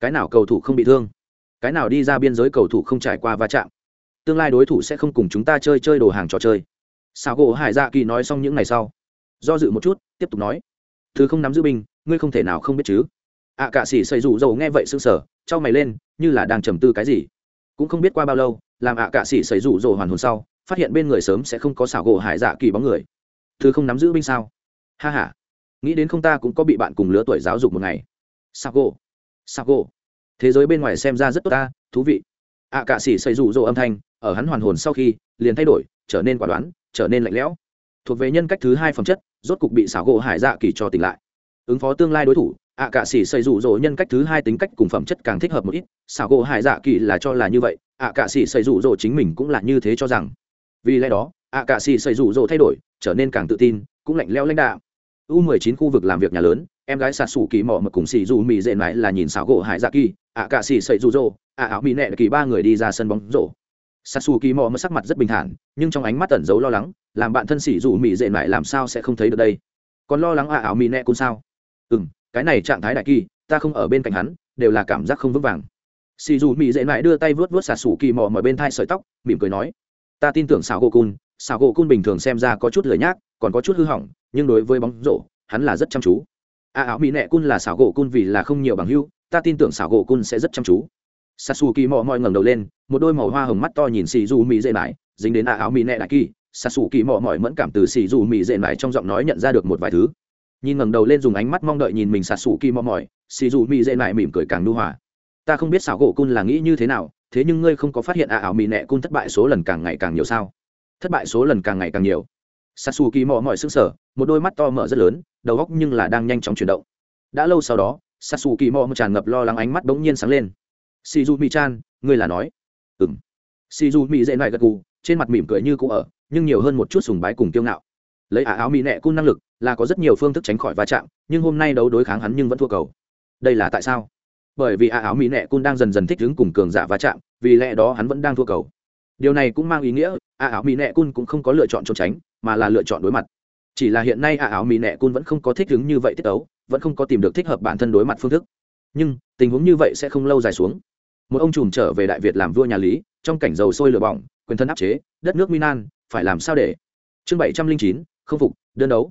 cái nào cầu thủ không bị thương cái nào đi ra biên giới cầu thủ không trải qua va chạm tương lai đối thủ sẽ không cùng chúng ta chơi chơi đồ hàng trò chơi. Sao gỗ hải dạ kỳ nói xong những ngày sau do dự một chút tiếp tục nói thứ không nắm giữ binh ngươi không thể nào không biết chứ. Ạ à, cạ sĩ xây rủ dầu nghe vậy sưng sở trao mày lên như là đang trầm tư cái gì. Cũng không biết qua bao lâu làm ạ à cạ sĩ xây rủ dầu hoàn hồn sau phát hiện bên người sớm sẽ không có xảo gỗ hải dạ kỳ bóng người. Thứ không nắm giữ binh sao? Ha h a nghĩ đến không ta cũng có bị bạn cùng lứa tuổi giáo dục một ngày. Sao gỗ sao gỗ thế giới bên ngoài xem ra rất tốt ta thú vị. Ạ à, cạ sĩ xây rủ rộ âm thanh ở hắn hoàn hồn sau khi liền thay đổi trở nên quả đoán trở nên lạnh lẽo. Thuộc về nhân cách thứ hai phẩm chất rốt cục bị xảo gỗ hải dạ kỳ cho tỉnh lại. Ứng phó tương lai đối thủ ạ cạ sĩ xây rủ rộ nhân cách thứ hai tính cách cùng phẩm chất càng thích hợp một ít xảo gỗ hải dạ kỳ là cho là như vậy ạ cạ sĩ xây rủ rộ chính mình cũng là như thế cho rằng. Vì lẽ đó ạ cạ sĩ xây rủ rộ thay đổi trở nên càng tự tin cũng lạnh leo lãnh đạo u 19 khu vực làm việc nhà lớn em gái sạt sủ kỳ mỏ mà cùng xì dù mì dễ mãi là nhìn xảo gỗ hải dạ kỳ, ạ cạ xì sậy dù rỗ ạ áo mì nẹ kỳ ba người đi ra sân bóng rổ. Sạt sủ kỳ mỏ mà sắc mặt rất bình thản, nhưng trong ánh mắt tẩn giấu lo lắng, làm bạn thân xì dù mì dễ mãi làm sao sẽ không thấy được đây? Còn lo lắng ạ áo mì nẹ cũng sao? Ừ m cái này trạng thái đại kỳ, ta không ở bên cạnh hắn, đều là cảm giác không vững vàng. Xì dù mì dễ mãi đưa tay vớt vớt sạt sủ kỳ mỏ ở bên thai sợi tóc, mỉm cười nói, ta tin tưởng xảo gỗ cun xảo gỗ cun bình thường xem ra có chút lười nhác, còn có chút hư hỏng, nhưng đối với bóng rổ, hắn là rất chăm chú a áo mỹ nệ cun là xảo gỗ cun vì là không nhiều bằng hưu, ta tin tưởng xảo gỗ cun sẽ rất chăm chú. Sasu kỳ mò mọi ngẩng đầu lên, một đôi màu hoa hồng mắt to nhìn xì dù mỹ dễ mãi dính đến a áo mỹ nệ đại kỳ. Sasu kỳ mò mọi mẫn cảm từ xì dù mỹ dễ mãi trong giọng nói nhận ra được một vài thứ. Nhìn ngẩng đầu lên dùng ánh mắt mong đợi nhìn mình sasu kỳ mò mỏi xì dù mỹ dễ mãi mỉm cười càng nu hòa. Ta không biết xảo gỗ cun là nghĩ như thế nào, thế nhưng ngươi không có phát hiện a áo mỹ nệ cun thất bại số lần càng ngày càng nhiều sao? Thất bại số lần càng ngày càng nhiều. Sasu kỳ mò mọi xương sở một đôi mắt to mở rất lớn đầu góc nhưng là đang nhanh chóng chuyển động. Đã lâu sau đó sasu kỳ mò tràn ngập lo lắng ánh mắt bỗng nhiên sáng lên. Shizu mi chan ngươi là nói? Ừng shizu mi dễ lại gật gù, trên mặt mỉm cười như cũ ở, nhưng nhiều hơn một chút sùng bái cùng kiêu ngạo. Lấy ả áo mỹ nẹ cung năng lực, là có rất nhiều phương thức tránh khỏi va chạm, nhưng hôm nay đấu đối kháng hắn nhưng vẫn thua cầu. Đây là tại sao? Bởi vì ả áo mỹ nẹ cung đang dần dần thích ứng cùng cường giả va chạm, vì lẽ đó hắn vẫn đang thua cầu. Điều này cũng mang ý nghĩa, ả áo mỹ nẹ cung cũng không có lựa chọn trốn tránh, mà là lựa chọn đối mặt chỉ là hiện nay ả áo mỹ nẹ cun vẫn không có thích ứng như vậy tiết tấu, vẫn không có tìm được thích hợp bản thân đối mặt phương thức. Nhưng, tình huống như vậy sẽ không lâu dài xuống. Một ông trùm trở về đại việt làm vua nhà lý, trong cảnh dầu sôi lửa bỏng, quyền thân áp chế, đất nước minan, phải làm sao để? Chương bảy trăm linh chín, không phục, đơn đấu.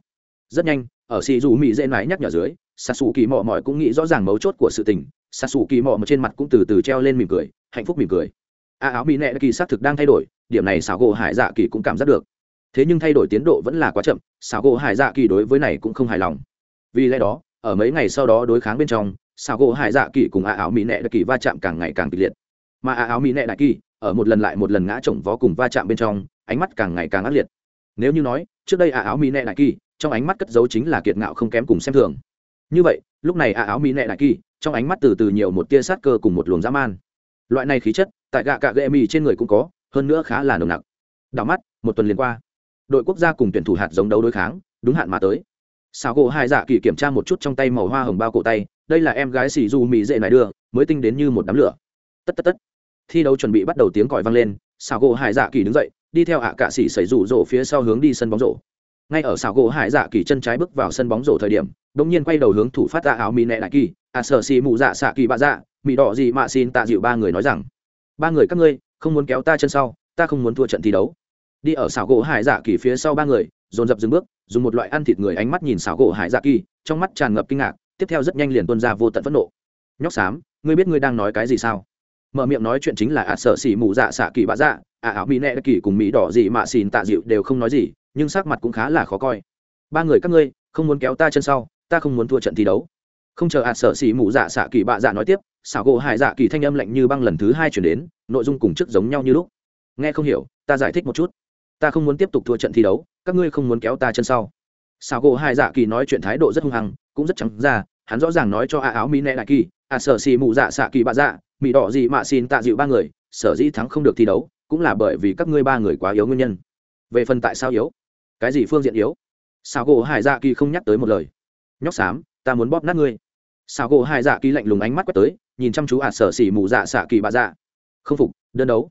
Rất nhanh, ở xì dù mỹ dễ mái nhắc nhở dưới s a s kỳ mò mỏi cũng nghĩ rõ ràng mấu chốt của sự tình. S a s kỳ mò mà trên mặt cũng từ từ treo lên mỉm cười, hạnh phúc mỉm cười. A áo mỹ nẹ kỳ xác thực đang thay đổi, điểm này xảo gỗ hải dạ kỳ cũng cảm giác được thế nhưng thay đổi tiến độ vẫn là quá chậm xảo gỗ hải dạ kỳ đối với này cũng không hài lòng. Vì lẽ đó, ở mấy ngày sau đó đối kháng bên trong xảo gỗ hải dạ kỳ cùng a áo mỹ nệ đại kỳ va chạm càng ngày càng kịch liệt. Mà a áo mỹ nệ đại kỳ, ở một lần lại một lần ngã chồng vó cùng va chạm bên trong, ánh mắt càng ngày càng ác liệt. Nếu như nói, trước đây a áo mỹ nệ đại kỳ, trong ánh mắt cất dấu chính là kiệt ngạo không kém cùng xem thường. Như vậy, lúc này a áo mỹ nệ đại kỳ, trong ánh mắt từ từ nhiều một tia sát cơ cùng một luồng dã man. Loại này khí chất, tại gạ cạ gệ mì trên người cũng có, hơn nữa khá là nồng nặc. Đảo mắt, một tuần liền qua đội quốc gia cùng tuyển thủ hạt giống đấu đối kháng, đúng hạn mà tới. Sao gỗ hai dạ kỳ kiểm tra một chút trong tay màu hoa hồng bao cổ tay, đây là em gái xì du mỹ dễ này đưa, mới tinh đến như một đám lửa. Tất tất tất. Thi đấu chuẩn bị bắt đầu tiếng còi vang lên sao gỗ hải dạ kỳ đứng dậy, đi theo ạ à cạ xỉ xảy rủ rổ phía sau hướng đi sân bóng rổ. Ngay ở xảo gỗ hải dạ kỳ chân trái bước vào sân bóng rổ thời điểm đ ỗ n g nhiên quay đầu hướng thủ phát ra áo mỹ nẹ đại kỳ, ạ sợ xì mụ dạ xạ kỳ bạ dạ mỹ đỏ gì mạ xin tạ dịu ba người nói rằng, ba người các ngươi, không muốn kéo ta chân sau, ta không muốn thua trận thi đấu đi ở xảo gỗ hải dạ kỳ phía sau ba người, dồn dập dừng bước, dùng một loại ăn thịt người ánh mắt nhìn xảo gỗ hải dạ kỳ, trong mắt tràn ngập kinh ngạc, tiếp theo rất nhanh liền tuân ra vô tận phẫn nộ. Nhóc xám, ngươi biết ngươi đang nói cái gì sao? Mở miệng nói chuyện chính là ạ sợ xỉ mù dạ xạ kỳ bạ dạ ạ ảo mỹ nẹ kỳ cùng mỹ đỏ gì mạ xìn tạ dịu đều không nói gì, nhưng sắc mặt cũng khá là khó coi. Ba người các ngươi, không muốn kéo ta chân sau, ta không muốn thua trận thi đấu. Không chờ ạ sợ xỉ mù dạ xạ kỳ bạ dạ nói tiếp, xảo gỗ hải dạ kỳ thanh âm lạnh như băng lần thứ hai chuyển đến, nội dung cùng chức giống nhau như lúc. Nghe không hiểu, ta giải thích một chút ta không muốn tiếp tục thua trận thi đấu, các ngươi không muốn kéo ta chân sau. Sao gỗ hai dạ kỳ nói chuyện thái độ rất hung hăng, cũng rất trắng ra, hắn rõ ràng nói cho a áo mỹ nẹ đại kỳ, a sở xì mụ dạ xạ kỳ bạ dạ mỹ đỏ gì mạ xin tạ dịu ba người, sở dĩ thắng không được thi đấu, cũng là bởi vì các ngươi ba người quá yếu nguyên nhân. Về phần tại sao yếu? Cái gì phương diện yếu? Sao gỗ hải dạ kỳ không nhắc tới một lời. Nhóc xám, ta muốn bóp nát ngươi. Sao gỗ hải dạ kỳ lạnh lùng ánh mắt quét tới, nhìn chăm chú a sở xì mù dạ xạ kỳ bạ dạ. Không phục, đơn đấu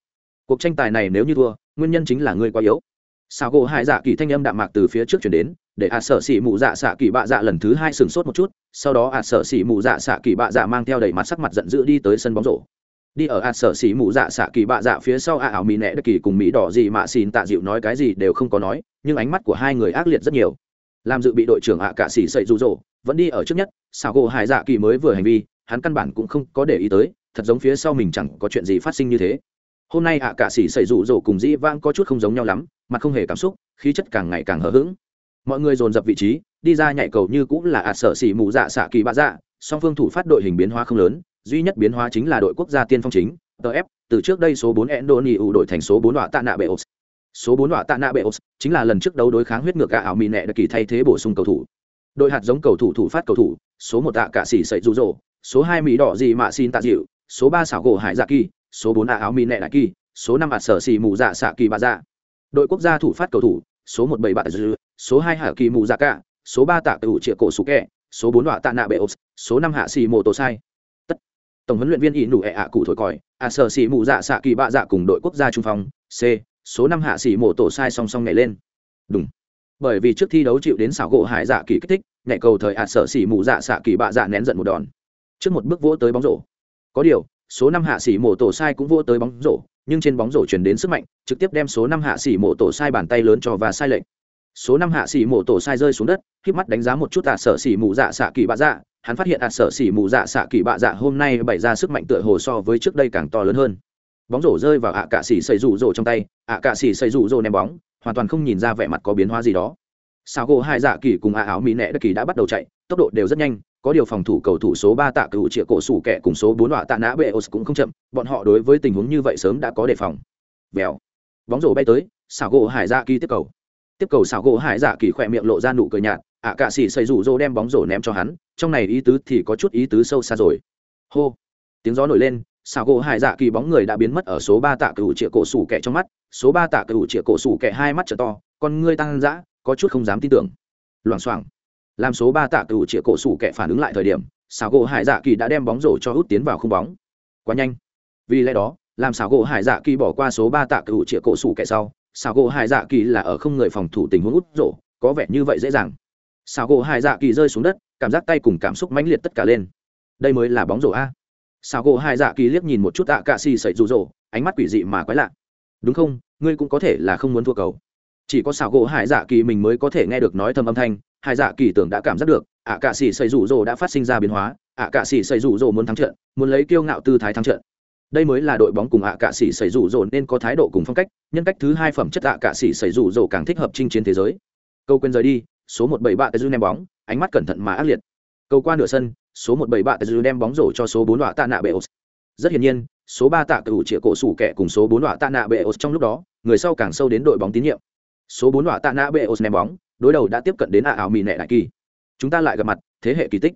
cuộc tranh tài này nếu như thua, nguyên nhân chính là ngươi quá yếu. Sao gỗ hải dạ kỳ thanh âm đạm mạc từ phía trước chuyển đến, để ạt sợ xỉ mụ dạ xạ kỳ bạ dạ lần thứ hai sừng sốt một chút, sau đó ạt sợ xỉ mụ dạ xạ kỳ bạ dạ mang theo đầy mặt sắc mặt giận dữ đi tới sân bóng rổ. Đi ở ạt sở xỉ mụ dạ xạ kỳ bạ dạ phía sau ạ ảo mỹ nẹ đất kỳ cùng mỹ đỏ gì mà xin tạ dịu nói cái gì đều không có nói, nhưng ánh mắt của hai người ác liệt rất nhiều. Làm dự bị đội trưởng ạ cả xỉ sậy rụ rỗ, vẫn đi ở trước nhất sao gỗ hải dạ kỳ mới vừa hành vi, hắn căn bản cũng không có để ý tới, thật giống phía sau mình chẳng có chuyện gì phát sinh như thế hôm nay ạ cả sĩ xảy rụ rỗ cùng dĩ vang có chút không giống nhau lắm, mặt không hề cảm xúc, khí chất càng ngày càng hờ hững. Mọi người dồn dập vị trí, đi ra nhảy cầu như cũng là à sở xỉ mù dạ xạ kỳ bạ dạ song phương thủ phát đội hình biến hóa không lớn, duy nhất biến hóa chính là đội quốc gia tiên phong chính tf từ trước đây số bốn endoni ủ đổi thành số bốn đọa tạ nạ bệ os số bốn đọa tạ nạ bệ os chính là lần trước đấu đối kháng huyết ngược gà ảo mì nẹ đã kỳ thay thế bổ sung cầu thủ. Đội hạt giống cầu thủ thủ phát cầu thủ, số một tạ cả xỉ sậy rụ rỗ số hai mỹ đỏ gì mạ xin tạ dịu, số ba xảo gỗ hải dạ kỳ số bốn a áo mì nẹ đại kỳ số năm ạt sở xì mù dạ xạ kỳ bà dạ. Đội quốc gia thủ phát cầu thủ số một bảy bạ dư số hai hạ kỳ mù dạ cả số ba tạ tự triệu cổ sủ kẹ số bốn đọa tạ nạ bệ ốp, số năm hạ xì mô tổ sai. Tất. Tổng huấn luyện viên ỷ nụ ẹ ạ cụ thổi còi ạ sở xì mù dạ xạ kỳ bạ dạ cùng đội quốc gia trung phong c số năm hạ xì mù tổ sai song song nhảy lên. Đúng bởi vì trước thi đấu chịu đến xảo gỗ hải dạ kỳ kích thích nhảy cầu thời ạ sở xì mù dạ xạ kỳ bạ dạ nén giận một đòn. Trước một bước vỗ tới bóng rổ. Có điều số năm hạ sĩ mổ tổ sai cũng vô tới bóng rổ, nhưng trên bóng rổ chuyển đến sức mạnh, trực tiếp đem số năm hạ sĩ mổ tổ sai bàn tay lớn cho và sai lệnh số năm hạ sĩ mổ tổ sai rơi xuống đất k mắt đánh giá một chút ạ sở xỉ mù dạ xạ kỳ bạ dạ hắn phát hiện ạt sở xỉ mù dạ xạ kỳ bạ dạ hôm nay bày ra sức mạnh tựa hồ so với trước đây càng to lớn hơn. Bóng rổ rơi vào ạ cạ xỉ xây rủ rổ trong tay, ạ cạ xỉ xây rủ rổ ném bóng, hoàn toàn không nhìn ra vẻ mặt có biến hóa gì đó. Sao gỗ hai dạ kỳ cùng ạ áo mỹ nẹ đất kỳ đã bắt đầu chạy tốc độ đều rất nhanh, có điều phòng thủ cầu thủ số ba tạ cựu triệu cổ sủ kẹ cùng số bốn họa tạ nã bệ ô cũng không chậm, bọn họ đối với tình huống như vậy sớm đã có đề phòng. Vèo. Bóng rổ bay tới, xảo gỗ hải dạ kỳ tiếp cầu. Tiếp cầu xảo gỗ hải dạ kỳ khỏe miệng lộ ra nụ cười nhạt, ạ cạ xỉ xây rủ rô đem bóng rổ ném cho hắn, trong này ý tứ thì có chút ý tứ sâu xa rồi. Hô. Tiếng gió nổi lên, xảo gỗ hải dạ kỳ bóng người đã biến mất ở số ba tạ cựu triệu cổ sủ kẹ trong mắt, số ba tạ cựu triệu cổ sủ kẹ hai mắt trở to, con ngươi tăng dã, có chút không dám tin tưởng. Loảng xoảng làm số ba tạ cựu triệu cổ sủ kẹ phản ứng lại thời điểm xào gỗ hải dạ kỳ đã đem bóng rổ cho hút tiến vào khung bóng. Quá nhanh. Vì lẽ đó, làm xào gỗ hải dạ kỳ bỏ qua số ba tạ cựu triệu cổ sủ kẹ sau xào gỗ hải dạ kỳ là ở không người phòng thủ tình huống hút rổ, có vẻ như vậy dễ dàng. Xào gỗ hải dạ kỳ rơi xuống đất, cảm giác tay cùng cảm xúc mãnh liệt tất cả lên. Đây mới là bóng rổ a. Xảo gỗ hải dạ kỳ liếc nhìn một chút tạ cạ xì sậy rụ rỗ ánh mắt quỷ dị mà quái lạ. Đúng không? Ngươi cũng có thể là không muốn thua cầu. Chỉ có xảo gỗ hải dạ kỳ mình mới có thể nghe được nói thầm âm thanh hai dạ kỳ tưởng đã cảm giác được, ạ cạ xì xây rủ rồ đã phát sinh ra biến hóa, ạ cạ xì xây rủ rồ muốn thắng trận, muốn lấy kiêu ngạo tư thái thắng trận. Đây mới là đội bóng cùng ạ cạ xì xây rủ rồ nên có thái độ cùng phong cách, nhân cách thứ hai phẩm chất ạ cạ xì xây rủ rồ càng thích hợp chinh chiến thế giới. Câu quên rời đi, số một bảy ba tê dư ném bóng, ánh mắt cẩn thận mà ác liệt. Cầu qua nửa sân, số một bảy ba tê dư đem bóng rổ cho số bốn đọa tạ nạ bệ ос rất hiển nhiên, số ba tạ cựu chĩa cổ sủ kẹ cùng số bốn đọa tạ nạ bệ os trong lúc đó, người sau càng sâu đến đội bóng tín nhiệm. Số bốn đọa tạ nạ bệ os ném bóng đối đầu đã tiếp cận đến ạ ảo mì nẹ đại kỳ. Chúng ta lại gặp mặt, thế hệ kỳ tích.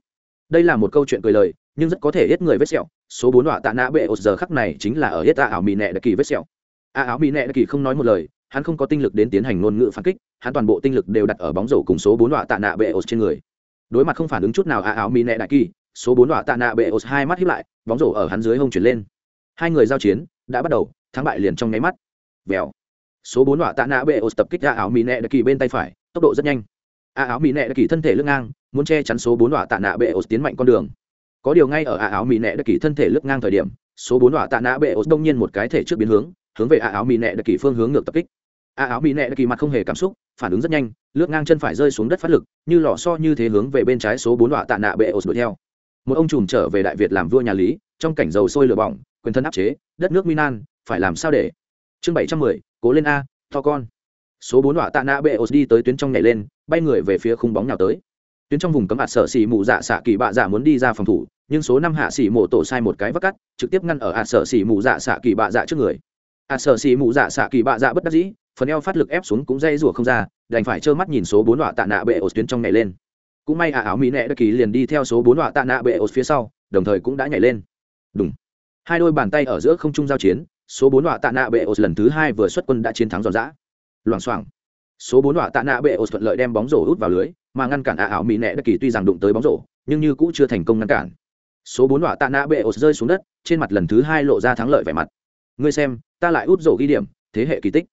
Đây là một câu chuyện cười lời, nhưng rất có thể hết người vết sẹo. Số bốn đọa tạ nạ bệ os giờ khắc này chính là ở hết ạ ảo mì nẹ đại kỳ vết sẹo. Ạ ảo mì nẹ đại kỳ không nói một lời, hắn không có tinh lực đến tiến hành ngôn ngữ phản kích, hắn toàn bộ tinh lực đều đặt ở bóng rổ cùng số bốn đọa tạ nạ bệ ột trên người. Đối mặt không phản ứng chút nào a ảo mỹ nẹ đại kỳ, số bốn đọa tạ nạ bệ ột hai mắt hiếp lại, bóng rổ ở hắn dưới hông chuyển lên. Hai người giao chiến, đã bắt đầu, thắng bại liền trong nháy mắt. Vèo. Số bốn đọa tạ nạ bệ ột tập kích a ảo mỹ nẹ đại kỳ bên tay phải tốc độ rất nhanh. A áo mỹ nẹ đã kỳ thân thể lưng ngang, muốn che chắn số bốn đọa tạ nạ bệ ột tiến mạnh con đường. Có điều ngay ở a áo mỹ nẹ đã kỳ thân thể lưng ngang thời điểm, số bốn đọa tạ nạ bệ ột đông nhiên một cái thể trước biến hướng hướng về a áo mỹ nẹ đã kỳ phương hướng ngược tập kích. A áo bị nẹ kỳ mặt không hề cảm xúc, phản ứng rất nhanh lướt ngang chân phải rơi xuống đất phát lực, như lò so như thế hướng về bên trái số bốn đọa tạ nạ bệ ột đuổi theo. Một ông trùm trở về đại việt làm vua nhà lý, trong cảnh dầu sôi lửa bỏng, quyền thân áp chế, đất nước minan phải làm sao để? Chương bảy trăm mười, cố lên a, to con số bốn đọa tạ nạ bệ ột đi tới tuyến trong nhảy lên, bay người về phía khung bóng nào tới. Tuyến trong vùng cấm ạt sở xỉ mù dạ xạ kỳ bạ dạ muốn đi ra phòng thủ, nhưng số năm hạ xỉ mộ tổ sai một cái vắt cắt, trực tiếp ngăn ở ạt sở xỉ mù dạ xạ kỳ bạ dạ trước người. Ạt sở xỉ mù dạ xạ kỳ bạ dạ bất đắc dĩ, phần eo phát lực ép xuống cũng dây rủa không ra, đành phải trơ mắt nhìn số bốn đọa tạ nạ bệ ột tuyến trong nhảy lên. Cũng may ả áo mỹ nẹ đất kỳ liền đi theo số bốn đọa tạ nạ bệ ột phía sau, đồng thời cũng đã nhảy lên. Đúng hai đôi bàn tay ở giữa không trung giao chiến, số bốn đọa tạ nạ bệ ột lần thứ hai vừa xuất quân đã chiến thắng giòn giã loảng xoảng. Số bốn đọa tạ nạ bệ ột thuận lợi đem bóng rổ hút vào lưới, mà ngăn cản ả ảo mỹ nẹ đất kỳ tuy rằng đụng tới bóng rổ, nhưng như cũ chưa thành công ngăn cản. Số bốn đọa tạ nạ bệ ột rơi xuống đất, trên mặt lần thứ hai lộ ra thắng lợi vẻ mặt. Ngươi xem, ta lại út rổ ghi điểm, thế hệ kỳ tích.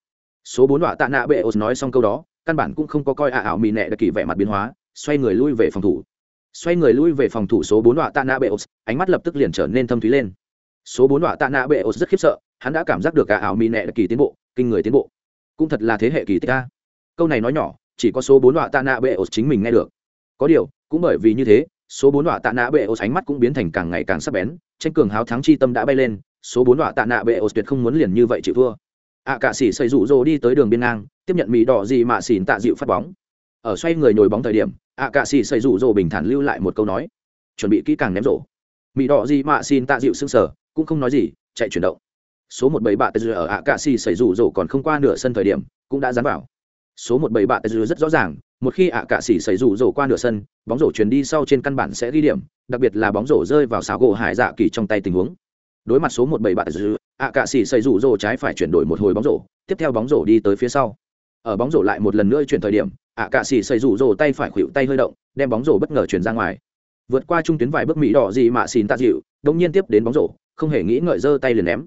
Số bốn đọa tạ nạ bệ ột nói xong câu đó, căn bản cũng không có coi ạ ảo mỹ nẹ đất kỳ vẻ mặt biến hóa, xoay người lui về phòng thủ. Xoay người lui về phòng thủ số bốn đọa tạ nạ bệ ột ánh mắt lập tức liền trở nên thâm thúy lên. Số bốn đọa tạ nạ bệ ột rất khiếp sợ, hắn đã cảm giác được ạ ảo mỹ nẹ đất kỳ tiến bộ, kinh người tiến bộ cũng thật là thế hệ kỳ tích a câu này nói nhỏ, chỉ có số bốn đọa tạ nạ bệ ột chính mình nghe được. Có điều, cũng bởi vì như thế, số bốn đọa tạ nạ bệ ô ánh mắt cũng biến thành càng ngày càng sắc bén, tranh cường háo thắng chi tâm đã bay lên, số bốn đọa tạ nạ bệ ô tuyệt không muốn liền như vậy chịu thua. Ạ cạ sĩ xây rủ rồ đi tới đường biên ngang, tiếp nhận mỹ đỏ gì mà xỉn tạ dịu phát bóng. Ở xoay người nhồi bóng thời điểm, ạ cạ sĩ xây rủ rồ bình thản lưu lại một câu nói. Chuẩn bị kỹ càng ném rổ. Mỹ đỏ gì mà xin tạ dịu sưng sở cũng không nói gì, chạy chuyển động số một bảy bạ tê ở ạ cạ xì xảy rủ rổ còn không qua nửa sân thời điểm, cũng đã dán vào. Số một bảy bạ tê rất rõ ràng, một khi ạ cạ xì xảy rủ rổ qua nửa sân, bóng rổ chuyển đi sau trên căn bản sẽ ghi điểm, đặc biệt là bóng rổ rơi vào xảo gỗ hải dạ kỳ trong tay tình huống. Đối mặt số một bảy bạ tê ạ cạ xì xảy rủ rổ trái phải chuyển đổi một hồi bóng rổ, tiếp theo bóng rổ đi tới phía sau. Ở bóng rổ lại một lần nữa chuyển thời điểm, ạ cạ xì xảy rủ rổ tay phải khuỵu tay hơi động, đem bóng rổ bất ngờ chuyển ra ngoài. Vượt qua trung tuyến vài bước mỹ đỏ gì mà xin ta dịu đông nhiên tiếp đến bóng rổ, không hề nghĩ ngợi giơ tay liền ném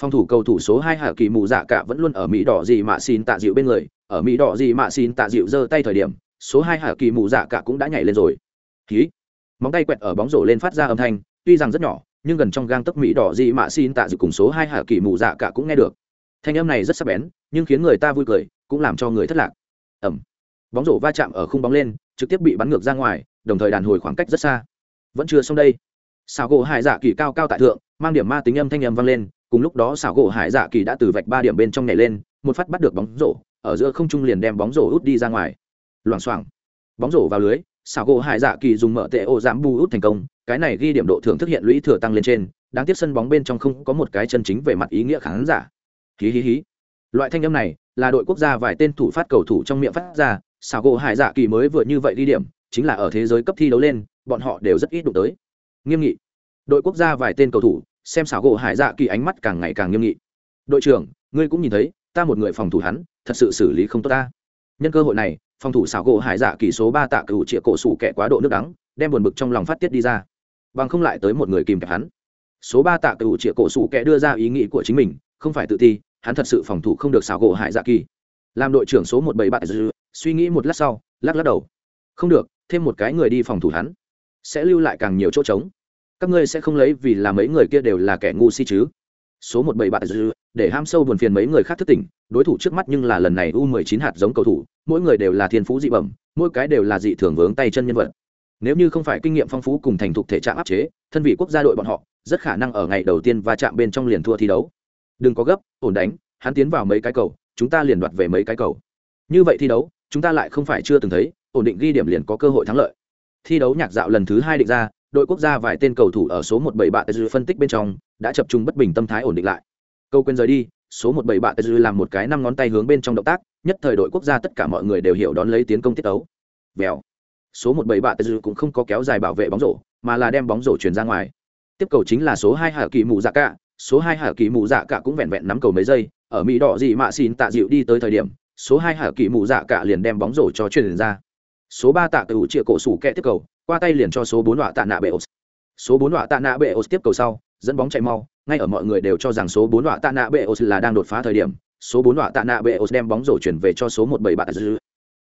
phòng thủ cầu thủ số hai hạ kỳ mù dạ cả vẫn luôn ở mỹ đỏ gì mà xin tạ dịu bên người. Ở mỹ đỏ gì mà xin tạ dịu giơ tay thời điểm, số hai hạ kỳ mù dạ cả cũng đã nhảy lên rồi. Ký móng tay quẹt ở bóng rổ lên phát ra âm thanh, tuy rằng rất nhỏ, nhưng gần trong gang tấc mỹ đỏ gì mà xin tạ dịu cùng số hai hạ kỳ mù dạ cả cũng nghe được. Thanh âm này rất sắc bén, nhưng khiến người ta vui cười, cũng làm cho người thất lạc. Ẩm! Bóng rổ va chạm ở khung bóng lên, trực tiếp bị bắn ngược ra ngoài, đồng thời đàn hồi khoảng cách rất xa. Vẫn chưa xong đây. Xào gỗ hải dạ kỳ cao cao tại thượng, mang điểm ma tính âm thanh âm vang lên cùng lúc đó xảo gỗ hải dạ kỳ đã từ vạch ba điểm bên trong nhảy lên, một phát bắt được bóng rổ, ở giữa không trung liền đem bóng rổ út đi ra ngoài. Loảng xoảng. Bóng rổ vào lưới, xảo gỗ hải dạ kỳ dùng mở tệ ô giảm bu út thành công, cái này ghi điểm độ thưởng thức hiện lũy thừa tăng lên trên, đáng tiếc sân bóng bên trong không có một cái chân chính về mặt ý nghĩa khán giả. Hí hí hí. Loại thanh âm này là đội quốc gia vài tên thủ phát cầu thủ trong miệng phát ra, xảo gỗ hải dạ kỳ mới vừa như vậy ghi điểm, chính là ở thế giới cấp thi đấu lên, bọn họ đều rất ít đụng tới. Nghiêm nghị. Đội quốc gia vài tên cầu thủ xem xảo gỗ hải dạ kỳ ánh mắt càng ngày càng nghiêm nghị. Đội trưởng, ngươi cũng nhìn thấy, ta một người phòng thủ hắn, thật sự xử lý không tốt ta. Nhân cơ hội này, phòng thủ xảo gỗ hải dạ kỳ số ba tạ cựu triệu cổ sủ kẻ quá độ nước đắng, đem buồn bực trong lòng phát tiết đi ra. Bằng không lại tới một người kìm kẹp hắn. Số ba tạ cựu triệu cổ sủ kẻ đưa ra ý nghĩ của chính mình, không phải tự ti, hắn thật sự phòng thủ không được xảo gỗ hải dạ kỳ. Làm đội trưởng số một bảy bạn suy nghĩ một lát sau, lắc lắc đầu. Không được, thêm một cái người đi phòng thủ hắn, sẽ lưu lại càng nhiều chỗ trống các ngươi sẽ không lấy vì là mấy người kia đều là kẻ ngu si chứ? Số một bảy bạn dư, để ham sâu buồn phiền mấy người khác thức tỉnh, đối thủ trước mắt nhưng là lần này u mười chín hạt giống cầu thủ, mỗi người đều là thiên phú dị bẩm, mỗi cái đều là dị thường vướng tay chân nhân vật. Nếu như không phải kinh nghiệm phong phú cùng thành thục thể trạng áp chế, thân vị quốc gia đội bọn họ, rất khả năng ở ngày đầu tiên va chạm bên trong liền thua thi đấu. Đừng có gấp, ổn đánh, hắn tiến vào mấy cái cầu, chúng ta liền đoạt về mấy cái cầu. Như vậy thi đấu, chúng ta lại không phải chưa từng thấy, ổn định ghi điểm liền có cơ hội thắng lợi. Thi đấu nhạc dạo lần thứ hai định ra đội quốc gia vài tên cầu thủ ở số một bảy bạn Teju phân tích bên trong đã chập trung bất bình tâm thái ổn định lại. Câu quên rời đi, số một bảy bạn Teju làm một cái năm ngón tay hướng bên trong động tác, nhất thời đội quốc gia tất cả mọi người đều hiểu đón lấy tiến công tiết tấu. Bèo. Số một bảy bạn Teju cũng không có kéo dài bảo vệ bóng rổ, mà là đem bóng rổ chuyển ra ngoài. Tiếp cầu chính là số hai Hạ Kỳ Mù Dạ Cả, số hai Hạ Kỳ Mù Dạ Cả cũng vẹn vẹn nắm cầu mấy giây, ở mỹ đỏ gì mà xin tạ dịu đi tới thời điểm, số hai Hạ Kỳ Mù Dạ Cả liền đem bóng rổ cho truyền ra. Số ba tạ từ triệu cổ sủ kẹ tiếp cầu, qua tay liền cho số bốn đọa tạ nạ bệ ổ số bốn đọa tạ nạ bệ ổ tiếp cầu sau, dẫn bóng chạy mau, ngay ở mọi người đều cho rằng số bốn đọa tạ nạ bệ ổ là đang đột phá thời điểm, số bốn đọa tạ nạ bệ ổ đem bóng rổ chuyển về cho số một bảy bạ dư.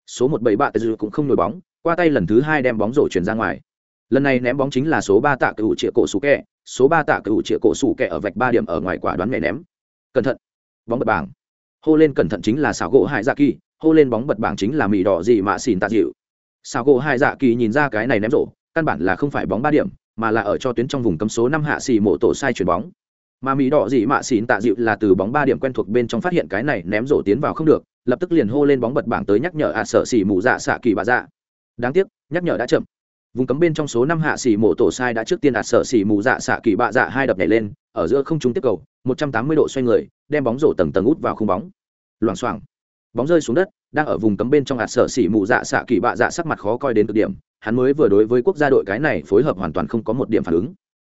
Số một bảy bạ dư cũng không nhồi bóng, qua tay lần thứ hai đem bóng rổ chuyển ra ngoài. Lần này ném bóng chính là số ba tạ cựu triệu cổ sủ kẹ, số ba tạ cựu triệu cổ sủ kẹ ở vạch ba điểm ở ngoài quả đoán mẹ ném. Cẩn thận. Bóng bật bảng. Hô lên cẩn thận chính là xảo gỗ hại dạ kỳ, hô lên bóng bật bảng chính là mì đỏ gì mà xỉn tạ dịu sao gỗ hai dạ kỳ nhìn ra cái này ném rổ, căn bản là không phải bóng ba điểm, mà là ở cho tuyến trong vùng cấm số năm hạ xì mộ tổ sai chuyển bóng. Mà mỹ đỏ dị mạ xỉn tạ dịu là từ bóng ba điểm quen thuộc bên trong phát hiện cái này ném rổ tiến vào không được, lập tức liền hô lên bóng bật bảng tới nhắc nhở ạ sợ xỉ mù dạ xạ kỳ bà dạ. Đáng tiếc, nhắc nhở đã chậm. Vùng cấm bên trong số năm hạ xỉ mộ tổ sai đã trước tiên à sợ xỉ mù dạ xạ kỳ bà dạ hai đập nhảy lên, ở giữa không trung tiếp cầu, một trăm tám mươi độ xoay người, đem bóng rổ tầng tầng út vào khung bóng. Loảng xoảng, bóng rơi xuống đất đang ở vùng cấm bên trong hạt sở xỉ mù dạ xạ kỳ bạ dạ sắc mặt khó coi đến cực điểm. Hắn mới vừa đối với quốc gia đội cái này phối hợp hoàn toàn không có một điểm phản ứng.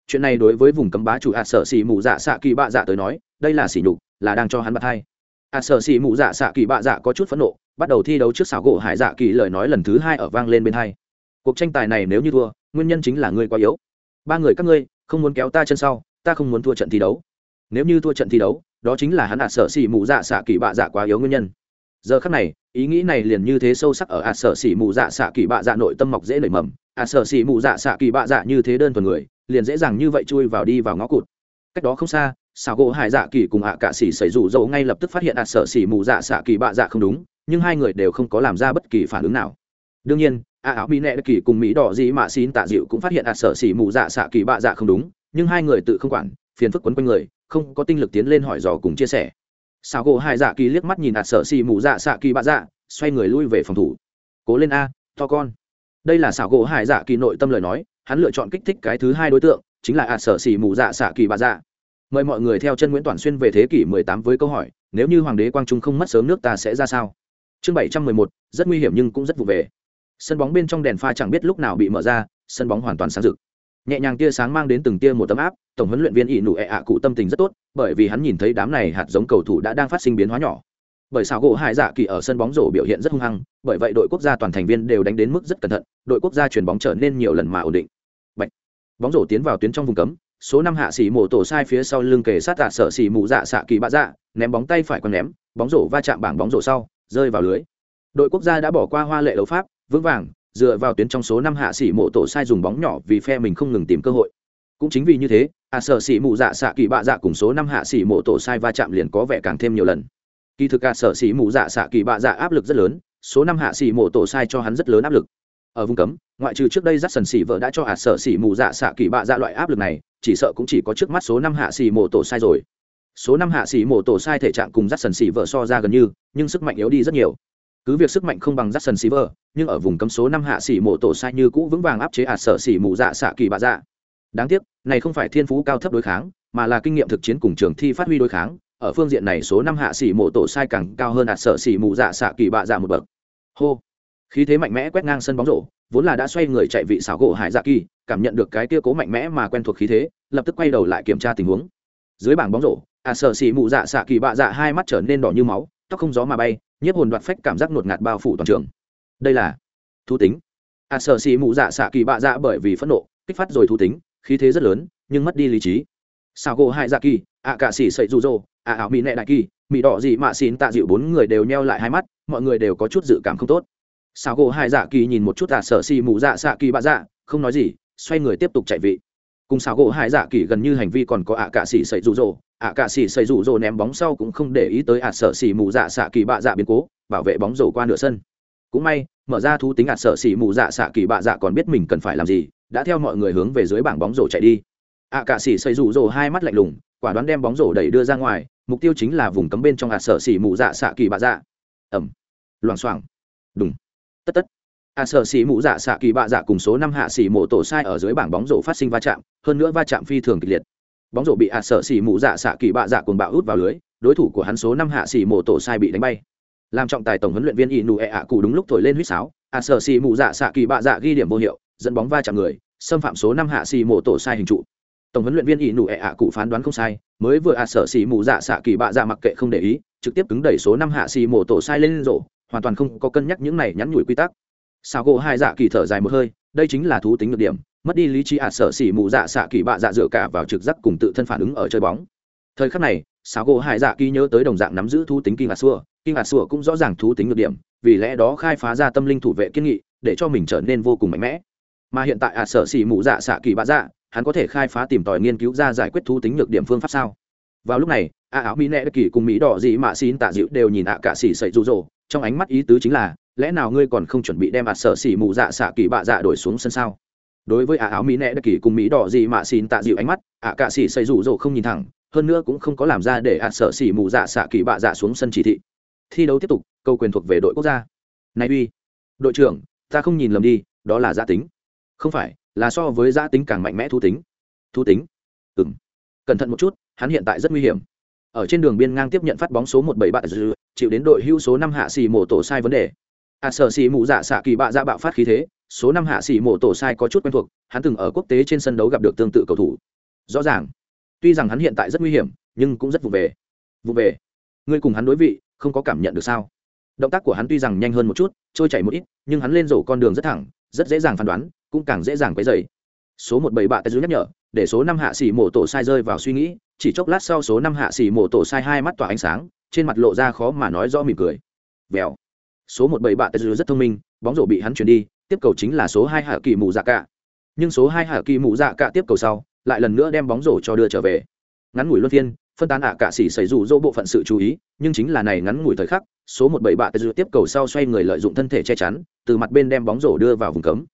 Chuyện này đối với vùng cấm bá chủ hạt sở xỉ mù dạ xạ kỳ bạ dạ tới nói, đây là xỉ nhục, là đang cho hắn bật hay hạt sở xỉ mù dạ xạ kỳ bạ dạ có chút phẫn nộ, bắt đầu thi đấu trước xảo gỗ hải dạ kỳ lời nói lần thứ hai ở vang lên bên hai. Cuộc tranh tài này nếu như thua, nguyên nhân chính là ngươi quá yếu. Ba người các ngươi, không muốn kéo ta chân sau, ta không muốn thua trận thi đấu. Nếu như thua trận thi đấu, đó chính là hắn ạt sở xỉ mù dạ xạ kỳ bạ dạ quá yếu nguyên nhân giờ khắc này, ý nghĩ này liền như thế sâu sắc ở ạt sở xỉ mù dạ xạ kỳ bạ dạ nội tâm mọc dễ nảy mầm. Ạt sở xỉ mù dạ xạ kỳ bạ dạ như thế đơn thuần người, liền dễ dàng như vậy chui vào đi vào ngõ cụt. Cách đó không xa xào gỗ hải dạ kỳ cùng ạ cạ xỉ xảy rủ dầu ngay lập tức phát hiện ạt sở xỉ mù dạ xạ kỳ bạ dạ không đúng, nhưng hai người đều không có làm ra bất kỳ phản ứng nào. Đương nhiên a áo mỹ nệ kỳ cùng mỹ đỏ dị mạ xin tạ dịu cũng phát hiện ạt sở xỉ mù dạ xạ kỳ bạ dạ không đúng, nhưng hai người tự không quản, phiền phức quấn quanh người, không có tinh lực tiến lên hỏi dò cùng chia sẻ sao gỗ hai dạ kỳ liếc mắt nhìn ạt sợ xì mù dạ xạ kỳ bạ dạ xoay người lui về phòng thủ. Cố lên a to con. Đây là xảo gỗ hải dạ kỳ nội tâm lời nói hắn lựa chọn kích thích cái thứ hai đối tượng chính là ạt sợ xỉ mù dạ xạ kỳ bạ dạ. Mời mọi người theo chân nguyễn toàn xuyên về thế kỷ 18 với câu hỏi nếu như hoàng đế quang trung không mất sớm nước ta sẽ ra sao? Chương 711, rất nguy hiểm nhưng cũng rất vụ về. Sân bóng bên trong đèn pha chẳng biết lúc nào bị mở ra sân bóng hoàn toàn sáng rực. Nhẹ nhàng tia sáng mang đến từng tia một tấm áp tổng huấn luyện viên ỷ nụ ẹ ạ cụ tâm tình rất tốt, bởi vì hắn nhìn thấy đám này hạt giống cầu thủ đã đang phát sinh biến hóa nhỏ. Bởi sao gỗ hải dạ kỳ ở sân bóng rổ biểu hiện rất hung hăng, bởi vậy đội quốc gia toàn thành viên đều đánh đến mức rất cẩn thận, đội quốc gia chuyển bóng trở nên nhiều lần mà ổn định. Bạch. bóng rổ tiến vào tuyến trong vùng cấm, số năm hạ xỉ mổ tổ sai phía sau lưng kề sát tạ sở xỉ mù dạ xạ kỳ bạ dạ ném bóng tay phải còn ném, bóng rổ va chạm bảng bóng rổ sau, rơi vào lưới. Đội quốc gia đã bỏ qua hoa lệ đấu pháp, vững vàng, dựa vào tuyến trong số năm hạ xỉ mộ tổ sai dùng bóng nhỏ vì phe mình không ngừng tìm cơ hội. Cũng chính vì như thế à sở xỉ mù dạ xạ kỳ bạ dạ cùng số năm hạ xỉ mộ tổ sai va chạm liền có vẻ càng thêm nhiều lần. Kỳ thực à sở xỉ mù dạ xạ kỳ bạ dạ áp lực rất lớn, số năm hạ xỉ mộ tổ sai cho hắn rất lớn áp lực. Ở vùng cấm, ngoại trừ trước đây dắt sần xỉ vợ đã cho à sở xỉ mù dạ xạ kỳ bạ dạ loại áp lực này, chỉ sợ cũng chỉ có trước mắt số năm hạ xỉ mộ tổ sai rồi. Số năm hạ xỉ mộ tổ sai thể trạng cùng dắt sần xỉ vợ so ra gần như, nhưng sức mạnh yếu đi rất nhiều. Cứ việc sức mạnh không bằng dắt sần xỉ vợ, nhưng ở vùng cấm số năm hạ xỉ mộ tổ sai như cũ vững vàng áp chế à sở xỉ mù dạ xạ kỳ bạ dạ đáng tiếc, này không phải thiên phú cao thấp đối kháng, mà là kinh nghiệm thực chiến cùng trường thi phát huy đối kháng, ở phương diện này số năm hạ sĩ mộ tổ sai càng cao hơn hạt sở sĩ mù dạ xạ kỳ bạ dạ một bậc. Hô. Khí thế mạnh mẽ quét ngang sân bóng rổ, vốn là đã xoay người chạy vị xảo gỗ hải dạ kỳ, cảm nhận được cái kia cố mạnh mẽ mà quen thuộc khí thế, lập tức quay đầu lại kiểm tra tình huống. Dưới bảng bóng rổ hạt sở sĩ mù dạ xạ kỳ bạ dạ hai mắt trở nên đỏ như máu, tóc không gió mà bay, nhiếp hồn đoạt phách cảm giác ngột ngạt bao phủ toàn trường. Đây là thú tính. Hạt sợ xì mụ dạ xạ kỳ bạ dạ bởi vì phẫn nộ, kích phát rồi thú tính khí thế rất lớn, nhưng mất đi lý trí. Sao gỗ hai dạ kỳ, ạ cả xỉ sậy rụ rỗ ạ ảo mỹ nệ đại kỳ mỹ đỏ gì mạ xin tạ dịu bốn người đều neo lại hai mắt, mọi người đều có chút dự cảm không tốt. Sao gỗ hai dạ kỳ nhìn một chút tạ sợ xì mù dạ xạ kỳ bạ dạ không nói gì, xoay người tiếp tục chạy vị. Cùng sao gỗ hai dạ kỳ gần như hành vi còn có ạ cả xỉ sậy rụ rỗ ạ cả xỉ sậy rụ rỗ ném bóng sau cũng không để ý tới ạ sợ xì mù dạ xạ kỳ bạ dạ biến cố, bảo vệ bóng rổ qua nửa sân. Cũng may, mở ra thú tính ạ sợ xỉ mù dạ xạ kỳ bạ dạ còn biết mình cần phải làm gì đã theo mọi người hướng về dưới bảng bóng rổ chạy đi. Ạ cả xỉ xây rủ rồ hai mắt lạnh lùng, quả đoán đem bóng rổ đẩy đưa ra ngoài, mục tiêu chính là vùng cấm bên trong hạt sợ xỉ mụ dạ xạ kỳ bạ dạ. Ẩm loảng xoảng. Đùng. Tất tất. À sợ xỉ mụ dạ xạ kỳ bạ dạ cùng số năm hạ xỉ mộ tổ sai ở dưới bảng bóng rổ phát sinh va chạm, hơn nữa va chạm phi thường kịch liệt. Bóng rổ bị à sợ xỉ mụ dạ xạ kỳ bạ dạ cùng bạo út vào lưới, đối thủ của hắn số năm hạ xỉ mộ tổ sai bị đánh bay. Làm trọng tài tổng huấn luyện viên inu e ạ cụ đúng lúc thổi lên huýt sáo, a sở xì mụ dạ xạ kỳ bạ dạ ghi điểm vô hiệu dẫn bóng va chạm người, xâm phạm số năm hạ xì mổ tổ sai hình trụ. Tổng huấn luyện viên inu e ạ cụ phán đoán không sai, mới vừa a sở xì mù dạ xạ kỳ bạ dạ mặc kệ không để ý, trực tiếp cứng đẩy số năm hạ xì mổ tổ sai lên rổ, hoàn toàn không có cân nhắc những này nhắn nhủi quy tắc. Sao gỗ hai dạ kỳ thở dài một hơi, đây chính là thú tính được điểm, mất đi lý trí a sở xì mù dạ xạ kỳ bạ dạ dựa cả vào trực giác cùng tự thân phản ứng ở chơi bóng. Thời khắc này sao gỗ hai dạ kỳ nhớ tới đồng dạng nắm giữ thú tính kinh a xua kinh hạt sủa cũng rõ ràng thú tính được điểm, vì lẽ đó khai phá ra tâm linh thủ vệ kiên nghị, để cho mình trở nên vô cùng mạnh mẽ mà hiện tại ạ à sở xỉ mù dạ xạ kỳ bạ dạ hắn có thể khai phá tìm tòi nghiên cứu ra giải quyết thú tính nhược điểm phương pháp sao? Vào lúc này, ạ áo mỹ nệ kỳ cùng mỹ đỏ dị mạ xin tạ dịu đều nhìn ạ cả xỉ sậy rụ rỗ trong ánh mắt ý tứ chính là, lẽ nào ngươi còn không chuẩn bị đem ạ sở xỉ mù dạ xạ kỳ bạ dạ đổi xuống sân sao? Đối với ạ áo mỹ nệ kỳ cùng mỹ đỏ dị mạ xin tạ dịu ánh mắt, ạ cả xỉ sậy rụ rỗ không nhìn thẳng, hơn nữa cũng không có làm ra để ạ sở xỉ mù dạ xạ kỳ bạ dạ xuống sân chỉ thị. Thi đấu tiếp tục, câu quyền thuộc về đội quốc gia. Này uy, đội trưởng, ta không nhìn lầm đi, đó là gia tính không phải, là so với gia tính càng mạnh mẽ thú tính. Thú tính? Ừ m cẩn thận một chút, hắn hiện tại rất nguy hiểm. Ở trên đường biên ngang tiếp nhận phát bóng số một bảy bạn dư chịu đến đội hưu số năm hạ xì mổ tổ sai vấn đề. À sở xì mụ dạ xạ kỳ bạ dạ bạo phát khí thế, số năm hạ xì mổ tổ sai có chút quen thuộc, hắn từng ở quốc tế trên sân đấu gặp được tương tự cầu thủ. Rõ ràng. Tuy rằng hắn hiện tại rất nguy hiểm, nhưng cũng rất vụ về. Vụ về. Ngươi cùng hắn đối vị, không có cảm nhận được sao? Động tác của hắn tuy rằng nhanh hơn một chút, trôi chảy một ít, nhưng hắn lên rổ con đường rất thẳng, rất dễ dàng phán đoán cũng càng dễ dàng quấy dày số một bảy bạ tay dưới nhắc nhở, để số năm hạ xỉ mổ tổ sai rơi vào suy nghĩ, chỉ chốc lát sau số năm hạ xỉ mổ tổ sai hai mắt tỏa ánh sáng, trên mặt lộ ra khó mà nói rõ mỉm cười. Vèo. Số một bảy bạ tê rất thông minh, bóng rổ bị hắn chuyển đi, tiếp cầu chính là số hai hạ kỳ mù dạ cả. Nhưng số hai hạ kỳ mù dạ cả tiếp cầu sau, lại lần nữa đem bóng rổ cho đưa trở về. Ngắn ngủi luân phiên, phân tán ạ cả xỉ xảy rủ dỗ bộ phận sự chú ý, nhưng chính là này ngắn ngủi thời khắc, số một bảy bạ tê tiếp cầu sau xoay người lợi dụng thân thể che chắn, từ mặt bên đem bóng rổ đưa vào vùng cấm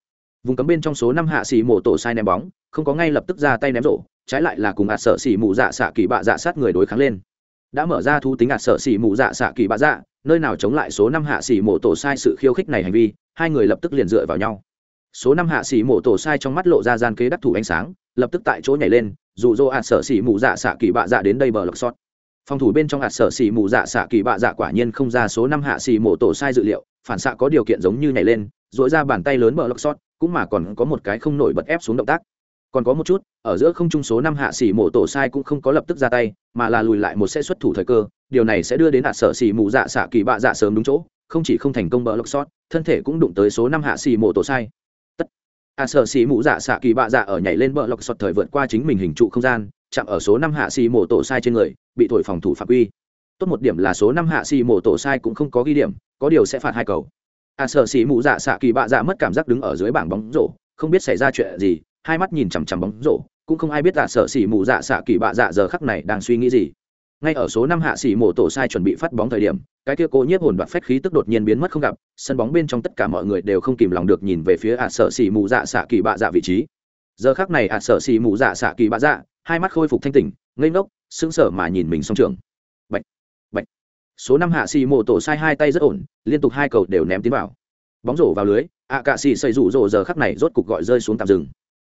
vùng cấm bên trong số năm hạ xì mổ tổ sai ném bóng, không có ngay lập tức ra tay ném rổ, trái lại là cùng ạt sợ xỉ mù dạ xạ kỳ bạ dạ sát người đối kháng lên. Đã mở ra thu tính ạt sợ xỉ mù dạ xạ kỳ bạ dạ nơi nào chống lại số năm hạ xì mổ tổ sai sự khiêu khích này hành vi, hai người lập tức liền dựa vào nhau. Số năm hạ xì mổ tổ sai trong mắt lộ ra gian kế đắc thủ ánh sáng, lập tức tại chỗ nhảy lên dù dỗ ạt sợ xỉ mù dạ xạ kỳ bạ dạ đến đây bờ lọc sót. Phòng thủ bên trong ạt sở xỉ mù dạ xạ kỳ bạ dạ quả nhiên không ra số năm hạ xỉ mổ tổ sai dự liệu, phản xạ có điều kiện giống như nhảy lên dỗi ra bàn tay lớn bờ lọc sót cũng mà còn có một cái không nổi bật ép xuống động tác. Còn có một chút, ở giữa không trung số năm hạ xỉ mổ tổ sai cũng không có lập tức ra tay, mà là lùi lại một sẽ xuất thủ thời cơ, điều này sẽ đưa đến hạ sở xỉ mù dạ xạ kỳ bạ dạ sớm đúng chỗ, không chỉ không thành công bỡ lộc sót, thân thể cũng đụng tới số năm hạ xỉ mổ tổ sai. Tất. Hạ sở xỉ mù dạ xạ kỳ bạ dạ ở nhảy lên bỡ lộc sót thời vượt qua chính mình hình trụ không gian, chạm ở số năm hạ xỉ mổ tổ sai trên người, bị thổi phòng thủ phạm quy tốt một điểm là số năm hạ xỉ mổ tổ sai cũng không có ghi điểm, có điều sẽ phạt hai cầu hạ sợ xỉ mụ dạ xạ kỳ bạ dạ mất cảm giác đứng ở dưới bảng bóng rổ, không biết xảy ra chuyện gì, hai mắt nhìn chằm chằm bóng rổ, cũng không ai biết tạ sợ xỉ mụ dạ xạ kỳ bạ dạ giờ khắc này đang suy nghĩ gì. Ngay ở số năm hạ xỉ mổ tổ sai chuẩn bị phát bóng thời điểm, cái kia cố nhiếp hồn đoạt phách khí tức đột nhiên biến mất không gặp, sân bóng bên trong tất cả mọi người đều không kìm lòng được nhìn về phía ạ sợ xỉ mù dạ xạ kỳ bạ dạ vị trí. Giờ khắc này ạ sợ xỉ mù dạ xạ kỳ bạ dạ hai mắt khôi phục thanh tỉnh, ngây ngốc, sững sờ mà nhìn mình song trường số năm hạ xì mộ tổ sai hai tay rất ổn, liên tục hai cầu đều ném tiến vào. Bóng rổ vào lưới, ạ cạ xì xây rủ rồ giờ khắc này rốt cục gọi rơi xuống tạm rừng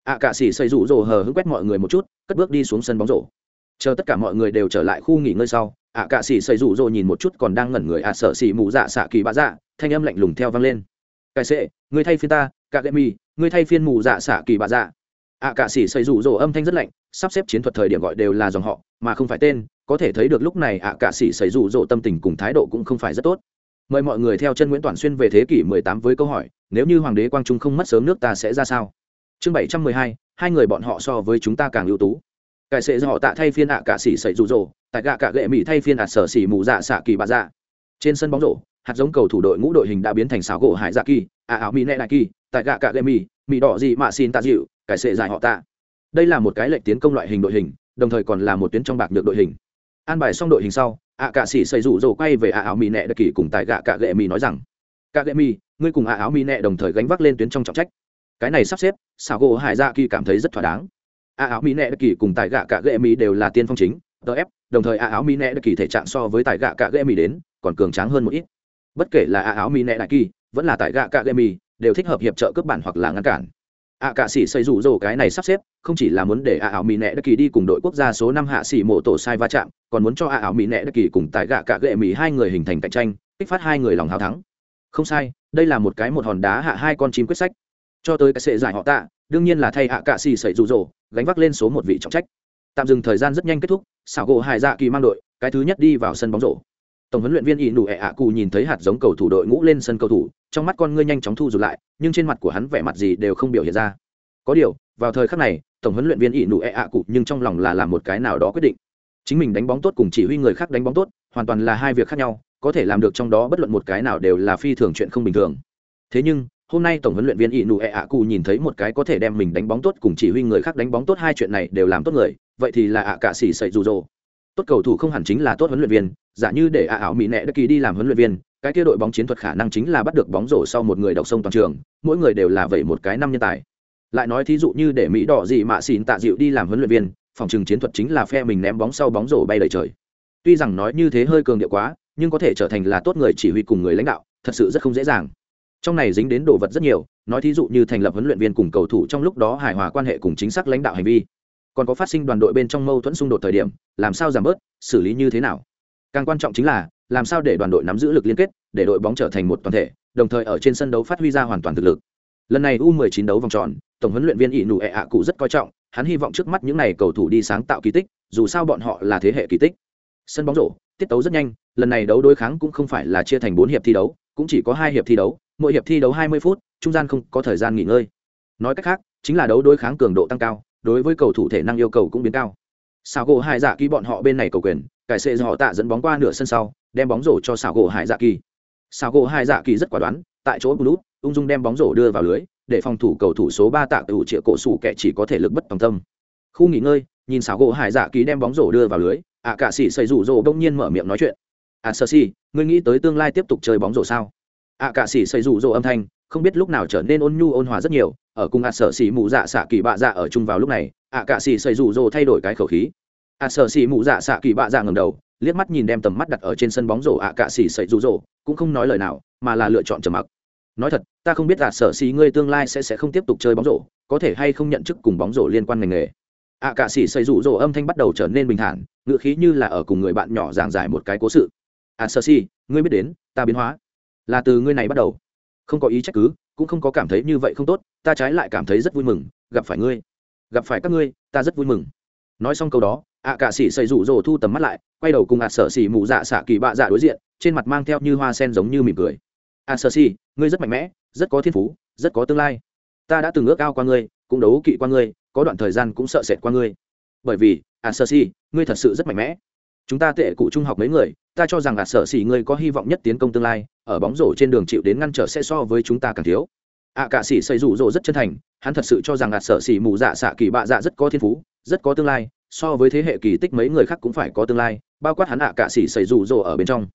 ạ cạ xì xây rủ rồ hờ hững quét mọi người một chút, cất bước đi xuống sân bóng rổ. Chờ tất cả mọi người đều trở lại khu nghỉ ngơi sau, ạ cạ xì xây rủ rồ nhìn một chút còn đang ngẩn người ạ sợ xì mù dạ xạ kỳ bạ dạ thanh âm lạnh lùng theo vang lên. Cài sệ người thay phiên ta, cạ gậy mi người thay phiên mù dạ xạ kỳ bạ dạ ạ cạ sĩ xây rủ rồ âm thanh rất lạnh sắp xếp chiến thuật thời điểm gọi đều là dòng họ mà không phải tên có thể thấy được lúc này ạ cạ sĩ xây rủ rồ tâm tình cùng thái độ cũng không phải rất tốt. Mời mọi người theo chân nguyễn toàn xuyên về thế kỷ 18 với câu hỏi nếu như hoàng đế quang trung không mất sớm nước ta sẽ ra sao? Chương 712, hai người bọn họ so với chúng ta càng ưu tú. Cải sệ do họ tạ thay phiên ạ cạ sĩ xây rụ rỗ tại gạ cạ gệ mỹ thay phiên ạ sở xỉ mù dạ xạ kỳ bà dạ. Trên sân bóng rổ hạt giống cầu thủ đội ngũ đội hình đã biến thành xáo gỗ hải dạ kỳ ạ áo mỹ nẹ đại kỳ tại gạ cạ gệ mỹ mỹ đỏ gì mà xin tạ dịu, cải sệ dài họ tạ. Đây là một cái lệnh tiến công loại hình đội hình, đồng thời còn là một tuyến trong bạc được đội hình. An bài xong đội hình sau, ạ cạ sĩ xây rủ rồ quay về ạ áo mỹ nẹ đặc kỳ cùng tại gạ cạ gệ mỹ nói rằng, cạ gệ mỹ ngươi cùng ạ áo mỹ nẹ đồng thời gánh vác lên tuyến trong trọng trách. Cái này sắp xếp, xảo gỗ hải dạ kỳ cảm thấy rất thỏa đáng. Ạ áo mỹ nẹ đặc kỳ cùng tại gạ cạ gệ mỹ đều là tiên phong chính tf đồng thời ạ áo mỹ nẹ đặc kỳ thể trạng so với tại gạ cạ gệ mỹ đến còn cường tráng hơn một ít. Bất kể là ạ áo mỹ nẹ đại kỳ, vẫn là tại gạ cạ gệ mỹ đều thích hợp hiệp trợ cướp bản hoặc là ngăn cản. Ạ cả sĩ xây rủ rồ cái này sắp xếp, không chỉ là muốn để ạ ảo mỹ nẹ đất kỳ đi cùng đội quốc gia số năm hạ sĩ mộ tổ sai va chạm, còn muốn cho ạ ảo mỹ nẹ đất kỳ cùng tại gạ cả gệ mỹ hai người hình thành cạnh tranh, kích phát hai người lòng hào thắng. Không sai, đây là một cái một hòn đá hạ hai con chim quyết sách. Cho tới cái sệ giải họ tạ, đương nhiên là thay ạ cả sĩ xây rủ rồ, gánh vác lên số một vị trọng trách. Tạm dừng thời gian rất nhanh kết thúc xảo gỗ hải dạ kỳ mang đội, cái thứ nhất đi vào sân bóng rổ tổng huấn luyện viên ỷ nụ ẹ ạ Cụ nhìn thấy hạt giống cầu thủ đội ngũ lên sân cầu thủ, trong mắt con ngươi nhanh chóng thu rụt lại, nhưng trên mặt của hắn vẻ mặt gì đều không biểu hiện ra. Có điều, vào thời khắc này, tổng huấn luyện viên ỷ nụ ẹ ạ cụ nhưng trong lòng là làm một cái nào đó quyết định. Chính mình đánh bóng tốt cùng chỉ huy người khác đánh bóng tốt, hoàn toàn là hai việc khác nhau, có thể làm được trong đó bất luận một cái nào đều là phi thường chuyện không bình thường. Thế nhưng, hôm nay tổng huấn luyện viên ỷ nụ ẹ ạ cụ nhìn thấy một cái có thể đem mình đánh bóng tốt cùng chỉ huy người khác đánh bóng tốt hai chuyện này đều làm tốt người, vậy thì là ạ cả xỉ sậy dù rỗ tốt cầu thủ không hẳn chính là tốt huấn luyện viên giả như để ạ ảo mỹ nẹ đất kỳ đi làm huấn luyện viên, cái kia đội bóng chiến thuật khả năng chính là bắt được bóng rổ sau một người đọc sông toàn trường, mỗi người đều là vậy một cái năm nhân tài. Lại nói thí dụ như để mỹ đỏ gì mạ xỉn tạ dịu đi làm huấn luyện viên, phòng trừng chiến thuật chính là phe mình ném bóng sau bóng rổ bay đầy trời. Tuy rằng nói như thế hơi cường điệu quá, nhưng có thể trở thành là tốt người chỉ huy cùng người lãnh đạo, thật sự rất không dễ dàng. Trong này dính đến đồ vật rất nhiều, nói thí dụ như thành lập huấn luyện viên cùng cầu thủ trong lúc đó hài hòa quan hệ cùng chính xác lãnh đạo hành vi. Còn có phát sinh đoàn đội bên trong mâu thuẫn xung đột thời điểm, làm sao giảm bớt, xử lý như thế nào? Càng quan trọng chính là, làm sao để đoàn đội nắm giữ lực liên kết, để đội bóng trở thành một toàn thể, đồng thời ở trên sân đấu phát huy ra hoàn toàn thực lực. Lần này u 19 đấu vòng tròn, tổng huấn luyện viên ỷ nụ ệ ạ cụ rất coi trọng, hắn hy vọng trước mắt những n à y cầu thủ đi sáng tạo kỳ tích, dù sao bọn họ là thế hệ kỳ tích. Sân bóng rổ, tiết tấu rất nhanh, lần này đấu đối kháng cũng không phải là chia thành bốn hiệp thi đấu, cũng chỉ có hai hiệp thi đấu, mỗi hiệp thi đấu 20 phút, trung gian không có thời gian nghỉ ngơi. Nói cách khác, chính là đấu đối kháng cường độ tăng cao, đối với cầu thủ thể năng yêu cầu cũng biến cao. Sao gỗ hai dạ ký bọn họ bên này cầu quyền cải sệ họ tạ dẫn bóng qua nửa sân sau, đem bóng rổ cho xảo gỗ hải dạ kỳ. Xảo gỗ hải dạ kỳ rất quả đoán, tại chỗ blue ung dung đem bóng rổ đưa vào lưới, để phòng thủ cầu thủ số ba tạ ủ triệu cổ sủ kẻ chỉ có thể lực bất tòng tâm. Khu nghỉ ngơi, nhìn xảo gỗ hải dạ kỳ đem bóng rổ đưa vào lưới, ạ cả sĩ xây rủ rỗ bỗng nhiên mở miệng nói chuyện. Ạ sơ si, ngươi nghĩ tới tương lai tiếp tục chơi bóng rổ sao? ạ cả sĩ xây rủ rỗ âm thanh, không biết lúc nào trở nên ôn nhu ôn hòa rất nhiều, ở cùng ạ sở xỉ mụ dạ xạ kỳ bạ dạ ở chung vào lúc này, ạ cả sĩ xây rủ rỗ thay đổi cái khẩu khí. À, ạ sở xỉ mụ dạ xạ kỳ bạ dạ ngầm đầu, liếc mắt nhìn đem tầm mắt đặt ở trên sân bóng rổ ạ cạ xỉ xây rụ rỗ cũng không nói lời nào, mà là lựa chọn trầm mặc. Nói thật, ta không biết ạ sở xỉ ngươi tương lai sẽ sẽ không tiếp tục chơi bóng rổ, có thể hay không nhận chức cùng bóng rổ liên quan ngành nghề. Ạ cạ xỉ xây rụ rỗ âm thanh bắt đầu trở nên bình thản ngựa khí như là ở cùng người bạn nhỏ giảng giải một cái cố sự. À, ạ sở xỉ ngươi biết đến, ta biến hóa. Là từ ngươi này bắt đầu. Không có ý trách cứ, cũng không có cảm thấy như vậy không tốt, ta trái lại cảm thấy rất vui mừng, gặp phải ngươi. Gặp phải các ngươi, ta rất vui mừng. Nói xong câu đó ạ cả sĩ xây rủ rồ thu tầm mắt lại, quay đầu cùng ạ sở xỉ mù dạ xạ kỳ bạ dạ đối diện, trên mặt mang theo như hoa sen giống như mỉm cười. ạ sở xỉ, ngươi rất mạnh mẽ, rất có thiên phú, rất có tương lai. Ta đã từng ước ao qua ngươi, cũng đấu kỵ qua ngươi, có đoạn thời gian cũng sợ sệt qua ngươi. Bởi vì, ạ sở xỉ, ngươi thật sự rất mạnh mẽ. Chúng ta tệ cụ trung học mấy người, ta cho rằng ạ sở xỉ ngươi có hy vọng nhất tiến công tương lai, ở bóng rổ trên đường chịu đến ngăn trở sẽ so với chúng ta càng thiếu. Ạ cả sĩ xây rủ rỗ rất chân thành, hắn thật sự cho rằng ạ sở xỉ mù dạ xạ kỳ bạ dạ rất có thiên phú, rất có tương lai so với thế hệ kỳ tích mấy người khác cũng phải có tương lai, bao quát hắn ạ cả sĩ xây rủ rỗ ở bên trong.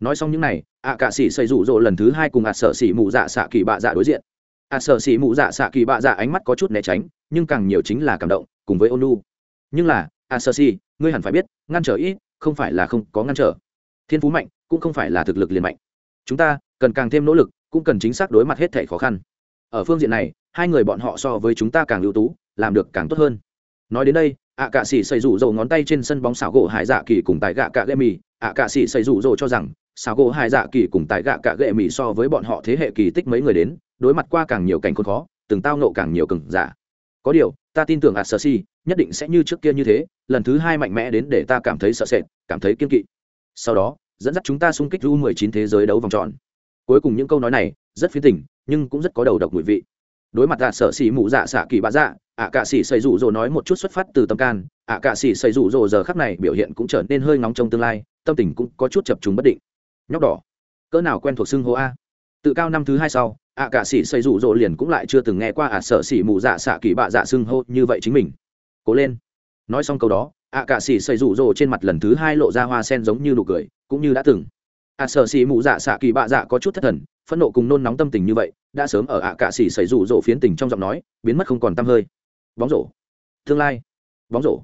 Nói xong những này, ạ cả sĩ xây rủ rỗ lần thứ hai cùng ạ sở xỉ mụ dạ xạ kỳ bạ dạ đối diện. Ạ sở xỉ mụ dạ xạ kỳ bạ dạ ánh mắt có chút né tránh, nhưng càng nhiều chính là cảm động, cùng với ônu nhưng là, ạ sở xỉ, ngươi hẳn phải biết, ngăn trở ít, không phải là không có ngăn trở. Thiên phú mạnh, cũng không phải là thực lực liền mạnh. Chúng ta cần càng thêm nỗ lực, cũng cần chính xác đối mặt hết thể khó khăn. Ở phương diện này, hai người bọn họ so với chúng ta càng ưu tú, làm được càng tốt hơn. Nói đến đây ạ cạ sĩ xây rủ rồ ngón tay trên sân bóng xảo gỗ hải dạ kỳ cùng tài gạ cạ gệ mì. ạ cạ sĩ xây rủ rồ cho rằng, xảo gỗ hải dạ kỳ cùng tài gạ cạ gệ mì so với bọn họ thế hệ kỳ tích mấy người đến, đối mặt qua càng nhiều cảnh khốn khó, từng tao nộ càng nhiều cừng giả. Có điều, ta tin tưởng ạ sơ si nhất định sẽ như trước kia như thế, lần thứ hai mạnh mẽ đến để ta cảm thấy sợ sệt, cảm thấy kiên kỵ. Sau đó, dẫn dắt chúng ta xung kích u 19 thế giới đấu vòng tròn. Cuối cùng những câu nói này rất phi tình, nhưng cũng rất có đầu độc mùi vị đối mặt ạ sợ xỉ mụ dạ xạ kỳ bạ dạ ạ cạ xỉ xây rủ rồ nói một chút xuất phát từ tâm can, ạ cạ xỉ xây rủ rồ giờ khắc này biểu hiện cũng trở nên hơi ngóng trong tương lai, tâm tình cũng có chút chập trùng bất định. Nhóc đỏ, cỡ nào quen thuộc xưng hô a? Tự cao năm thứ hai sau, ạ cạ xỉ xây rủ rồ liền cũng lại chưa từng nghe qua ạ sợ xỉ mụ dạ xạ kỳ bạ dạ xưng hô như vậy chính mình. Cố lên. Nói xong câu đó, ạ cạ xỉ xây rủ rồ trên mặt lần thứ hai lộ ra hoa sen giống như nụ cười, cũng như đã từng. À, ạ sợ xì mụ dạ xạ kỳ bạ dạ có chút thất thần, phẫn nộ cùng nôn nóng tâm tình như vậy, đã sớm ở ạ cạ xỉ xảy rủ rộ phiến tình trong giọng nói, biến mất không còn t hơi. Bóng rổ. Tương lai. Bóng rổ.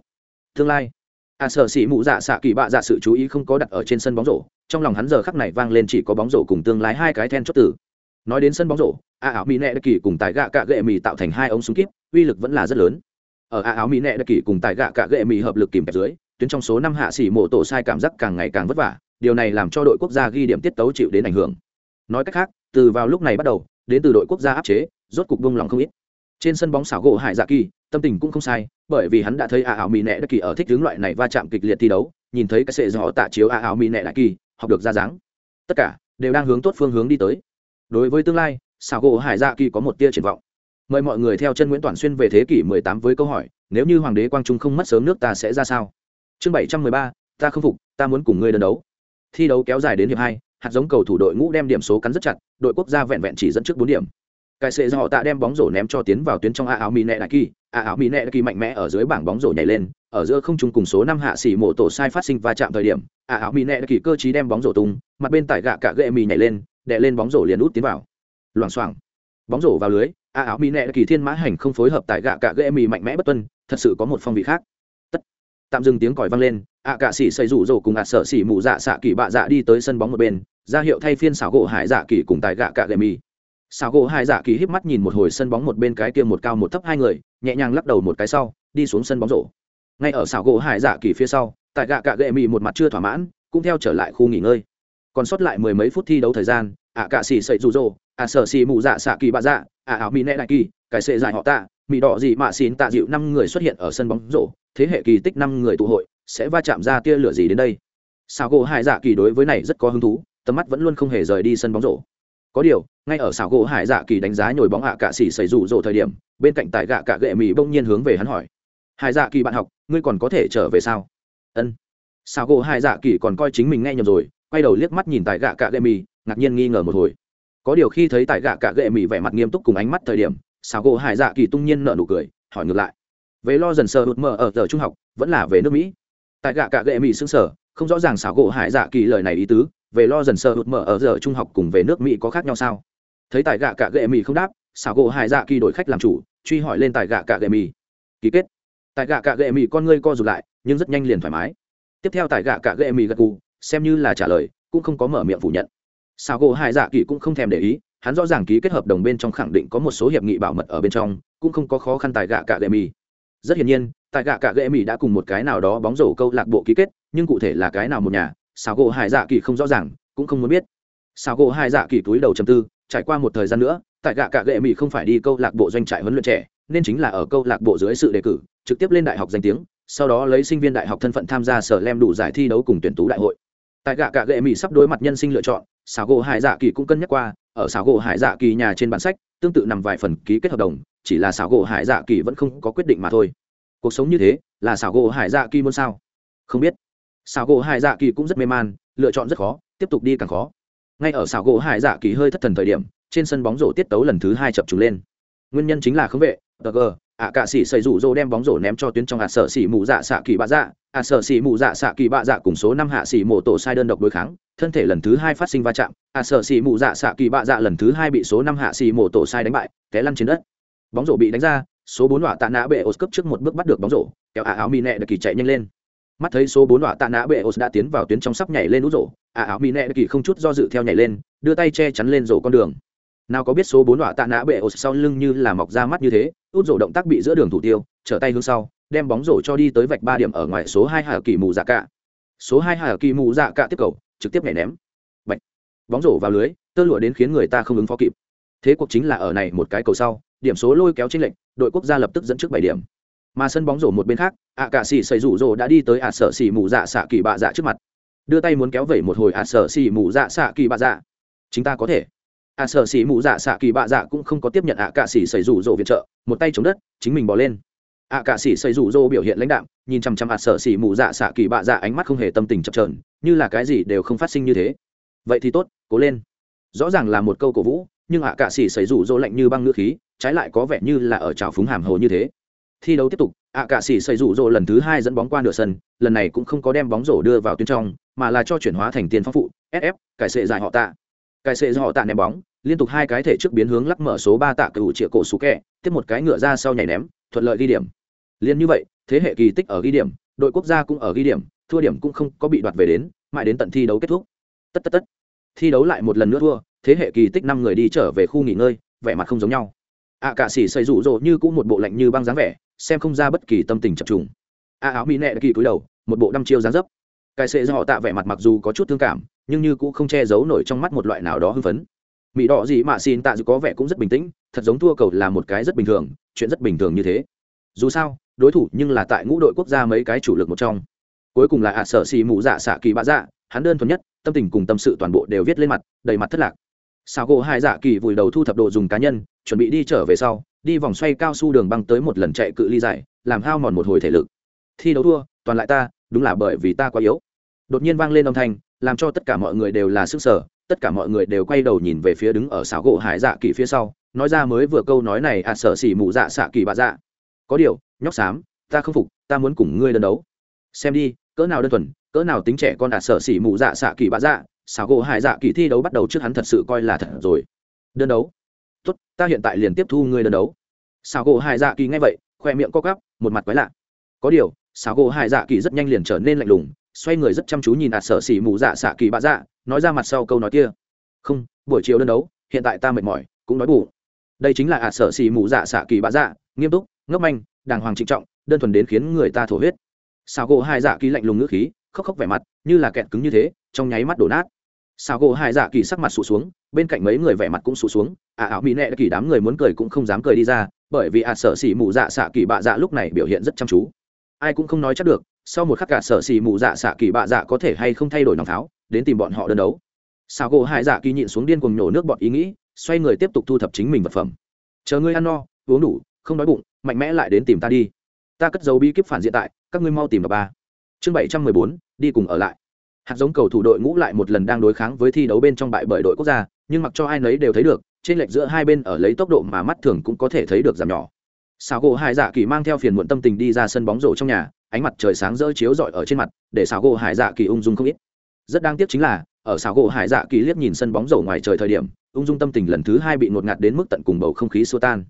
Tương lai. À, ạ sợ xỉ mụ dạ xạ kỳ bạ dạ sự chú ý không có đặt ở trên sân bóng rổ, trong lòng hắn giờ khắc này vang lên chỉ có bóng rổ cùng tương lai hai cái then chốt tử nói đến sân bóng rổ, a áo mỹ nẹ đặc kỳ cùng tài gạ cạ gệ mì tạo thành hai ống súng kíp, uy lực vẫn là rất lớn. Ở a áo mỹ nẹ đặc kỳ cùng tài gạ cạ gệ mì hợp lực kìm kẹp dưới, tuyến trong số năm hạ xỉ mộ tổ sai cảm giác càng ngày càng vất vả điều này làm cho đội quốc gia ghi điểm tiết tấu chịu đến ảnh hưởng. Nói cách khác từ vào lúc này bắt đầu đến từ đội quốc gia áp chế rốt cục bông lòng không ít. Trên sân bóng xảo gỗ hải dạ kỳ tâm tình cũng không sai bởi vì hắn đã thấy a ảo mỹ nẹ đã kỳ ở thích hướng loại này va chạm kịch liệt thi đấu nhìn thấy cái sệ do tạ chiếu a ảo mỹ nẹ đại kỳ học được ra dáng. Tất cả đều đang hướng tốt phương hướng đi tới. Đối với tương lai xảo gỗ hải dạ kỳ có một tia triển vọng. Mời mọi người theo chân nguyễn toàn xuyên về thế kỷ 18 với câu hỏi nếu như hoàng đế quang trung không mất sớm nước ta sẽ ra sao? Chương 713, ta không phục ta muốn cùng ngươi đơn đấu thi đấu kéo dài đến hiệp hai, hạt giống cầu thủ đội ngũ đem điểm số cắn rất chặt, đội quốc gia vẹn vẹn chỉ dẫn trước bốn điểm. Cái sệ do họ tạ đem bóng rổ ném cho tiến vào tuyến trong a áo mỹ nẹ đại kỳ. A áo mỹ nẹ đại kỳ mạnh mẽ ở dưới bảng bóng rổ nhảy lên, ở giữa không trung cùng số năm hạ xỉ mộ tổ sai phát sinh va chạm thời điểm, a áo mỹ nẹ đại kỳ cơ chí đem bóng rổ tung, mặt bên tải gạ cả gệ mì nhảy lên, đè lên bóng rổ liền út tiến vào. Loảng xoảng. Bóng rổ vào lưới, a áo mỹ nẹ đại kỳ thiên mã hành không phối hợp tải gạ cả gệ mì mạnh mẽ bất tuân, thật sự có một phong vị khác tạm dừng tiếng còi vang lên, ạ cả sĩ xây rủ rổ cùng ạt sợ xỉ mụ dạ xạ kỳ bạ dạ đi tới sân bóng một bên, ra hiệu thay phiên xảo gỗ hải dạ kỳ cùng tài gạ cạ gậy mì. Xảo gỗ hải dạ kỳ híp mắt nhìn một hồi sân bóng một bên cái kia một cao một thấp hai người, nhẹ nhàng lắc đầu một cái sau, đi xuống sân bóng rổ. Ngay ở xảo gỗ hải dạ kỳ phía sau tại gạ cạ gậy mì một mặt chưa thỏa mãn, cũng theo trở lại khu nghỉ ngơi. Còn sót lại mười mấy phút thi đấu thời gian, ạ cạ xỉ xây rủ rỗ ạ sở xỉ mụ dạ xạ kỳ bạ dạ ạ ảo mỹ nẹ đại kỳ cái sệ dài họ tạ mỹ đỏ gì mạ xin tạ dịu năm người xuất hiện ở sân bóng rổ, thế hệ kỳ tích năm người tụ hội, sẽ va chạm ra tia lửa gì đến đây? Xào gỗ hải dạ kỳ đối với này rất có hứng thú, tầm mắt vẫn luôn không hề rời đi sân bóng rổ. Có điều, ngay ở xào gỗ hải dạ kỳ đánh giá nhồi bóng ạ cạ xỉ xảy rủ rổ thời điểm, bên cạnh tại gạ cạ gệ mì bỗng nhiên hướng về hắn hỏi. Hải dạ kỳ bạn học, ngươi còn có thể trở về sao? Ân. Xào gỗ hải dạ kỳ còn coi chính mình nghe nhầm rồi, quay đầu liếc mắt nhìn tại gạ cạ gệ mì ngạc nhiên nghi ngờ một hồi. Có điều khi thấy tại gạ cạ gệ mì vẻ mặt nghiêm túc cùng ánh mắt thời điểm sao gỗ hải dạ kỳ tung nhiên nợ nụ cười, hỏi ngược lại. Về lo dần sờ hụt mờ ở giờ trung học, vẫn là về nước mỹ? Tại gạ cạ gệ mỹ xứng sở, không rõ ràng xảo gỗ hải dạ kỳ lời này ý tứ, về lo dần sờ hụt mờ ở giờ trung học cùng về nước mỹ có khác nhau sao? Thấy tại gạ cạ gệ mỹ không đáp, xảo gỗ hải dạ kỳ đổi khách làm chủ, truy hỏi lên tại gạ cạ gệ mỹ. Ký kết. Tại gạ cạ gệ mỹ con ngươi co rụt lại, nhưng rất nhanh liền thoải mái. Tiếp theo tại gạ cạ gệ mỹ gật cù xem như là trả lời, cũng không có mở miệng phủ nhận. Xảo gỗ hải dạ kỳ cũng không thèm để ý hắn rõ ràng ký kết hợp đồng bên trong khẳng định có một số hiệp nghị bảo mật ở bên trong, cũng không có khó khăn tại gạ cả gệ mì. Rất hiển nhiên, tại gạ cả gệ mì đã cùng một cái nào đó bóng rổ câu lạc bộ ký kết, nhưng cụ thể là cái nào một nhà sao gỗ hải dạ kỳ không rõ ràng, cũng không muốn biết. Sao gỗ hải dạ kỳ túi đầu chầm tư, trải qua một thời gian nữa, tại gạ cả gệ mì không phải đi câu lạc bộ doanh trại huấn luyện trẻ, nên chính là ở câu lạc bộ dưới sự đề cử, trực tiếp lên đại học danh tiếng, sau đó lấy sinh viên đại học thân phận tham gia sở lem đủ giải thi đấu cùng tuyển tú đại hội. Tại gạ cả gệ mỹ sắp đối mặt nhân sinh lựa chọn sao gỗ hải dạ kỳ cũng cân nhắc qua ở xảo gỗ hải dạ kỳ nhà trên bản sách, tương tự nằm vài phần ký kết hợp đồng, chỉ là xảo gỗ hải dạ kỳ vẫn không có quyết định mà thôi. Cuộc sống như thế, là xảo gỗ hải dạ kỳ muốn sao? Không biết. Xảo gỗ hải dạ kỳ cũng rất mê man, lựa chọn rất khó, tiếp tục đi càng khó. Ngay ở xảo gỗ hải dạ kỳ hơi thất thần thời điểm, trên sân bóng rổ tiết tấu lần thứ hai chập trùng lên. Nguyên nhân chính là không vệ tg ạ cạ sĩ xây rủ rô đem bóng rổ ném cho tuyến trong hạt sở xỉ mù dạ xạ kỳ bạ dạ. ạ sở xỉ mù dạ xạ kỳ bạ dạ cùng số năm hạ xỉ mổ tổ sai đơn độc đối kháng, thân thể lần thứ hai phát sinh va chạm. ạ sở xỉ mù dạ xạ kỳ bạ dạ lần thứ hai bị số năm hạ xỉ mổ tổ sai đánh bại, té lăn trên đất. Bóng rổ bị đánh ra, số bốn hỏa tạ nã bệ ột cấp trước một bước bắt được bóng rổ, kéo ả áo mi nẹ đặc kỳ chạy nhanh lên. Mắt thấy số bốn hỏa tạ nã bệ ột đã tiến vào tuyến trong sắp nhảy lên út rổ ả áo mi nẹ đặc kỳ không chút do dự theo nhảy lên, đưa tay che chắn lên rổ con đường nào có biết số bốn đọa tạ nã bệ ột sau lưng như là mọc ra mắt như thế, út rổ động tác bị giữa đường thủ tiêu, trở tay hướng sau, đem bóng rổ cho đi tới vạch ba điểm ở ngoài số hai hà kỳ mù dạ cạ số hai hà kỳ mù dạ cạ tiếp cầu, trực tiếp nhảy ném. Bạch. bóng rổ vào lưới, tơ lụa đến khiến người ta không ứng phó kịp. Thế cuộc chính là ở này một cái cầu sau, điểm số lôi kéo trên lệnh đội quốc gia lập tức dẫn trước bảy điểm. Mà sân bóng rổ một bên khác, ạ cạ xì xây rủ rổ đã đi tới ạ sở xì mù dạ xạ kỳ bạ dạ trước mặt. Đưa tay muốn kéo vẩy một hồi ạ sở xì mù dạ xạ kỳ bạ dạ. Chúng ta có thể. À, ạ sở xì mụ dạ xạ kỳ bạ dạ cũng không có tiếp nhận ạ cạ xì xây rủ rỗ viện trợ, một tay chống đất, chính mình bỏ lên. Ạ cạ xì xây rủ rỗ biểu hiện lãnh đạm, nhìn chăm chăm ạ sở xì mụ dạ xạ kỳ bạ dạ ánh mắt không hề tâm tình chập trờn như là cái gì đều không phát sinh như thế. Vậy thì tốt, cố lên. Rõ ràng là một câu cổ vũ, nhưng ạ cạ xì xây rủ rỗ lạnh như băng ngữ khí, trái lại có vẻ như là ở trào phúng hàm hồ như thế. Thi đấu tiếp tục, ạ cạ sĩ xây rủ rỗ lần thứ hai dẫn bóng qua nửa sân, lần này cũng không có đem bóng rổ đưa vào tuyến trong, mà là cho chuyển hóa thành tiền phong phụ sf cải sệ dài họ tạ cái sệ do họ tạ ném bóng, liên tục hai cái thể trước biến hướng lắc mở số ba tạ cựu triệu cổ sú kẹ, tiếp một cái ngựa ra sau nhảy ném, thuận lợi ghi điểm. Liên như vậy, thế hệ kỳ tích ở ghi điểm, đội quốc gia cũng ở ghi điểm, thua điểm cũng không có bị đoạt về đến, mãi đến tận thi đấu kết thúc. Tất tất tất. Thi đấu lại một lần nữa thua, thế hệ kỳ tích năm người đi trở về khu nghỉ ngơi, vẻ mặt không giống nhau. Ạ cạ xỉ xây rủ rộ như cũng một bộ lạnh như băng dáng vẻ, xem không ra bất kỳ tâm tình chập trùng. A áo mỹ nẹ kỳ cúi đầu, một bộ đăm chiêu dáng dấp cái sệ do họ tạ vẻ mặt mặc dù có chút thương cảm, nhưng như cũng không che giấu nổi trong mắt một loại nào đó hưng phấn. Mỹ đỏ gì mà xin tạ dù có vẻ cũng rất bình tĩnh, thật giống thua cầu là một cái rất bình thường, chuyện rất bình thường như thế. Dù sao, đối thủ nhưng là tại ngũ đội quốc gia mấy cái chủ lực một trong. Cuối cùng là ạ sở xì mù dạ xạ kỳ bạ dạ hắn đơn thuần nhất, tâm tình cùng tâm sự toàn bộ đều viết lên mặt, đầy mặt thất lạc. Sao gỗ hai dạ kỳ vùi đầu thu thập đồ dùng cá nhân, chuẩn bị đi trở về sau, đi vòng xoay cao su đường băng tới một lần chạy cự ly dài, làm hao mòn một hồi thể lực. Thi đấu thua, toàn lại ta đúng là bởi vì ta quá yếu. Đột nhiên vang lên âm thanh, làm cho tất cả mọi người đều là sức sở, tất cả mọi người đều quay đầu nhìn về phía đứng ở xảo gỗ hải dạ kỳ phía sau, nói ra mới vừa câu nói này à sợ xỉ mù dạ xạ kỳ bạ dạ. Có điều, nhóc xám, ta không phục, ta muốn cùng ngươi đơn đấu. Xem đi, cỡ nào đơn thuần, cỡ nào tính trẻ con à sợ xỉ mù dạ xạ kỳ bạ dạ. Xảo gỗ hải dạ kỳ thi đấu bắt đầu trước hắn thật sự coi là thật rồi. Đơn đấu? Tốt, ta hiện tại liền tiếp thu ngươi đơn đấu. Xảo gỗ hải dạ kỳ nghe vậy, khoe miệng co cắp một mặt quái lạ. Có điều xảo gỗ hải dạ kỳ rất nhanh liền trở nên lạnh lùng, xoay người rất chăm chú nhìn ạt sở xỉ mù dạ xạ kỳ bạ dạ nói ra mặt sau câu nói kia. Không, buổi chiều đơn đấu, hiện tại ta mệt mỏi, cũng nói bù đây chính là ạt sở xỉ mù dạ xạ kỳ bạ dạ nghiêm túc, ngốc manh, đàng hoàng trịnh trọng, đơn thuần đến khiến người ta thổ huyết. Xảo gỗ hải dạ kỳ lạnh lùng ngữ khí, khóc khóc vẻ mặt, như là kẹt cứng như thế, trong nháy mắt đổ nát. Sao gỗ Hải dạ kỳ sắc mặt sụt xuống, bên cạnh mấy người vẻ mặt cũng sụt xuống, ả ảo mỹ nẹ kỳ đám người muốn cười cũng không dám cười đi ra, bởi vì ạt sợ xỉ mù dạ xạ kỳ bạ dạ lúc này biểu hiện rất chăm chú ai cũng không nói chắc được, sau một khắc cả sợ xì mù dạ xạ kỳ bạ dạ có thể hay không thay đổi nòng tháo, đến tìm bọn họ đơn đấu. Sao gỗ hại dạ kỳ nhịn xuống điên cùng nhổ nước bọn ý nghĩ, xoay người tiếp tục thu thập chính mình vật phẩm. Chờ ngươi ăn no, uống đủ, không đói bụng, mạnh mẽ lại đến tìm ta đi. Ta cất dấu bí kíp phản diện tại, các ngươi mau tìm vào ba. Chương bảy trăm mười bốn, đi cùng ở lại. Hạt giống cầu thủ đội ngũ lại một lần đang đối kháng với thi đấu bên trong bại bởi đội quốc gia, nhưng mặc cho ai nấy đều thấy được, trên lệch giữa hai bên ở lấy tốc độ mà mắt thường cũng có thể thấy được giảm nhỏ xào gỗ hải dạ kỳ mang theo phiền muộn tâm tình đi ra sân bóng rổ trong nhà, ánh mặt trời sáng rỡ chiếu rọi ở trên mặt, để xào gỗ hải dạ kỳ ung dung không ít. Rất đáng tiếc chính là, ở xào gỗ hải dạ kỳ liếc nhìn sân bóng rổ ngoài trời thời điểm, ung dung tâm tình lần thứ hai bị ngột ngạt đến mức tận cùng bầu không khí xua tan.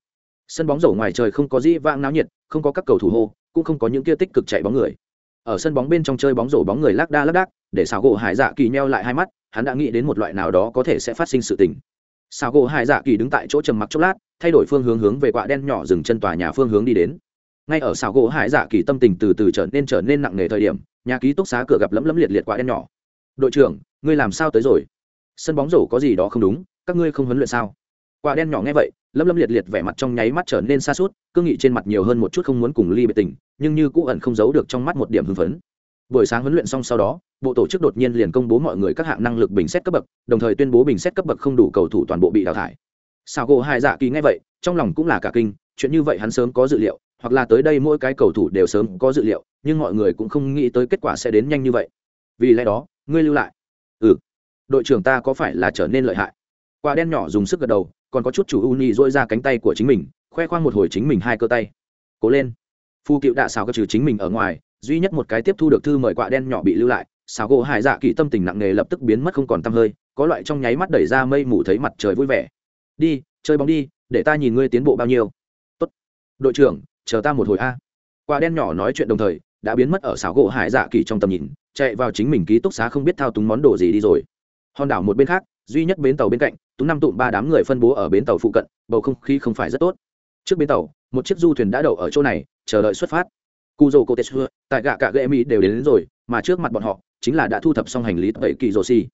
Sân bóng rổ ngoài trời không có dĩ vãng náo nhiệt, không có các cầu thủ hô, cũng không có những kia tích cực chạy bóng người. Ở sân bóng bên trong chơi bóng rổ bóng người lác đa lác đác, để xào gỗ hải dạ kỳ neo lại hai mắt, hắn đã nghĩ đến một loại nào đó có thể sẽ phát sinh sự tình xào gỗ hải dạ kỳ đứng tại chỗ trầm mặc chốc lát, thay đổi phương hướng hướng về quạ đen nhỏ dừng chân tòa nhà phương hướng đi đến. Ngay ở xào gỗ hải dạ kỳ tâm tình từ từ trở nên trở nên nặng nề thời điểm, nhà ký túc xá cửa gặp lấm lấm liệt liệt quạ đen nhỏ. Đội trưởng, ngươi làm sao tới rồi? Sân bóng rổ có gì đó không đúng, các ngươi không huấn luyện sao? Quả đen nhỏ nghe vậy lâm lâm liệt liệt vẻ mặt trong nháy mắt trở nên xa suốt cương nghị trên mặt nhiều hơn một chút không muốn cùng ly biệt tình, nhưng như cũ ẩn không giấu được trong mắt một điểm hưng phấn. Buổi sáng huấn luyện xong sau đó bộ tổ chức đột nhiên liền công bố mọi người các hạng năng lực bình xét cấp bậc, đồng thời tuyên bố bình xét cấp bậc không đủ cầu thủ toàn bộ bị đào thải. Sao gỗ hai dạ kỳ nghe vậy, trong lòng cũng là cả kinh, chuyện như vậy hắn sớm có dự liệu, hoặc là tới đây mỗi cái cầu thủ đều sớm có dự liệu, nhưng mọi người cũng không nghĩ tới kết quả sẽ đến nhanh như vậy. Vì lẽ đó, ngươi lưu lại. Ừ. Đội trưởng ta có phải là trở nên lợi hại? Quả đen nhỏ dùng sức gật đầu, còn có chút chủ u nhị dỗi ra cánh tay của chính mình, khoe khoang một hồi chính mình hai cơ tay. Cố lên. Phu cựu đạ xào các trừ chính mình ở ngoài, duy nhất một cái tiếp thu được thư mời quạ đen nhỏ bị lưu lại xào gỗ hải dạ kỳ tâm tình nặng nề lập tức biến mất không còn t hơi có loại trong nháy mắt đẩy ra mây mù thấy mặt trời vui vẻ. Đi chơi bóng đi để ta nhìn ngươi tiến bộ bao nhiêu. Tốt. Đội trưởng chờ ta một hồi a. Quả đen nhỏ nói chuyện đồng thời đã biến mất ở xào gỗ hải dạ kỳ trong tầm nhìn chạy vào chính mình ký túc xá không biết thao túng món đồ gì đi rồi. Hòn đảo một bên khác duy nhất bến tàu bên cạnh tú năm tụm ba đám người phân bố ở bến tàu phụ cận bầu không khí không phải rất tốt. Trước bến tàu một chiếc du thuyền đã đậu ở chỗ này chờ đợi xuất phát. Cu dô cô tê xưa tại gạ cả gậy mỹ đều đến, đến rồi mà trước mặt bọn họ chính là đã thu thập xong hành lý tẩy kỳ rô si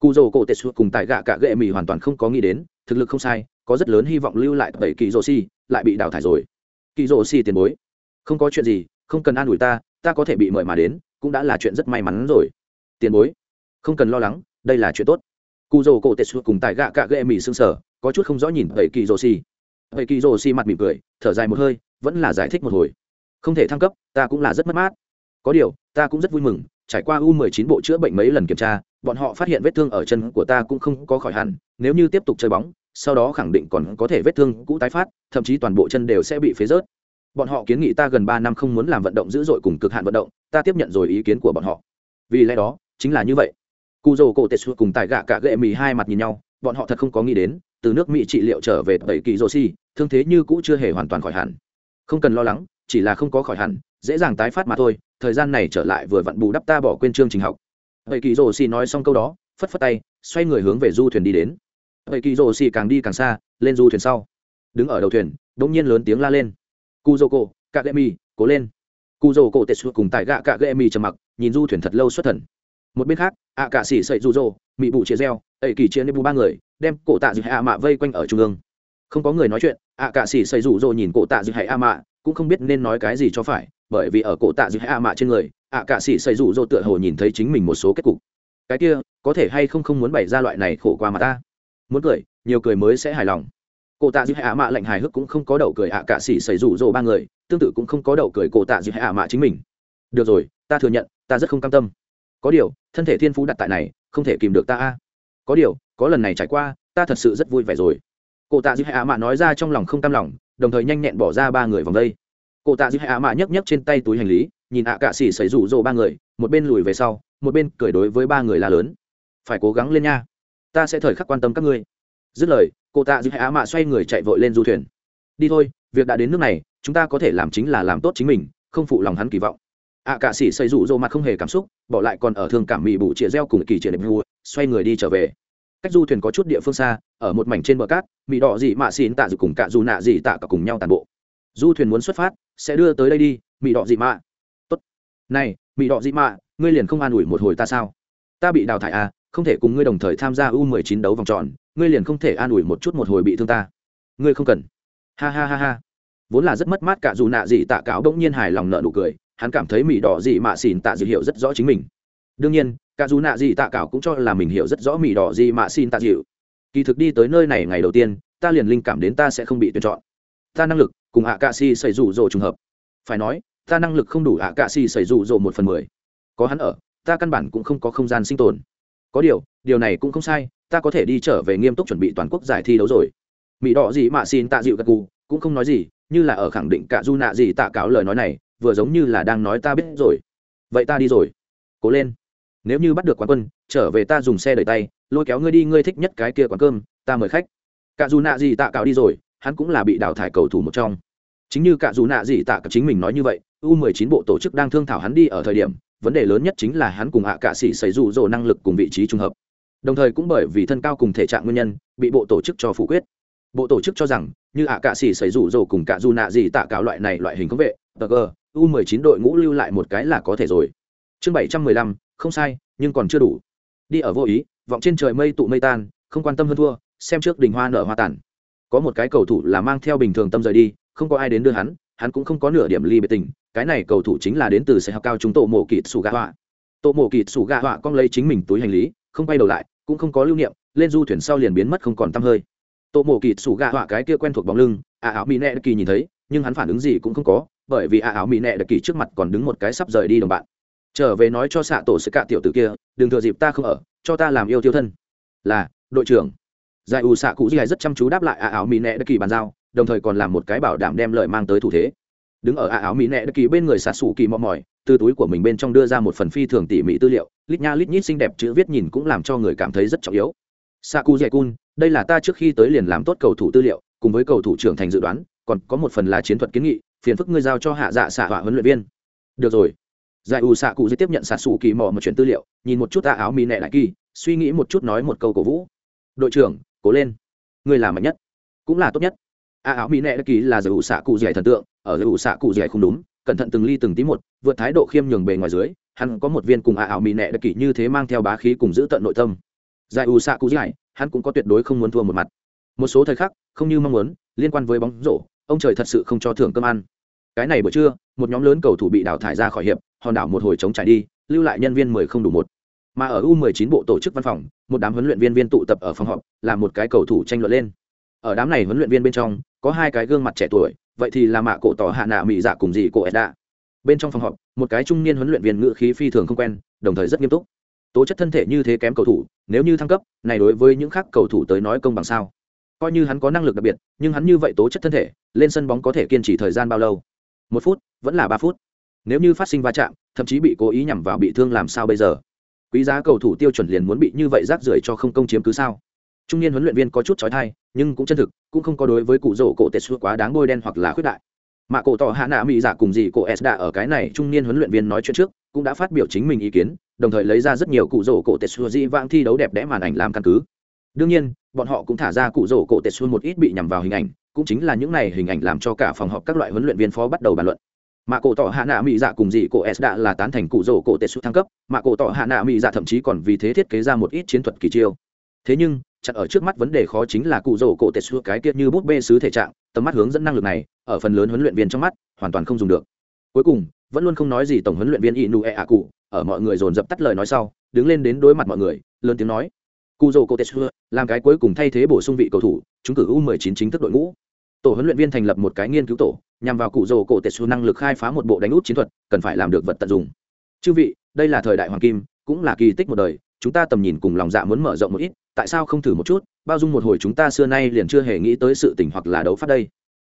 cụ dô cô tê xưa cùng tại gạ cả gệ mì hoàn toàn không có nghĩ đến, thực lực không sai, có rất lớn hy vọng lưu lại tẩy kỳ rô si lại bị đào thải rồi. Kỳ rô si tiền bối, không có chuyện gì, không cần an ủi ta ta có thể bị mời mà đến, cũng đã là chuyện rất may mắn rồi. Tiền bối, không cần lo lắng, đây là chuyện tốt. Cụ dầu cổ tetsu cùng tại gạ cả gệ mì xương sở có chút không rõ nhìn tẩy kỳ rô si tẩy kỳ rô si mặt mỉm cười, thở dài một hơi, vẫn là giải thích một hồi. Không thể thăng cấp, ta cũng là rất mất mát. Có điều, ta cũng rất vui mừng trải qua u 19 bộ chữa bệnh mấy lần kiểm tra, bọn họ phát hiện vết thương ở chân của ta cũng không có khỏi hẳn, nếu như tiếp tục chơi bóng, sau đó khẳng định còn có thể vết thương cũ tái phát, thậm chí toàn bộ chân đều sẽ bị phế rớt. Bọn họ kiến nghị ta gần ba năm không muốn làm vận động dữ dội cùng cực hạn vận động, ta tiếp nhận rồi ý kiến của bọn họ. Vì lẽ đó, chính là như vậy. Cụ dầu cổ tetsu cùng tại gạ cả gệ mì hai mặt nhìn nhau, bọn họ thật không có nghĩ đến, từ nước mỹ trị liệu trở về tẩy kỳ rô thương thế như cũ chưa hề hoàn toàn khỏi hẳn. Không cần lo lắng chỉ là không có khỏi hẳn, dễ dàng tái phát mà thôi, thời gian này trở lại vừa vặn bù đắp ta bỏ quên chương trình học. Vậy kỳ rồ xì nói xong câu đó, phất phất tay, xoay người hướng về du thuyền đi đến. Vậy kỳ rồ xì càng đi càng xa, lên du thuyền sau. Đứng ở đầu thuyền đ ỗ n g nhiên lớn tiếng la lên. Cu dô cổ cạ gệ mì cố lên. Cu dô cổ tetsu cùng tại gạ cạ gệ mì trầm mặc, nhìn du thuyền thật lâu xuất thần. Một bên khác ạ cạ xỉ sậy du dô mị bụ chia reo ẩy kỳ chia nebu ba người, đem cổ tạ dư hạ mạ vây quanh ở trung ương. Không có người nói chuyện ạ cạ xỉ sậy du dô nhìn cổ tạ dư hạ mạ cũng không biết nên nói cái gì cho phải, bởi vì ở cổ tạ dư hạ mạ trên người, ạ cả sĩ xây rụ rỗ tựa hồ nhìn thấy chính mình một số kết cục. Cái kia, có thể hay không không muốn bày ra loại này khổ qua mà ta? Muốn cười, nhiều cười mới sẽ hài lòng. Cổ tạ dư hạ mạ lạnh hài hước cũng không có đậu cười ạ cả sĩ xây rụ rỗ ba người, tương tự cũng không có đậu cười cổ tạ dư hạ mạ chính mình. Được rồi, ta thừa nhận, ta rất không cam tâm. Có điều, thân thể thiên phú đặt tại này, không thể kìm được ta a. Có điều, có lần này trải qua, ta thật sự rất vui vẻ rồi. Cụ tạ dư hạ mạ nói ra trong lòng không cam lòng đồng thời nhanh nhẹn bỏ ra ba người vòng đây. Cụ tạ dư hạ mạ nhấc nhấc trên tay túi hành lý, nhìn ạ cạ xỉ xảy rủ rỗ ba người, một bên lùi về sau, một bên cười đối với ba người la lớn. Phải cố gắng lên nha. Ta sẽ thời khắc quan tâm các ngươi. Dứt lời cụ tạ dư hạ mạ xoay người chạy vội lên du thuyền. Đi thôi, việc đã đến nước này, chúng ta có thể làm chính là làm tốt chính mình, không phụ lòng hắn kỳ vọng. Ạ cả sĩ xây rủ rô mặt không hề cảm xúc, bỏ lại còn ở thương cảm mị bụ chĩa reo cùng kỳ triển đẹp vua xoay người đi trở về cách du thuyền có chút địa phương xa, ở một mảnh trên bờ cát mỹ đỏ dị mạ xin tạ dự cùng cả dù nạ dị tạ cả cùng nhau tàn bộ. Du thuyền muốn xuất phát, sẽ đưa tới đây đi mỹ đỏ dị mạ. Tốt. Này mỹ đỏ dị mạ, ngươi liền không an ủi một hồi ta sao? Ta bị đào thải à không thể cùng ngươi đồng thời tham gia u 19 đấu vòng tròn, ngươi liền không thể an ủi một chút một hồi bị thương ta. Ngươi không cần. Ha ha ha ha. Vốn là rất mất mát cả dù nạ dị tạ cáo bỗng nhiên hài lòng nợ nụ cười, hắn cảm thấy mỹ đỏ dị mạ xỉn tạ dự hiểu rất rõ chính mình. Đương nhiên cả dù nạ gì tạ cảo cũng cho là mình hiểu rất rõ mì đỏ gì mạ Xin tạ dịu. Kỳ thực đi tới nơi này ngày đầu tiên, ta liền linh cảm đến ta sẽ không bị tuyển chọn. Ta năng lực cùng hạ cạ si xảy rủ rồ trùng hợp. Phải nói, ta năng lực không đủ ạ cạ xì xảy Rủ Rộ một phần mười. Có hắn ở, ta căn bản cũng không có không gian sinh tồn. Có điều điều này cũng không sai, ta có thể đi trở về nghiêm túc chuẩn bị toàn quốc giải thi đấu rồi. Mỹ đỏ gì mà xin tạ dịu gật cù cũng không nói gì, như là ở khẳng định cả du nạ gì tạ cáo lời nói này, vừa giống như là đang nói ta biết rồi. Vậy ta đi rồi. Cố lên nếu như bắt được quán quân, trở về ta dùng xe đẩy tay, lôi kéo ngươi đi, ngươi thích nhất cái kia quán cơm, ta mời khách. Cả dù nạ gì tạ cạo đi rồi, hắn cũng là bị đào thải cầu thủ một trong. Chính như cả dù nạ gì tạ cạo chính mình nói như vậy, u 19 bộ tổ chức đang thương thảo hắn đi ở thời điểm, vấn đề lớn nhất chính là hắn cùng hạ à cạ sĩ xảy rủ rồ năng lực cùng vị trí trùng hợp. Đồng thời cũng bởi vì thân cao cùng thể trạng nguyên nhân, bị bộ tổ chức cho phủ quyết. Bộ tổ chức cho rằng, như hạ à cạ sĩ xảy rủ rồ cùng cả dù nạ gì tạ cạo loại này loại hình công vệ tg u 19 đội ngũ lưu lại một cái là có thể rồi chương 715, không sai nhưng còn chưa đủ. Đi ở vô ý vọng trên trời mây tụ mây tan không quan tâm hơn thua xem trước đỉnh hoa nở hoa tàn. Có một cái cầu thủ là mang theo bình thường tâm rời đi không có ai đến đưa hắn hắn cũng không có nửa điểm ly biệt tình. Cái này cầu thủ chính là đến từ sài học cao chúng tổ mộ kịt sủ gạ họa. Tổ mộ kịt sủ gạ họa con lấy chính mình túi hành lý không quay đầu lại cũng không có lưu niệm lên du thuyền sau liền biến mất không còn tăm hơi. Tổ mộ kịt sủ gạ họa cái kia quen thuộc bóng lưng à áo mỹ nẹ đặc kỳ nhìn thấy nhưng hắn phản ứng gì cũng không có bởi vì à áo mỹ nẹ đặc kỳ trước mặt còn đứng một cái sắp rời đi đồng bạn trở về nói cho xạ tổ sẽ cạ tiểu tử kia, đừng thừa dịp ta không ở, cho ta làm yêu tiêu thân. Là, đội trưởng. Giải ủ xạ cụ gì rất chăm chú đáp lại à áo mỹ nẹ đất kỳ bàn giao, đồng thời còn làm một cái bảo đảm đem lợi mang tới thủ thế. Đứng ở ạ áo mỹ nẹ đất kỳ bên người xạ xù kỳ mò mỏi, từ túi của mình bên trong đưa ra một phần phi thường tỉ mỉ tư liệu, lít nha lít nhít xinh đẹp chữ viết nhìn cũng làm cho người cảm thấy rất trọng yếu. Saku dạy cun, đây là ta trước khi tới liền làm tốt cầu thủ tư liệu, cùng với cầu thủ trưởng thành dự đoán, còn có một phần là chiến thuật kiến nghị, phiền phức ngươi giao cho hạ dạ xạ hỏa huấn luyện viên. Được rồi giải ủ xạ cụ dưới tiếp nhận xạ xù kỳ mò một chuyện tư liệu, nhìn một chút tạ áo mì nẹ đại kỳ, suy nghĩ một chút nói một câu cổ vũ. Đội trưởng, cố lên. Ngươi là mạnh nhất, cũng là tốt nhất. A áo mỹ nệ đất kỳ là giải ủ xạ cụ dẻ thần tượng, ở giải ủ xạ cụ dẻ không đúng, cẩn thận từng ly từng tí một, vượt thái độ khiêm nhường bề ngoài dưới, hắn có một viên cùng a áo mỹ nệ đất kỳ như thế mang theo bá khí cùng giữ tận nội tâm. Giải ủ xạ cụ dẻ hắn cũng có tuyệt đối không muốn thua một mặt. Một số thời khắc, không như mong muốn, liên quan với bóng rổ, ông trời thật sự không cho thưởng cơm ăn. Cái này buổi trưa, một nhóm lớn cầu thủ bị đào thải ra khỏi hiệp hòn đảo một hồi chống trải đi, lưu lại nhân viên mười không đủ một. Mà ở u 19 bộ tổ chức văn phòng, một đám huấn luyện viên viên tụ tập ở phòng họp làm một cái cầu thủ tranh luận lên. Ở đám này huấn luyện viên bên trong, có hai cái gương mặt trẻ tuổi, vậy thì là mạ cổ tỏ hạ nạ mỹ dạ cùng gì cổ edda. Bên trong phòng họp, một cái trung niên huấn luyện viên ngự khí phi thường không quen, đồng thời rất nghiêm túc. Tố chất thân thể như thế kém cầu thủ, nếu như thăng cấp, này đối với những khác cầu thủ tới nói công bằng sao? Coi như hắn có năng lực đặc biệt, nhưng hắn như vậy tố chất thân thể, lên sân bóng có thể kiên trì thời gian bao lâu? Một phút, vẫn là ba phút nếu như phát sinh va chạm, thậm chí bị cố ý nhằm vào bị thương làm sao bây giờ? Quý giá cầu thủ tiêu chuẩn liền muốn bị như vậy rác rưởi cho không công chiếm cứ sao? Trung niên huấn luyện viên có chút trói thai nhưng cũng chân thực, cũng không có đối với cụ rổ cổ tệ xua quá đáng bôi đen hoặc là khuyết đại. Mà cổ tỏ hạ nạ mỹ giả dạ cùng gì cổ s đã ở cái này trung niên huấn luyện viên nói chuyện trước, cũng đã phát biểu chính mình ý kiến, đồng thời lấy ra rất nhiều cụ rổ cổ tệ xua di vãng thi đấu đẹp đẽ màn ảnh làm căn cứ. Đương nhiên, bọn họ cũng thả ra cụ rổ cổ tệ xua một ít bị nhằm vào hình ảnh, cũng chính là những này hình ảnh làm cho cả phòng họp các loại huấn luyện viên phó bắt đầu bàn luận mà cổ tỏ hạ nạ mỹ dạ cùng dị cổ s đã là tán thành cụ rổ cổ tết xu thăng cấp, mà cổ tỏ hạ nạ mỹ dạ thậm chí còn vì thế thiết kế ra một ít chiến thuật kỳ chiêu. Thế nhưng, chặt ở trước mắt vấn đề khó chính là cụ rổ cổ tết xu cái tiết như bút bê sứ thể trạng, tầm mắt hướng dẫn năng lực này, ở phần lớn huấn luyện viên trong mắt, hoàn toàn không dùng được. Cuối cùng, vẫn luôn không nói gì tổng huấn luyện viên inu e a cụ, ở mọi người dồn dập tắt lời nói sau, đứng lên đến đối mặt mọi người, lớn tiếng nói, cụ rổ cổ tết xu làm cái cuối cùng thay thế bổ sung vị cầu thủ, chúng cử u 19 chính thức đội ngũ tổ huấn luyện viên thành lập một cái nghiên cứu tổ, nhằm vào cụ rồ cổ tệ xu năng lực khai phá một bộ đánh út chiến thuật, cần phải làm được vật tận dụng. Chư vị, đây là thời đại hoàng kim, cũng là kỳ tích một đời, chúng ta tầm nhìn cùng lòng dạ muốn mở rộng một ít, tại sao không thử một chút, bao dung một hồi chúng ta xưa nay liền chưa hề nghĩ tới sự tình hoặc là đấu phát đây.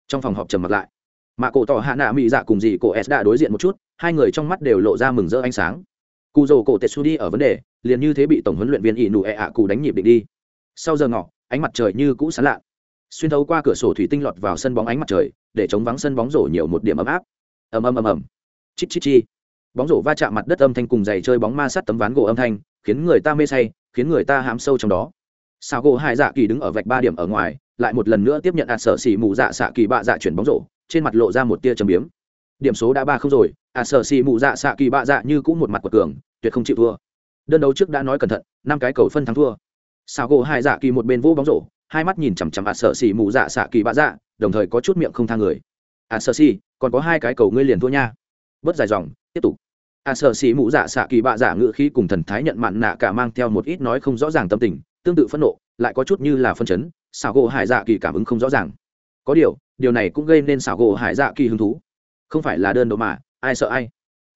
Trong phòng họp trầm mặt lại, mà cổ tỏ hạ nạ mỹ dạ cùng dì cổ s đã đối diện một chút, hai người trong mắt đều lộ ra mừng rỡ ánh sáng. Cụ rồ cổ tệ xu đi ở vấn đề, liền như thế bị tổng huấn luyện viên ỷ nụ ẹ ạ cụ đánh nhịp định đi. Sau giờ ngọ, ánh mặt trời như cũ sán lạ xuyên thấu qua cửa sổ thủy tinh lọt vào sân bóng ánh mặt trời, để chống vắng sân bóng rổ nhiều một điểm ấm áp. Ầm ầm ầm ầm. Chít chít chi. Bóng rổ va chạm mặt đất âm thanh cùng giày chơi bóng ma sát tấm ván gỗ âm thanh, khiến người ta mê say, khiến người ta hám sâu trong đó. Sao gỗ hai dạ kỳ đứng ở vạch ba điểm ở ngoài, lại một lần nữa tiếp nhận ạt sở xỉ mù dạ xạ kỳ bạ dạ chuyển bóng rổ, trên mặt lộ ra một tia trầm biếm. Điểm số đã ba không rồi, ạt sở xỉ mù dạ xạ kỳ bạ dạ như cũng một mặt quật cường, tuyệt không chịu thua. Đơn đấu trước đã nói cẩn thận, năm cái cầu phân thắng thua. Sao gỗ hai dạ kỳ một bên vỗ bóng rổ hai mắt nhìn chằm chằm ạt sợ xỉ mù dạ xạ kỳ bạ dạ đồng thời có chút miệng không thang người. Ạt sợ xỉ còn có hai cái cầu ngươi liền thua nha. Bớt dài dòng, tiếp tục. Ạt sợ xỉ mù dạ xạ kỳ bạ dạ ngự khí cùng thần thái nhận mặn nạ cả mang theo một ít nói không rõ ràng tâm tình, tương tự phẫn nộ, lại có chút như là phân chấn, xảo gỗ hải dạ kỳ cảm ứng không rõ ràng. Có điều điều này cũng gây nên xảo gỗ hải dạ kỳ hứng thú. Không phải là đơn đấu mà, ai sợ ai?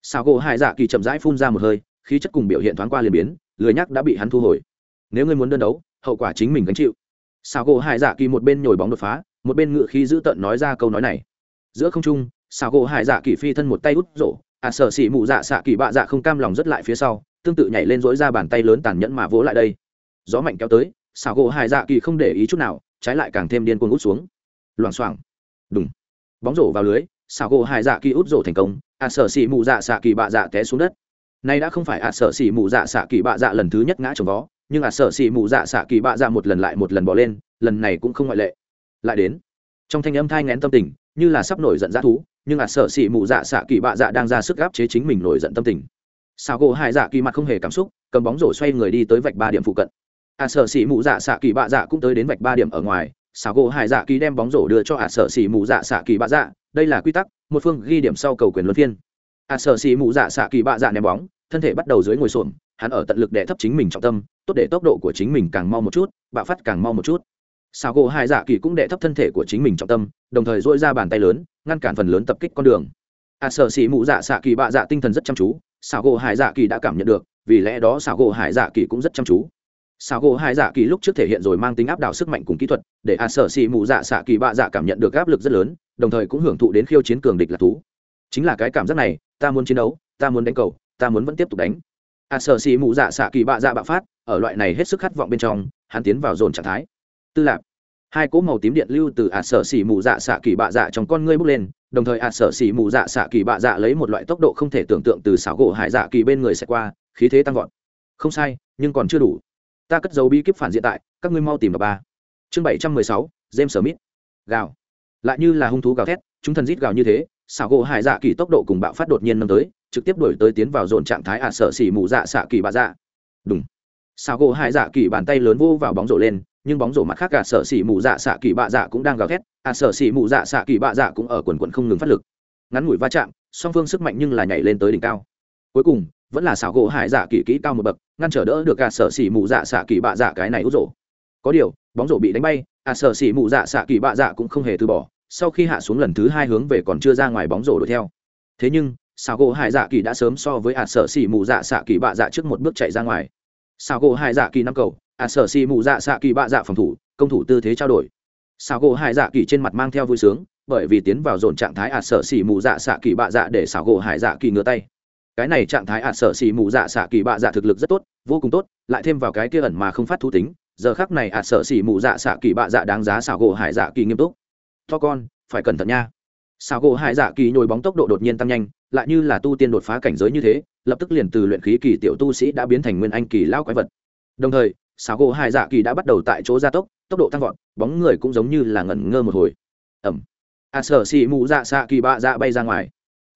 Xảo gỗ hải dạ kỳ chậm rãi phun ra một hơi, khí chất cùng biểu hiện thoáng qua liền biến, lười nhắc đã bị hắn thu hồi. Nếu ngươi muốn đơn đấu, hậu quả chính mình gánh chịu sao gỗ hải dạ kỳ một bên nhồi bóng đột phá, một bên ngự khí giữ tợn nói ra câu nói này. Giữa không trung sao gỗ hải dạ kỳ phi thân một tay út rổ à sợ xỉ mụ dạ xạ kỳ bạ dạ không cam lòng rất lại phía sau, tương tự nhảy lên dỗi ra bàn tay lớn tàn nhẫn mà vỗ lại đây. Gió mạnh kéo tới xảo gỗ hải dạ kỳ không để ý chút nào, trái lại càng thêm điên cuồng út xuống. Loảng xoảng. Đúng bóng rổ vào lưới xảo gỗ hải dạ kỳ út rổ thành công à sở xỉ mụ dạ xạ kỳ bạ dạ té xuống đất. Nay đã không phải à sở xỉ mụ dạ xạ kỳ bạ dạ lần thứ nhất ngã trồng vó nhưng à sở xị mụ dạ xạ kỳ bạ dạ một lần lại một lần bỏ lên, lần này cũng không ngoại lệ. Lại đến, trong thanh âm thai ngén tâm tình, như là sắp nổi giận dã thú, nhưng à sở xị mụ dạ xạ kỳ bạ dạ đang ra sức gáp chế chính mình nổi giận tâm tình. Sao gỗ hải dạ kỳ mặt không hề cảm xúc, cầm bóng rổ xoay người đi tới vạch ba điểm phụ cận. À sở xị mụ dạ xạ kỳ bạ dạ cũng tới đến vạch ba điểm ở ngoài sao gỗ hải dạ kỳ đem bóng rổ đưa cho à sở xị mụ dạ xạ kỳ bạ dạ đây là quy tắc, một phương ghi điểm sau cầu quyền luân phiên. À sở xị mụ dạ xạ kỳ bạ dạ ném bóng, thân thể bắt đầu dưới ngồi xổm, hắn ở tận lực để thấp chính mình trọng tâm tốt để tốc độ của chính mình càng mau một chút, bạo phát càng mau một chút. Sao gỗ hải dạ kỳ cũng để thấp thân thể của chính mình trọng tâm, đồng thời dỗi ra bàn tay lớn, ngăn cản phần lớn tập kích con đường. À sở xỉ mụ dạ xạ kỳ bạ dạ tinh thần rất chăm chú xảo gỗ hải dạ kỳ đã cảm nhận được, vì lẽ đó xảo gỗ hải dạ kỳ cũng rất chăm chú. Xảo gỗ hải dạ kỳ lúc trước thể hiện rồi mang tính áp đảo sức mạnh cùng kỹ thuật, để a sở xì mụ dạ xạ kỳ bạ dạ cảm nhận được áp lực rất lớn, đồng thời cũng hưởng thụ đến khiêu chiến cường địch là thú. Chính là cái cảm giác này, ta muốn chiến đấu, ta muốn đánh cầu, ta muốn vẫn tiếp tục đánh. A sở xì mụ dạ xạ kỳ bạ dạ bạo phát ở loại này hết sức khát vọng bên trong, hắn tiến vào dồn trạng thái. Tư lạc hai cỗ màu tím điện lưu từ ạt sở xỉ mù dạ xạ kỳ bạ dạ trong con ngươi bốc lên, đồng thời ạt sở xỉ mù dạ xạ kỳ bạ dạ lấy một loại tốc độ không thể tưởng tượng từ xảo gỗ hải dạ kỳ bên người sẽ qua, khí thế tăng vọt. Không sai, nhưng còn chưa đủ. Ta cất dấu bi kíp phản diện tại, các ngươi mau tìm vào ba. Chương bảy trăm mười sáu, james smith. Gào. Lại như là hung thú gào thét, chúng thần rít gào như thế, xảo gỗ hải dạ kỳ tốc độ cùng bạo phát đột nhiên nâng tới, trực tiếp đổi tới tiến vào dồn trạng thái ạt sở xỉ mù dạ xạ kỳ bạ dạ. Đúng Sao gỗ hải dạ kỳ bàn tay lớn vô vào bóng rổ lên, nhưng bóng rổ mặt khác cả sở xỉ mù dạ xạ kỳ bạ dạ cũng đang gào thét à sở xỉ mù dạ xạ kỳ bạ dạ cũng ở quần quận không ngừng phát lực. Ngắn ngủi va chạm, song phương sức mạnh nhưng là nhảy lên tới đỉnh cao. Cuối cùng, vẫn là xảo gỗ hải dạ kỳ kỹ cao một bậc, ngăn trở đỡ được cả sở xỉ mù dạ xạ kỳ bạ dạ cái này út rổ. Có điều, bóng rổ bị đánh bay à sở xỉ mù dạ xạ kỳ bạ dạ cũng không hề từ bỏ, sau khi hạ xuống lần thứ hai hướng về còn chưa ra ngoài bóng rổ đuổi theo. Thế nhưng xảo gỗ hải dạ kỳ đã sớm so với à sở xỉ mù dạ xạ kỳ bạ dạ trước một bước chạy ra ngoài xào gỗ hải dạ kỳ năm cầu à sở xì mù dạ xạ kỳ bạ dạ phòng thủ, công thủ tư thế trao đổi. Xào gỗ hải dạ kỳ trên mặt mang theo vui sướng, bởi vì tiến vào dồn trạng thái à sở xì mù dạ xạ kỳ bạ dạ để xào gỗ hải dạ kỳ ngửa tay. Cái này trạng thái à sở xì mù dạ xạ kỳ bạ dạ thực lực rất tốt, vô cùng tốt, lại thêm vào cái kia ẩn mà không phát thú tính, giờ khác này à sở xì mù dạ xạ kỳ bạ dạ đáng giá xào gỗ hải dạ kỳ nghiêm túc. To con, phải cẩn thận nha xào gỗ hải dạ kỳ nhồi bóng tốc độ đột nhiên tăng nhanh, lại như là tu tiên đột phá cảnh giới như thế, lập tức liền từ luyện khí kỳ tiểu tu sĩ đã biến thành nguyên anh kỳ lao quái vật. Đồng thời, xào gỗ hải dạ kỳ đã bắt đầu tại chỗ gia tốc tốc độ tăng vọt, bóng người cũng giống như là ngẩn ngơ một hồi. Ẩm a sở xì mù dạ xạ kỳ bạ dạ bay ra ngoài.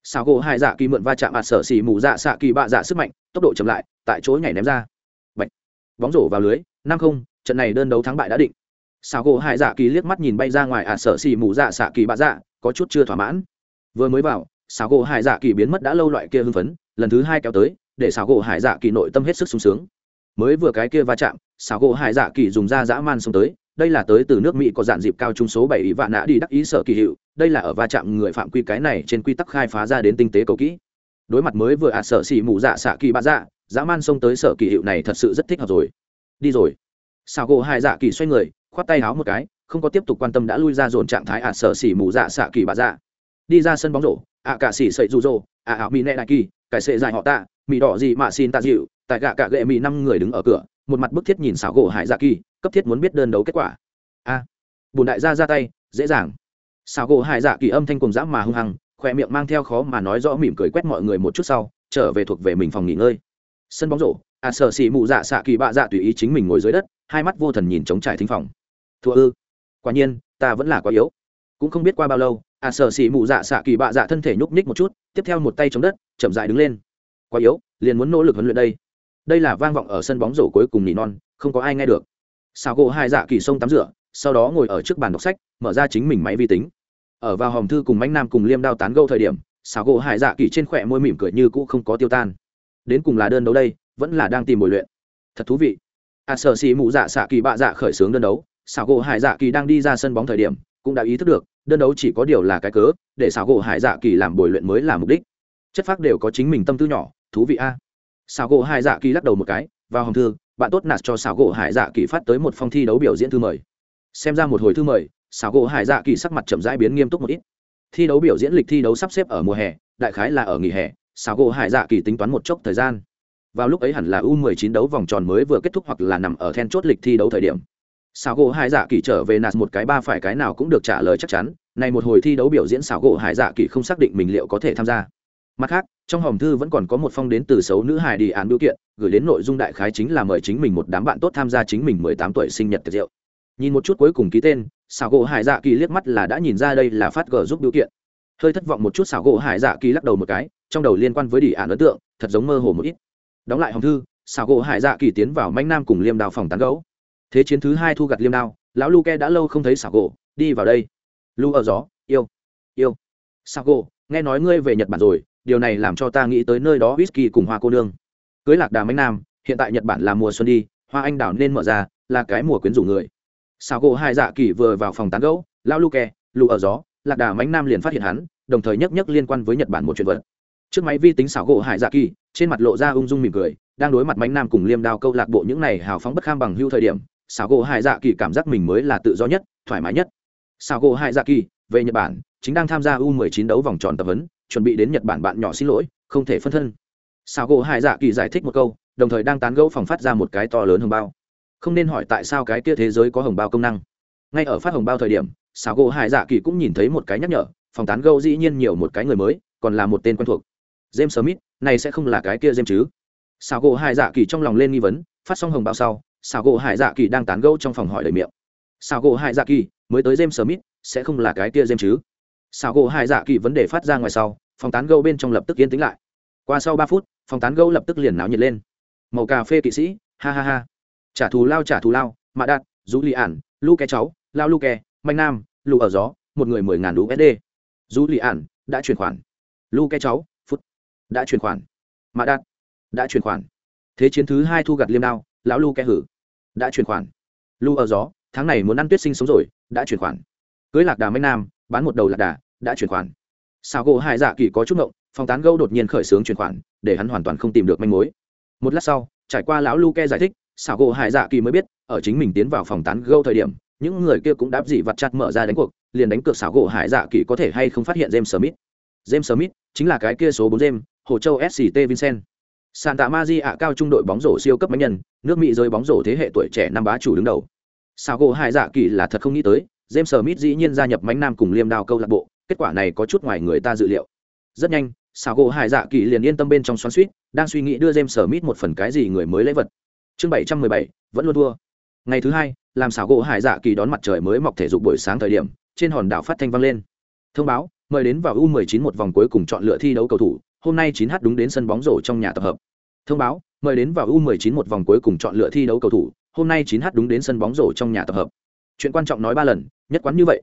Xào gỗ hải dạ kỳ mượn va chạm a sở xì mù dạ xạ kỳ bạ dạ sức mạnh, tốc độ chậm lại, tại chỗ nhảy ném ra. Bạch. bóng rổ vào lưới, năm không, trận này đơn đấu thắng bại đã định. Xào gỗ hải dạ kỳ liếc mắt nhìn bay ra ngoài a sở xì mù dạ xạ kỳ bạ dạ có chút chưa thỏa mãn. Vừa mới vào xào gỗ hải dạ kỳ biến mất đã lâu loại kia hưng phấn, lần thứ hai kéo tới, để xào gỗ hải dạ kỳ nội tâm hết sức sung sướng. Mới vừa cái kia va chạm, xảo gỗ hải dạ kỳ dùng da dã man xông tới, đây là tới từ nước mỹ có dạn dịp cao trung số bảy ý vạn nã đi đắc ý sở kỳ hiệu, đây là ở va chạm người phạm quy cái này trên quy tắc khai phá ra đến tinh tế cầu kỹ. Đối mặt mới vừa ạ à sở xỉ mù dạ xạ kỳ bạ dạ dã man xông tới sở kỳ hiệu này thật sự rất thích hợp rồi. Đi rồi. Xảo gỗ hải dạ kỳ xoay người, khoát tay háo một cái không có tiếp tục quan tâm đã lui ra dồn trạng thái ạ à sở xỉ mù dạ xạ kỳ bà dạ. Đi ra sân bóng rổ ạ cả xỉ sậy rụ rỗ ạ ảo mỹ nệ đại kỳ cải sệ dài họ tạ mỹ đỏ gì mà xin tạ dịu tại gạ cả gệ mỹ năm người đứng ở cửa một mặt bức thiết nhìn xảo gỗ hải dạ kỳ cấp thiết muốn biết đơn đấu kết quả. A à, bùn đại gia ra tay dễ dàng. Xảo gỗ hải dạ kỳ âm thanh cùng dã mà hung hăng khoe miệng mang theo khó mà nói rõ mỉm cười quét mọi người một chút sau trở về thuộc về mình phòng nghỉ ngơi. Sân bóng rổ ạ à, sợ mù dạ xạ kỳ bạ dạ tùy ý chính mình ngồi dưới đất hai mắt vô thần nhìn trống trải thính phòng. Thua ư quả nhiên ta vẫn là quá yếu. Cũng không biết qua bao lâu a à, sợ xì mụ dạ xạ kỳ bạ dạ thân thể nhúc nhích một chút tiếp theo một tay chống đất chậm dại đứng lên. Quá yếu liền muốn nỗ lực huấn luyện đây. Đây là vang vọng ở sân bóng rổ cuối cùng nỉ non không có ai nghe được. Xào gỗ hai dạ kỳ sông tắm rửa sau đó ngồi ở trước bàn đọc sách mở ra chính mình máy vi tính. Ở vào hòm thư cùng mánh nam cùng liêm đao tán gâu thời điểm xào gỗ hải dạ kỳ trên khỏe môi mỉm cười như cũ không có tiêu tan. Đến cùng là đơn đấu đây vẫn là đang tìm bồi luyện. Thật thú vị. À sở xì mụ dạ xạ kỳ bạ dạ khởi xướng đơn đấu xảo gỗ hải dạ kỳ đang đi ra sân bóng thời điểm, cũng đã ý thức được, đơn đấu chỉ có điều là cái cớ, để xảo gỗ hải dạ kỳ làm bồi luyện mới là mục đích. Chất phác đều có chính mình tâm tư nhỏ, thú vị a. Xảo gỗ hải dạ kỳ lắc đầu một cái, vào hồng thư, bạn tốt nạt cho xảo gỗ hải dạ kỳ phát tới một phong thi đấu biểu diễn thư mời. Xem ra một hồi thư mời, xảo gỗ hải dạ kỳ sắc mặt chậm rãi biến nghiêm túc một ít. Thi đấu biểu diễn lịch thi đấu sắp xếp ở mùa hè, đại khái là ở nghỉ hè, xảo gỗ hải dạ kỳ tính toán một chốc thời gian. Vào lúc ấy hẳn là u 19 đấu vòng tròn mới vừa kết thúc hoặc là nằm ở then chốt lịch thi đấu thời điểm xảo gỗ hải dạ kỳ trở về nạt một cái ba phải cái nào cũng được trả lời chắc chắn, này một hồi thi đấu biểu diễn xảo gỗ hải dạ kỳ không xác định mình liệu có thể tham gia. Mặt khác, trong hòm thư vẫn còn có một phong đến từ xấu nữ hài đi án biểu kiện, gửi đến nội dung đại khái chính là mời chính mình một đám bạn tốt tham gia chính mình mười tám tuổi sinh nhật tiệc rượu. Nhìn một chút cuối cùng ký tên, xảo gỗ hải dạ kỳ liếc mắt là đã nhìn ra đây là phát gờ giúp biểu kiện. Hơi thất vọng một chút xảo gỗ hải dạ kỳ lắc đầu một cái, trong đầu liên quan với đi án ấn tượng, thật giống mơ hồ một ít. Đóng lại hòm thư, xảo gỗ hải dạ kỳ tiến vào manh nam cùng liêm đào phòng tán gấu thế chiến thứ hai thu gặt liêm đao lão lu ke đã lâu không thấy xảo gỗ đi vào đây. Lu ở gió yêu yêu. Xảo gỗ nghe nói ngươi về nhật bản rồi điều này làm cho ta nghĩ tới nơi đó whisky cùng hoa cô nương. Cưới lạc đà mánh nam hiện tại nhật bản là mùa xuân đi hoa anh đào nên mở ra là cái mùa quyến rũ người. Sao gỗ hai dạ kỳ vừa vào phòng tán gẫu lão lu ke, lụ ở gió lạc đà mánh nam liền phát hiện hắn đồng thời nhắc nhắc liên quan với nhật bản một chuyện vật. Trước máy vi tính xảo gỗ hải dạ kỳ trên mặt lộ ra ung dung mỉm cười đang đối mặt mánh nam cùng liêm đao câu lạc bộ những này hào phóng bất kham bằng hưu thời điểm xảo gỗ hải dạ kỳ cảm giác mình mới là tự do nhất, thoải mái nhất. Xảo gỗ hải dạ kỳ, về nhật bản, chính đang tham gia u 19 đấu vòng tròn tập huấn, chuẩn bị đến nhật bản bạn nhỏ xin lỗi, không thể phân thân. Sao gỗ hải dạ kỳ giải thích một câu, đồng thời đang tán gẫu phòng phát ra một cái to lớn hồng bao. Không nên hỏi tại sao cái kia thế giới có hồng bao công năng. Ngay ở phát hồng bao thời điểm sao gỗ hải dạ kỳ cũng nhìn thấy một cái nhắc nhở, phòng tán gẫu dĩ nhiên nhiều một cái người mới, còn là một tên quen thuộc. James smith, này sẽ không là cái kia james chứ? Sao gỗ hải dạ kỳ trong lòng lên nghi vấn, phát xong hồng bao sau sao gỗ hải dạ kỳ đang tán gẫu trong phòng hỏi lời miệng. Sao gỗ hải dạ kỳ, mới tới james smith, sẽ không là cái kia james chứ? Xào gỗ Hải dạ kỳ vấn đề phát ra ngoài sau, phòng tán gẫu bên trong lập tức yên tĩnh lại. Qua sau ba phút, phòng tán gẫu lập tức liền náo nhiệt lên. Màu cà phê kỵ sĩ, ha ha ha. Trả thù lao, trả thù lao, mạ đạt, Dũ li ản, lu ke cháu, lao lu ke manh nam, lù ở gió, một người mười ngàn usd du li ản, đã chuyển khoản. Lu ke cháu, phút, đã chuyển khoản. Mạ đạt, đã chuyển khoản. Thế chiến thứ hai thu gặt liêm đao, lão lu ke hử đã chuyển khoản. Lu ở gió, tháng này muốn ăn tuyết sinh sống rồi, đã chuyển khoản. Cưới lạc đà mấy nam, bán một đầu lạc đà, đã chuyển khoản. Sao gỗ hai dạ kỳ có chút ngộng, phòng tán gâu đột nhiên khởi xướng chuyển khoản, để hắn hoàn toàn không tìm được manh mối. Một lát sau, trải qua lão lu ke giải thích sao gỗ hai dạ kỳ mới biết, ở chính mình tiến vào phòng tán gâu thời điểm, những người kia cũng đáp dị vặt chặt mở ra đánh cuộc, liền đánh cược xảo gỗ hải dạ kỳ có thể hay không phát hiện james smith. James smith chính là cái kia số bốn james, hồ châu sct vincent santa maria cao trung đội bóng rổ siêu cấp mạnh nhân, nước mỹ rơi bóng rổ thế hệ tuổi trẻ năm bá chủ đứng đầu. Sao gỗ hải dạ kỳ là thật không nghĩ tới, james smith dĩ nhiên gia nhập mánh nam cùng liêm đao câu lạc bộ, kết quả này có chút ngoài người ta dự liệu. Rất nhanh sao gỗ hải dạ kỳ liền yên tâm bên trong xoắn suýt, đang suy nghĩ đưa james smith một phần cái gì người mới lấy vật. Chương bảy trăm mười bảy, vẫn luôn thua. Ngày thứ hai, làm xảo gỗ hải dạ kỳ đón mặt trời mới mọc thể dục buổi sáng thời điểm, trên hòn đảo phát thanh vang lên. Thông báo, mời đến vào u 19 một vòng cuối cùng chọn lựa thi đấu cầu thủ hôm nay 9h đúng đến sân bóng rổ trong nhà tập hợp. Thông báo, mời đến vào u 19 một vòng cuối cùng chọn lựa thi đấu cầu thủ, hôm nay 9h đúng đến sân bóng rổ trong nhà tập hợp. Chuyện quan trọng nói ba lần, nhất quán như vậy.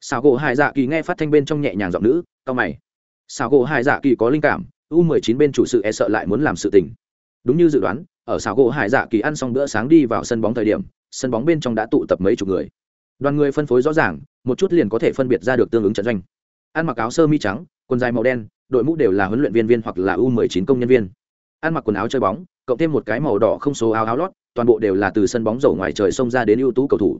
Sào gỗ hải dạ kỳ nghe phát thanh bên trong nhẹ nhàng giọng nữ cao mày. Sào gỗ hải dạ kỳ có linh cảm, u 19 bên chủ sự e sợ lại muốn làm sự tình. Đúng như dự đoán, ở Sào gỗ hải dạ kỳ ăn xong bữa sáng đi vào sân bóng thời điểm, sân bóng bên trong đã tụ tập mấy chục người. Đoàn người phân phối rõ ràng, một chút liền có thể phân biệt ra được tương ứng trận doanh. Ăn mặc áo sơ mi trắng, quần dài màu đen đội mũ đều là huấn luyện viên viên hoặc là u 19 công nhân viên. Ăn mặc quần áo chơi bóng, cộng thêm một cái màu đỏ không số áo áo lót, toàn bộ đều là từ sân bóng rổ ngoài trời xông ra đến ưu tú cầu thủ.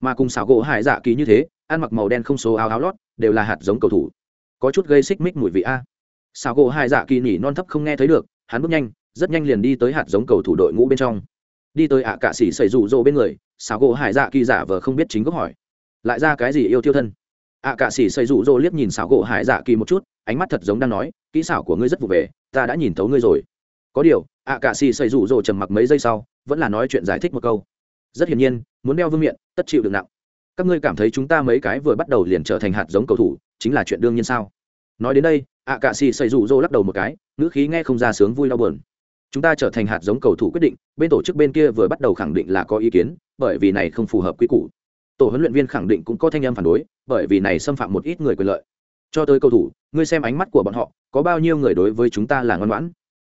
Mà cùng xảo gỗ hải dạ kỳ như thế, ăn mặc màu đen không số áo áo lót, đều là hạt giống cầu thủ. Có chút gây xích mích mùi vị a. Xảo gỗ hải dạ kỳ nhỉ non thấp không nghe thấy được, hắn bước nhanh, rất nhanh liền đi tới hạt giống cầu thủ đội ngũ bên trong. Đi tới ạ à cạ xỉ xảy rủ rỗ bên người, xảo gỗ hải dạ kỳ giả vờ không biết chính gốc hỏi. Lại ra cái gì yêu tiêu thân? ạ à cạ xỉ xảy rủ rỗ liếc nhìn xảo gỗ hải dạ kỳ một chút ánh mắt thật giống đang nói, kỹ xảo của ngươi rất vụ về, ta đã nhìn thấu ngươi rồi. Có điều ạ cạ xì xây rủ rỗ trầm mặc mấy giây sau, vẫn là nói chuyện giải thích một câu. Rất hiển nhiên, muốn đeo vương miện, tất chịu được nặng. Các ngươi cảm thấy chúng ta mấy cái vừa bắt đầu liền trở thành hạt giống cầu thủ, chính là chuyện đương nhiên sao? Nói đến đây ạ cạ xì xây rủ rồ lắc đầu một cái, ngữ khí nghe không ra sướng vui đau buồn. Chúng ta trở thành hạt giống cầu thủ quyết định, bên tổ chức bên kia vừa bắt đầu khẳng định là có ý kiến, bởi vì này không phù hợp quy củ. Tổ huấn luyện viên khẳng định cũng có thanh âm phản đối, bởi vì này xâm phạm một ít người quyền lợi cho tới cầu thủ, ngươi xem ánh mắt của bọn họ, có bao nhiêu người đối với chúng ta là ngoan ngoãn.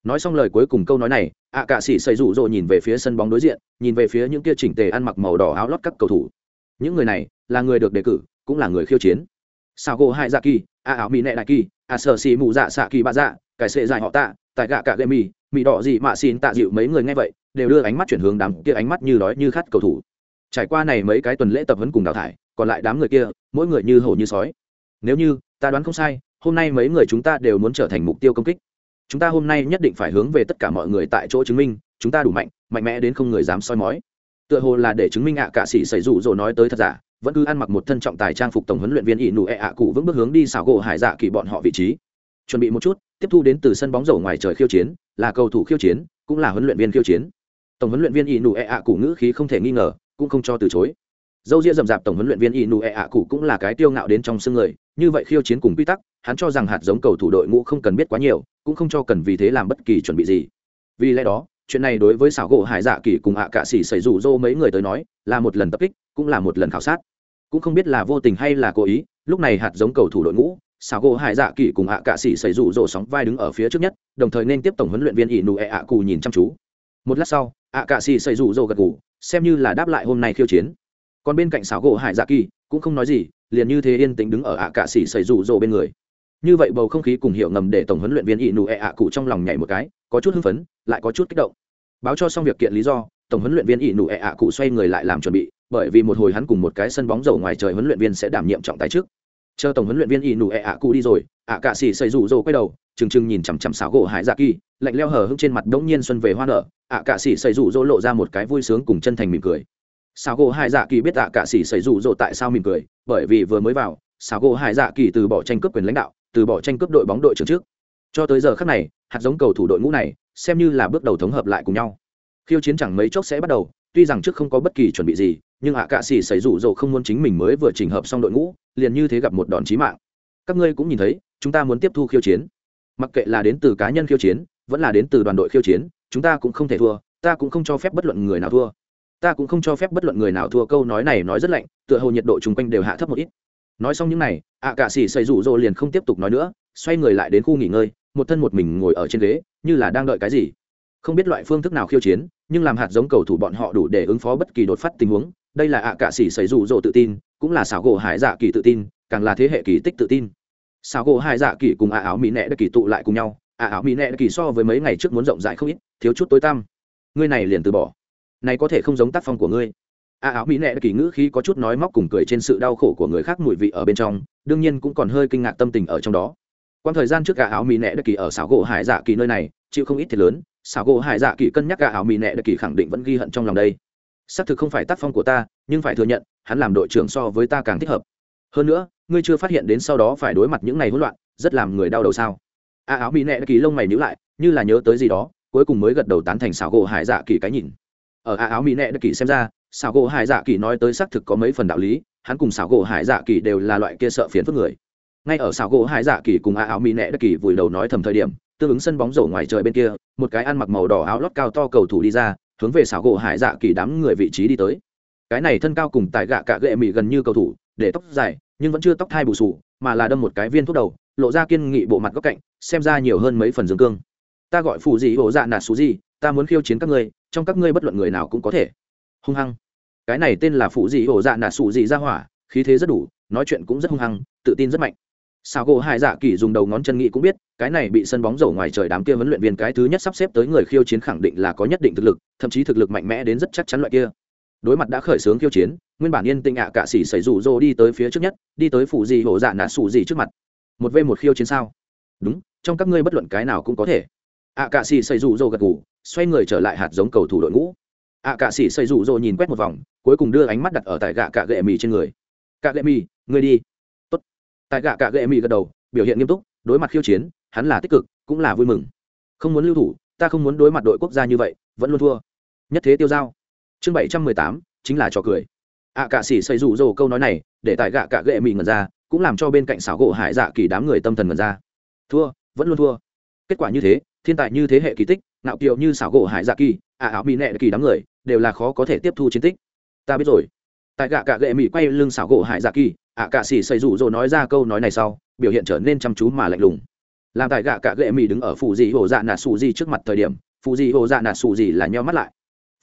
Nói xong lời cuối cùng câu nói này, ạ cạ sĩ xây rủ rộ nhìn về phía sân bóng đối diện, nhìn về phía những kia chỉnh tề ăn mặc màu đỏ áo lót các cầu thủ. Những người này, là người được đề cử, cũng là người khiêu chiến. Sao gỗ hai dạ kỳ a áo mỹ nệ đại kỳ, a sở xì mù dạ xạ kỳ ba dạ cải sệ dài họ tạ, tại gạ cả gậy mì mì đỏ gì mà xin tạ dịu mấy người nghe vậy, đều đưa ánh mắt chuyển hướng đám kia ánh mắt như đói như khát cầu thủ. Trải qua này mấy cái tuần lễ tập huấn cùng đào thải, còn lại đám người kia, mỗi người như hổ như sói. Nếu như ta đoán không sai, hôm nay mấy người chúng ta đều muốn trở thành mục tiêu công kích. Chúng ta hôm nay nhất định phải hướng về tất cả mọi người tại chỗ chứng minh, chúng ta đủ mạnh mạnh mẽ đến không người dám soi mói. Tựa hồ là để chứng minh ạ à cả sĩ xảy rủ rồi nói tới thật giả, vẫn cứ ăn mặc một thân trọng tài trang phục tổng huấn luyện viên ỷ nụ ẹ ạ cụ vững bước hướng đi xảo gỗ hải dạ kỳ bọn họ vị trí. Chuẩn bị một chút, tiếp thu đến từ sân bóng rổ ngoài trời khiêu chiến, là cầu thủ khiêu chiến, cũng là huấn luyện viên khiêu chiến. Tổng huấn luyện viên ỷ nụ ẹ ạ cụ ngữ khí không thể nghi ngờ, cũng không cho từ chối dâu ria rậm rạp tổng huấn luyện viên inu e ạ cụ cũng là cái tiêu ngạo đến trong xương người, như vậy khiêu chiến cùng quy tắc, hắn cho rằng hạt giống cầu thủ đội ngũ không cần biết quá nhiều, cũng không cho cần vì thế làm bất kỳ chuẩn bị gì. Vì lẽ đó, chuyện này đối với xảo gỗ hải dạ kỳ cùng ạ à cạ xỉ xảy rủ rô mấy người tới nói, là một lần tập kích, cũng là một lần khảo sát. Cũng không biết là vô tình hay là cố ý, lúc này hạt giống cầu thủ đội ngũ, xảo gỗ hải dạ kỳ cùng ạ à cạ xỉ xảy rủ rô sóng vai đứng ở phía trước nhất, đồng thời nên tiếp tổng huấn luyện viên inu e ạ cụ nhìn chăm chú. Một lát sau, ạ cạ xỉ xảy rủ rô gật gù, xem như là đáp lại hôm nay khiêu chiến còn bên cạnh xảo gỗ hải dạ kỳ, cũng không nói gì, liền như thế yên tĩnh đứng ở ạ cạ xỉ xảy rủ rô bên người. Như vậy bầu không khí cùng hiệu ngầm để tổng huấn luyện viên ỷ nụ ẹ ạ cụ trong lòng nhảy một cái, có chút hưng phấn, lại có chút kích động. Báo cho xong việc kiện lý do, tổng huấn luyện viên ỷ nụ ẹ ạ cụ xoay người lại làm chuẩn bị, bởi vì một hồi hắn cùng một cái sân bóng dầu ngoài trời huấn luyện viên sẽ đảm nhiệm trọng tài trước. Chờ tổng huấn luyện viên ỷ nụ ẹ ạ cụ đi rồi, ạ cạ xỉ xây rủ rồ quay đầu, trừng trừng nhìn chằm chằm xảo gỗ hải dạ kỳ, lạnh leo hở hững trên mặt đống nhiên xuân về hoa nở, ạ cạ xỉ xây rủ rỗ lộ ra một cái vui sướng cùng chân thành mỉm cười. Sao gỗ hải dạ kỳ biết ạ Cả xỉ xảy rủ rồ tại sao mỉm cười, bởi vì vừa mới vào Sao gỗ hải dạ kỳ từ bỏ tranh cướp quyền lãnh đạo, từ bỏ tranh cướp đội bóng đội trưởng trước. Cho tới giờ khác này, hạt giống cầu thủ đội ngũ này, xem như là bước đầu thống hợp lại cùng nhau. Khiêu chiến chẳng mấy chốc sẽ bắt đầu, tuy rằng trước không có bất kỳ chuẩn bị gì, nhưng à cạ xỉ xảy rủ rồ không muốn chính mình mới vừa chỉnh hợp xong đội ngũ, liền như thế gặp một đòn chí mạng. Các ngươi cũng nhìn thấy, chúng ta muốn tiếp thu khiêu chiến. Mặc kệ là đến từ cá nhân khiêu chiến, vẫn là đến từ đoàn đội khiêu chiến, chúng ta cũng không thể thua, ta cũng không cho phép bất luận người nào thua ta cũng không cho phép bất luận người nào thua câu nói này nói rất lạnh, tựa hồ nhiệt độ chung quanh đều hạ thấp một ít. Nói xong những này, ạ cạ xỉ xây rủ rỗ liền không tiếp tục nói nữa, xoay người lại đến khu nghỉ ngơi, một thân một mình ngồi ở trên ghế, như là đang đợi cái gì. Không biết loại phương thức nào khiêu chiến, nhưng làm hạt giống cầu thủ bọn họ đủ để ứng phó bất kỳ đột phát tình huống. Đây là ạ cạ xỉ xây rủ rỗ tự tin, cũng là xảo gỗ hải dạ kỳ tự tin, càng là thế hệ kỳ tích tự tin. Xảo gỗ hải dạ kỳ cùng ạ áo mỹ nẹ đã kỳ tụ lại cùng nhau, ạ áo mỹ nẹ đã kỳ so với mấy ngày trước muốn rộng rãi không ít, thiếu chút tối tăm. Ngươi này liền từ bỏ này có thể không giống tác phong của ngươi. A áo mỹ nệ kỳ ngữ khi có chút nói móc cùng cười trên sự đau khổ của người khác mùi vị ở bên trong, đương nhiên cũng còn hơi kinh ngạc tâm tình ở trong đó. Quan thời gian trước gà áo mỹ nệ đặc kỳ ở xảo gỗ hải dạ kỳ nơi này, chịu không ít thiệt lớn, xảo gỗ hải dạ kỳ cân nhắc gà áo mỹ nệ đặc kỳ khẳng định vẫn ghi hận trong lòng đây. Xác thực không phải tác phong của ta, nhưng phải thừa nhận, hắn làm đội trưởng so với ta càng thích hợp. Hơn nữa, ngươi chưa phát hiện đến sau đó phải đối mặt những ngày hỗn loạn, rất làm người đau đầu sao? A áo mỹ nệ đặc kỳ lông mày nhữ lại, như là nhớ tới gì đó, cuối cùng mới gật đầu tán thành xảo gỗ hải dạ kỳ cái nhìn ở a áo mỹ nệ đặc kỳ xem ra, xảo gỗ hải dạ kỳ nói tới xác thực có mấy phần đạo lý, hắn cùng xảo gỗ hải dạ kỳ đều là loại kia sợ phiền phức người. Ngay ở xảo gỗ hải dạ kỳ cùng a áo mỹ nệ đặc kỳ vùi đầu nói thầm thời điểm, tương ứng sân bóng rổ ngoài trời bên kia, một cái ăn mặc màu đỏ áo lót cao to cầu thủ đi ra, hướng về xảo gỗ hải dạ kỳ đám người vị trí đi tới. Cái này thân cao cùng tại gạ cả gệ mị gần như cầu thủ, để tóc dài, nhưng vẫn chưa tóc thai bù sù mà là đâm một cái viên thuốc đầu, lộ ra kiên nghị bộ mặt góc cạnh, xem ra nhiều hơn mấy phần dương cương. Ta gọi phù gì hộ dạ nạt xú gì ta muốn khiêu chiến các ngươi trong các ngươi bất luận người nào cũng có thể. Hung hăng. Cái này tên là phụ dị hổ dạ nạ sụ dị ra hỏa, khí thế rất đủ, nói chuyện cũng rất hung hăng, tự tin rất mạnh. Sao gỗ hai dạ kỳ dùng đầu ngón chân nghĩ cũng biết, cái này bị sân bóng rổ ngoài trời đám kia huấn luyện viên cái thứ nhất sắp xếp tới người khiêu chiến khẳng định là có nhất định thực lực, thậm chí thực lực mạnh mẽ đến rất chắc chắn loại kia. Đối mặt đã khởi xướng khiêu chiến, nguyên bản yên tĩnh ạ à cạ xỉ xảy rủ rô đi tới phía trước nhất, đi tới phụ gì hổ dạ nạ sụ gì trước mặt. Một v một khiêu chiến sao? Đúng, trong các ngươi bất luận cái nào cũng có thể. Ạ à cạ xỉ xảy rủ rô gật ngủ xoay người trở lại hạt giống cầu thủ đội ngũ. Ạ à cạ sĩ xảy rủ rô nhìn quét một vòng cuối cùng đưa ánh mắt đặt ở tại gạ cạ gệ mì trên người. Cạ gệ mì ngươi đi. Tốt. tại gạ cạ gệ mì gật đầu biểu hiện nghiêm túc đối mặt khiêu chiến hắn là tích cực cũng là vui mừng. Không muốn lưu thủ ta không muốn đối mặt đội quốc gia như vậy vẫn luôn thua. Nhất thế tiêu giao. Chương bảy trăm mười tám chính là trò cười. Ạ à, cạ sĩ xây rủ rồ câu nói này để tại gạ cạ gệ mì ngần ra cũng làm cho bên cạnh xảo gỗ hải dạ kỳ đám người tâm thần ngần ra. Thua vẫn luôn thua. Kết quả như thế thiên tài như thế hệ kỳ tích nạo kiều như xảo gỗ hải dạ kỳ à, ạ áo mỹ nệ kỳ đám người, đều là khó có thể tiếp thu chiến tích. Ta biết rồi. Tại gạ cạ gệ mỹ quay lưng xảo gỗ hải dạ kỳ ạ cạ xỉ xây rủ rồi nói ra câu nói này sau, biểu hiện trở nên chăm chú mà lạnh lùng. Làm tại gạ cạ gệ mỹ đứng ở phụ dị hồ dạ nà sù gì trước mặt thời điểm phụ dị hồ dạ nà sù gì là nheo mắt lại.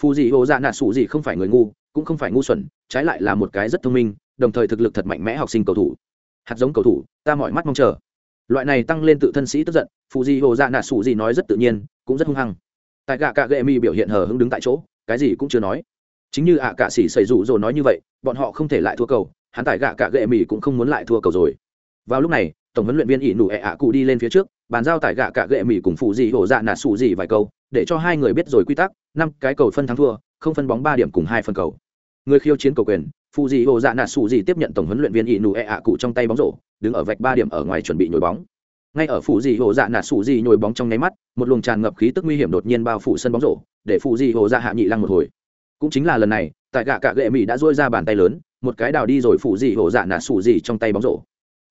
Phụ dị hồ dạ nà sù gì không phải người ngu, cũng không phải ngu xuẩn, trái lại là một cái rất thông minh, đồng thời thực lực thật mạnh mẽ học sinh cầu thủ. Hạt giống cầu thủ, ta mọi mắt mong chờ loại này tăng lên tự thân sĩ tức giận phụ di hồ dạ nạ sủ gì nói rất tự nhiên, cũng rất hung hăng. Tại gạ cạ gệ mi biểu hiện hờ hững đứng tại chỗ, cái gì cũng chưa nói. Chính như ạ cạ sĩ xảy rủ rồi nói như vậy, bọn họ không thể lại thua cầu, hắn tại gạ cạ gệ mi cũng không muốn lại thua cầu rồi. Vào lúc này, tổng huấn luyện viên ỷ nụ ẹ ạ cụ đi lên phía trước, bàn giao tại gạ cạ gệ mi cùng phụ di hồ dạ nạ sủ gì vài câu, để cho hai người biết rồi quy tắc, năm cái cầu phân thắng thua, không phân bóng ba điểm cùng hai phân cầu. Người khiêu chiến cầu quyền phụ di hồ dạ nạ sủ dị tiếp nhận tổng huấn luyện viên ỷ nụ ẹ ạ cụ trong tay bóng rổ, đứng ở vạch ba điểm ở ngoài chuẩn bị nhồi bóng. Ngay ở phụ dị hồ dạ nạ sủ dị nhồi bóng trong nháy mắt, một luồng tràn ngập khí tức nguy hiểm đột nhiên bao phủ sân bóng rổ, để phụ dị hồ dạ hạ nhị lăng một hồi. Cũng chính là lần này, tại gạ cạ gệ mỹ đã dôi ra bàn tay lớn, một cái đào đi rồi phụ dị hồ dạ nạ sủ dị trong tay bóng rổ.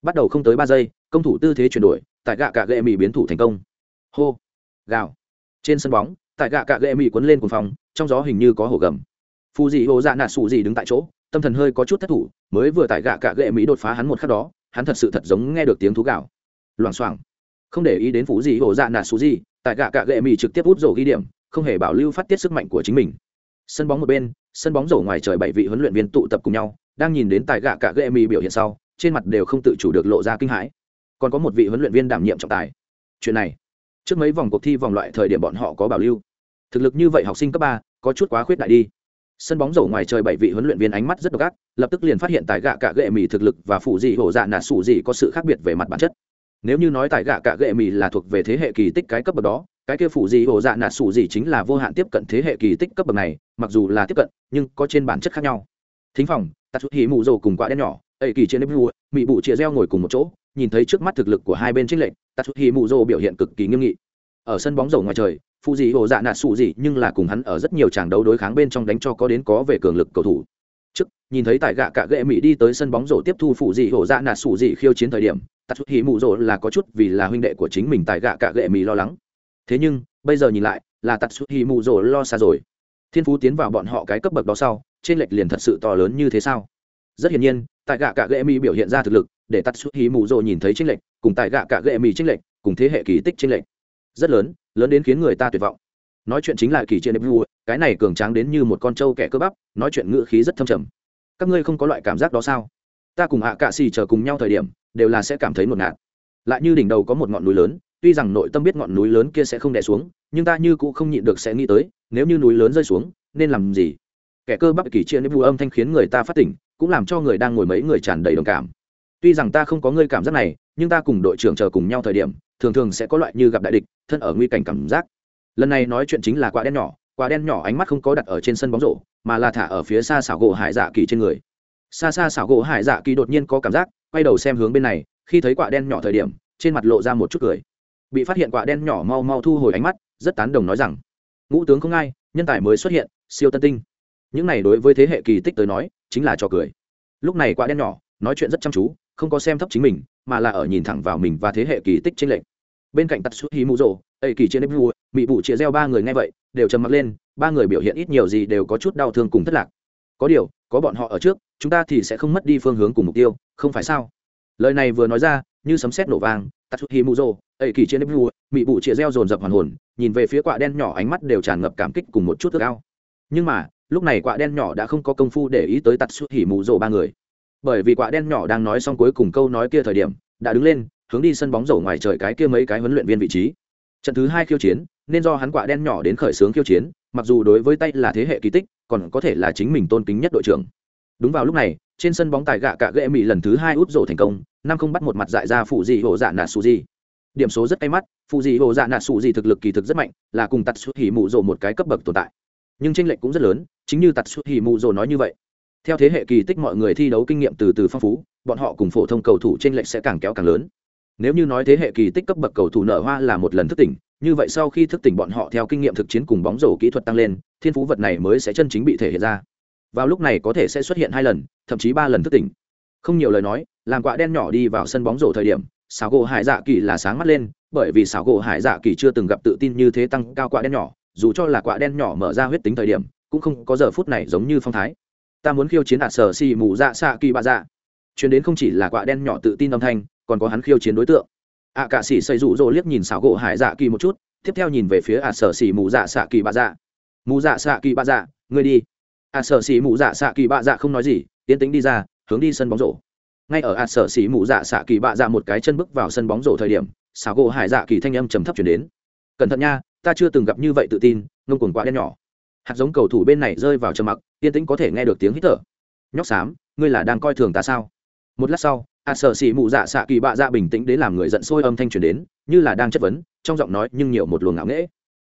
Bắt đầu không tới ba giây, công thủ tư thế chuyển đổi, tại gạ cạ gệ mỹ biến thủ thành công. Hô, gào. Trên sân bóng, tại gạ cạ gệ mỹ quấn lên cùng phòng trong gió hình như có hổ gầm. Phụ dị hồ dạ nạ sủ dị đứng tại chỗ tâm thần hơi có chút thất thủ, mới vừa tại gạ cạ gệ mỹ đột phá hắn một khắc đó, hắn thật sự thật giống nghe được tiếng thú gạo. Loảng xoảng. Không để ý đến phú gì hổ dạ nạt xú gì tại gạ cạ gệ mỹ trực tiếp hút rổ ghi điểm, không hề bảo lưu phát tiết sức mạnh của chính mình. Sân bóng một bên, sân bóng rổ ngoài trời bảy vị huấn luyện viên tụ tập cùng nhau, đang nhìn đến tại gạ cạ gệ mỹ biểu hiện sau, trên mặt đều không tự chủ được lộ ra kinh hãi. Còn có một vị huấn luyện viên đảm nhiệm trọng tài. Chuyện này, trước mấy vòng cuộc thi vòng loại thời điểm bọn họ có bảo lưu. Thực lực như vậy học sinh cấp ba, có chút quá khuyết đại đi sân bóng rổ ngoài trời bảy vị huấn luyện viên ánh mắt rất độc ác, lập tức liền phát hiện tại gạ cả gệ mì thực lực và phụ dị hổ dạ nà sủ dị có sự khác biệt về mặt bản chất. Nếu như nói tại gạ cả gệ mì là thuộc về thế hệ kỳ tích cái cấp bậc đó, cái kia phụ dị hổ dạ nà sủ dị chính là vô hạn tiếp cận thế hệ kỳ tích cấp bậc này, mặc dù là tiếp cận, nhưng có trên bản chất khác nhau. Thính phòng tạt chút hỉ mù rồ cùng quả đen nhỏ, ấy kỳ trên nếp vua mị bụ chia reo ngồi cùng một chỗ, nhìn thấy trước mắt thực lực của hai bên trích lệnh tạt chút hỉ mù rồ biểu hiện cực kỳ nghiêm nghị. Ở sân bóng rổ ngoài trời phụ dị hồ dạ nạ sủ dị nhưng là cùng hắn ở rất nhiều tràng đấu đối kháng bên trong đánh cho có đến có về cường lực cầu thủ. Trước, nhìn thấy tại gạ cạ gệ mỹ đi tới sân bóng rổ tiếp thu phụ dị hồ dạ nạ sủ dị khiêu chiến thời điểm, tạt chút hỉ mụ rồ là có chút vì là huynh đệ của chính mình tại gạ cạ gệ mỹ lo lắng. Thế nhưng, bây giờ nhìn lại, là tạt chút hỉ mụ rồ lo xa rồi. Thiên phú tiến vào bọn họ cái cấp bậc đó sau, trên lệch liền thật sự to lớn như thế sao? Rất hiển nhiên, tại gạ cạ gệ mỹ biểu hiện ra thực lực, để tạt chút hỉ mụ rồ nhìn thấy trên lệch, cùng tại gạ cạ gệ mỹ trên lệch, cùng thế hệ kỳ tích trên lệch rất lớn lớn đến khiến người ta tuyệt vọng. Nói chuyện chính là kỳ trên vua, cái này cường tráng đến như một con trâu kẻ cơ bắp, nói chuyện ngữ khí rất thâm trầm. Các ngươi không có loại cảm giác đó sao? Ta cùng hạ cạ xì chờ cùng nhau thời điểm, đều là sẽ cảm thấy ngột ngạt. Lại như đỉnh đầu có một ngọn núi lớn, tuy rằng nội tâm biết ngọn núi lớn kia sẽ không đè xuống, nhưng ta như cũng không nhịn được sẽ nghĩ tới, nếu như núi lớn rơi xuống, nên làm gì? Kẻ cơ bắp kỳ chia nếp vua âm thanh khiến người ta phát tỉnh, cũng làm cho người đang ngồi mấy người tràn đầy đồng cảm. Tuy rằng ta không có ngươi cảm giác này nhưng ta cùng đội trưởng chờ cùng nhau thời điểm, thường thường sẽ có loại như gặp đại địch, thân ở nguy cảnh cảm giác. Lần này nói chuyện chính là quả đen nhỏ, quả đen nhỏ ánh mắt không có đặt ở trên sân bóng rổ, mà là thả ở phía xa xảo gỗ hải dạ kỳ trên người. Xa xa xảo gỗ hải dạ kỳ đột nhiên có cảm giác, quay đầu xem hướng bên này, khi thấy quả đen nhỏ thời điểm, trên mặt lộ ra một chút cười. Bị phát hiện quả đen nhỏ mau mau thu hồi ánh mắt, rất tán đồng nói rằng, ngũ tướng không ai, nhân tài mới xuất hiện, siêu tân tinh. Những này đối với thế hệ kỳ tích tới nói, chính là trò cười. Lúc này quả đen nhỏ, nói chuyện rất chăm chú, không có xem thấp chính mình mà là ở nhìn thẳng vào mình và thế hệ kỳ tích trên lệnh bên cạnh tắt suốt hí mù rồ ây kỳ trên nếp vua bụ chia reo ba người nghe vậy, đều trầm mặc lên, ba người biểu hiện ít nhiều gì đều có chút đau thương cùng thất lạc. Có điều, có bọn họ ở trước, chúng ta thì sẽ không mất đi phương hướng cùng mục tiêu, không phải sao? Lời này vừa nói ra, như sấm sét nổ vang tắt suốt hí mù rồ ây kỳ trên nếp vua bụ chia reo dồn dập hoàn hồn, nhìn về phía quạ đen nhỏ ánh mắt đều tràn ngập cảm kích cùng một chút ước ao. Nhưng mà, lúc này quạ đen nhỏ đã không có công phu để ý tới tắt suốt mù rồ ba người bởi vì quả đen nhỏ đang nói xong cuối cùng câu nói kia thời điểm, đã đứng lên, hướng đi sân bóng rổ ngoài trời cái kia mấy cái huấn luyện viên vị trí. Trận thứ hai khiêu chiến, nên do hắn quả đen nhỏ đến khởi xướng khiêu chiến, mặc dù đối với tay là thế hệ kỳ tích, còn có thể là chính mình tôn kính nhất đội trưởng. Đúng vào lúc này, trên sân bóng tài gạ cả ghệ mỹ lần thứ hai út rổ thành công, năm không bắt một mặt dại ra phụ dị hồ dạ nà su di điểm số rất tay mắt, phụ dị hồ dạ nà su di thực lực kỳ thực rất mạnh, là cùng tạt xuất hỉ mụ rổ một cái cấp bậc tồn tại. Nhưng tranh lệch cũng rất lớn, chính như tạt xuất hỉ mụ rổ nói như vậy theo thế hệ kỳ tích mọi người thi đấu kinh nghiệm từ từ phong phú, bọn họ cùng phổ thông cầu thủ trên lệch sẽ càng kéo càng lớn. Nếu như nói thế hệ kỳ tích cấp bậc cầu thủ nở hoa là một lần thức tỉnh, như vậy sau khi thức tỉnh bọn họ theo kinh nghiệm thực chiến cùng bóng rổ kỹ thuật tăng lên, thiên phú vật này mới sẽ chân chính bị thể hiện ra. Vào lúc này có thể sẽ xuất hiện hai lần, thậm chí ba lần thức tỉnh. Không nhiều lời nói làm quạ đen nhỏ đi vào sân bóng rổ thời điểm xảo gỗ hải dạ kỳ là sáng mắt lên, bởi vì xảo gỗ hải dạ kỳ chưa từng gặp tự tin như thế tăng cao quạ đen nhỏ, dù cho là quạ đen nhỏ mở ra huyết tính thời điểm, cũng không có giờ phút này giống như phong thái ta muốn khiêu chiến ạt sở xì mù dạ xạ kỳ bạ dạ. Chuyến đến không chỉ là quạ đen nhỏ tự tin âm thanh, còn có hắn khiêu chiến đối tượng. Ạ cạ sĩ xây rụ rỗ liếc nhìn xảo gỗ hải dạ kỳ một chút, tiếp theo nhìn về phía ạ sở xỉ mù dạ xạ kỳ bạ dạ. Mù dạ xạ kỳ bạ dạ ngươi đi. Ạ sở xỉ mù dạ xạ kỳ bạ dạ không nói gì tiến tính đi ra, hướng đi sân bóng rổ. Ngay ở ạt sở xỉ mù dạ xạ kỳ bạ dạ một cái chân bước vào sân bóng rổ thời điểm, xảo gỗ hải dạ kỳ thanh âm trầm thấp chuyển đến. Cẩn thận nha, ta chưa từng gặp như vậy tự tin, ngông cuồng quá đen nhỏ hạt giống cầu thủ bên này rơi vào trầm mặc, yên tĩnh có thể nghe được tiếng hít thở. Nhóc xám, ngươi là đang coi thường ta sao? Một lát sau, a sợ xỉ mụ dạ xạ kỳ bạ dạ bình tĩnh đến làm người giận sôi âm thanh truyền đến, như là đang chất vấn, trong giọng nói nhưng nhiều một luồng ngạo nghễ.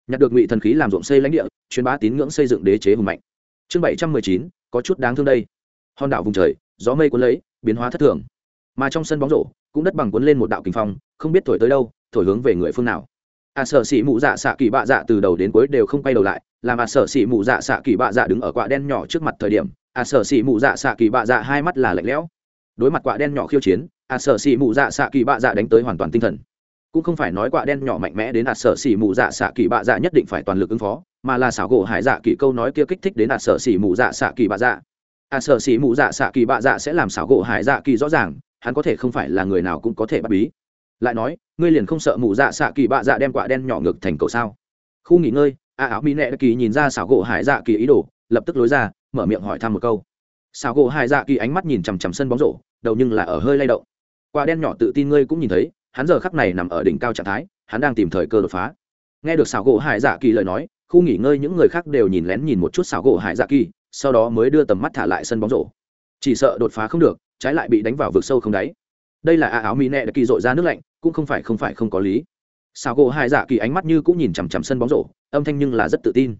Nhặt được ngụy thần khí làm ruộng xây lãnh địa, truyền bá tín ngưỡng xây dựng đế chế hùng mạnh. Chương bảy trăm mười chín, có chút đáng thương đây. Hòn đảo vùng trời, gió mây cuốn lấy, biến hóa thất thường. Mà trong sân bóng rổ, cũng đất bằng cuốn lên một đạo kinh phong, không biết thổi tới đâu, thổi hướng về người phương nào a sở xỉ mụ dạ xạ kỳ bạ dạ từ đầu đến cuối đều không quay đầu lại. Làm a sở xỉ mụ dạ xạ kỳ bạ dạ đứng ở quạ đen nhỏ trước mặt thời điểm a sở xỉ mụ dạ xạ kỳ bạ dạ hai mắt là lạnh lẽo. Đối mặt quạ đen nhỏ khiêu chiến a sở xỉ mụ dạ xạ kỳ bạ dạ đánh tới hoàn toàn tinh thần. Cũng không phải nói quạ đen nhỏ mạnh mẽ đến a sở xỉ mụ dạ xạ kỳ bạ dạ nhất định phải toàn lực ứng phó, mà là xảo gỗ hải dạ kỳ câu nói kia kích thích đến a sở xỉ mụ dạ xạ kỳ bạ dạ. A sở xỉ mụ dạ xạ kỳ bạ dạ sẽ làm xảo gỗ hải dạ kỳ rõ ràng, hắn có thể không phải là người nào cũng có thể bắt bí lại nói, ngươi liền không sợ mụ dạ xạ kỳ bạ dạ đem quả đen nhỏ ngược thành cầu sao? Khu nghỉ ngơi, a áo mỹ nệ kỳ nhìn ra xảo gỗ hải dạ kỳ ý đồ, lập tức lối ra, mở miệng hỏi thăm một câu. Xảo gỗ hải dạ kỳ ánh mắt nhìn chằm chằm sân bóng rổ, đầu nhưng là ở hơi lay động. Quả đen nhỏ tự tin ngươi cũng nhìn thấy, hắn giờ khắc này nằm ở đỉnh cao trạng thái, hắn đang tìm thời cơ đột phá. Nghe được xảo gỗ hải dạ kỳ lời nói, khu nghỉ ngơi những người khác đều nhìn lén nhìn một chút xảo gỗ hải dạ kỳ, sau đó mới đưa tầm mắt thả lại sân bóng rổ. Chỉ sợ đột phá không được, trái lại bị đánh vào vực sâu không đáy. Đây là a áo mỹ nệ đã kỳ dội ra nước lạnh cũng không phải không phải không có lý. Sao gỗ hai dạ kỳ ánh mắt như cũng nhìn chằm chằm sân bóng rổ âm thanh nhưng là rất tự tin.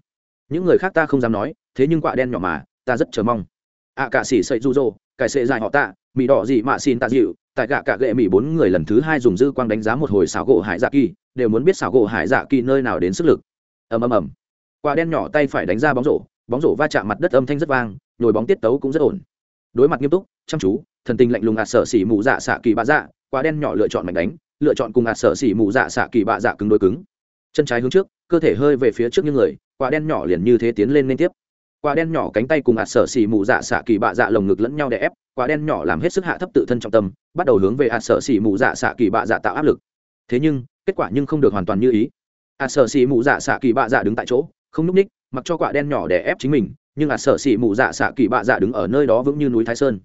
Những người khác ta không dám nói thế nhưng quạ đen nhỏ mà ta rất chờ mong. Ạ à, cả xỉ sậy du rô cải sệ dài họ tạ mì đỏ gì mạ xin tạ dịu tại gạ cả gệ mỹ bốn người lần thứ hai dùng dư quang đánh giá một hồi xảo gỗ hải dạ kỳ đều muốn biết xảo gỗ hải dạ kỳ nơi nào đến sức lực. Ầm ầm ầm. Quả đen nhỏ tay phải đánh ra bóng rổ bóng rổ va chạm mặt đất âm thanh rất vang nhồi bóng tiết tấu cũng rất ổn. Đối mặt nghiêm túc chăm chú thần tình lạnh lùng ạt sở xỉ mù dạ xạ kỳ bạ dạ quả đen nhỏ lựa chọn mạnh đánh lựa chọn cùng ạt sở xỉ mù dạ xạ kỳ bạ dạ cứng đôi cứng. Chân trái hướng trước, cơ thể hơi về phía trước như người, quả đen nhỏ liền như thế tiến lên liên tiếp. Quả đen nhỏ cánh tay cùng ạt sở xỉ mù dạ xạ kỳ bạ dạ lồng ngực lẫn nhau đè ép, quả đen nhỏ làm hết sức hạ thấp tự thân trọng tâm, bắt đầu hướng về ạt sở xỉ mù dạ xạ kỳ bạ dạ tạo áp lực. Thế nhưng, kết quả nhưng không được hoàn toàn như ý. Ạt sở xỉ mù dạ xạ kỳ bạ dạ đứng tại chỗ, không núp ních, mặc cho quả đen nhỏ đè ép chính mình, nhưng ạt sở xỉ mù dạ xạ kỳ bạ dạ đứng ở nơi đó vững như núi thái sơn.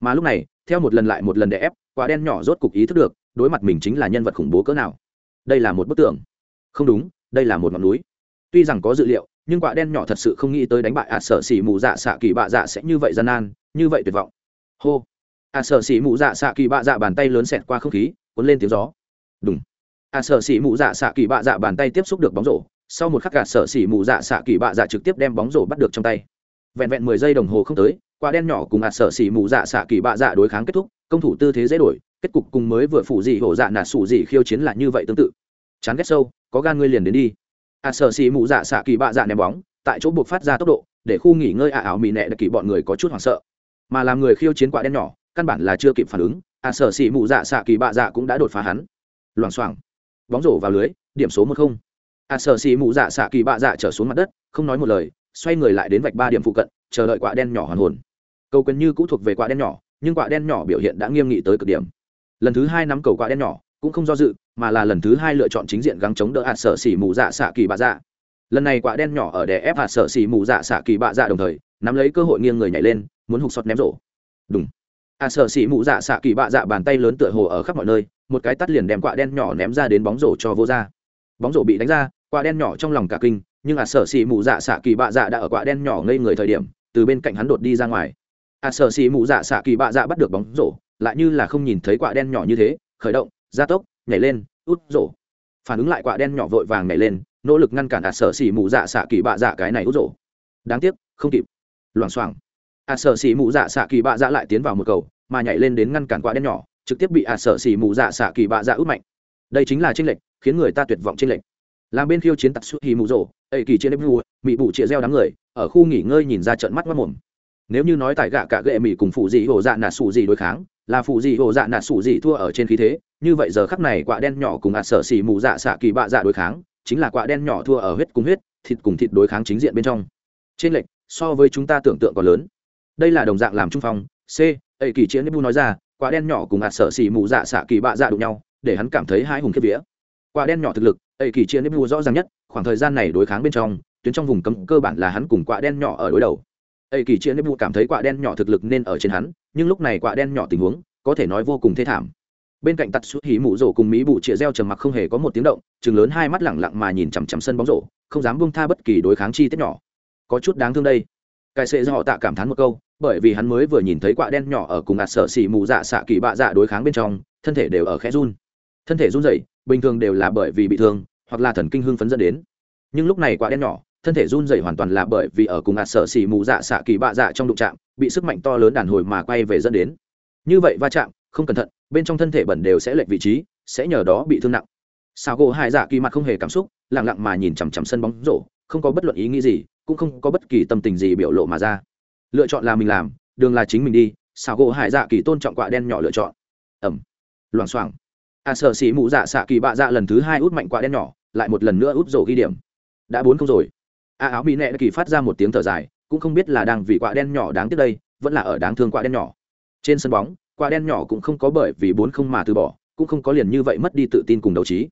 Mà lúc này, theo một lần lại một lần đè ép, quả đen nhỏ rốt cục ý thức được đối mặt mình chính là nhân vật khủng bố cỡ nào. Đây là một bức tường. Không đúng, đây là một ngọn núi. Tuy rằng có dự liệu, nhưng quả đen nhỏ thật sự không nghĩ tới đánh bại ạt sở xỉ mù dạ xạ kỳ bạ dạ sẽ như vậy gian nan, như vậy tuyệt vọng. Hô. Ạt sở xỉ mù dạ xạ kỳ bạ dạ bàn tay lớn xẹt qua không khí, cuốn lên tiếng gió. Đúng ạt sở xỉ mù dạ xạ kỳ bạ dạ bàn tay tiếp xúc được bóng rổ, sau một khắc gạt sở xỉ mù dạ xạ kỳ bạ dạ trực tiếp đem bóng rổ bắt được trong tay. Vẹn vẹn mười giây đồng hồ không tới, quả đen nhỏ cùng ạt sở xỉ mù dạ xạ kỳ bạ dạ đối kháng kết thúc, công thủ tư thế dễ đổi kết cục cùng mới vừa phủ dị hổ dạ nà sủ dị khiêu chiến là như vậy tương tự. Chán ghét sâu, có gan ngươi liền đến đi. À sở xì mù dạ xạ kỳ bạ dạ ném bóng, tại chỗ buộc phát ra tốc độ, để khu nghỉ ngơi ả ảo mị nẹ đặc kỳ bọn người có chút hoảng sợ. Mà làm người khiêu chiến quả đen nhỏ, căn bản là chưa kịp phản ứng à sở xỉ mù dạ xạ kỳ bạ dạ cũng đã đột phá hắn. Loảng xoảng, bóng rổ vào lưới, điểm số một không. À sở xỉ mù dạ xạ kỳ bạ dạ trở xuống mặt đất, không nói một lời, xoay người lại đến vạch ba điểm phụ cận, chờ đợi quả đen nhỏ hoàn hồn. Cầu quyền như cũ thuộc về quả đen nhỏ, nhưng quả đen nhỏ biểu hiện đã nghiêm nghị tới cực điểm lần thứ hai nắm cầu quả đen nhỏ, cũng không do dự, mà là lần thứ hai lựa chọn chính diện gắng chống đỡ hạt sở xỉ mù dạ xạ kỳ bạ dạ. Lần này quả đen nhỏ ở đè ép hạt sở xỉ mù dạ xạ kỳ bạ dạ đồng thời, nắm lấy cơ hội nghiêng người nhảy lên, muốn hụt sọt ném rổ. Đúng hạt sở xỉ mù dạ xạ kỳ bạ dạ bàn tay lớn tựa hồ ở khắp mọi nơi, một cái tắt liền đem quả đen nhỏ ném ra đến bóng rổ cho vô ra bóng rổ bị đánh ra quả đen nhỏ trong lòng cả kinh, nhưng hạt sở xỉ mù dạ xạ kỳ bạ dạ đã ở quả đen nhỏ ngây người thời điểm, từ bên cạnh hắn đột đi ra ngoài. Hạt sở xỉ mù dạ xạ kỳ bạ dạ bắt được bóng rổ lại như là không nhìn thấy quả đen nhỏ như thế khởi động gia tốc nhảy lên út rổ. Phản ứng lại quả đen nhỏ vội vàng nhảy lên nỗ lực ngăn cản ạt à, sở xỉ mụ dạ xạ kỳ bạ dạ cái này út rổ. Đáng tiếc không kịp. Loảng xoảng. ạt à, sở xỉ mụ dạ xạ kỳ bạ dạ lại tiến vào một cầu mà nhảy lên đến ngăn cản quả đen nhỏ trực tiếp bị a sở xỉ mụ dạ xạ kỳ bạ dạ út mạnh. Đây chính là tranh lệch khiến người ta tuyệt vọng tranh lệch. Làm bên khiêu chiến tặc suốt hì mù rổ ây kỳ trên nếp vua bị bụ chĩa reo đám người ở khu nghỉ ngơi nhìn ra trận mắt mất mồm. Nếu như nói tại gạ cả gệ mỹ cùng phụ dị hồ dạ nà sủ dị đối kháng là phụ gì hồ dạ nạt sủ gì thua ở trên khí thế, như vậy giờ khắc này quả đen nhỏ cùng ạt sở xỉ mù dạ xạ kỳ bạ dạ đối kháng, chính là quả đen nhỏ thua ở huyết cùng huyết, thịt cùng thịt đối kháng chính diện bên trong. Trên lệch, so với chúng ta tưởng tượng còn lớn. Đây là đồng dạng làm trung phong, c ấy kỳ chiến bu nói ra, quả đen nhỏ cùng ạt sở xỉ mù dạ xạ kỳ bạ dạ đụng nhau, để hắn cảm thấy hai hùng kiếp vía. Quả đen nhỏ thực lực ấy kỳ chiến bu rõ ràng nhất, khoảng thời gian này đối kháng bên trong, tuyến trong vùng cấm cơ bản là hắn cùng quả đen nhỏ ở đối đầu. Ấy kỳ chiến nếp bu cảm thấy quả đen nhỏ thực lực nên ở trên hắn nhưng lúc này quả đen nhỏ tình huống, có thể nói vô cùng thê thảm. Bên cạnh tặt suốt hí mụ rổ cùng mỹ bụ chĩa reo trầm mặc không hề có một tiếng động chừng lớn hai mắt lẳng lặng mà nhìn chằm chằm sân bóng rổ, không dám buông tha bất kỳ đối kháng chi tiết nhỏ. Có chút đáng thương đây. Cài sệ do họ tạ cảm thán một câu, bởi vì hắn mới vừa nhìn thấy quạ đen nhỏ ở cùng ạt sợ xỉ mù dạ xạ kỳ bạ dạ đối kháng bên trong, thân thể đều ở khẽ run. Thân thể run rẩy, bình thường đều là bởi vì bị thương, hoặc là thần kinh hưng phấn dẫn đến. Nhưng lúc này quạ đen nhỏ thân thể run rẩy hoàn toàn là bởi vì ở cùng ạt sở xỉ mù dạ xạ kỳ bạ dạ trong đụng chạm bị sức mạnh to lớn đàn hồi mà quay về dẫn đến. Như vậy va chạm không cẩn thận bên trong thân thể bẩn đều sẽ lệch vị trí sẽ nhờ đó bị thương nặng. Sao gỗ hai dạ kỳ mặt không hề cảm xúc lặng lặng mà nhìn chằm chằm sân bóng rổ không có bất luận ý nghĩ gì cũng không có bất kỳ tâm tình gì biểu lộ mà ra. Lựa chọn là mình làm đường là chính mình đi sao gỗ hải dạ kỳ tôn trọng quạ đen nhỏ lựa chọn. Ẩm. Loảng xoảng. A à, sợ xỉ mụ dạ xạ kỳ bạ dạ lần thứ hai út mạnh quạ đen nhỏ lại một lần nữa út rổ ghi điểm. Đã bốn không rồi a áo bị nẹ kỳ phát ra một tiếng thở dài cũng không biết là đang vì quạ đen nhỏ đáng tiếc đây vẫn là ở đáng thương quạ đen nhỏ. Trên sân bóng quạ đen nhỏ cũng không có bởi vì bốn không mà từ bỏ cũng không có liền như vậy mất đi tự tin cùng đấu trí.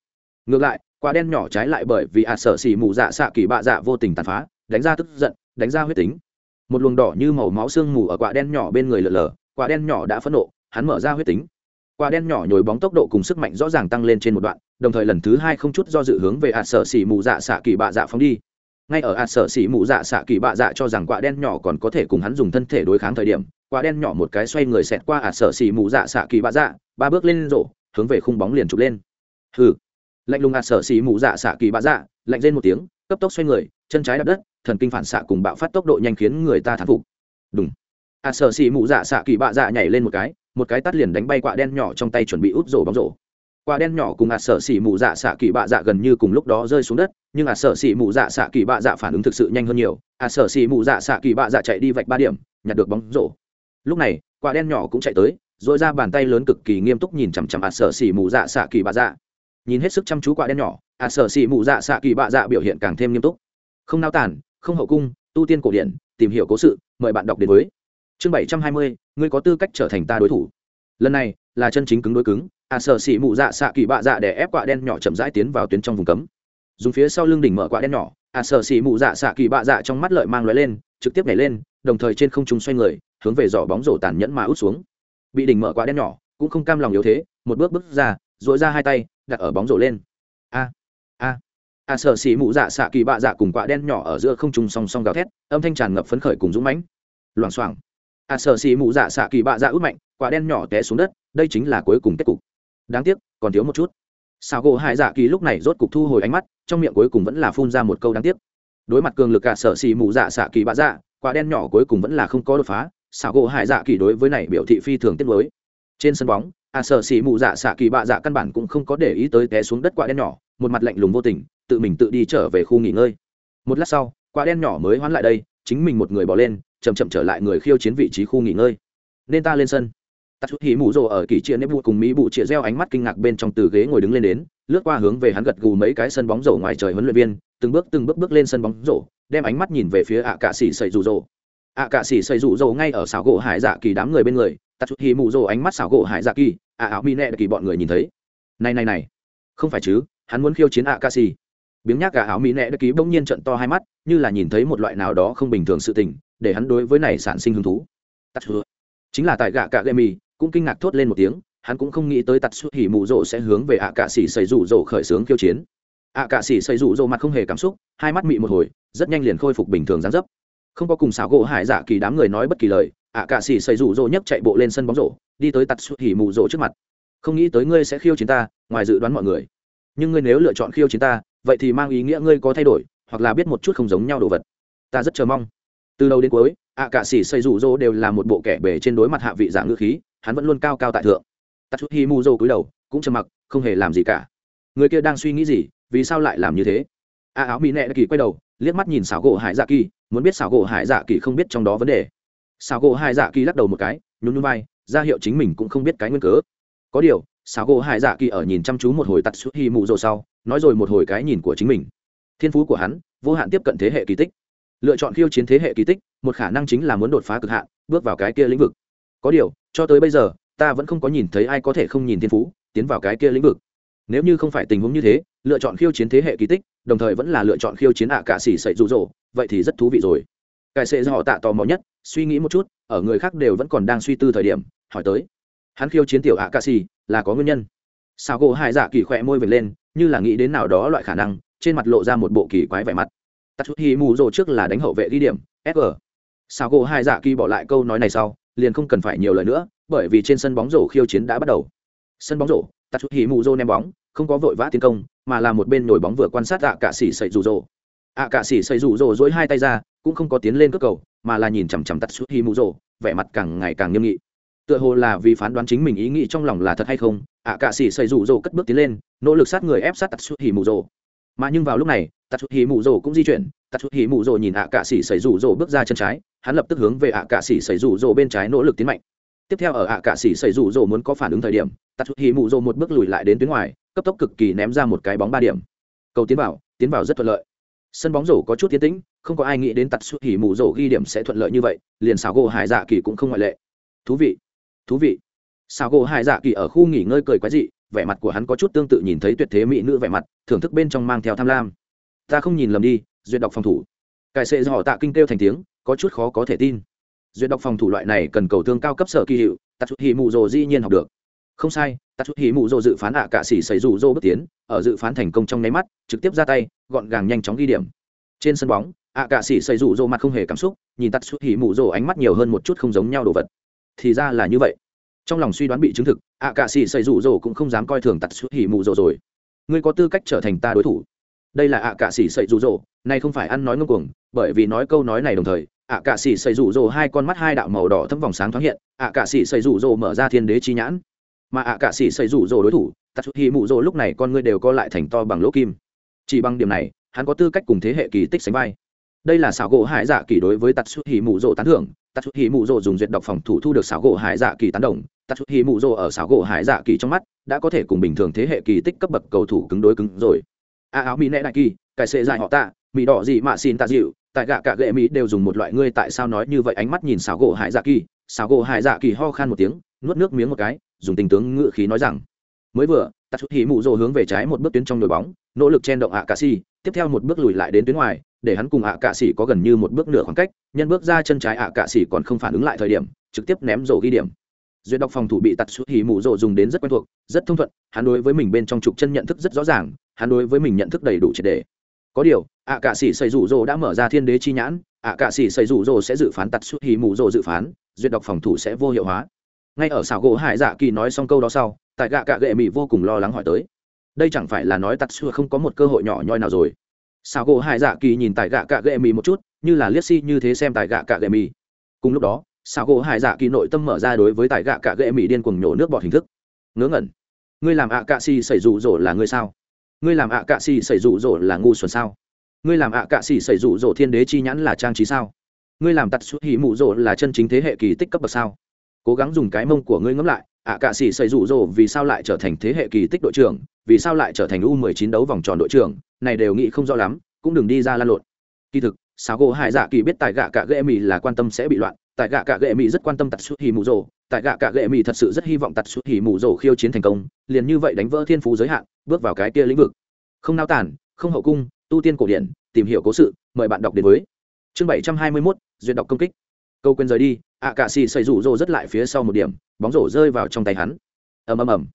Ngược lại quạ đen nhỏ trái lại bởi vì a à, sợ xỉ mù dạ xạ kỳ bạ dạ vô tình tàn phá đánh ra tức giận đánh ra huyết tính. Một luồng đỏ như màu máu xương mù ở quả đen nhỏ bên người lờ lờ quả đen nhỏ đã phẫn nộ hắn mở ra huyết tính. Quả đen nhỏ nhồi bóng tốc độ cùng sức mạnh rõ ràng tăng lên trên một đoạn đồng thời lần thứ hai không chút do dự hướng về ạt sở xỉ mù dạ xạ kỳ bạ dạ phóng đi ngay ở ạt sở xỉ mụ dạ xạ kỳ bạ dạ cho rằng quả đen nhỏ còn có thể cùng hắn dùng thân thể đối kháng thời điểm, quả đen nhỏ một cái xoay người xẹt qua ạt sở xỉ mụ dạ xạ kỳ bạ dạ ba bước lên rổ, hướng về khung bóng liền chụp lên. Hừ. Lạnh lùng ạt sở xỉ mụ dạ xạ kỳ bạ dạ lạnh lên một tiếng, cấp tốc xoay người, chân trái đập đất, thần kinh phản xạ cùng bạo phát tốc độ nhanh khiến người ta thán phục. Đúng ạt sở sợ xì mụ dạ xạ kỳ bạ dạ nhảy lên một cái một cái tắt liền đánh bay quả đen nhỏ trong tay chuẩn bị út rổ bóng rổ quả đen nhỏ cùng ạt à xỉ mù dạ xạ kỳ bạ dạ gần như cùng lúc đó rơi xuống đất, nhưng ạt à xỉ mù dạ xạ kỳ bạ dạ phản ứng thực sự nhanh hơn nhiều. A sở xỉ mù dạ xạ kỳ bạ dạ chạy đi vạch ba điểm, nhặt được bóng rổ. Lúc này, quả đen nhỏ cũng chạy tới dội ra bàn tay lớn cực kỳ nghiêm túc nhìn chằm chằm ạt sở xỉ mù dạ xạ kỳ bạ dạ. Nhìn hết sức chăm chú quả đen nhỏ, ạt sở xỉ mù dạ xạ kỳ bạ dạ biểu hiện càng thêm nghiêm túc. Không nao tản không hậu cung, tu tiên cổ điển, tìm hiểu cố sự, mời bạn đọc đến với. Chương bảy trăm hai mươi, ngươi có tư cách trở thành ta đối thủ. Lần này là chân chính cứng đối cứng à sợ xỉ mụ dạ xạ kỳ bạ dạ để ép quạ đen nhỏ chậm rãi tiến vào tuyến trong vùng cấm. Dùng phía sau lưng đỉnh mở quạ đen nhỏ à sợ xỉ mụ dạ xạ kỳ bạ dạ trong mắt lợi mang lóe lên, trực tiếp nhảy lên, đồng thời trên không trung xoay người, hướng về giỏ bóng rổ tàn nhẫn mà út xuống. Bị đỉnh mở quạ đen nhỏ, cũng không cam lòng yếu thế, một bước bước ra dội ra hai tay, đặt ở bóng rổ lên. A a à, a sợ xỉ mụ dạ xạ kỳ bạ dạ cùng quạ đen nhỏ ở giữa không trung song song gào thét, âm thanh tràn ngập phấn khởi cùng dũng mãnh. Loảng xoảng. À, a sợ xỉ mụ dạ xạ kỳ bạ dạ út mạnh quạ đen nhỏ té xuống đất, đây chính là cuối cùng kết cục đáng tiếc, còn thiếu một chút. Sao gỗ hải dạ kỳ lúc này rốt cục thu hồi ánh mắt, trong miệng cuối cùng vẫn là phun ra một câu đáng tiếc. Đối mặt cường lực cả sợ xì mù dạ xạ kỳ bạ dạ quả đen nhỏ cuối cùng vẫn là không có đột phá. Sao gỗ hải dạ kỳ đối với này biểu thị phi thường tiết mới trên sân bóng a sợ xì mù dạ xạ kỳ bạ dạ căn bản cũng không có để ý tới té xuống đất quả đen nhỏ, một mặt lạnh lùng vô tình, tự mình tự đi trở về khu nghỉ ngơi. Một lát sau, quả đen nhỏ mới hoán lại đây, chính mình một người bỏ lên, chậm chậm trở lại người khiêu chiến vị trí khu nghỉ ngơi. Nên ta lên sân tắt chút hỉ mù rồ ở kỳ chia nếp vụ cùng mỹ bụ chia reo ánh mắt kinh ngạc bên trong từ ghế ngồi đứng lên đến, lướt qua hướng về hắn gật gù mấy cái sân bóng rổ ngoài trời huấn luyện viên, từng bước từng bước bước lên sân bóng rổ, đem ánh mắt nhìn về phía ạ cạ xỉ xây rủ rồ ạ cạ xỉ xây rủ rồ ngay ở xảo gỗ hải dạ kỳ đám người bên người tắt chút hỉ mù rồ ánh mắt xảo gỗ hải dạ kỳ à, ạ áo mi nẹ kỳ bọn người nhìn thấy. Này này này, không phải chứ, hắn muốn khiêu chiến ạ cạ xỉ biếng nhác gà áo mỹ nẹ đã ký bỗng nhiên trận to hai mắt, như là nhìn thấy một loại nào đó không bình thường sự tình, để hắn đối với này sản sinh hứng thú. Tắt hứa chính là tại gạ cạ gậy mì cũng kinh ngạc thốt lên một tiếng, hắn cũng không nghĩ tới tạt xuất hỉ mù rộ sẽ hướng về ạ cạ xỉ xây rủ rộ khởi xướng khiêu chiến. ạ cạ xỉ xây rủ rộ mặt không hề cảm xúc, hai mắt mị một hồi, rất nhanh liền khôi phục bình thường dán dấp. Không có cùng xảo gỗ hải dạ kỳ đám người nói bất kỳ lời, ạ cạ xỉ xây rủ rộ nhấc chạy bộ lên sân bóng rổ, đi tới tạt xuất hỉ mù rộ trước mặt. Không nghĩ tới ngươi sẽ khiêu chiến ta, ngoài dự đoán mọi người. Nhưng ngươi nếu lựa chọn khiêu chiến ta, vậy thì mang ý nghĩa ngươi có thay đổi, hoặc là biết một chút không giống nhau đồ vật. Ta rất chờ mong. Từ đầu đến cuối, ạ cả sĩ xây rủ rỗ đều là một bộ kẻ bề trên đối mặt hạ vị dạng ngữ khí hắn vẫn luôn cao cao tại thượng. Tắt chút hi mu rô cúi đầu, cũng trầm mặc, không hề làm gì cả. Người kia đang suy nghĩ gì, vì sao lại làm như thế? A áo mỹ nẹ kỳ quay đầu, liếc mắt nhìn xảo gỗ hải dạ kỳ, muốn biết xảo gỗ hải dạ kỳ không biết trong đó vấn đề. Xảo gỗ hải dạ kỳ lắc đầu một cái, nhún nhún vai, ra hiệu chính mình cũng không biết cái nguyên cớ. Có điều xảo gỗ hải dạ kỳ ở nhìn chăm chú một hồi tắt suốt hi mù rồ sau, nói rồi một hồi cái nhìn của chính mình. Thiên phú của hắn, vô hạn tiếp cận thế hệ kỳ tích. Lựa chọn khiêu chiến thế hệ kỳ tích, một khả năng chính là muốn đột phá cực hạn, bước vào cái kia lĩnh vực. Có điều cho tới bây giờ, ta vẫn không có nhìn thấy ai có thể không nhìn thiên phú, tiến vào cái kia lĩnh vực. Nếu như không phải tình huống như thế, lựa chọn khiêu chiến thế hệ kỳ tích, đồng thời vẫn là lựa chọn khiêu chiến ạ à cả xỉ sậy rụ rỗ, vậy thì rất thú vị rồi. Cải sệ do họ tạ tò mò nhất, suy nghĩ một chút, ở người khác đều vẫn còn đang suy tư thời điểm, hỏi tới. Hắn khiêu chiến tiểu ạ cả xỉ, là có nguyên nhân? Sao gỗ hai dạ kỳ khỏe môi vệt lên, như là nghĩ đến nào đó loại khả năng, trên mặt lộ ra một bộ kỳ quái vẻ mặt. Tắt chút hi mù rồ trước là đánh hậu vệ ghi điểm sg sao gỗ hai dạ kỳ bỏ lại câu nói này sau liền không cần phải nhiều lời nữa, bởi vì trên sân bóng rổ khiêu chiến đã bắt đầu. Sân bóng rổ tatsuhi chút ném bóng, không có vội vã tiến công, mà là một bên nổi bóng vừa quan sát ạ cạ xỉ sậy rủ rồ ạ cạ xỉ sậy rủ rồ dỗi hai tay ra, cũng không có tiến lên cướp cầu, mà là nhìn chằm chằm tatsuhi chút vẻ mặt càng ngày càng nghiêm nghị. Tựa hồ là vì phán đoán chính mình ý nghĩ trong lòng là thật hay không ạ cạ xỉ sậy rủ rồ cất bước tiến lên, nỗ lực sát người ép sát tatsuhi chút mà nhưng vào lúc này tạt chút hì mù rồ cũng di chuyển. Tạt chút hì mù rồ nhìn ạ cạ xỉ xảy rủ rồ bước ra chân trái, hắn lập tức hướng về ạ cạ xỉ xảy rủ rồ bên trái nỗ lực tiến mạnh. Tiếp theo ở ạ cạ xỉ xảy rủ rồ muốn có phản ứng thời điểm tạt chút hì mù rồ một bước lùi lại đến tuyến ngoài, cấp tốc cực kỳ ném ra một cái bóng ba điểm. Cầu tiến vào tiến vào rất thuận lợi. Sân bóng rổ có chút tiến tĩnh, không có ai nghĩ đến tạt chút hì mù rồ ghi điểm sẽ thuận lợi như vậy, liền xào gỗ hải dạ kỳ cũng không ngoại lệ. Thú vị thú vị. Xào gỗ hải dạ kỳ ở khu nghỉ ngơi cười quái dị vẻ mặt của hắn có chút tương tự nhìn thấy tuyệt thế mỹ nữ vẻ mặt, thưởng thức bên trong mang theo tham lam. Ta không nhìn lầm đi, duyệt đọc phòng thủ. Cải sệ do họ tạ kinh kêu thành tiếng, có chút khó có thể tin. Duyệt đọc phòng thủ loại này cần cầu thương cao cấp sở kỳ hiệu tạt chút hì mù rồ dĩ nhiên học được. Không sai tạt chút hì mù rồ dự phán ạ à cạ xỉ xảy rủ rô bước tiến, ở dự phán thành công trong nháy mắt, trực tiếp ra tay, gọn gàng nhanh chóng ghi điểm. Trên sân bóng, ạ à cạ xỉ xảy rủ rô mặt không hề cảm xúc, nhìn tạt chút hì mù rồ ánh mắt nhiều hơn một chút không giống nhau đồ vật. Thì ra là như vậy trong lòng suy đoán bị chứng thực ạ cạ xỉ xây rủ rồ cũng không dám coi thường tạt xuất hỉ mù rồ rồi. Ngươi có tư cách trở thành ta đối thủ. Đây là ạ cạ xỉ xây rủ rồ này không phải ăn nói ngông cuồng, bởi vì nói câu nói này đồng thời ạ cạ xỉ xây rủ rồ hai con mắt hai đạo màu đỏ thấm vòng sáng thoáng hiện ạ cạ xỉ xây rủ rồ mở ra thiên đế chi nhãn. Mà ạ cạ xỉ xây rủ rồ đối thủ tạt xuất hỉ mụ rồ lúc này con ngươi đều co lại thành to bằng lỗ kim. Chỉ bằng điểm này, hắn có tư cách cùng thế hệ kỳ tích sánh vai đây là xảo gỗ hải dạ kỳ đối với tạt xuất hi mụ rỗ tán thưởng. Tạt xuất hi mụ rỗ dùng duyệt độc phòng thủ thu được xảo gỗ hải dạ kỳ tán đồng. Tạt xuất hi mụ rỗ ở xảo gỗ hải dạ kỳ trong mắt đã có thể cùng bình thường thế hệ kỳ tích cấp bậc cầu thủ cứng đối cứng rồi. A áo mỹ nệ đại kỳ cải sệ dài họ tạ mỹ đỏ gì mà xin tạ dịu tại gạ cả gệ mỹ đều dùng một loại ngươi tại sao nói như vậy ánh mắt nhìn xảo gỗ hải dạ kỳ. Xảo gỗ hải dạ kỳ ho khan một tiếng nuốt nước miếng một cái dùng tình tướng ngự khí nói rằng mới vừa tạ xuất hỉ mụ rỗ hướng về trái một bước tuyến trong đội bóng nỗ lực chen động ạ cà si, tiếp theo một bước lùi lại đến tuyến ngoài để hắn cùng ạ cà xì có gần như một bước nửa khoảng cách, nhân bước ra chân trái ạ cà xì còn không phản ứng lại thời điểm, trực tiếp ném rổ ghi điểm. Duyệt đọc phòng thủ bị tạt xuất hỉ mụ rộ dùng đến rất quen thuộc, rất thông thuận, hắn đối với mình bên trong trục chân nhận thức rất rõ ràng, hắn đối với mình nhận thức đầy đủ triệt đề có điều, ạ cạ sĩ xây rủ rộ đã mở ra thiên đế chi nhãn, ạ cạ sĩ xây rủ rộ sẽ dự phán tạt xuất hỉ mụ rộ dự phán, duyệt đọc phòng thủ sẽ vô hiệu hóa. Ngay ở xảo gỗ hải dạ kỳ nói xong câu đó sau, tại gạ cạ gệ mỹ vô cùng lo lắng hỏi tới. Đây chẳng phải là nói tạt xưa không có một cơ hội nhỏ nhoi nào rồi. Sao gỗ hải dạ kỳ nhìn tại gạ cạ gệ mì một chút, như là liếc si như thế xem tại gạ cạ gệ mì. cùng lúc đó sao gỗ hải dạ kỳ nội tâm mở ra đối với tại gạ cạ gệ mì điên cuồng nhổ nước bọt hình thức. Ngớ ngẩn. Ngươi làm ạ cạ xì xảy rụ rỗ là ngươi sao? Ngươi làm ạ cạ xì xảy rụ rỗ là ngu xuẩn sao? Ngươi làm ạ cạ xì xảy rụ rỗ thiên đế chi nhãn là trang trí sao? Ngươi làm tặt xuất hỉ mụ rỗ là chân chính thế hệ kỳ tích cấp bậc sao? Cố gắng dùng cái mông của ngươi ngẫm lại, ạ cạ xì xảy rụ rỗ vì sao lại trở thành thế hệ kỳ tích đội trưởng? Vì sao lại trở thành u 19 đấu vòng tròn đội trưởng, này đều nghĩ không rõ lắm, cũng đừng đi ra lan lộn. Kỳ thực sao gỗ hải dạ kỳ biết tại gạ cạ gệ mỹ là quan tâm sẽ bị loạn tại gạ cạ gệ mỹ rất quan tâm tạt suốt hì mù rồ tại gạ cạ gệ mỹ thật sự rất hy vọng tạt suốt hì mù rồ khiêu chiến thành công, liền như vậy đánh vỡ thiên phú giới hạn, bước vào cái kia lĩnh vực. Không nao tản không hậu cung, tu tiên cổ điển, tìm hiểu cố sự, mời bạn đọc đến với. Chương bảy trăm hai mươi mốt, duyệt đọc công kích. Câu quên rời đi ạ cạ xì xây rủ rồ rất lại phía sau một điểm, bóng rổ rơi vào trong tay hắn. Ầm ầm ầm.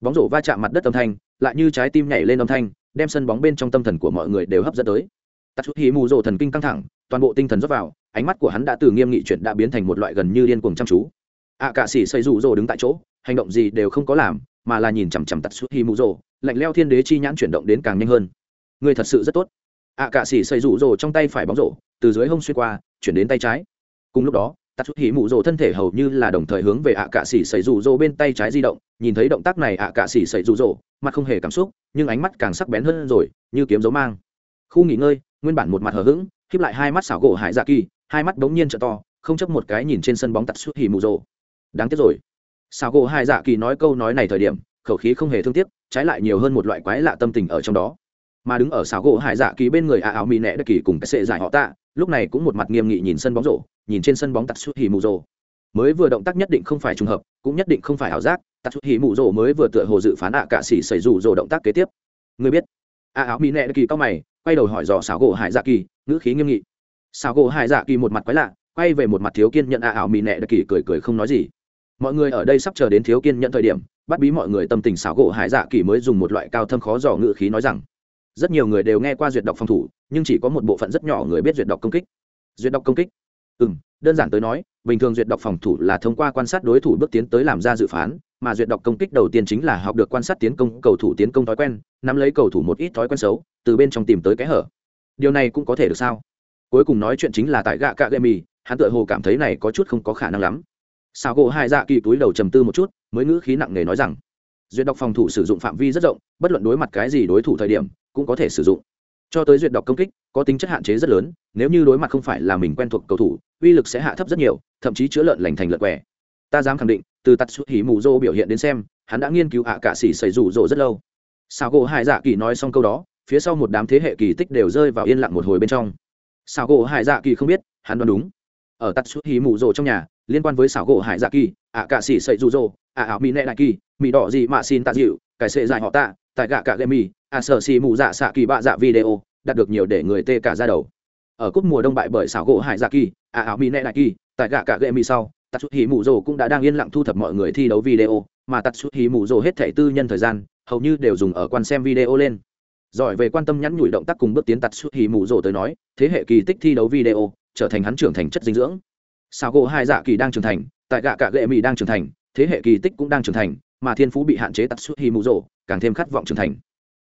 Bóng rổ va chạm mặt đất âm thanh lại như trái tim nhảy lên âm thanh đem sân bóng bên trong tâm thần của mọi người đều hấp dẫn tới. Tạt chút hí mù rồ thần kinh căng thẳng toàn bộ tinh thần rót vào ánh mắt của hắn đã từ nghiêm nghị chuyển đã biến thành một loại gần như điên cuồng chăm chú. Ạ à, cả sĩ xây rủ rồ đứng tại chỗ hành động gì đều không có làm mà là nhìn chằm chằm tạt suốt hí mù rồ lạnh leo thiên đế chi nhãn chuyển động đến càng nhanh hơn. Người thật sự rất tốt. Ạ à, cả sĩ xây rủ rồ trong tay phải bóng rổ từ dưới hông xuyên qua chuyển đến tay trái. Cùng lúc đó tạt chút hỉ mù rồ thân thể hầu như là đồng thời hướng về ạ à, cả sĩ xây rủ rồ bên tay trái di động nhìn thấy động tác này ạ cả xỉ xảy rủ rồ mặt không hề cảm xúc nhưng ánh mắt càng sắc bén hơn rồi như kiếm dấu mang. Khu nghỉ ngơi nguyên bản một mặt hờ hững khiếp lại hai mắt xảo gỗ hải dạ kỳ hai mắt bỗng nhiên trợ to không chấp một cái nhìn trên sân bóng tạt chút hỉ mù rồ. Đáng tiếc rồi. Xảo gỗ hải dạ kỳ nói câu nói này thời điểm khẩu khí không hề thương tiếc trái lại nhiều hơn một loại quái lạ tâm tình ở trong đó. Mà đứng ở xảo gỗ hải dạ kỳ bên người ạ áo mì nẹ đất kỳ cùng cái sệ giải họ tạ lúc này cũng một mặt nghiêm nghị nhìn sân bóng rổ, nhìn trên sân bóng tạt suốt hì mù rồ mới vừa động tác nhất định không phải trùng hợp, cũng nhất định không phải ảo giác tạt suốt hì mù rồ mới vừa tựa hồ dự phán ạ à cả xỉ xảy rủ rồ động tác kế tiếp. Người biết. A áo mỹ nẹ kỳ cao mày, quay đầu hỏi dò xảo gỗ hải dạ kỳ, ngữ khí nghiêm nghị. Xảo gỗ hải dạ kỳ một mặt quái lạ, quay về một mặt thiếu kiên nhận a ảo mỹ nẹ kỳ cười cười không nói gì. Mọi người ở đây sắp chờ đến thiếu kiên nhận thời điểm, bắt bí mọi người tâm tình xảo gỗ hải dạ kỳ mới dùng một loại cao thâm khó dò ngữ khí nói rằng rất nhiều người đều nghe qua duyệt đọc phòng thủ, nhưng chỉ có một bộ phận rất nhỏ người biết duyệt đọc công kích. Duyệt đọc công kích? Ừ m đơn giản tới nói, bình thường duyệt đọc phòng thủ là thông qua quan sát đối thủ bước tiến tới làm ra dự phán, mà duyệt đọc công kích đầu tiên chính là học được quan sát tiến công, cầu thủ tiến công thói quen, nắm lấy cầu thủ một ít thói quen xấu, từ bên trong tìm tới kẽ hở. Điều này cũng có thể được sao? Cuối cùng nói chuyện chính là tại gạ cạ gậy mì hắn tự hồ cảm thấy này có chút không có khả năng lắm. Sao gỗ hai dạ kỳ túi đầu trầm tư một chút, mới ngữ khí nặng nề nói rằng, duyệt đọc phòng thủ sử dụng phạm vi rất rộng, bất luận đối mặt cái gì đối thủ thời điểm cũng có thể sử dụng. Cho tới duyệt đọc công kích, có tính chất hạn chế rất lớn, nếu như đối mặt không phải là mình quen thuộc cầu thủ, uy lực sẽ hạ thấp rất nhiều, thậm chí chữa lợn lành thành lợn quẻ ta dám khẳng định, từ tạt xuất hỉ mù dô biểu hiện đến xem, hắn đã nghiên cứu ạ cả xỉ xảy rủ rỗ rất lâu. Sao gỗ hải dạ kỳ nói xong câu đó, phía sau một đám thế hệ kỳ tích đều rơi vào yên lặng một hồi bên trong. Sao gỗ hải dạ kỳ không biết, hắn đoán đúng. Ở tạt xuất hỉ mù rô trong nhà, liên quan với sao gỗ hải dạ kỳ, ạ cả xỉ xảy rủ rỗ, ạ ảo mỹ nệ đại kỳ mỹ đỏ gì mà xin tạ dịu, cải sệ dài họ tạ tại gạ cả gemi mì ạ sở xì mù dạ xạ kỳ bạ dạ video, đạt được nhiều để người tê cả ra đầu. Ở cúp mùa đông bại bởi xảo gỗ hải dạ kỳ à, ạ áo mi nệ đại kỳ, tại gạ cả gemi mì sau tatsuhi mù rồ cũng đã đang yên lặng thu thập mọi người thi đấu video, mà tatsuhi mù rồ hết thẻ tư nhân thời gian, hầu như đều dùng ở quan xem video lên. Giỏi về quan tâm nhắn nhủi động tác cùng bước tiến tatsuhi mù rồ tới nói, thế hệ kỳ tích thi đấu video, trở thành hắn trưởng thành chất dinh dưỡng. Xảo gỗ hải dạ kỳ đang trưởng thành, tại gạ cả gemi đang trưởng thành, thế hệ kỳ tích cũng đang trưởng thành mà thiên phú bị hạn chế tatsuhi mù rồ, càng thêm khát vọng trưởng thành.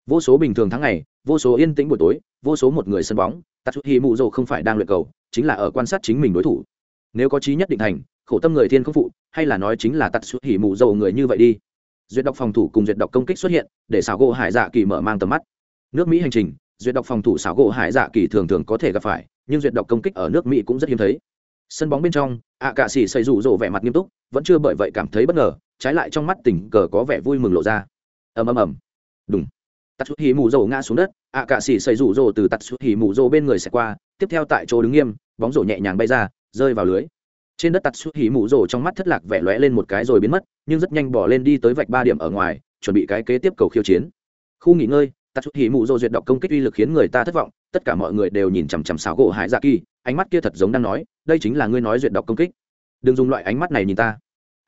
Vô số bình thường tháng ngày, vô số yên tĩnh buổi tối, vô số một người sân bóng tatsuhi mù rồ không phải đang luyện cầu, chính là ở quan sát chính mình đối thủ. Nếu có trí nhất định thành, khổ tâm người thiên không phụ, hay là nói chính là tắt suốt hỉ mù dầu người như vậy đi. Duyệt đọc phòng thủ cùng duyệt đọc công kích xuất hiện, để xảo gỗ hải dạ kỳ mở mang tầm mắt. Nước mỹ hành trình, duyệt đọc phòng thủ xảo gỗ hải dạ kỳ thường thường có thể gặp phải, nhưng duyệt đọc công kích ở nước mỹ cũng rất hiếm thấy. Sân bóng bên trong ạ cạ xỉ xây rủ rộ vẻ mặt nghiêm túc, vẫn chưa bởi vậy cảm thấy bất ngờ trái lại trong mắt tình cờ có vẻ vui mừng lộ ra. Ầm ầm ầm. Đúng tạt xuất hì mù rồ ngã xuống đất ạ cạ xỉ xây rủ rồ từ tạt xuất hì mù rồ bên người sẽ qua, tiếp theo tại chỗ đứng nghiêm, bóng rổ nhẹ nhàng bay ra, rơi vào lưới. Trên đất tạt xuất hì mù rổ trong mắt thất lạc vẻ lóe lên một cái rồi biến mất, nhưng rất nhanh bỏ lên đi tới vạch ba điểm ở ngoài, chuẩn bị cái kế tiếp cầu khiêu chiến. Khu nghỉ ngơi tạt xuất hì mù rổ duyệt đọc công kích uy lực khiến người ta thất vọng, tất cả mọi người đều nhìn chằm chằm xáo gỗ hải dạ kỳ, ánh mắt kia thật giống đang nói, đây chính là ngươi nói duyệt đọc công kích. Đừng dùng loại ánh mắt này nhìn ta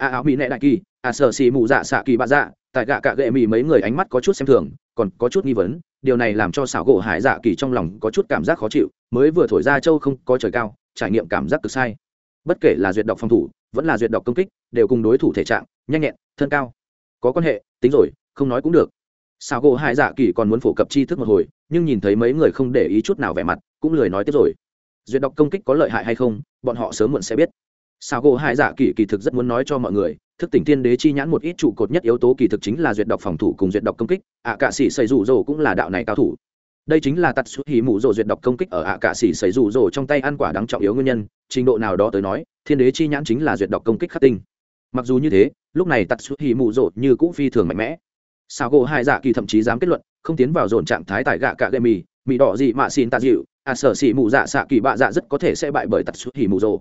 a áo mỹ nệ đại kỳ à, a sợ xì mù dạ xạ kỳ bạ dạ tại gạ cạ gệ mì mấy người ánh mắt có chút xem thường, còn có chút nghi vấn, điều này làm cho xảo gỗ hải dạ kỳ trong lòng có chút cảm giác khó chịu, mới vừa thổi ra châu không có trời cao, trải nghiệm cảm giác cực sai. Bất kể là duyệt đọc phòng thủ, vẫn là duyệt đọc công kích, đều cùng đối thủ thể trạng, nhanh nhẹn, thân cao, có quan hệ, tính rồi, không nói cũng được. Xảo gỗ hải dạ kỳ còn muốn phổ cập tri thức một hồi, nhưng nhìn thấy mấy người không để ý chút nào vẻ mặt, cũng lười nói tiếp rồi. Duyệt đọc công kích có lợi hại hay không, bọn họ sớm muộn sẽ biết sao gỗ hải dạ kỳ kỳ thực rất muốn nói cho mọi người, thức tỉnh thiên đế chi nhãn một ít trụ cột nhất yếu tố kỳ thực chính là duyệt đọc phòng thủ cùng duyệt đọc công kích, ạ cạ sĩ xây rủ rồ cũng là đạo này cao thủ. Đây chính là Tật xuất hí mù rồ duyệt đọc công kích ở ạ cạ sĩ xảy rủ rồ trong tay ăn quả đáng trọng yếu nguyên nhân, trình độ nào đó tới nói, thiên đế chi nhãn chính là duyệt đọc công kích khắc tinh. Mặc dù như thế, lúc này Tật xuất hí mù rồ như cũ phi thường mạnh mẽ. Sao gỗ hải dạ kỳ thậm chí dám kết luận, không tiến vào dồn trạng thái tại gạ cạ gây mì mì đỏ dị mạ xin tạ dịu à sở xỉ mù dạ xạ kỳ bạ dạ rất có thể sẽ bại bởi Tật xuất hí mù rồ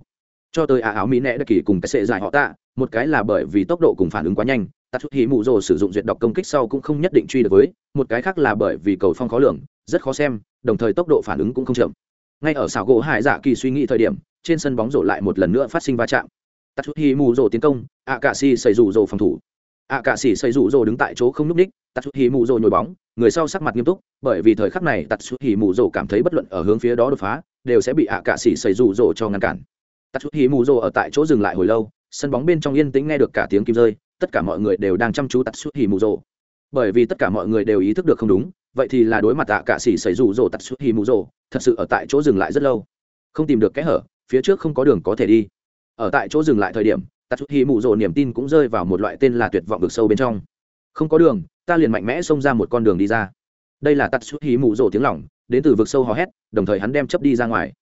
cho tới ả áo mỹ nẹ đất kỳ cùng cái sệ dài họ tạ, một cái là bởi vì tốc độ cùng phản ứng quá nhanh tắt chút hí mù rồ sử dụng duyệt đọc công kích sau cũng không nhất định truy được với, một cái khác là bởi vì cầu phong khó lường, rất khó xem, đồng thời tốc độ phản ứng cũng không chậm. Ngay ở xảo gỗ hải dạ kỳ suy nghĩ thời điểm, trên sân bóng rổ lại một lần nữa phát sinh va chạm. Tắt chút hi mù rồ tiến công, ạ cạ xì xây rủ rồ phòng thủ. Ạ cạ xì xây rủ rồ đứng tại chỗ không n ú c ních tắt chút hi mù rồ nhồi bóng, người sau sắc mặt nghiêm túc, bởi vì thời khắc này tắt chút hi mù rồ cảm thấy bất luận ở hướng phía đó đột phá, đều sẽ bị ạ cạ xì xây rủ rồ cho ngăn cản tạt chút hí mù rồ ở tại chỗ dừng lại hồi lâu, sân bóng bên trong yên tĩnh nghe được cả tiếng kim rơi, tất cả mọi người đều đang chăm chú tạt chút hí mù rồ. bởi vì tất cả mọi người đều ý thức được không đúng, vậy thì là đối mặt tạ cả xỉ xảy rủ rồ tạt chút hí mù rồ thật sự ở tại chỗ dừng lại rất lâu. Không tìm được kẽ hở, phía trước không có đường có thể đi. Ở tại chỗ dừng lại thời điểm tạt chút hí mù rồ niềm tin cũng rơi vào một loại tên là tuyệt vọng được sâu bên trong. Không có đường, ta liền mạnh mẽ xông ra một con đường đi ra. Đây là tạt chút hí mù rồ tiếng lỏng, đến từ vực sâu hò hét, đồng thời hắn đem chấp đi ra ngoài.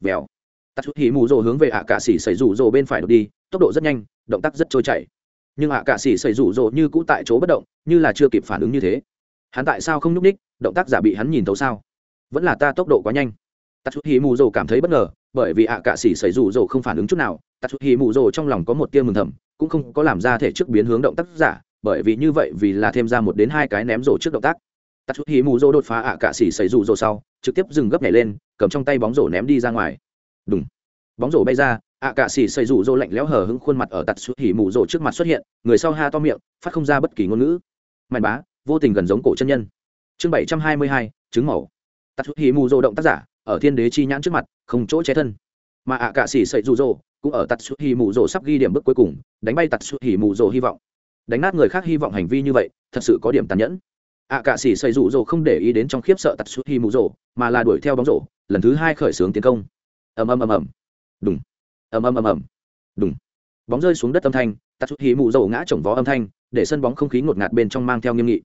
Vèo tạt chút hỉ mù rồ hướng về ạ cạ xỉ xảy rủ rồ bên phải đột đi, tốc độ rất nhanh, động tác rất trôi chảy. Nhưng ạ cạ xỉ xảy rủ rồ như cũ tại chỗ bất động, như là chưa kịp phản ứng như thế. Hắn tại sao không nhúc ních động tác giả bị hắn nhìn thấu sao? Vẫn là ta tốc độ quá nhanh. Tạt chút hỉ mù rồ cảm thấy bất ngờ, bởi vì ạ à cạ xỉ xảy rủ rồ không phản ứng chút nào tạt chút hỉ mù rồ trong lòng có một tia mừng thầm, cũng không có làm ra thể trước biến hướng động tác giả, bởi vì như vậy vì là thêm ra một đến hai cái ném rổ trước động tác. Tạt chút hỉ mù rồ đột phá ạ cạ xỉ xảy rủ rồ sau, trực tiếp dừng gấp nhảy lên, cầm trong tay bóng rổ ném đi ra ngoài đúng. Bóng rổ bay ra, ạ cạ xỉ xây rủ rô lạnh lẽo hở hững khuôn mặt ở tạt xuất hỉ mù rổ trước mặt xuất hiện, người sau ha to miệng, phát không ra bất kỳ ngôn ngữ. Mạnh bá, vô tình gần giống cổ chân nhân. Chương bảy trăm hai mươi hai, trứng màu. Tạt xuất hỉ mù rổ động tác giả, ở thiên đế chi nhãn trước mặt, không chỗ che thân. Mà ạ cạ xỉ xây rủ rô cũng ở tạt xuất hỉ mù rổ sắp ghi điểm bước cuối cùng, đánh bay tạt xuất hỉ mù rổ hy vọng. Đánh nát người khác hy vọng hành vi như vậy, thật sự có điểm tàn nhẫn. Ạ cạ xỉ xây rủ rô không để ý đến trong khiếp sợ tạt xuất hỉ mù rổ mà là đuổi theo bóng rổ, lần thứ hai khởi xướng tiến công ầm ầm ầm ầm. Đúng ầm ầm ầm ầm. Đúng bóng rơi xuống đất âm thanh tạt chút hí mù dầu ngã chồng vó âm thanh, để sân bóng không khí ngột ngạt bên trong mang theo nghiêm nghị.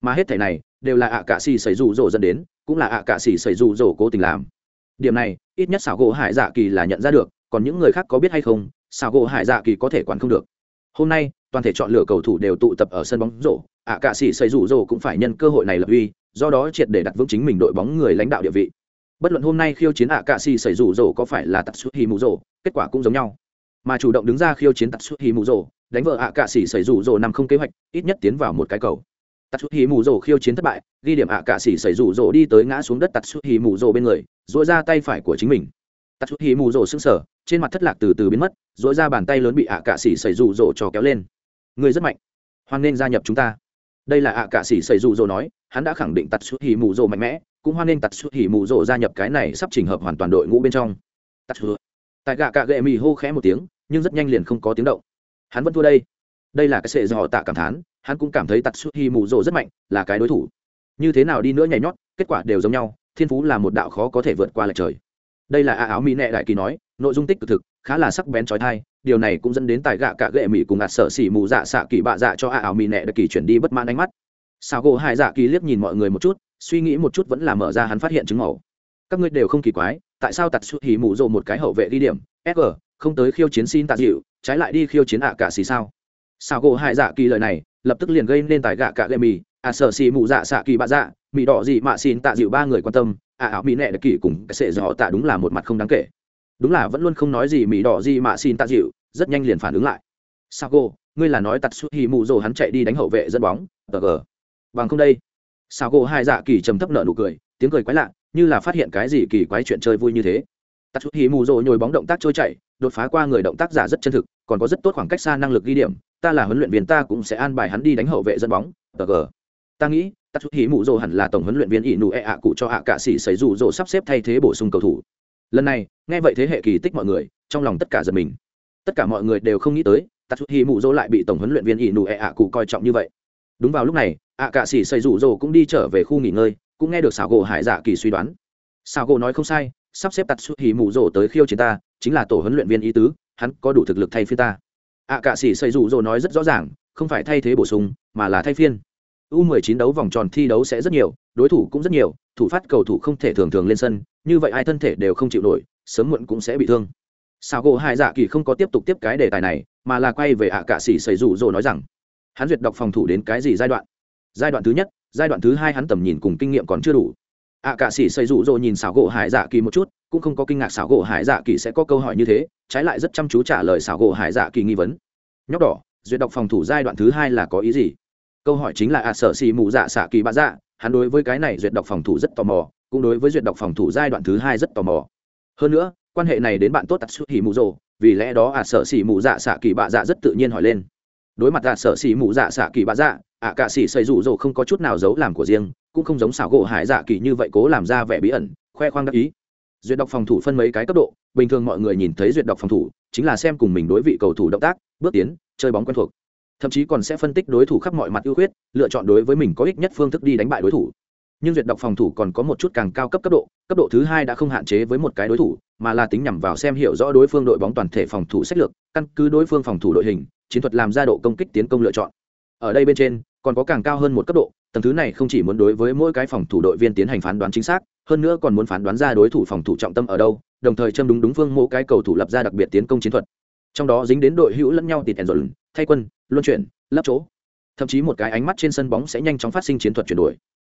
Mà hết thảy này, đều là ạ cạ xì xảy rủ rỗ dẫn đến, cũng là ạ cạ xì xảy rủ rỗ cố tình làm. Điểm này, ít nhất xảo gỗ hải dạ kỳ là nhận ra được, còn những người khác có biết hay không xảo gỗ hải dạ kỳ có thể quản không được. Hôm nay, toàn thể chọn lựa cầu thủ đều tụ tập ở sân bóng rổ ạ cạ xì xảy rủ rổ cũng phải nhân cơ hội này lập uy, do đó triệt để đặt vững chính mình đội bóng người lãnh đạo địa vị bất luận hôm nay khiêu chiến ạ cạ xì xảy rủ rỗ có phải là tạt xuất hì mù rỗ kết quả cũng giống nhau. Mà chủ động đứng ra khiêu chiến tạt xuất hì mù rỗ đánh vợ ạ cạ xì xảy rủ rỗ nằm không kế hoạch, ít nhất tiến vào một cái cầu. Tạt xuất hì mù rỗ khiêu chiến thất bại, ghi điểm ạ cạ xì xảy rủ rỗ đi tới ngã xuống đất tạt xuất hì mù rỗ bên người dội ra tay phải của chính mình. Tạt xuất hì mù rỗ sững sờ, trên mặt thất lạc từ từ biến mất dội ra bàn tay lớn bị ạ cạ xì xảy rủ rỗ cho kéo lên. Người rất mạnh. Hoan nên gia nhập chúng ta. Đây là ạ cạ xì xảy rủ rỗ nói, hắn đã khẳng định tạt xuất hì mù rỗ mạnh mẽ cũng hoan nghênh tạt xuất hỉ mù rộ gia nhập cái này sắp trình hợp hoàn toàn đội ngũ bên trong. Tạt xuất tại gạ cạ gệ mì hô khẽ một tiếng, nhưng rất nhanh liền không có tiếng động. Hắn vẫn thua đây. Đây là cái sệ do họ tạ cảm thán, hắn cũng cảm thấy tạt xuất hỉ mù rộ rất mạnh, là cái đối thủ. Như thế nào đi nữa nhảy nhót, kết quả đều giống nhau, thiên phú là một đạo khó có thể vượt qua lệch trời. Đây là a áo mỹ nệ đại kỳ nói, nội dung tích cực thực, khá là sắc bén trói thai, điều này cũng dẫn đến tài gạ Cả gệ mỹ cùng ạt sợ xỉ mù dạ xạ kỳ bạ dạ cho a áo mỹ nệ đại kỳ chuyển đi bất mãn ánh mắt. Sao gỗ hai dạ kỳ liếc nhìn mọi người một chút suy nghĩ một chút vẫn là mở ra hắn phát hiện chứng màu. Các ngươi đều không kỳ quái, tại sao tạt xuất hỉ mù rộ một cái hậu vệ ghi điểm sg không tới khiêu chiến xin tạ dịu, trái lại đi khiêu chiến ạ cả xì sao? Sao gỗ hại dạ kỳ lời này, lập tức liền gây nên tài gạ cả lệ mì, ạ sợ xì mù dạ xạ kỳ bạ dạ mì đỏ gì mạ xin tạ dịu ba người quan tâm, ạ ảo mỹ nệ đặc kỳ cùng cái sệ dọ tạ đúng là một mặt không đáng kể. Đúng là vẫn luôn không nói gì mì đỏ gì mạ xin tạ dịu, rất nhanh liền phản ứng lại. Sao gỗ, ngươi là nói tạt xuất hỉ mù rộ hắn chạy đi đánh hậu vệ dẫn bóng, tờ gờ. Bằng không đây sao gỗ hai dạ kỳ trầm thấp nợ nụ cười, tiếng cười quái lạ, như là phát hiện cái gì kỳ quái chuyện chơi vui như thế. Tắt chút hì mù rồ nhồi bóng động tác trôi chạy đột phá qua người động tác giả rất chân thực, còn có rất tốt khoảng cách xa năng lực ghi điểm, ta là huấn luyện viên ta cũng sẽ an bài hắn đi đánh hậu vệ dẫn bóng, tờ gờ. Ta nghĩ, tắt chút hì mù rồ hẳn là tổng huấn luyện viên ỷ nụ e ạ cụ cho ạ cả xỉ xảy rụ rồ sắp xếp thay thế bổ sung cầu thủ. Lần này, nghe vậy thế hệ kỳ tích mọi người, trong lòng tất cả giật mình. Tất cả mọi người đều không nghĩ tới, tắt chút hì mù rồ lại bị tổng huấn luyện viên ỷ nụ e ạ cụ coi trọng như vậy. Đúng vào lúc này ạ cạ sĩ xây rủ rồ cũng đi trở về khu nghỉ ngơi, cũng nghe được xảo gỗ hải dạ kỳ suy đoán. Xảo gỗ nói không sai, sắp xếp tặt xuất hì mù rồ tới khiêu chiến ta, chính là tổ huấn luyện viên ý tứ, hắn có đủ thực lực thay phiên ta. Ạ cạ sĩ xây rủ rồ nói rất rõ ràng, không phải thay thế bổ sung, mà là thay phiên. U 19 đấu vòng tròn thi đấu sẽ rất nhiều, đối thủ cũng rất nhiều, thủ phát cầu thủ không thể thường thường lên sân, như vậy ai thân thể đều không chịu nổi, sớm muộn cũng sẽ bị thương. Sào gỗ hải dạ kỳ không có tiếp tục tiếp cái đề tài này, mà là quay về ạ cạ sĩ xây rủ rồ nói rằng, hắn duyệt đọc phòng thủ đến cái gì giai đoạn? Giai đoạn thứ nhất giai đoạn thứ hai hắn tầm nhìn cùng kinh nghiệm còn chưa đủ. Ạ à, cả sĩ xây rủ rồi nhìn xảo gỗ hải dạ kỳ một chút cũng không có kinh ngạc xảo gỗ hải dạ kỳ sẽ có câu hỏi như thế trái lại rất chăm chú trả lời xảo gỗ hải dạ kỳ nghi vấn. Nhóc đỏ duyệt đọc phòng thủ giai đoạn thứ hai là có ý gì? Câu hỏi chính là ạ sở xì mù dạ xạ kỳ bạ dạ hắn đối với cái này duyệt đọc phòng thủ rất tò mò cũng đối với duyệt đọc phòng thủ giai đoạn thứ hai rất tò mò. Hơn nữa quan hệ này đến bạn tốt tạt xuất hỉ mù rồ vì lẽ đó ạ sở xì mù dạ xạ kỳ bạ dạ rất tự nhiên hỏi lên. Đối mặt ạ sở xì mù dạ xạ kỳ bạ dạ ạ cạ sĩ xây rủ rồ không có chút nào giấu làm của riêng, cũng không giống xảo gỗ hải dạ kỳ như vậy cố làm ra vẻ bí ẩn, khoe khoang đắc ý. Duyệt đọc phòng thủ phân mấy cái cấp độ, bình thường mọi người nhìn thấy duyệt đọc phòng thủ, chính là xem cùng mình đối vị cầu thủ động tác, bước tiến, chơi bóng quen thuộc. Thậm chí còn sẽ phân tích đối thủ khắp mọi mặt ưu khuyết, lựa chọn đối với mình có ích nhất phương thức đi đánh bại đối thủ. Nhưng duyệt đọc phòng thủ còn có một chút càng cao cấp cấp độ cấp độ thứ hai đã không hạn chế với một cái đối thủ, mà là tính nhằm vào xem hiểu rõ đối phương đội bóng toàn thể phòng thủ sách lược, căn cứ đối phương phòng thủ đội hình, chiến thuật làm ra độ công kích tiến công lựa chọn. Ở đây bên trên còn có càng cao hơn một cấp độ tầng thứ này không chỉ muốn đối với mỗi cái phòng thủ đội viên tiến hành phán đoán chính xác hơn nữa còn muốn phán đoán ra đối thủ phòng thủ trọng tâm ở đâu đồng thời châm đúng đúng phương mỗi cái cầu thủ lập ra đặc biệt tiến công chiến thuật. Trong đó dính đến đội hữu lẫn nhau tịt ẩn rồi thay quân luân chuyển lấp chỗ. Thậm chí một cái ánh mắt trên sân bóng sẽ nhanh chóng phát sinh chiến thuật chuyển đổi.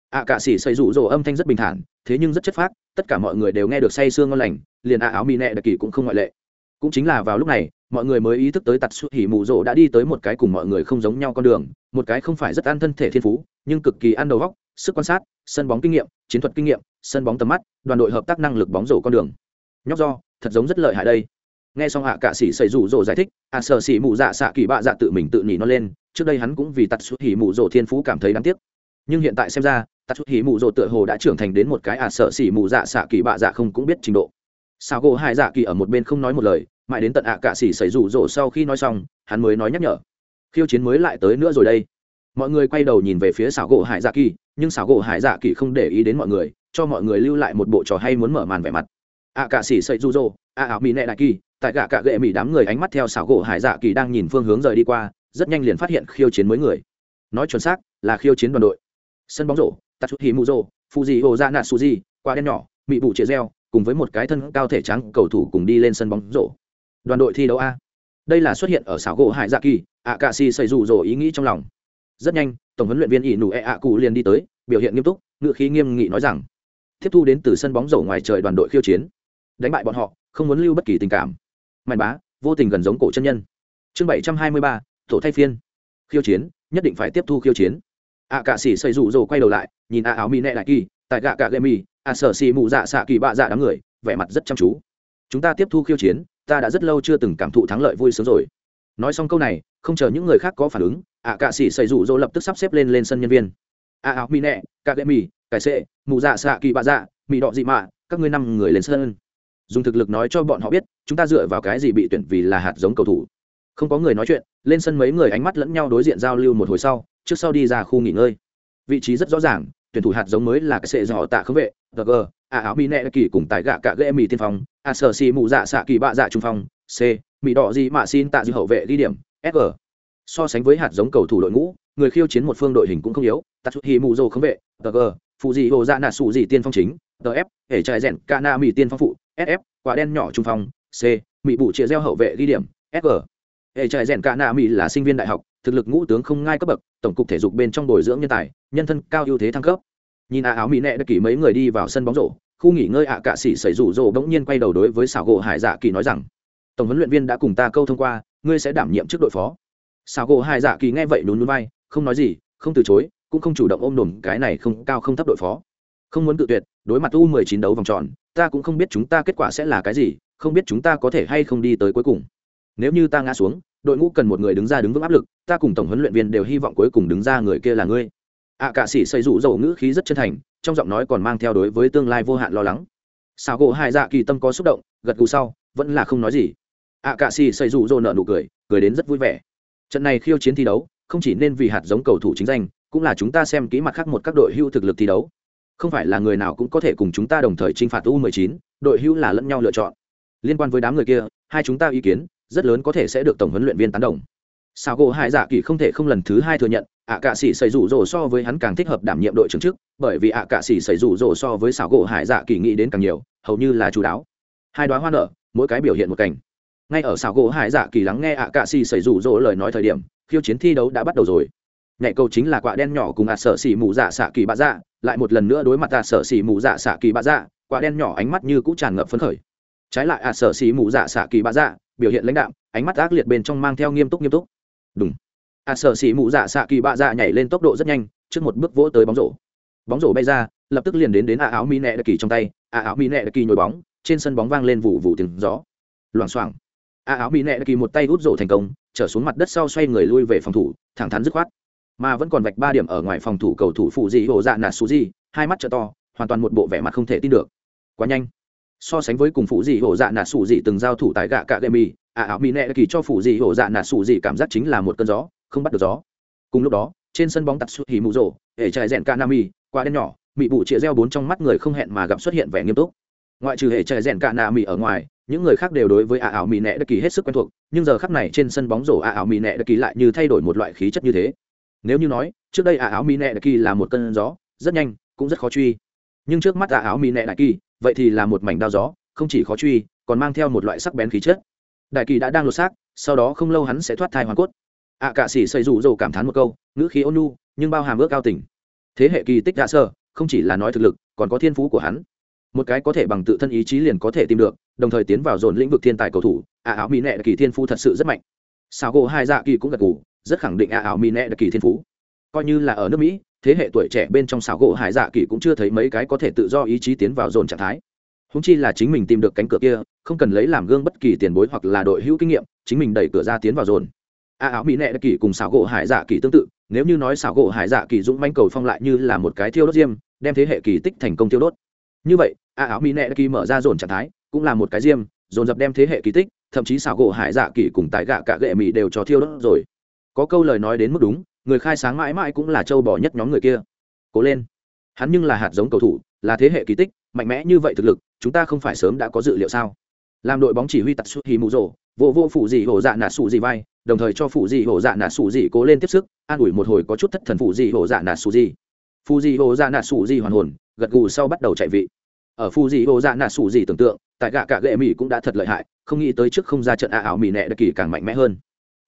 Ạ à, cả sĩ xây rủ rồ âm thanh rất bình thản thế nhưng rất chất phác tất cả mọi người đều nghe được say sương ngon lành liền ạ áo mì nẹ đặc kỳ cũng không ngoại lệ. Cũng chính là vào lúc này mọi người mới ý thức tới tạt xuất hỉ mù rỗ đã đi tới một cái cùng mọi người không giống nhau con đường, một cái không phải rất ăn thân thể thiên phú, nhưng cực kỳ ăn đầu góc sức quan sát, sân bóng kinh nghiệm, chiến thuật kinh nghiệm, sân bóng tầm mắt, đoàn đội hợp tác năng lực bóng rổ con đường. Nhóc do, thật giống rất lợi hại đây. Nghe xong hạ cả sĩ xây rủ rỗ giải thích, ạ Sợ sĩ mụ dạ xạ kỳ bạ dạ tự mình tự nhỉ nó lên, trước đây hắn cũng vì tạt xuất hỉ mụ rỗ thiên phú cảm thấy đáng tiếc. Nhưng hiện tại xem ra, tạt xuất hỉ mụ rỗ tựa hồ đã trưởng thành đến một cái ạ Sợ sĩ mụ dạ xạ kỳ bạ dạ không cũng biết trình độ. Sao gỗ hai dạ kỳ ở một bên không nói một lời mãi đến tận ạ cả xỉ xảy rủ rỗ sau khi nói xong, hắn mới nói nhắc nhở. Khiêu chiến mới lại tới nữa rồi đây. Mọi người quay đầu nhìn về phía xảo gỗ hải dạ kỳ, nhưng xảo gỗ hải dạ kỳ không để ý đến mọi người, cho mọi người lưu lại một bộ trò hay muốn mở màn vẻ mặt. Ạ cả xỉ xảy rủ rỗ, ạ ảo mỹ nệ đại kỳ, tại gạ cạ gệ mỹ đám người ánh mắt theo xảo gỗ hải dạ kỳ đang nhìn phương hướng rời đi qua, rất nhanh liền phát hiện khiêu chiến mới người. Nói chuẩn xác, là khiêu chiến đoàn đội. Sân bóng rổ tạt chút hì mù rổ fuji hồ ra nạ suji qua đen nhỏ, mị bụ chia reo cùng với một cái thân cao thể trắng cầu thủ cùng đi lên sân bóng rổ đoàn đội thi đấu a. Đây là xuất hiện ở xảo gỗ hải dạ kỳ ạ cạ xì xây rủ rồ ý nghĩ trong lòng. Rất nhanh, tổng huấn luyện viên ỷ nụ e ạ cụ liền đi tới, biểu hiện nghiêm túc ngự khí nghiêm nghị nói rằng, tiếp thu đến từ sân bóng rổ ngoài trời đoàn đội khiêu chiến. Đánh bại bọn họ, không muốn lưu bất kỳ tình cảm. Mạnh bá, vô tình gần giống cổ chân nhân. Chương bảy trăm hai mươi ba, tổ thay phiên. Khiêu chiến, nhất định phải tiếp thu khiêu chiến. Ạ cạ sĩ xây rủ rồ quay đầu lại, nhìn ạ áo mi nẹ lại kỳ, tại gạ cạ gậy mi ạ sở xì mụ dạ xạ kỳ bạ dạ đám người, vẻ mặt rất chăm chú. Chúng ta tiếp thu khiêu chiến ta đã rất lâu chưa từng cảm thụ thắng lợi vui sướng rồi. Nói xong câu này không chờ những người khác có phản ứng ạ cạ sĩ xây rủ rồ lập tức sắp xếp lên lên sân nhân viên. Ạ áo mi nẹ cạ gậy mì, cải sệ mù dạ xạ kỳ bạ dạ mì đọ dị mạ các ngươi năm người lên sân. Dùng thực lực nói cho bọn họ biết chúng ta dựa vào cái gì bị tuyển vì là hạt giống cầu thủ. Không có người nói chuyện lên sân mấy người ánh mắt lẫn nhau đối diện giao lưu một hồi sau trước sau đi ra khu nghỉ ngơi. Vị trí rất rõ ràng tuyển thủ hạt giống mới là cái sệ dò tạ khống vệ gg a áo mi nẹ kỳ cùng tại gạ cả ghệ mì tiên phong, a sở xì mù dạ xạ kỳ bạ dạ trung phong, c mỹ đỏ gì mạ xin tạ dư hậu vệ ghi điểm sg so sánh với hạt giống cầu thủ đội ngũ, người khiêu chiến một phương đội hình cũng không yếu tạt hi mù dô không vệ gg phụ dị hồ dạ nạ sụ dị tiên phong chính tf hệ trại rèn ca na mỹ tiên phong phụ sf quả đen nhỏ trung phong, c mỹ bụ chia gieo hậu vệ ghi điểm sg hệ trại rèn ca na mỹ là sinh viên đại học, thực lực ngũ tướng không ngai cấp bậc, tổng cục thể dục bên trong bồi dưỡng nhân tài, nhân thân cao ưu thế thăng cấp nhìn ạ áo mỹ nệ đã kỷ mấy người đi vào sân bóng rổ, khu nghỉ ngơi ạ cạ sĩ xảy rủ rồ bỗng nhiên quay đầu đối với xảo gỗ hải dạ kỳ nói rằng, tổng huấn luyện viên đã cùng ta câu thông qua, ngươi sẽ đảm nhiệm trước đội phó. Xảo gỗ hải dạ kỳ nghe vậy lún núi vai, không nói gì, không từ chối, cũng không chủ động ôm đồm cái này không cao không thấp đội phó. Không muốn tự tuyệt, đối mặt u 19 đấu vòng tròn, ta cũng không biết chúng ta kết quả sẽ là cái gì, không biết chúng ta có thể hay không đi tới cuối cùng. Nếu như ta ngã xuống, đội ngũ cần một người đứng ra đứng vững áp lực, ta cùng tổng huấn luyện viên đều hy vọng cuối cùng đứng ra người kia là ngươi ạ à, cả sĩ xây rủ dầu ngữ khí rất chân thành trong giọng nói còn mang theo đối với tương lai vô hạn lo lắng. Sao gỗ hai dạ kỳ tâm có xúc động gật gù sau vẫn là không nói gì. ạ à, cả sĩ xây rủ dầu nợ nụ cười cười đến rất vui vẻ. Trận này khiêu chiến thi đấu không chỉ nên vì hạt giống cầu thủ chính danh cũng là chúng ta xem kỹ mặt khác một các đội hưu thực lực thi đấu. Không phải là người nào cũng có thể cùng chúng ta đồng thời t r i n h phạt u 19 đội hưu là lẫn nhau lựa chọn. Liên quan với đám người kia hai chúng ta ý kiến rất lớn có thể sẽ được tổng huấn luyện viên tán đồng sao gỗ hải dạ kỳ không thể không lần thứ hai thừa nhận, ạ cạ sĩ xảy rủ rồ so với hắn càng thích hợp đảm nhiệm đội trưởng trước, bởi vì ạ cạ sĩ xảy rủ rồ so với xảo gỗ hải dạ kỳ nghĩ đến càng nhiều, hầu như là chú đáo. Hai đoá hoa nở, mỗi cái biểu hiện một cảnh. Ngay ở xảo gỗ hải dạ kỳ lắng nghe ạ cạ sĩ xảy rủ rồ lời nói thời điểm, khiêu chiến thi đấu đã bắt đầu rồi. Nhạy cầu chính là quả đen nhỏ cùng ạ sở xỉ mù dạ xạ kỳ bạ dạ lại một lần nữa đối mặt ạ sở xỉ mù dạ xạ kỳ bạ dạ quả đen nhỏ ánh mắt như cũng tràn ngập phấn khởi. Trái lại ạ sở xỉ mù dạ xạ kỳ bạ dạ biểu hiện lãnh đạm, ánh mắt ác liệt bên trong mang theo nghiêm túc nghiêm túc đúng. A sợ xỉ mụ dạ xạ kỳ bạ dạ nhảy lên tốc độ rất nhanh, trước một bước vỗ tới bóng rổ. Bóng rổ bay ra, lập tức liền đến đến a áo mi nẹ đặc kỳ trong tay. A áo mi nẹ đặc kỳ nhồi bóng, trên sân bóng vang lên vụ vụ tiếng gió. Loảng xoảng. A áo mi nẹ đặc kỳ một tay hút rổ thành công, trở xuống mặt đất sau xoay người lui về phòng thủ, thẳng thắn dứt khoát. Mà vẫn còn vạch ba điểm ở ngoài phòng thủ cầu thủ phụ dị hồ dạ nà su di, hai mắt t to, hoàn toàn một bộ vẻ mặt không thể tin được. Quá nhanh. So sánh với cùng phụ dị hồ dạ nà su di từng giao thủ tại gạ cạ gậy mì ả ảo mỹ nệ kỳ cho phủ dị hổ dạ nạt sủ gì cảm giác chính là một cơn gió, không bắt được gió. Cùng lúc đó, trên sân bóng tặc sụt hì mụ rổ hệ trại rèn ca nam mi qua đen nhỏ, mị bụ chĩa reo bốn trong mắt người không hẹn mà gặp xuất hiện vẻ nghiêm túc. Ngoại trừ hệ trại rèn ca nam mi ở ngoài, những người khác đều đối với ả ảo mỹ nệ kỳ hết sức quen thuộc, nhưng giờ khắc này trên sân bóng rổ ả ảo mỹ nệ kỳ lại như thay đổi một loại khí chất như thế. Nếu như nói, trước đây ả ảo mỹ nệ kỳ là một cơn gió, rất nhanh, cũng rất khó truy. Nhưng trước mắt ả ảo mỹ nệ kỳ, vậy thì là một mảnh đao gió, không chỉ khó truy, còn mang theo một loại sắc bén khí chất đại kỳ đã đang lột xác sau đó không lâu hắn sẽ thoát thai hoàn cốt. Ạ à, cạ sĩ xây rủ rồ cảm thán một câu ngữ khí ôn nhu nhưng bao hàm ước cao tỉnh thế hệ kỳ tích đã sơ không chỉ là nói thực lực còn có thiên phú của hắn. Một cái có thể bằng tự thân ý chí liền có thể tìm được đồng thời tiến vào dồn lĩnh vực thiên tài cầu thủ ả áo mỹ nệ kỳ thiên phú thật sự rất mạnh. Sao gỗ hai dạ kỳ cũng gật gù rất khẳng định a ảo mỹ nệ kỳ thiên phú. Coi như là ở nước mỹ thế hệ tuổi trẻ bên trong xảo gỗ hải dạ kỳ cũng chưa thấy mấy cái có thể tự do ý chí tiến vào dồn trạng thái húng chi là chính mình tìm được cánh cửa kia, không cần lấy làm gương bất kỳ tiền bối hoặc là đội hữu kinh nghiệm, chính mình đẩy cửa ra tiến vào dồn. A áo mỹ nệ đặc kỳ cùng xảo gỗ hải dạ kỳ tương tự, nếu như nói xảo gỗ hải dạ kỳ dũng manh cầu phong lại như là một cái thiêu đốt diêm, đem thế hệ kỳ tích thành công thiêu đốt. Như vậy, a áo mỹ nệ đặc kỳ mở ra dồn trạng thái, cũng là một cái diêm, dồn dập đem thế hệ kỳ tích, thậm chí xảo gỗ hải dạ kỳ cùng tại gạ cả gệ mỹ đều cho thiêu đốt rồi. Có câu lời nói đến mức đúng, người khai sáng mãi mãi cũng là châu bò nhất nhóm người kia. Cố lên. Hắn nhưng là hạt giống cầu thủ, là thế hệ kỳ tích mạnh mẽ như vậy thực lực, chúng ta không phải sớm đã có dự liệu sao? Làm đội bóng chỉ huy tạt suốt hì mù rổ vô vô phụ gì hổ dạ nạ sụ gì vai, đồng thời cho phụ gì hổ dạ nạ sụ gì cố lên tiếp sức, an ủi một hồi có chút thất thần phụ gì hổ dạ nạ sụ gì phụ gì hổ dạ nạ sụ gì hoàn hồn, gật gù sau bắt đầu chạy vị. Ở phụ gì hổ dạ nạ sụ gì tưởng tượng, tại gạ cả gệ mỹ cũng đã thật lợi hại, không nghĩ tới trước không ra trận a ảo mỹ nẹ đặc kỳ càng mạnh mẽ hơn.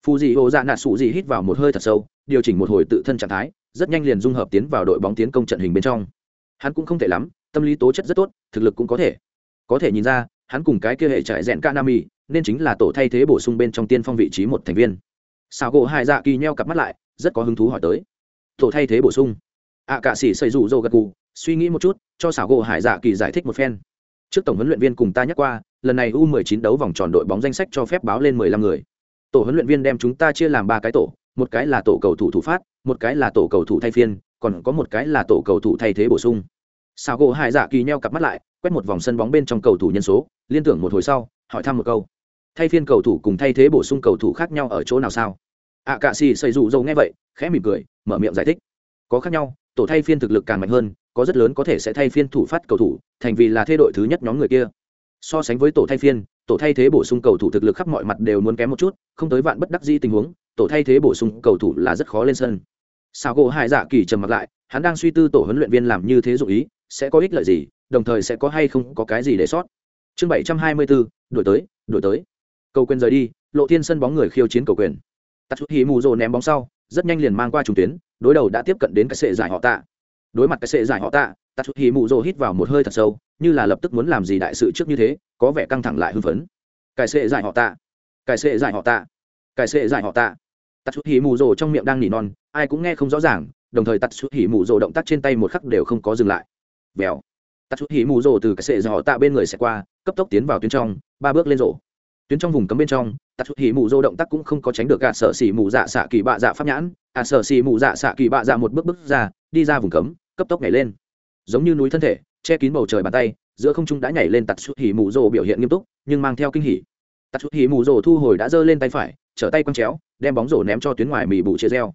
Phụ gì hổ dạ nạ sụ gì hít vào một hơi thật sâu, điều chỉnh một hồi tự thân trạng thái, rất nhanh liền dung hợp tiến vào đội bóng tiến công trận hình bên trong. Hắn cũng không thể lắm tâm lý tố chất rất tốt thực lực cũng có thể. Có thể nhìn ra hắn cùng cái kia hệ trại rẽn kanami nên chính là tổ thay thế bổ sung bên trong tiên phong vị trí một thành viên. Sao gỗ hai dạ kỳ nheo cặp mắt lại rất có hứng thú hỏi tới. Tổ thay thế bổ sung. Ạ à, cả sĩ xây rủ rô gật gù suy nghĩ một chút cho xảo gỗ hải dạ kỳ giải thích một phen. Trước tổng huấn luyện viên cùng ta nhắc qua lần này u 19 đấu vòng tròn đội bóng danh sách cho phép báo lên 15 người. Tổ huấn luyện viên đem chúng ta chia làm ba cái tổ một cái là tổ cầu thủ thủ phát một cái là tổ cầu thủ thay phiên còn có một cái là tổ cầu thủ thay thế bổ sung sao gỗ hải dạ kỳ nheo cặp mắt lại, quét một vòng sân bóng bên trong cầu thủ nhân số, liên tưởng một hồi sau, hỏi thăm một câu. Thay phiên cầu thủ cùng thay thế bổ sung cầu thủ khác nhau ở chỗ nào sao? Ạ cạ xì xây dụ dâu nghe vậy, khẽ mỉm cười, mở miệng giải thích. Có khác nhau, tổ thay phiên thực lực càng mạnh hơn, có rất lớn có thể sẽ thay phiên thủ phát cầu thủ, thành vì là thay đội thứ nhất nhóm người kia. So sánh với tổ thay phiên, tổ thay thế bổ sung cầu thủ thực lực khắp mọi mặt đều muốn kém một chút, không tới vạn bất đắc di tình huống, tổ thay thế bổ sung cầu thủ là rất khó lên sân. Sao gỗ hải dạ kỳ trầm mặt lại, hắn đang suy tư tổ huấn luyện viên làm như thế dụ ý sẽ có ích lợi gì, đồng thời sẽ có hay không có cái gì để sót. Chương bảy trăm hai mươi bốn đổi tới đổi tới. Cầu quyền rời đi, lộ thiên sân bóng người khiêu chiến cầu quyền. Tắt chút hì mù rồ ném bóng sau, rất nhanh liền mang qua trùng tuyến, đối đầu đã tiếp cận đến cái sệ giải họ tạ. Đối mặt cái sệ giải họ tạ tắt chút hì mù rồ hít vào một hơi thật sâu, như là lập tức muốn làm gì đại sự trước như thế, có vẻ căng thẳng lại hưng phấn. Cái sệ giải họ tạ, cái sệ giải họ tạ, cái sệ giải họ tạ. Tắt chút hì mù rồ trong miệng đang nỉ non, ai cũng nghe không rõ ràng, đồng thời tắt chút hì mù rồ động tác trên tay một khắc đều không có dừng lại vèo. Tắt chút hỉ mù rồ từ cái sệ dò họ tạ bên người sẽ qua, cấp tốc tiến vào tuyến trong, ba bước lên rổ. Tuyến trong vùng cấm bên trong tạt hỉ mù dô động tác cũng không có tránh được gạt sợ xỉ mù dạ xạ kỳ bạ dạ pháp nhãn à sợ xỉ mù dạ xạ kỳ bạ dạ một bước bước ra, đi ra vùng cấm, cấp tốc nhảy lên. Giống như núi thân thể, che kín bầu trời bàn tay, giữa không trung đã nhảy lên tạt hỉ mù dô biểu hiện nghiêm túc, nhưng mang theo kinh hỉ. Tạt hỉ mù dô thu hồi đã giơ lên tay phải, trở tay quăng chéo, đem bóng rổ ném cho tuyến ngoài mỹ bụ chia reo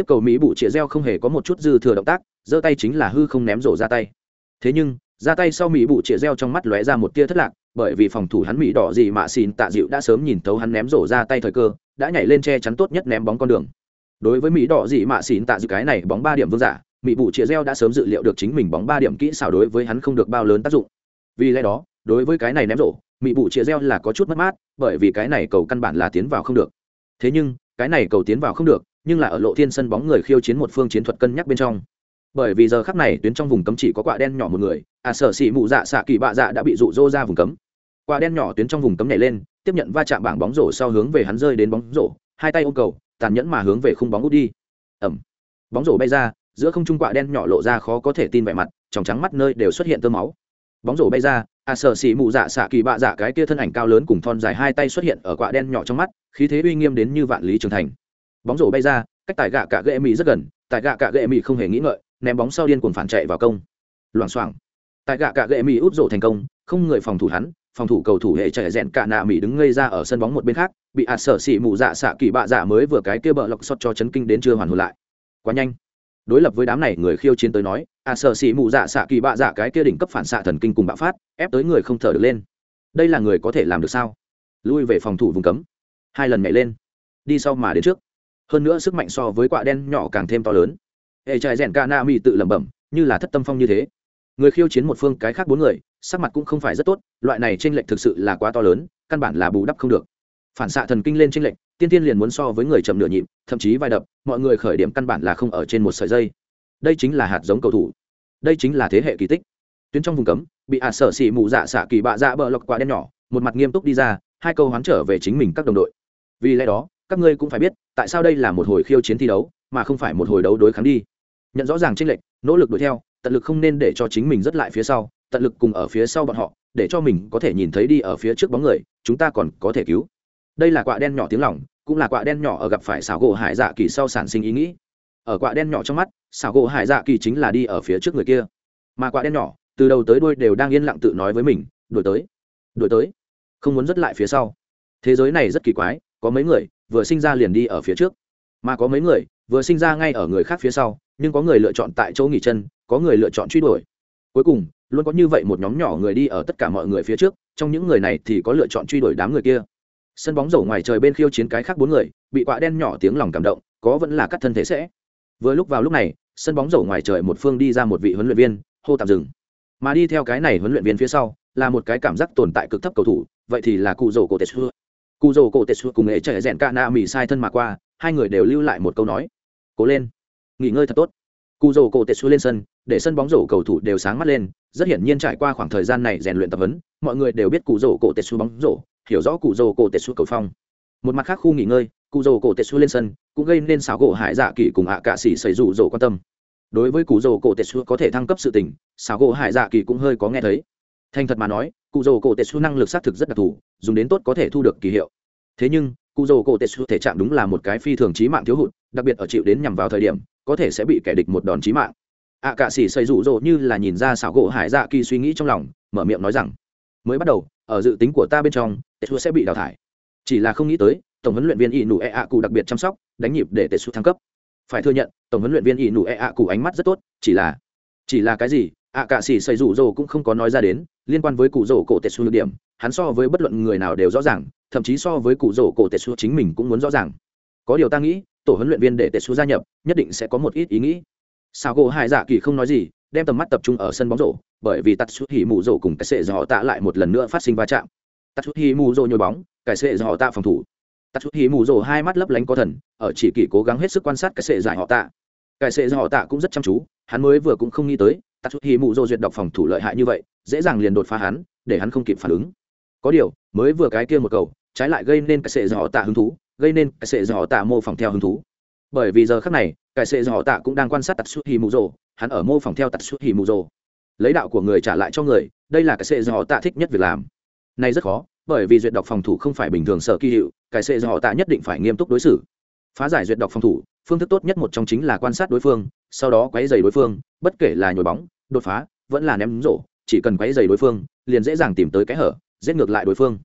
tiếp cầu mỹ bụ chia reo không hề có một chút dư thừa động tác, giơ tay chính là hư không ném rổ ra tay thế nhưng, ra tay sau mỹ bụ chĩa reo trong mắt lóe ra một tia thất lạc, bởi vì phòng thủ hắn mỹ đỏ gì mà xin tạ dịu đã sớm nhìn thấu hắn ném rổ ra tay thời cơ, đã nhảy lên che chắn tốt nhất ném bóng con đường. Đối với mỹ đỏ gì mà xin tạ dịu, cái này bóng ba điểm vương giả, mỹ bụ chĩa reo đã sớm dự liệu được chính mình bóng ba điểm kỹ xảo đối với hắn không được bao lớn tác dụng. Vì lẽ đó, đối với cái này ném rổ, mỹ bụ chĩa reo là có chút mất mát, bởi vì cái này cầu căn bản là tiến vào không được. Thế nhưng, cái này cầu tiến vào không được, nhưng là ở lộ thiên sân bóng người khiêu chiến một phương chiến thuật cân nhắc bên trong bởi vì giờ khắc này tuyến trong vùng cấm chỉ có quả đen nhỏ một người à sở xỉ mụ dạ xạ kỳ bạ dạ đã bị rụ rô ra vùng cấm. Quả đen nhỏ tuyến trong vùng cấm nhảy lên, tiếp nhận va chạm bảng bóng rổ sau hướng về hắn rơi đến bóng rổ, hai tay ôm cầu, tàn nhẫn mà hướng về khung bóng út đi. Ẩm bóng rổ bay ra, giữa không trung quả đen nhỏ lộ ra khó có thể tin vẻ mặt trong trắng mắt nơi đều xuất hiện tơ máu. Bóng rổ bay ra à sở xỉ mụ dạ xạ kỳ bạ dạ cái kia thân ảnh cao lớn cùng thon dài hai tay xuất hiện ở quả đen nhỏ trong mắt, khí thế uy nghiêm đến như vạn lý trường thành. Bóng rổ bay ra, cách tài gạ cả gệ mỹ rất gần tại gạ cả gệ mỹ không hề nghĩ ngợi ném bóng sau điên cuồng phản chạy vào công. Loảng xoảng. Tại gạ cạ gệ mỹ út rổ thành công, không người phòng thủ hắn, phòng thủ cầu thủ hệ trẻ rèn cả nạ mỹ đứng ngây ra ở sân bóng một bên khác, bị ạt sở xỉ mù dạ xạ kỳ bạ dạ mới vừa cái kia bờ lọc sọt cho chấn kinh đến chưa hoàn hồn lại. Quá nhanh. Đối lập với đám này người khiêu chiến tới nói, ạt sở xỉ mù dạ xạ kỳ bạ dạ cái kia đỉnh cấp phản xạ thần kinh cùng bạo phát, ép tới người không thở được lên. Đây là người có thể làm được sao? Lui về phòng thủ vùng cấm. Hai lần nhảy lên. Đi sau mà đến trước. Hơn nữa sức mạnh so với quạ đen nhỏ càng thêm to lớn hệ trại rèn ca na mi tự lẩm bẩm, như là thất tâm phong như thế. Người khiêu chiến một phương cái khác bốn người, sắc mặt cũng không phải rất tốt, loại này t r ê n lệch thực sự là quá to lớn, căn bản là bù đắp không được. Phản xạ thần kinh lên t r ê n lệch, tiên tiên liền muốn so với người chậm nửa nhịp, thậm chí vai đập, mọi người khởi điểm căn bản là không ở trên một sợi dây. Đây chính là hạt giống cầu thủ. Đây chính là thế hệ kỳ tích. Tuyến trong vùng cấm, bị à sở xỉ mụ dạ xạ kỳ bạ dạ bờ lọc quá đen nhỏ, một mặt nghiêm túc đi ra, hai câu hoán trở về chính mình các đồng đội. Vì lẽ đó, các ngươi cũng phải biết, tại sao đây là một hồi khiêu chiến thi đấu, mà không phải một hồi đấu đối kháng đi nhận rõ ràng chênh lệch, nỗ lực đuổi theo, tận lực không nên để cho chính mình rất lại phía sau, tận lực cùng ở phía sau bọn họ, để cho mình có thể nhìn thấy đi ở phía trước bóng người, chúng ta còn có thể cứu. Đây là quạ đen nhỏ tiếng lỏng cũng là quạ đen nhỏ ở gặp phải xảo gỗ hải dạ kỳ sau sản sinh ý nghĩ. Ở quạ đen nhỏ trong mắt, xảo gỗ hải dạ kỳ chính là đi ở phía trước người kia. Mà quạ đen nhỏ, từ đầu tới đuôi đều đang yên lặng tự nói với mình, đuổi tới đuổi tới, không muốn dứt lại phía sau. Thế giới này rất kỳ quái, có mấy người, vừa sinh ra liền đi ở phía trước mà có mấy người vừa sinh ra ngay ở người khác phía sau, nhưng có người lựa chọn tại chỗ nghỉ chân, có người lựa chọn truy đuổi. Cuối cùng, luôn có như vậy một nhóm nhỏ người đi ở tất cả mọi người phía trước, trong những người này thì có lựa chọn truy đuổi đám người kia. Sân bóng rổ ngoài trời bên khiêu chiến cái khác bốn người, bị quạ đen nhỏ tiếng lòng cảm động, có vẫn là cắt thân thể sẽ. Vừa lúc vào lúc này, sân bóng rổ ngoài trời một phương đi ra một vị huấn luyện viên, hô tạm dừng. Mà đi theo cái này huấn luyện viên phía sau, là một cái cảm giác tồn tại cực thấp cầu thủ, vậy thì là cụ rổ cổ tetsu cụ rổ cổ tetsu cùng nghệ trẻ rèn ca na mì sai thân mà qua hai người đều lưu lại một câu nói. Cố lên, nghỉ ngơi thật tốt. Cụ rổ cổ tetsu lên sân, để sân bóng rổ cầu thủ đều sáng mắt lên, rất hiển nhiên trải qua khoảng thời gian này rèn luyện tập huấn, mọi người đều biết cụ rổ cổ tetsu bóng rổ, hiểu rõ cụ rổ cổ tetsu cầu phong. Một mặt khác khu nghỉ ngơi cụ rổ cổ tetsu lên sân, cũng gây nên xảo gỗ hải dạ kỳ cùng ạ cạ xỉ xảy rủ rổ quan tâm. Đối với cụ rổ cổ tetsu có thể thăng cấp sự tình, xảo gỗ hải dạ kỳ cũng hơi có nghe thấy. Thành thật mà nói cụ rổ cổ tetsu năng lực xác thực rất đặc thù, dùng đến tốt có thể thu được kỳ hiệu. Thế nhưng cụ rổ cổ tetsu thể trạng đúng là một cái phi thường trí mạng thiếu hụt, đặc biệt ở chịu đến nhằm vào thời điểm, có thể sẽ bị kẻ địch một đòn trí mạng. Ạ cạ xỉ xây rủ rỗ như là nhìn ra xảo gỗ hải dạ kỳ suy nghĩ trong lòng, mở miệng nói rằng, mới bắt đầu, ở dự tính của ta bên trong tetsu sẽ bị đào thải. Chỉ là không nghĩ tới, tổng huấn luyện viên ỷ nụ e ạ cụ đặc biệt chăm sóc, đánh nhịp để tetsu thăng cấp. Phải thừa nhận, tổng huấn luyện viên ỷ nụ e ạ cụ ánh mắt rất tốt, chỉ là chỉ là cái gì ạ cạ xỉ xây rủ rỗ cũng không có nói ra đến, liên quan với cụ rỗ cổ tetsu nhược điểm, hắn so với bất luận người nào đều rõ ràng thậm chí so với cụ rổ cổ tệ xu chính mình cũng muốn rõ ràng. Có điều ta nghĩ, tổ huấn luyện viên để tệ xu gia nhập, nhất định sẽ có một ít ý nghĩ. Sao gỗ hải dạ kỳ không nói gì, đem tầm mắt tập trung ở sân bóng rổ, bởi vì tắt xuất hỉ mù rổ cùng cái sệ dò tạ lại một lần nữa phát sinh va chạm. Tắt xuất hỉ mù rổ nhồi bóng cái sệ dò tạ phòng thủ. Tắt xuất hỉ mù rổ hai mắt lấp lánh có thần, ở chỉ kỳ cố gắng hết sức quan sát cái sệ giải họ tạ. Cái sệ dò tạ cũng rất chăm chú, hắn mới vừa cũng không nghĩ tới tắt xuất hỉ mù rổ duyệt đọc phòng thủ lợi hại như vậy, dễ dàng liền đột phá hắn, để hắn không kịp phản ứng. Có điều, mới vừa cái kia một cầu trái lại gây nên cái sệ dò tạ hứng thú, gây nên cái sệ dò tạ mô phỏng theo hứng thú. Bởi vì giờ khắc này, cái sệ dò tạ cũng đang quan sát tatsuhi mù rồ hắn ở mô phỏng theo tatsuhi mù rồ lấy đạo của người trả lại cho người, đây là cái sệ dò tạ thích nhất việc làm. Này rất khó, bởi vì duyệt đọc phòng thủ không phải bình thường sở kỳ hiệu, cái sệ dò tạ nhất định phải nghiêm túc đối xử. Phá giải duyệt đọc phòng thủ, phương thức tốt nhất một trong chính là quan sát đối phương, sau đó quấy dày đối phương, bất kể là nhồi bóng, đột phá, vẫn là ném rổ, chỉ cần quấy dày đối phương, liền dễ dàng tìm tới cái hở, giết ngược lại đối phương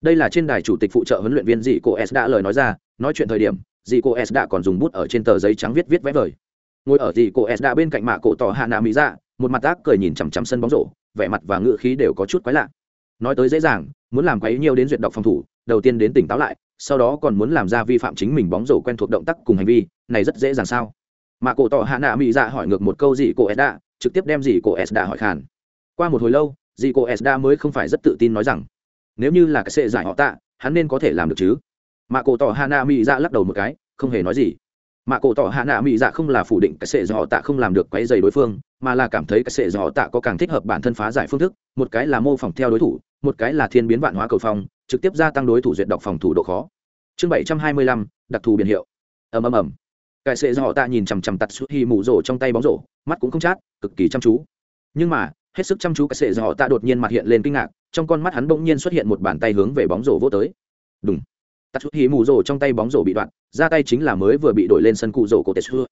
đây là trên đài chủ tịch phụ trợ huấn luyện viên dị cô s đã lời nói ra nói chuyện thời điểm dì cô s đã còn dùng bút ở trên tờ giấy trắng viết viết vẽ vời. Ngồi ở dì cô s đã bên cạnh mạ cổ tỏ hạ nạ mỹ ra dạ, một mặt ác cười nhìn chằm chằm sân bóng rổ vẻ mặt và ngựa khí đều có chút quái lạ. Nói tới dễ dàng muốn làm quấy nhiều đến duyệt đọc phòng thủ đầu tiên đến tỉnh táo lại sau đó còn muốn làm ra vi phạm chính mình bóng rổ quen thuộc động tác cùng hành vi này rất dễ dàng sao? Mạ cổ tỏ hạ nạ mỹ dạ hỏi ngược một câu dì cô s đã trực tiếp đem dì cô s đã hỏi khàn. Qua một hồi lâu dì cô s đã mới không phải rất tự tin nói rằng nếu như là cái sệ giải họ tạ, hắn nên có thể làm được chứ? Mạ cổ tỏ hà nạ mỹ dạ lắc đầu một cái, không hề nói gì. Mạ cổ tỏ hạ nạ mỹ dạ không là phủ định cái sệ do họ tạ không làm được quấy dày đối phương, mà là cảm thấy cái sệ do họ tạ có càng thích hợp bản thân phá giải phương thức, một cái là mô phỏng theo đối thủ, một cái là thiên biến vạn hóa cầu phong, trực tiếp gia tăng đối thủ duyệt đọc phòng thủ độ khó. Chương bảy trăm hai mươi lăm, đặc thù biển hiệu. Ầm ầm ầm. Cái sệ do họ tạ nhìn chằm chằm tặt suốt hi mù rổ trong tay bóng rổ, mắt cũng không chát, cực kỳ chăm chú. Nhưng mà hết sức chăm chú cái sệ do họ tạ đột nhiên mặt hiện lên kinh ngạc, trong con mắt hắn bỗng nhiên xuất hiện một bàn tay hướng về bóng rổ vô tới. Đúng tạt chút hí mù rổ trong tay bóng rổ bị đoạn, ra tay chính là mới vừa bị đổi lên sân cụ rổ cổ tetsu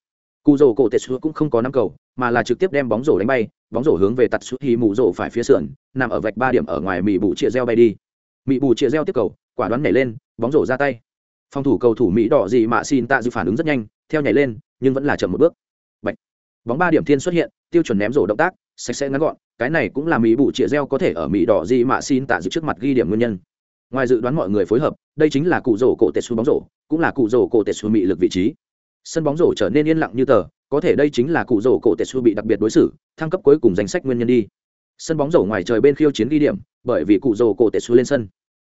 cụ rổ cổ tetsu cũng không có năm cầu, mà là trực tiếp đem bóng rổ đánh bay, bóng rổ hướng về tạt chút hí mù rổ phải phía sườn, nằm ở vạch ba điểm ở ngoài mỹ bù chia reo bay đi. Mỹ bù chia reo tiếp cầu, quả đoán nhảy lên, bóng rổ ra tay. Phòng thủ cầu thủ mỹ đỏ gì mà xin tạ dự phản ứng rất nhanh, theo nhảy lên, nhưng vẫn là chậm một bước. Bạch. bóng ba điểm thiên xuất hiện, tiêu chuẩn ném rổ động tác sạch sẽ ngắn gọn, cái này cũng là mỹ bù chia reo có thể ở mỹ đỏ gì mà xin tạ dự trước mặt ghi điểm nguyên nhân. Ngoài dự đoán mọi người phối hợp, đây chính là cụ rổ cổ tệ xu bóng rổ, cũng là cụ rổ cổ tệ xu mị lực vị trí. Sân bóng rổ trở nên yên lặng như tờ, có thể đây chính là cụ rổ cổ tệ xu bị đặc biệt đối xử, thăng cấp cuối cùng danh sách nguyên nhân đi. Sân bóng rổ ngoài trời bên khiêu chiến ghi điểm, bởi vì cụ rổ cổ tệ xu lên sân.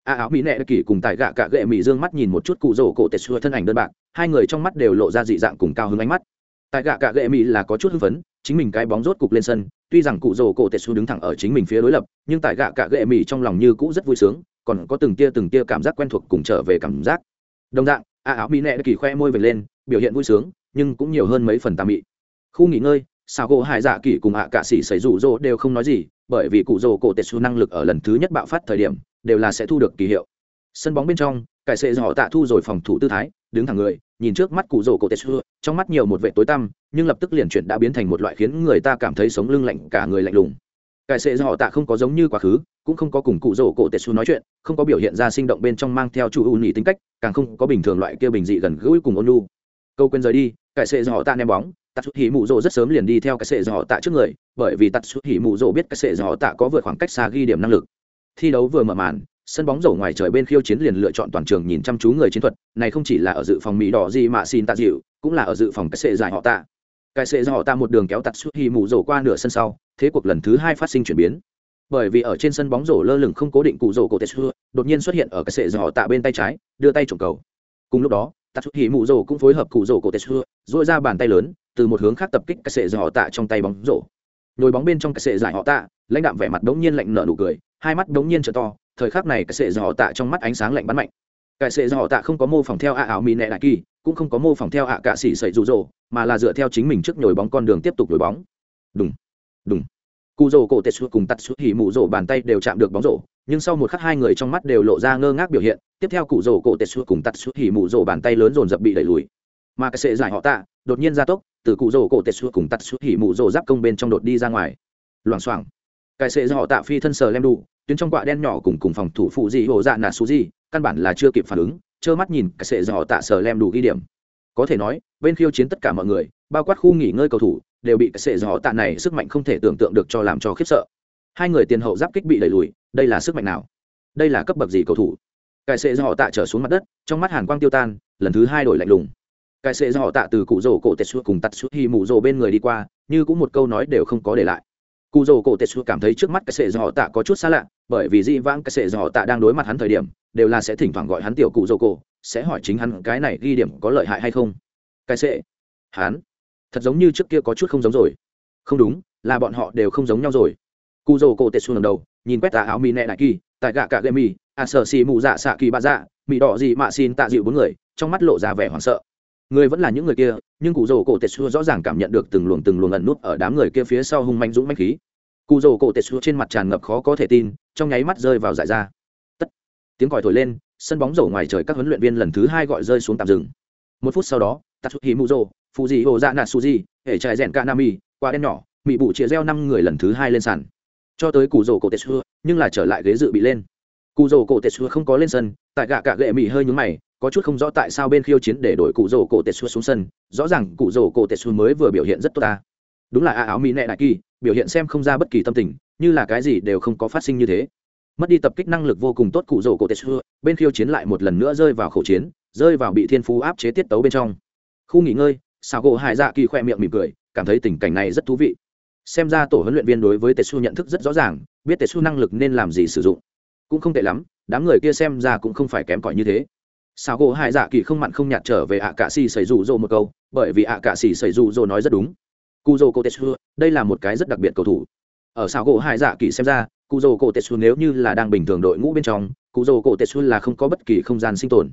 A áo mỹ nệ kỳ cùng tại gạ cả gệ mỹ dương mắt nhìn một chút cụ rổ cổ tệ xu thân ảnh đơn bạc, hai người trong mắt đều lộ ra dị dạng cùng cao hứng ánh mắt. Tại gạ cả gệ mỹ là có chút hưng phấn chính mình cái bóng rốt cục lên sân, tuy rằng cụ rồ cổ tệ xu đứng thẳng ở chính mình phía đối lập, nhưng tại gạ cạ gệ mỹ trong lòng như cũ rất vui sướng, còn có từng tia từng tia cảm giác quen thuộc cùng trở về cảm giác. Đồng dạng, a áo mỹ nệ kỳ khoe môi về lên, biểu hiện vui sướng, nhưng cũng nhiều hơn mấy phần tà mị. Khu nghỉ ngơi sao gỗ hải dạ kỳ cùng ạ cạ sĩ xảy rủ rỗ đều không nói gì, bởi vì cụ rồ cổ tetsu năng lực ở lần thứ nhất bạo phát thời điểm, đều là sẽ thu được kỳ hiệu. Sân bóng bên trong, cải sệ họ tạ thu rồi phòng thủ tư thái, đứng thẳng người nhìn trước mắt cụ rổ cổ tetsu trong mắt nhiều một vệ tối tăm, nhưng lập tức liền chuyển đã biến thành một loại khiến người ta cảm thấy sống lưng lạnh, cả người lạnh lùng. Cải sệ họ tạ không có giống như quá khứ, cũng không có cùng cụ rổ cổ tetsu nói chuyện, không có biểu hiện ra sinh động bên trong mang theo chủ ưu nhị tính cách, càng không có bình thường loại kia bình dị gần gũi cùng ôn lu câu quên rời đi cải sệ họ tạ ném bóng tạt xuất hỉ mụ rỗ rất sớm liền đi theo cái sệ dò tạ trước người, bởi vì tạt xuất hỉ mụ rỗ biết cái sệ dò tạ có vượt khoảng cách xa ghi điểm năng lực. Thi đấu vừa mở màn sân bóng rổ ngoài trời bên khiêu chiến liền lựa chọn toàn trường nhìn chăm chú người chiến thuật, này không chỉ là ở dự phòng mỹ đỏ gì mà xin tạ dịu, cũng là ở dự phòng cái sệ giải họ tạ. Cái sệ giải họ tạ một đường kéo tạt suốt hỉ mù rổ qua nửa sân sau, thế cuộc lần thứ hai phát sinh chuyển biến. Bởi vì ở trên sân bóng rổ lơ lửng không cố định cụ rổ cổ tetsu đột nhiên xuất hiện ở cái sệ giải họ tạ bên tay trái, đưa tay trộm cầu. Cùng lúc đó, tạt suốt hỉ mù rổ cũng phối hợp cụ rổ cổ tetsu dội ra bàn tay lớn, từ một hướng khác tập kích cái sệ giải họ tạ trong tay bóng rổ. Nhồi bóng bên trong cái sệ giải họ tạ, lãnh đạm vẻ mặt đống nhiên lạnh nở nụ cười, hai mắt đống nhiên trở to thời khắc này cái sệ dò họ tạ trong mắt ánh sáng lạnh bắn mạnh. Cái sệ dò họ tạ không có mô phỏng theo ạ ảo mì nẹ đại kỳ, cũng không có mô phỏng theo ạ cạ xỉ sậy rụ rỗ mà là dựa theo chính mình trước nhồi bóng con đường tiếp tục nhồi bóng. Đúng đúng cụ rổ cổ tetsu cùng tắt xuất hỉ mụ rổ bàn tay đều chạm được bóng rổ, nhưng sau một khắc hai người trong mắt đều lộ ra ngơ ngác biểu hiện, tiếp theo cụ rổ cổ tetsu cùng tắt xuất hỉ mụ rổ bàn tay lớn dồn dập bị đẩy lùi. Mà cái sệ giải họ tạ, đột nhiên gia tốc, từ cụ rổ cổ tetsu cùng tắt xuất hỉ mụ rổ giáp công bên trong đột đi ra ngoài. Loảng xoảng cái sệ do họ tạ phi thân sờ lem đủ tuyến trong quạ đen nhỏ cùng cùng phòng thủ phụ gì hộ dạ nà su gì, căn bản là chưa kịp phản ứng trơ mắt nhìn cái sệ do họ tạ sờ lem đủ ghi điểm. Có thể nói bên khiêu chiến tất cả mọi người bao quát khu nghỉ ngơi cầu thủ đều bị cái sệ do họ tạ này sức mạnh không thể tưởng tượng được cho làm cho khiếp sợ. Hai người tiền hậu giáp kích bị đẩy lùi đây là sức mạnh nào? Đây là cấp bậc gì cầu thủ? Cải sệ do họ tạ trở xuống mặt đất trong mắt hàn quang tiêu tan lần thứ hai đổi lạnh lùng. Cải sệ do họ tạ từ cụ rổ cổ tetsu cùng tạt xuống hi mù rổ bên người đi qua như cũng một câu nói đều không có để lại cụ rổ cổ tetsu cảm thấy trước mắt cái sệ do họ tạ có chút xa lạ, bởi vì di vãng cái sệ do họ tạ đang đối mặt hắn thời điểm, đều là sẽ thỉnh thoảng gọi hắn tiểu cụ rổ cổ, sẽ hỏi chính hắn cái này ghi điểm có lợi hại hay không. Cái sệ? Hắn? Thật giống như trước kia có chút không giống rồi. Không đúng, là bọn họ đều không giống nhau rồi. Cụ rổ cổ tetsu lần đầu, nhìn quét tà áo mì nẹ đại kỳ, tại gạ cả gậy mì à sở xì mù dạ xạ kỳ bạ dạ mì đỏ gì mạ xin tạ dịu bốn người, trong mắt lộ ra vẻ hoảng sợ người vẫn là những người kia, nhưng cụ rồ cổ tệ xua rõ ràng cảm nhận được từng luồng từng luồng ẩn nút ở đám người kia phía sau hung manh dũng manh khí. Cụ rồ cổ tệ xua trên mặt tràn ngập khó có thể tin, trong nháy mắt rơi vào giải ra. Tất. Tiếng còi thổi lên, sân bóng rổ ngoài trời các huấn luyện viên lần thứ hai gọi rơi xuống tạm dừng. Một phút sau đó tatsuhi muzo, fuji o ra nà suji hệ trại rèn kanami qua đen nhỏ mỹ bụ chia reo năm người lần thứ hai lên sàn. Cho tới cụ rồ cổ tệ xua, nhưng là trở lại ghế dự bị lên. Cụ rồ cổ tệ xua không có lên sân, tại gạ cả gệ mỹ hơi nhúng mày có chút không rõ tại sao bên khiêu chiến để đổi cụ rổ cổ tetsu xuống sân, rõ ràng cụ rổ cổ tetsu mới vừa biểu hiện rất tốt ta. Đúng là a áo mỹ nệ đại kỳ, biểu hiện xem không ra bất kỳ tâm tình, như là cái gì đều không có phát sinh như thế. Mất đi tập kích năng lực vô cùng tốt cụ rổ cổ tetsu, bên khiêu chiến lại một lần nữa rơi vào khẩu chiến, rơi vào bị thiên phú áp chế tiết tấu bên trong. Khu nghỉ ngơi, xào gỗ hải dạ kỳ khoe miệng mỉm cười, cảm thấy tình cảnh này rất thú vị. Xem ra tổ huấn luyện viên đối với tetsu nhận thức rất rõ ràng, biết tetsu năng lực nên làm gì sử dụng. Cũng không tệ lắm, đám người kia xem ra cũng không phải kém cỏi như thế sao gỗ hai dạ kỳ không mặn không nhạt trở về ạ cạ xì xảy rủ rộ một câu, bởi vì ạ cạ xì xảy rủ rộ nói rất đúng. Cu dô cô tetsu đây là một cái rất đặc biệt cầu thủ. Ở sao gỗ hai dạ kỳ xem ra cu dô cô tetsu nếu như là đang bình thường đội ngũ bên trong cu dô cô tetsu là không có bất kỳ không gian sinh tồn.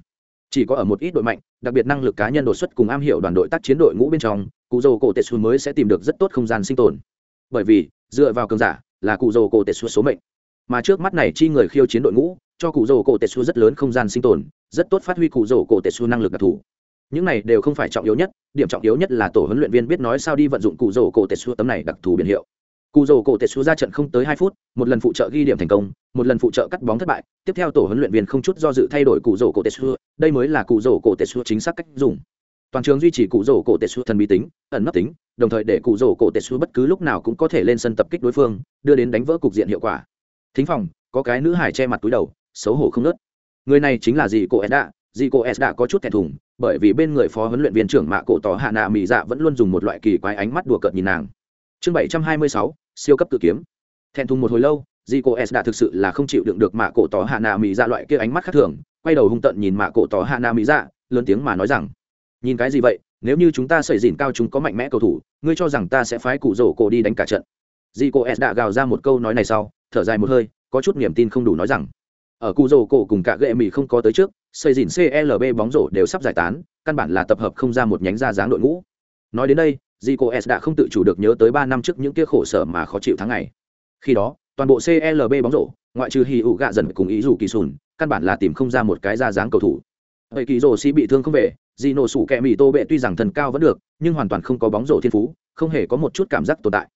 Chỉ có ở một ít đội mạnh, đặc biệt năng lực cá nhân đột xuất cùng am hiểu đoàn đội tác chiến đội ngũ bên trong cụ dô cổ tetsu mới sẽ tìm được rất tốt không gian sinh tồn. Bởi vì, dựa vào cường giả là cụ dồ cổ tệ số mệnh. Mà trước mắt này chi người khiêu chiến đội ngũ, cho cụ dồ cổ tetsu rất lớn không gian sinh tồn rất tốt phát huy cụ rổ cổ tệ xua năng lực đặc thù. Những này đều không phải trọng yếu nhất, điểm trọng yếu nhất là tổ huấn luyện viên biết nói sao đi vận dụng cụ rổ cổ tệ xua tấm này đặc thù biển hiệu. Cụ rổ cổ tệ xua ra trận không tới hai phút, một lần phụ trợ ghi điểm thành công, một lần phụ trợ cắt bóng thất bại, tiếp theo tổ huấn luyện viên không chút do dự thay đổi cụ rổ cổ tệ xua đây mới là cụ rổ cổ tệ xua chính xác cách dùng. Toàn trường duy trì cụ rổ cổ tệ xu thần bí tính, ẩn nấp tính, đồng thời để cụ rổ cổ tệ xu bất cứ lúc nào cũng có thể lên sân tập kích đối phương, đưa đến đánh vỡ cục diện hiệu quả. Thính phòng, có cái nữ hải che mặt túi đầu, xấu hổ không nớt người này chính là dì cô s đã dì cô s đã có chút thẹn thùng, bởi vì bên người phó huấn luyện viên trưởng mạ cổ tỏ hạ nạ mỹ dạ vẫn luôn dùng một loại kỳ quái ánh mắt đùa cợt nhìn nàng. Chương bảy trăm hai mươi sáu, siêu cấp tự kiếm. Thẹn thùng một hồi lâu dì cô s đã thực sự là không chịu đựng được mạ cổ tỏ hạ nạ mỹ dạ loại kia ánh mắt khác thường, quay đầu hung tận nhìn mạ cổ tỏ hạ nạ mỹ dạ lớn tiếng mà nói rằng, nhìn cái gì vậy? Nếu như chúng ta xảy dìn cao chúng có mạnh mẽ cầu thủ, ngươi cho rằng ta sẽ phái cụ rổ cổ đi đánh cả trận? Dì cô s đã gào ra một câu nói này sau, thở dài một hơi, có chút niềm tin không đủ nói rằng ở cụ rổ cổ cùng cả gệ mỹ không có tới trước, xây dìn clb bóng rổ đều sắp giải tán, căn bản là tập hợp không ra một nhánh ra dáng đội ngũ. Nói đến đây, Zico s đã không tự chủ được nhớ tới ba năm trước những kia khổ sở mà khó chịu tháng ngày. Khi đó, toàn bộ clb bóng rổ, ngoại trừ hì ụ gạ dần cùng ý dù kỳ sùn, căn bản là tìm không ra một cái ra dáng cầu thủ. Vậy kỳ rổ si bị thương không về dì nổ sủ kẹ mì tô bệ tuy rằng thần cao vẫn được, nhưng hoàn toàn không có bóng rổ thiên phú, không hề có một chút cảm giác tồn tại.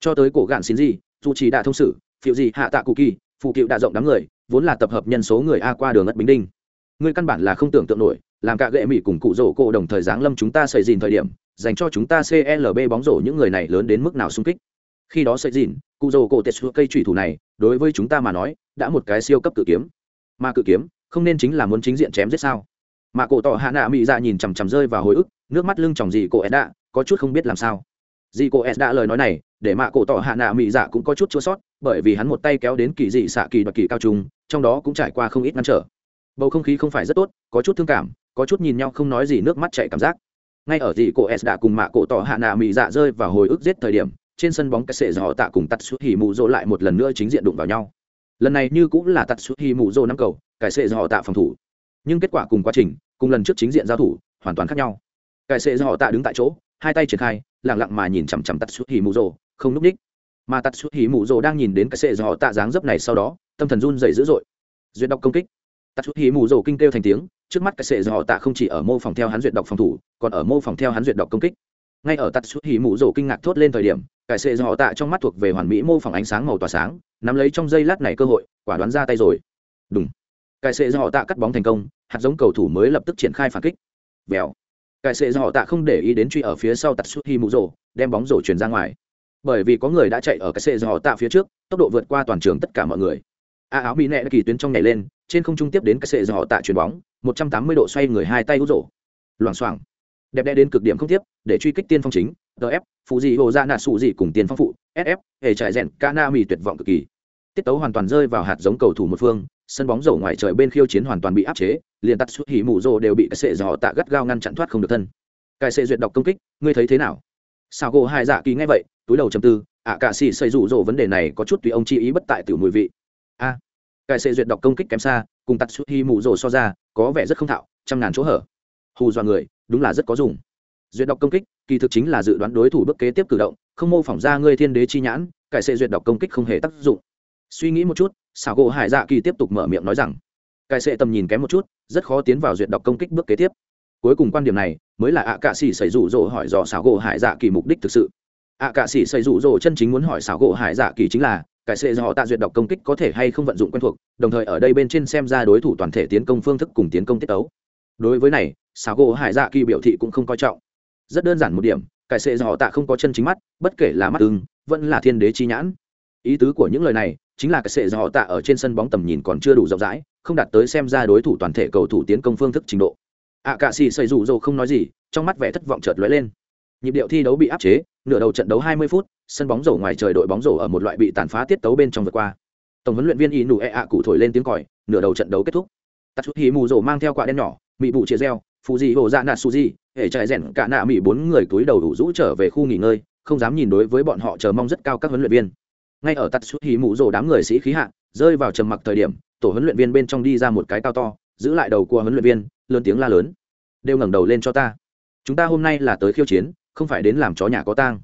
Cho tới cổ gạn xin gì dù chỉ đã thông sử phiệu gì hạ tạ cụ kỳ phụ cựu đã rộng đám người vốn là tập hợp nhân số người a qua đường ất bính đinh. Ngươi căn bản là không tưởng tượng nổi, làm cả gệ mỹ cùng cụ rổ cổ đồng thời giáng lâm chúng ta xây dìn thời điểm, dành cho chúng ta clb bóng rổ những người này lớn đến mức nào sung kích. Khi đó xây dìn, cụ rổ cổ tết cây thủy thủ này, đối với chúng ta mà nói, đã một cái siêu cấp cự kiếm. Mà cự kiếm, không nên chính là muốn chính diện chém giết sao? Mà cổ tỏ hạ nạ mỹ ra dạ nhìn chằm chằm rơi vào hồi ức, nước mắt lưng chòng gì cổ đạ có chút không biết làm sao dì cô s đã lời nói này, để mạ cổ tỏ hạ nạ mỹ dạ cũng có chút chua sót, bởi vì hắn một tay kéo đến kỳ dị xạ kỳ đoạt kỳ cao trung trong đó cũng trải qua không ít ngăn trở. Bầu không khí không phải rất tốt, có chút thương cảm, có chút nhìn nhau không nói gì nước mắt chạy cảm giác. Ngay ở dì cô s đã cùng mạ cổ tỏ hạ nạ mỹ dạ rơi vào hồi ức giết thời điểm, trên sân bóng cái sệ dò tạ cùng tắt suốt hì mù rỗ lại một lần nữa chính diện đụng vào nhau. Lần này như cũng là tắt suốt hì mù rỗ năm cầu, cái sệ dò tạ phòng thủ. Nhưng kết quả cùng quá trình, cùng lần trước chính diện giao thủ, hoàn toàn khác nhau. Cái sệ họ tạ đứng tại chỗ, hai tay triển khai lẳng lặng mà nhìn chằm chằm tắt suốt mù rô không núp ních. Mà tắt suốt mù rô đang nhìn đến cái sệ dò tạ dáng dấp này sau đó, tâm thần run dày dữ dội. Duyệt đọc công kích. Tắt suốt mù rô kinh kêu thành tiếng, trước mắt cái sệ dò tạ không chỉ ở mô phòng theo hắn duyệt đọc phòng thủ, còn ở mô phòng theo hắn duyệt đọc công kích. Ngay ở tắt suốt mù rô kinh ngạc thốt lên thời điểm, cái sệ dò tạ trong mắt thuộc về hoàn mỹ mô phỏng ánh sáng màu tỏa sáng, nắm lấy trong giây lát này cơ hội, quả đoán ra tay rồi. Đúng cái sệ dò tạ cắt bóng thành công, hạt giống cầu thủ mới lập tức triển khai phản kích. Vèo cái sệ dò tạ không để ý đến truy ở phía sau tạt suốt hi mù rổ đem bóng rổ chuyển ra ngoài. Bởi vì có người đã chạy ở cái sệ dò tạ phía trước, tốc độ vượt qua toàn trường tất cả mọi người. A áo bị nẹ kỳ tuyến trong nhảy lên, trên không trung tiếp đến cái sệ dò tạ chuyền bóng, một trăm tám mươi độ xoay người hai tay hút rổ. Loảng xoảng. Đẹp đẽ đến cực điểm không tiếp, để truy kích tiên phong chính df phụ dị hồ ra nạ sụ dị cùng tiên phong phụ sf hề trải rèn ca na mì tuyệt vọng cực kỳ tiết tấu hoàn toàn rơi vào hạt giống cầu thủ một phương sân bóng rổ ngoài trời bên khiêu chiến hoàn toàn bị áp chế liền tắt suốt hỉ mù rồ đều bị cái sệ dò tạ gắt gao ngăn chặn thoát không được thân. Cái sệ duyệt đọc công kích ngươi thấy thế nào? Sao gỗ hai dạ kỳ ngay vậy túi đầu chầm tư ạ cả xì xây rủ rồ vấn đề này có chút tùy ông chi ý bất tại tiểu mùi vị. A à, cái sệ duyệt đọc công kích kém xa cùng tắt suốt hỉ mù rồ so ra có vẻ rất không thạo trăm ngàn chỗ hở. Hù dọa người đúng là rất có dùng. Duyệt đọc công kích kỳ thực chính là dự đoán đối thủ bước kế tiếp cử động không mô phỏng ra ngươi thiên đế chi nhãn cải sệ duyệt đọc công kích không hề tác dụng suy nghĩ một chút, xảo gỗ hải dạ kỳ tiếp tục mở miệng nói rằng cải sệ tầm nhìn kém một chút, rất khó tiến vào duyệt đọc công kích bước kế tiếp. Cuối cùng quan điểm này mới là ạ cạ xỉ xảy rủ rỗ hỏi dò xảo gỗ hải dạ kỳ mục đích thực sự. Ạ cạ xỉ xảy rủ rỗ chân chính muốn hỏi xảo gỗ hải dạ kỳ chính là cải sệ do họ tạ duyệt đọc công kích có thể hay không vận dụng quen thuộc, đồng thời ở đây bên trên xem ra đối thủ toàn thể tiến công phương thức cùng tiến công tiết ấu đối với này, xảo gỗ hải dạ kỳ biểu thị cũng không coi trọng. Rất đơn giản một điểm cải sệ do họ tạ không có chân chính mắt, bất kể là mắt ưng, vẫn là thiên đế chi nhãn ý tứ của những lời này chính là cái sệ do họ tạ ở trên sân bóng tầm nhìn còn chưa đủ rộng rãi, không đạt tới xem ra đối thủ toàn thể cầu thủ tiến công phương thức trình độ. Ạ cạ xì xây rủ rồ không nói gì, trong mắt vẻ thất vọng chợt lóe lên. Nhịp điệu thi đấu bị áp chế, nửa đầu trận đấu 20 phút, sân bóng rổ ngoài trời đội bóng rổ ở một loại bị tàn phá tiết tấu bên trong vượt qua. Tổng huấn luyện viên y nụ e ạ cụ thổi lên tiếng còi, nửa đầu trận đấu kết thúc. Tắt hí mù rổ mang theo quả đen nhỏ mị bụ chia reo phù dị hồ dạ nạ su di hệ chạy rèn cả nạ mị bốn người túi đầu đủ rũ trở về khu nghỉ ngơi, không dám nhìn đối với bọn họ chờ mong rất cao các huấn luyện viên ngay ở tạt suốt hí mụ rồ đám người sĩ khí hạ, rơi vào trầm mặc thời điểm, tổ huấn luyện viên bên trong đi ra một cái cao to, giữ lại đầu của huấn luyện viên, lớn tiếng la lớn. Đều ngẩng đầu lên cho ta. Chúng ta hôm nay là tới khiêu chiến, không phải đến làm chó nhà có tang.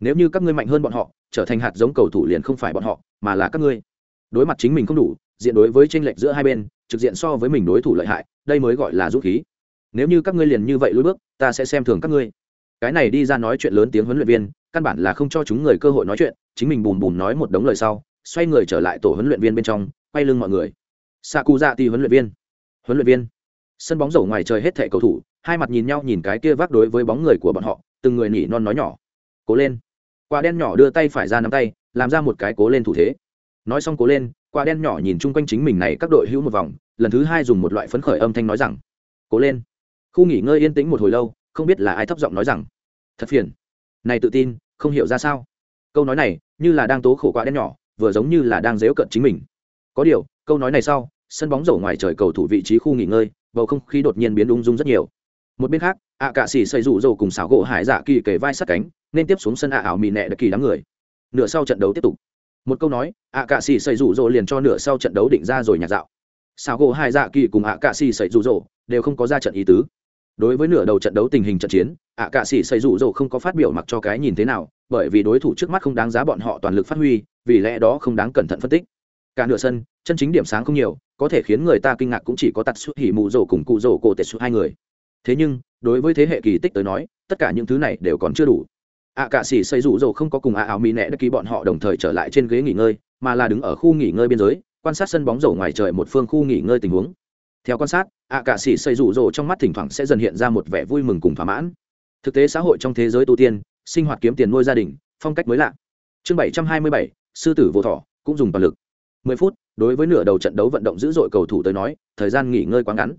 Nếu như các ngươi mạnh hơn bọn họ, trở thành hạt giống cầu thủ liền không phải bọn họ, mà là các ngươi. Đối mặt chính mình không đủ, diện đối với tranh lệch giữa hai bên, trực diện so với mình đối thủ lợi hại, đây mới gọi là dũng khí. Nếu như các ngươi liền như vậy lối bước, ta sẽ xem thường các ngươi. Cái này đi ra nói chuyện lớn tiếng huấn luyện viên, căn bản là không cho chúng người cơ hội nói chuyện chính mình bùm bùm nói một đống lời sau, xoay người trở lại tổ huấn luyện viên bên trong, quay lưng mọi người. Xạ cụ dạ thì huấn luyện viên. Huấn luyện viên. Sân bóng rổ ngoài trời hết thẻ cầu thủ, hai mặt nhìn nhau nhìn cái kia vác đối với bóng người của bọn họ, từng người nhỉ non nói nhỏ. Cố lên. Quả đen nhỏ đưa tay phải ra nắm tay, làm ra một cái cố lên thủ thế. Nói xong cố lên, quả đen nhỏ nhìn chung quanh chính mình này các đội hữu một vòng, lần thứ hai dùng một loại phấn khởi âm thanh nói rằng, cố lên. Khu nghỉ ngơi yên tĩnh một hồi lâu, không biết là ai thấp giọng nói rằng, thật phiền. Này tự tin, không hiểu ra sao câu nói này như là đang tố khổ quá đen nhỏ, vừa giống như là đang dếu cận chính mình. Có điều, câu nói này sau, sân bóng rổ ngoài trời cầu thủ vị trí khu nghỉ ngơi, bầu không khí đột nhiên biến ung dung rất nhiều. Một bên khác, ạ cạ xỉ xây rủ rồ cùng xảo gỗ hải dạ kỳ kề vai sát cánh, nên tiếp xuống sân ạ ảo mì nẹ đặc kỳ đám người. Nửa sau trận đấu tiếp tục. Một câu nói, ạ cạ xỉ xây rủ rồ liền cho nửa sau trận đấu định ra rồi nhạt dạo. Xảo gỗ hải dạ kỳ cùng ạ cạ xỉ xây rủ rồ đều không có ra trận ý tứ đối với nửa đầu trận đấu tình hình trận chiến, ạ cạ sĩ xây rủ rồ không có phát biểu mặc cho cái nhìn thế nào, bởi vì đối thủ trước mắt không đáng giá bọn họ toàn lực phát huy, vì lẽ đó không đáng cẩn thận phân tích. Cả nửa sân, chân chính điểm sáng không nhiều, có thể khiến người ta kinh ngạc cũng chỉ có tạt xuất hỉ mù rồ cùng cụ rồ cổ tệ xuất hai người. Thế nhưng, đối với thế hệ kỳ tích tới nói, tất cả những thứ này đều còn chưa đủ. Ạ cạ sĩ xây rủ rồ không có cùng ạ áo mỹ nẹ đất ký bọn họ đồng thời trở lại trên ghế nghỉ ngơi, mà là đứng ở khu nghỉ ngơi biên giới, quan sát sân bóng rổ ngoài trời một phương khu nghỉ ngơi tình huống theo quan sát, ạ cạ sĩ xây rủ rồ trong mắt thỉnh thoảng sẽ dần hiện ra một vẻ vui mừng cùng thỏa mãn. Thực tế xã hội trong thế giới tu tiên, sinh hoạt kiếm tiền nuôi gia đình, phong cách mới lạ. Chương bảy trăm hai mươi bảy, sư tử vô thọ cũng dùng toàn lực. Mười phút, đối với nửa đầu trận đấu vận động dữ dội cầu thủ tới nói, thời gian nghỉ ngơi quá ngắn.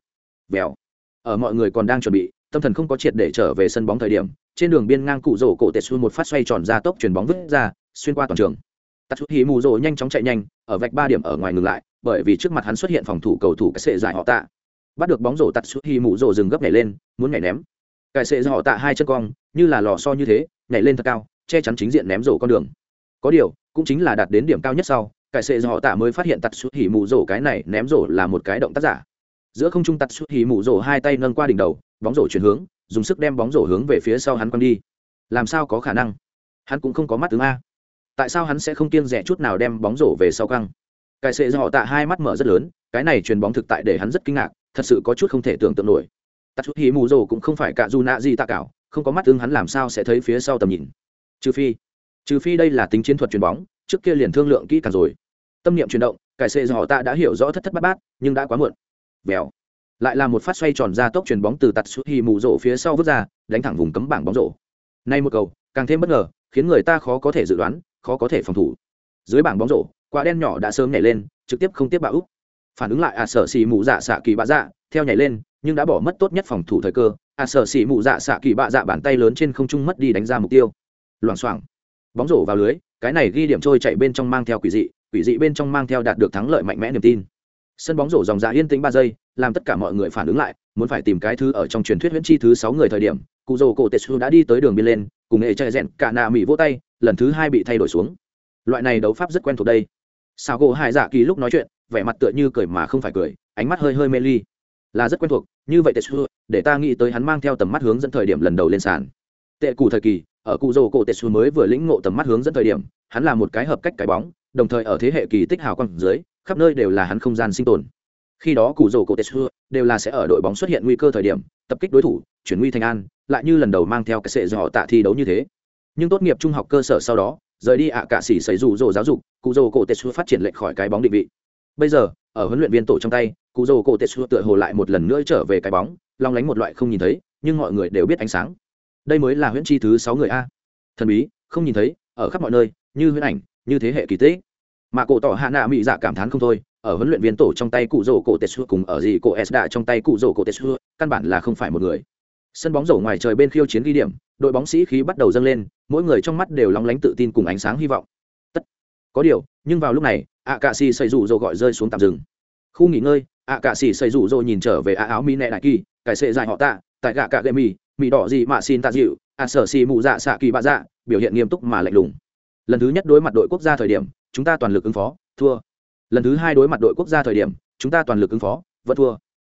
Vèo. Ở mọi người còn đang chuẩn bị, tâm thần không có triệt để trở về sân bóng thời điểm, trên đường biên ngang cụ rổ cổ tệ xu một phát xoay tròn ra tốc chuyền bóng vứt ra, xuyên qua toàn trường tạt chút hì mù rồ nhanh chóng chạy nhanh, ở vạch ba điểm ở ngoài ngừng lại, bởi vì trước mặt hắn xuất hiện phòng thủ cầu thủ cái sệ giải họ tạ. Bắt được bóng rổ tạt chút hì mù rồ dừng gấp nhảy lên, muốn nhảy ném. Cái sệ giải họ tạ hai chân cong, như là lò so như thế, nhảy lên thật cao, che chắn chính diện ném rổ con đường. Có điều, cũng chính là đạt đến điểm cao nhất sau cái sệ họ tạ mới phát hiện tạt chút hì mù rổ cái này ném rổ là một cái động tác giả. Giữa không trung tạt chút hì mù rổ hai tay nâng qua đỉnh đầu, bóng rổ chuyển hướng, dùng sức đem bóng rổ hướng về phía sau hắn quăng đi. Làm sao có khả năng? Hắn cũng không có mắt tướng a tại sao hắn sẽ không kiêng rẻ chút nào đem bóng rổ về sau căng? Cải sệ họ tạ hai mắt mở rất lớn, cái này chuyền bóng thực tại để hắn rất kinh ngạc, thật sự có chút không thể tưởng tượng nổi. Tạt chút hí mù rổ cũng không phải cả du nạ gì tạ cảo, không có mắt tương hắn làm sao sẽ thấy phía sau tầm nhìn. Trừ phi trừ phi đây là tính chiến thuật chuyền bóng, trước kia liền thương lượng kỹ càng rồi. Tâm niệm chuyển động cải do họ tạ đã hiểu rõ thất thất bát bát, nhưng đã quá muộn. Vèo. Lại là một phát xoay tròn ra tốc chuyền bóng từ tạt suốt hi mù rổ phía sau vứt ra, đánh thẳng vùng cấm bảng bóng rổ. Nay một cầu, càng thêm bất ngờ, khiến người ta khó có thể dự đoán khó có thể phòng thủ. Dưới bảng bóng rổ, quả đen nhỏ đã sớm nhảy lên, trực tiếp không tiếp bạo úp. Phản ứng lại à sở xì mù dạ xạ kỳ bạ dạ theo nhảy lên, nhưng đã bỏ mất tốt nhất phòng thủ thời cơ. À sở xì mù dạ xạ kỳ bạ dạ bàn tay lớn trên không trung mất đi đánh ra mục tiêu. Loảng xoảng. Bóng rổ vào lưới, cái này ghi điểm trôi chạy bên trong mang theo quỷ dị quỷ dị bên trong mang theo đạt được thắng lợi mạnh mẽ niềm tin. Sân bóng rổ dòng dạ yên tĩnh ba giây, làm tất cả mọi người phản ứng lại, muốn phải tìm cái thứ ở trong truyền thuyết huyễn chi thứ sáu người thời điểm cụ rồ cổ tetsu đã đi tới đường biên lên, cùng nghệ chạy rẽn cả nạ mỹ vỗ tay lần thứ hai bị thay đổi xuống. Loại này đấu pháp rất quen thuộc đây. Sao gỗ hải dạ kỳ lúc nói chuyện, vẻ mặt tựa như cười mà không phải cười, ánh mắt hơi hơi mê ly. Là rất quen thuộc, như vậy tetsu để ta nghĩ tới hắn mang theo tầm mắt hướng dẫn thời điểm lần đầu lên sàn. Tệ cụ thời kỳ, ở cụ rồ cổ tetsu mới vừa lĩnh ngộ tầm mắt hướng dẫn thời điểm, hắn là một cái hợp cách cái bóng, đồng thời ở thế hệ kỳ tích hào quang dưới, khắp nơi đều là hắn không gian sinh tồn. Khi đó cụ rồ cổ tetsu đều là sẽ ở đội bóng xuất hiện nguy cơ thời điểm, tập kích đối thủ, chuyển nguy thành an, lại như lần đầu mang theo cái sệ do họ tạ thi đấu như thế nhưng tốt nghiệp trung học cơ sở sau đó, rời đi ạ à cả xỉ xảy rủ rồ giáo dục, cụ rồ cổ tetsu phát triển lệch khỏi cái bóng định vị. Bây giờ, ở huấn luyện viên tổ trong tay, cụ rồ cổ tetsu tựa hồ lại một lần nữa trở về cái bóng, long lánh một loại không nhìn thấy, nhưng mọi người đều biết ánh sáng. Đây mới là huyễn chi thứ sáu người a. Thần bí, không nhìn thấy, ở khắp mọi nơi, như huyễn ảnh, như thế hệ kỳ tích. Mà cổ tỏ hạ nạ mỹ dạ cảm thán không thôi, ở huấn luyện viên tổ trong tay cụ rổ cổ tetsu cùng ở gì cổ s đạ trong tay cụ rổ cổ tetsu căn bản là không phải một người. Sân bóng rổ ngoài trời bên khiêu chiến ghi điểm, đội bóng sĩ khí bắt đầu dâng lên mỗi người trong mắt đều lóng lánh tự tin cùng ánh sáng hy vọng. Tất. Có điều, nhưng vào lúc này ạ cạ xì xây rủ rồi gọi rơi xuống tạm rừng khu nghỉ ngơi ạ cạ xì xây rủ rồi nhìn trở về ạ áo mi nẹ đại kỳ, cải sệ dài họ tạ, tại gạ cạ gậy mì mì đỏ gì mà xin tạ dịu ạ sở xì mụ dạ xạ kỳ bạ dạ biểu hiện nghiêm túc mà lạnh lùng. Lần thứ nhất đối mặt đội quốc gia thời điểm, chúng ta toàn lực ứng phó, thua. Lần thứ hai đối mặt đội quốc gia thời điểm, chúng ta toàn lực ứng phó, vẫn thua.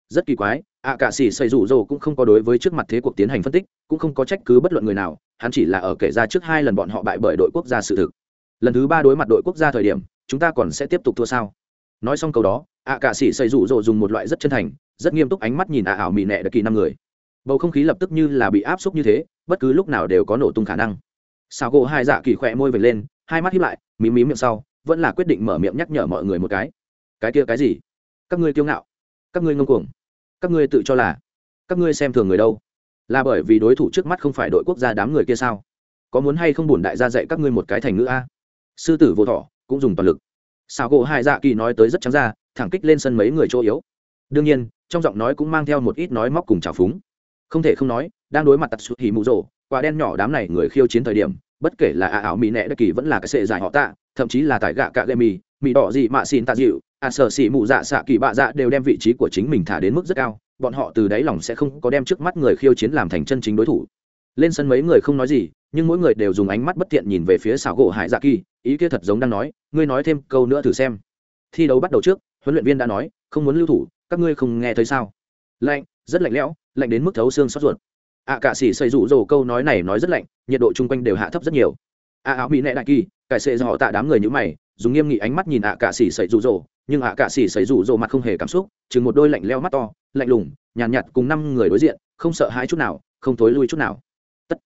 Rất kỳ quái ạ cả sĩ xây rủ rồ cũng không có đối với trước mặt thế cuộc tiến hành phân tích, cũng không có trách cứ bất luận người nào, hắn chỉ là ở kể ra trước hai lần bọn họ bại bởi đội quốc gia sự thực. Lần thứ ba đối mặt đội quốc gia thời điểm, chúng ta còn sẽ tiếp tục thua sao? Nói xong câu đó, ạ cả sĩ xây rủ rồ dùng một loại rất chân thành, rất nghiêm túc ánh mắt nhìn ạ ảo mị nẹ đặc kỳ năm người. Bầu không khí lập tức như là bị áp xúc như thế, bất cứ lúc nào đều có nổ tung khả năng. Sao gỗ hai dạ kỳ khỏe môi vệt lên, hai mắt hiếp lại, mí mí miệng sau, vẫn là quyết định mở miệng nhắc nhở mọi người một cái. Cái kia cái gì? Các ngươi kiêu ngạo. Các ngươi ngông cuồng các ngươi tự cho là các ngươi xem thường người đâu? Là bởi vì đối thủ trước mắt không phải đội quốc gia đám người kia sao? Có muốn hay không bổn đại gia dạy các ngươi một cái thành ngữ a? Sư tử vô thọ cũng dùng toàn lực. Xào gỗ hai dạ kỳ nói tới rất trắng ra, thẳng kích lên sân mấy người chỗ yếu. Đương nhiên, trong giọng nói cũng mang theo một ít nói móc cùng trào phúng. Không thể không nói, đang đối mặt tật sụt hì mụ rồ, quả đen nhỏ đám này người khiêu chiến thời điểm, bất kể là ả ảo mỹ nẹ đất kỳ vẫn là cái sệ giải họ tạ, thậm chí là tại gạ cạ gậy mì mì đỏ gì mạ xin tạ dịu à sở xỉ mụ dạ xạ kỳ bạ dạ đều đem vị trí của chính mình thả đến mức rất cao. Bọn họ từ đáy lòng sẽ không có đem trước mắt người khiêu chiến làm thành chân chính đối thủ. Lên sân mấy người không nói gì, nhưng mỗi người đều dùng ánh mắt bất thiện nhìn về phía xảo gỗ hải dạ kỳ. Ý kia thật giống đang nói, ngươi nói thêm câu nữa thử xem. Thi đấu bắt đầu trước, huấn luyện viên đã nói, không muốn lưu thủ, các ngươi không nghe thấy sao? Lạnh, rất lạnh lẽo, lạnh đến mức thấu xương xót ruột. Ạ cả sĩ xây rủ rồ câu nói này nói rất lạnh, nhiệt độ chung quanh đều hạ thấp rất nhiều. Ạ áo bị nẹ đại kỳ, cải sệ do họ tạ đám người như mày dùng nghiêm nghị ánh mắt nhìn ạ cạ xỉ xây rủ rồ nhưng ạ cạ xỉ xây rủ rồ mặt không hề cảm xúc chừng một đôi lạnh leo mắt to lạnh lùng nhàn nhạt, nhạt cùng năm người đối diện không sợ hãi chút nào không thối lui chút nào. Tất.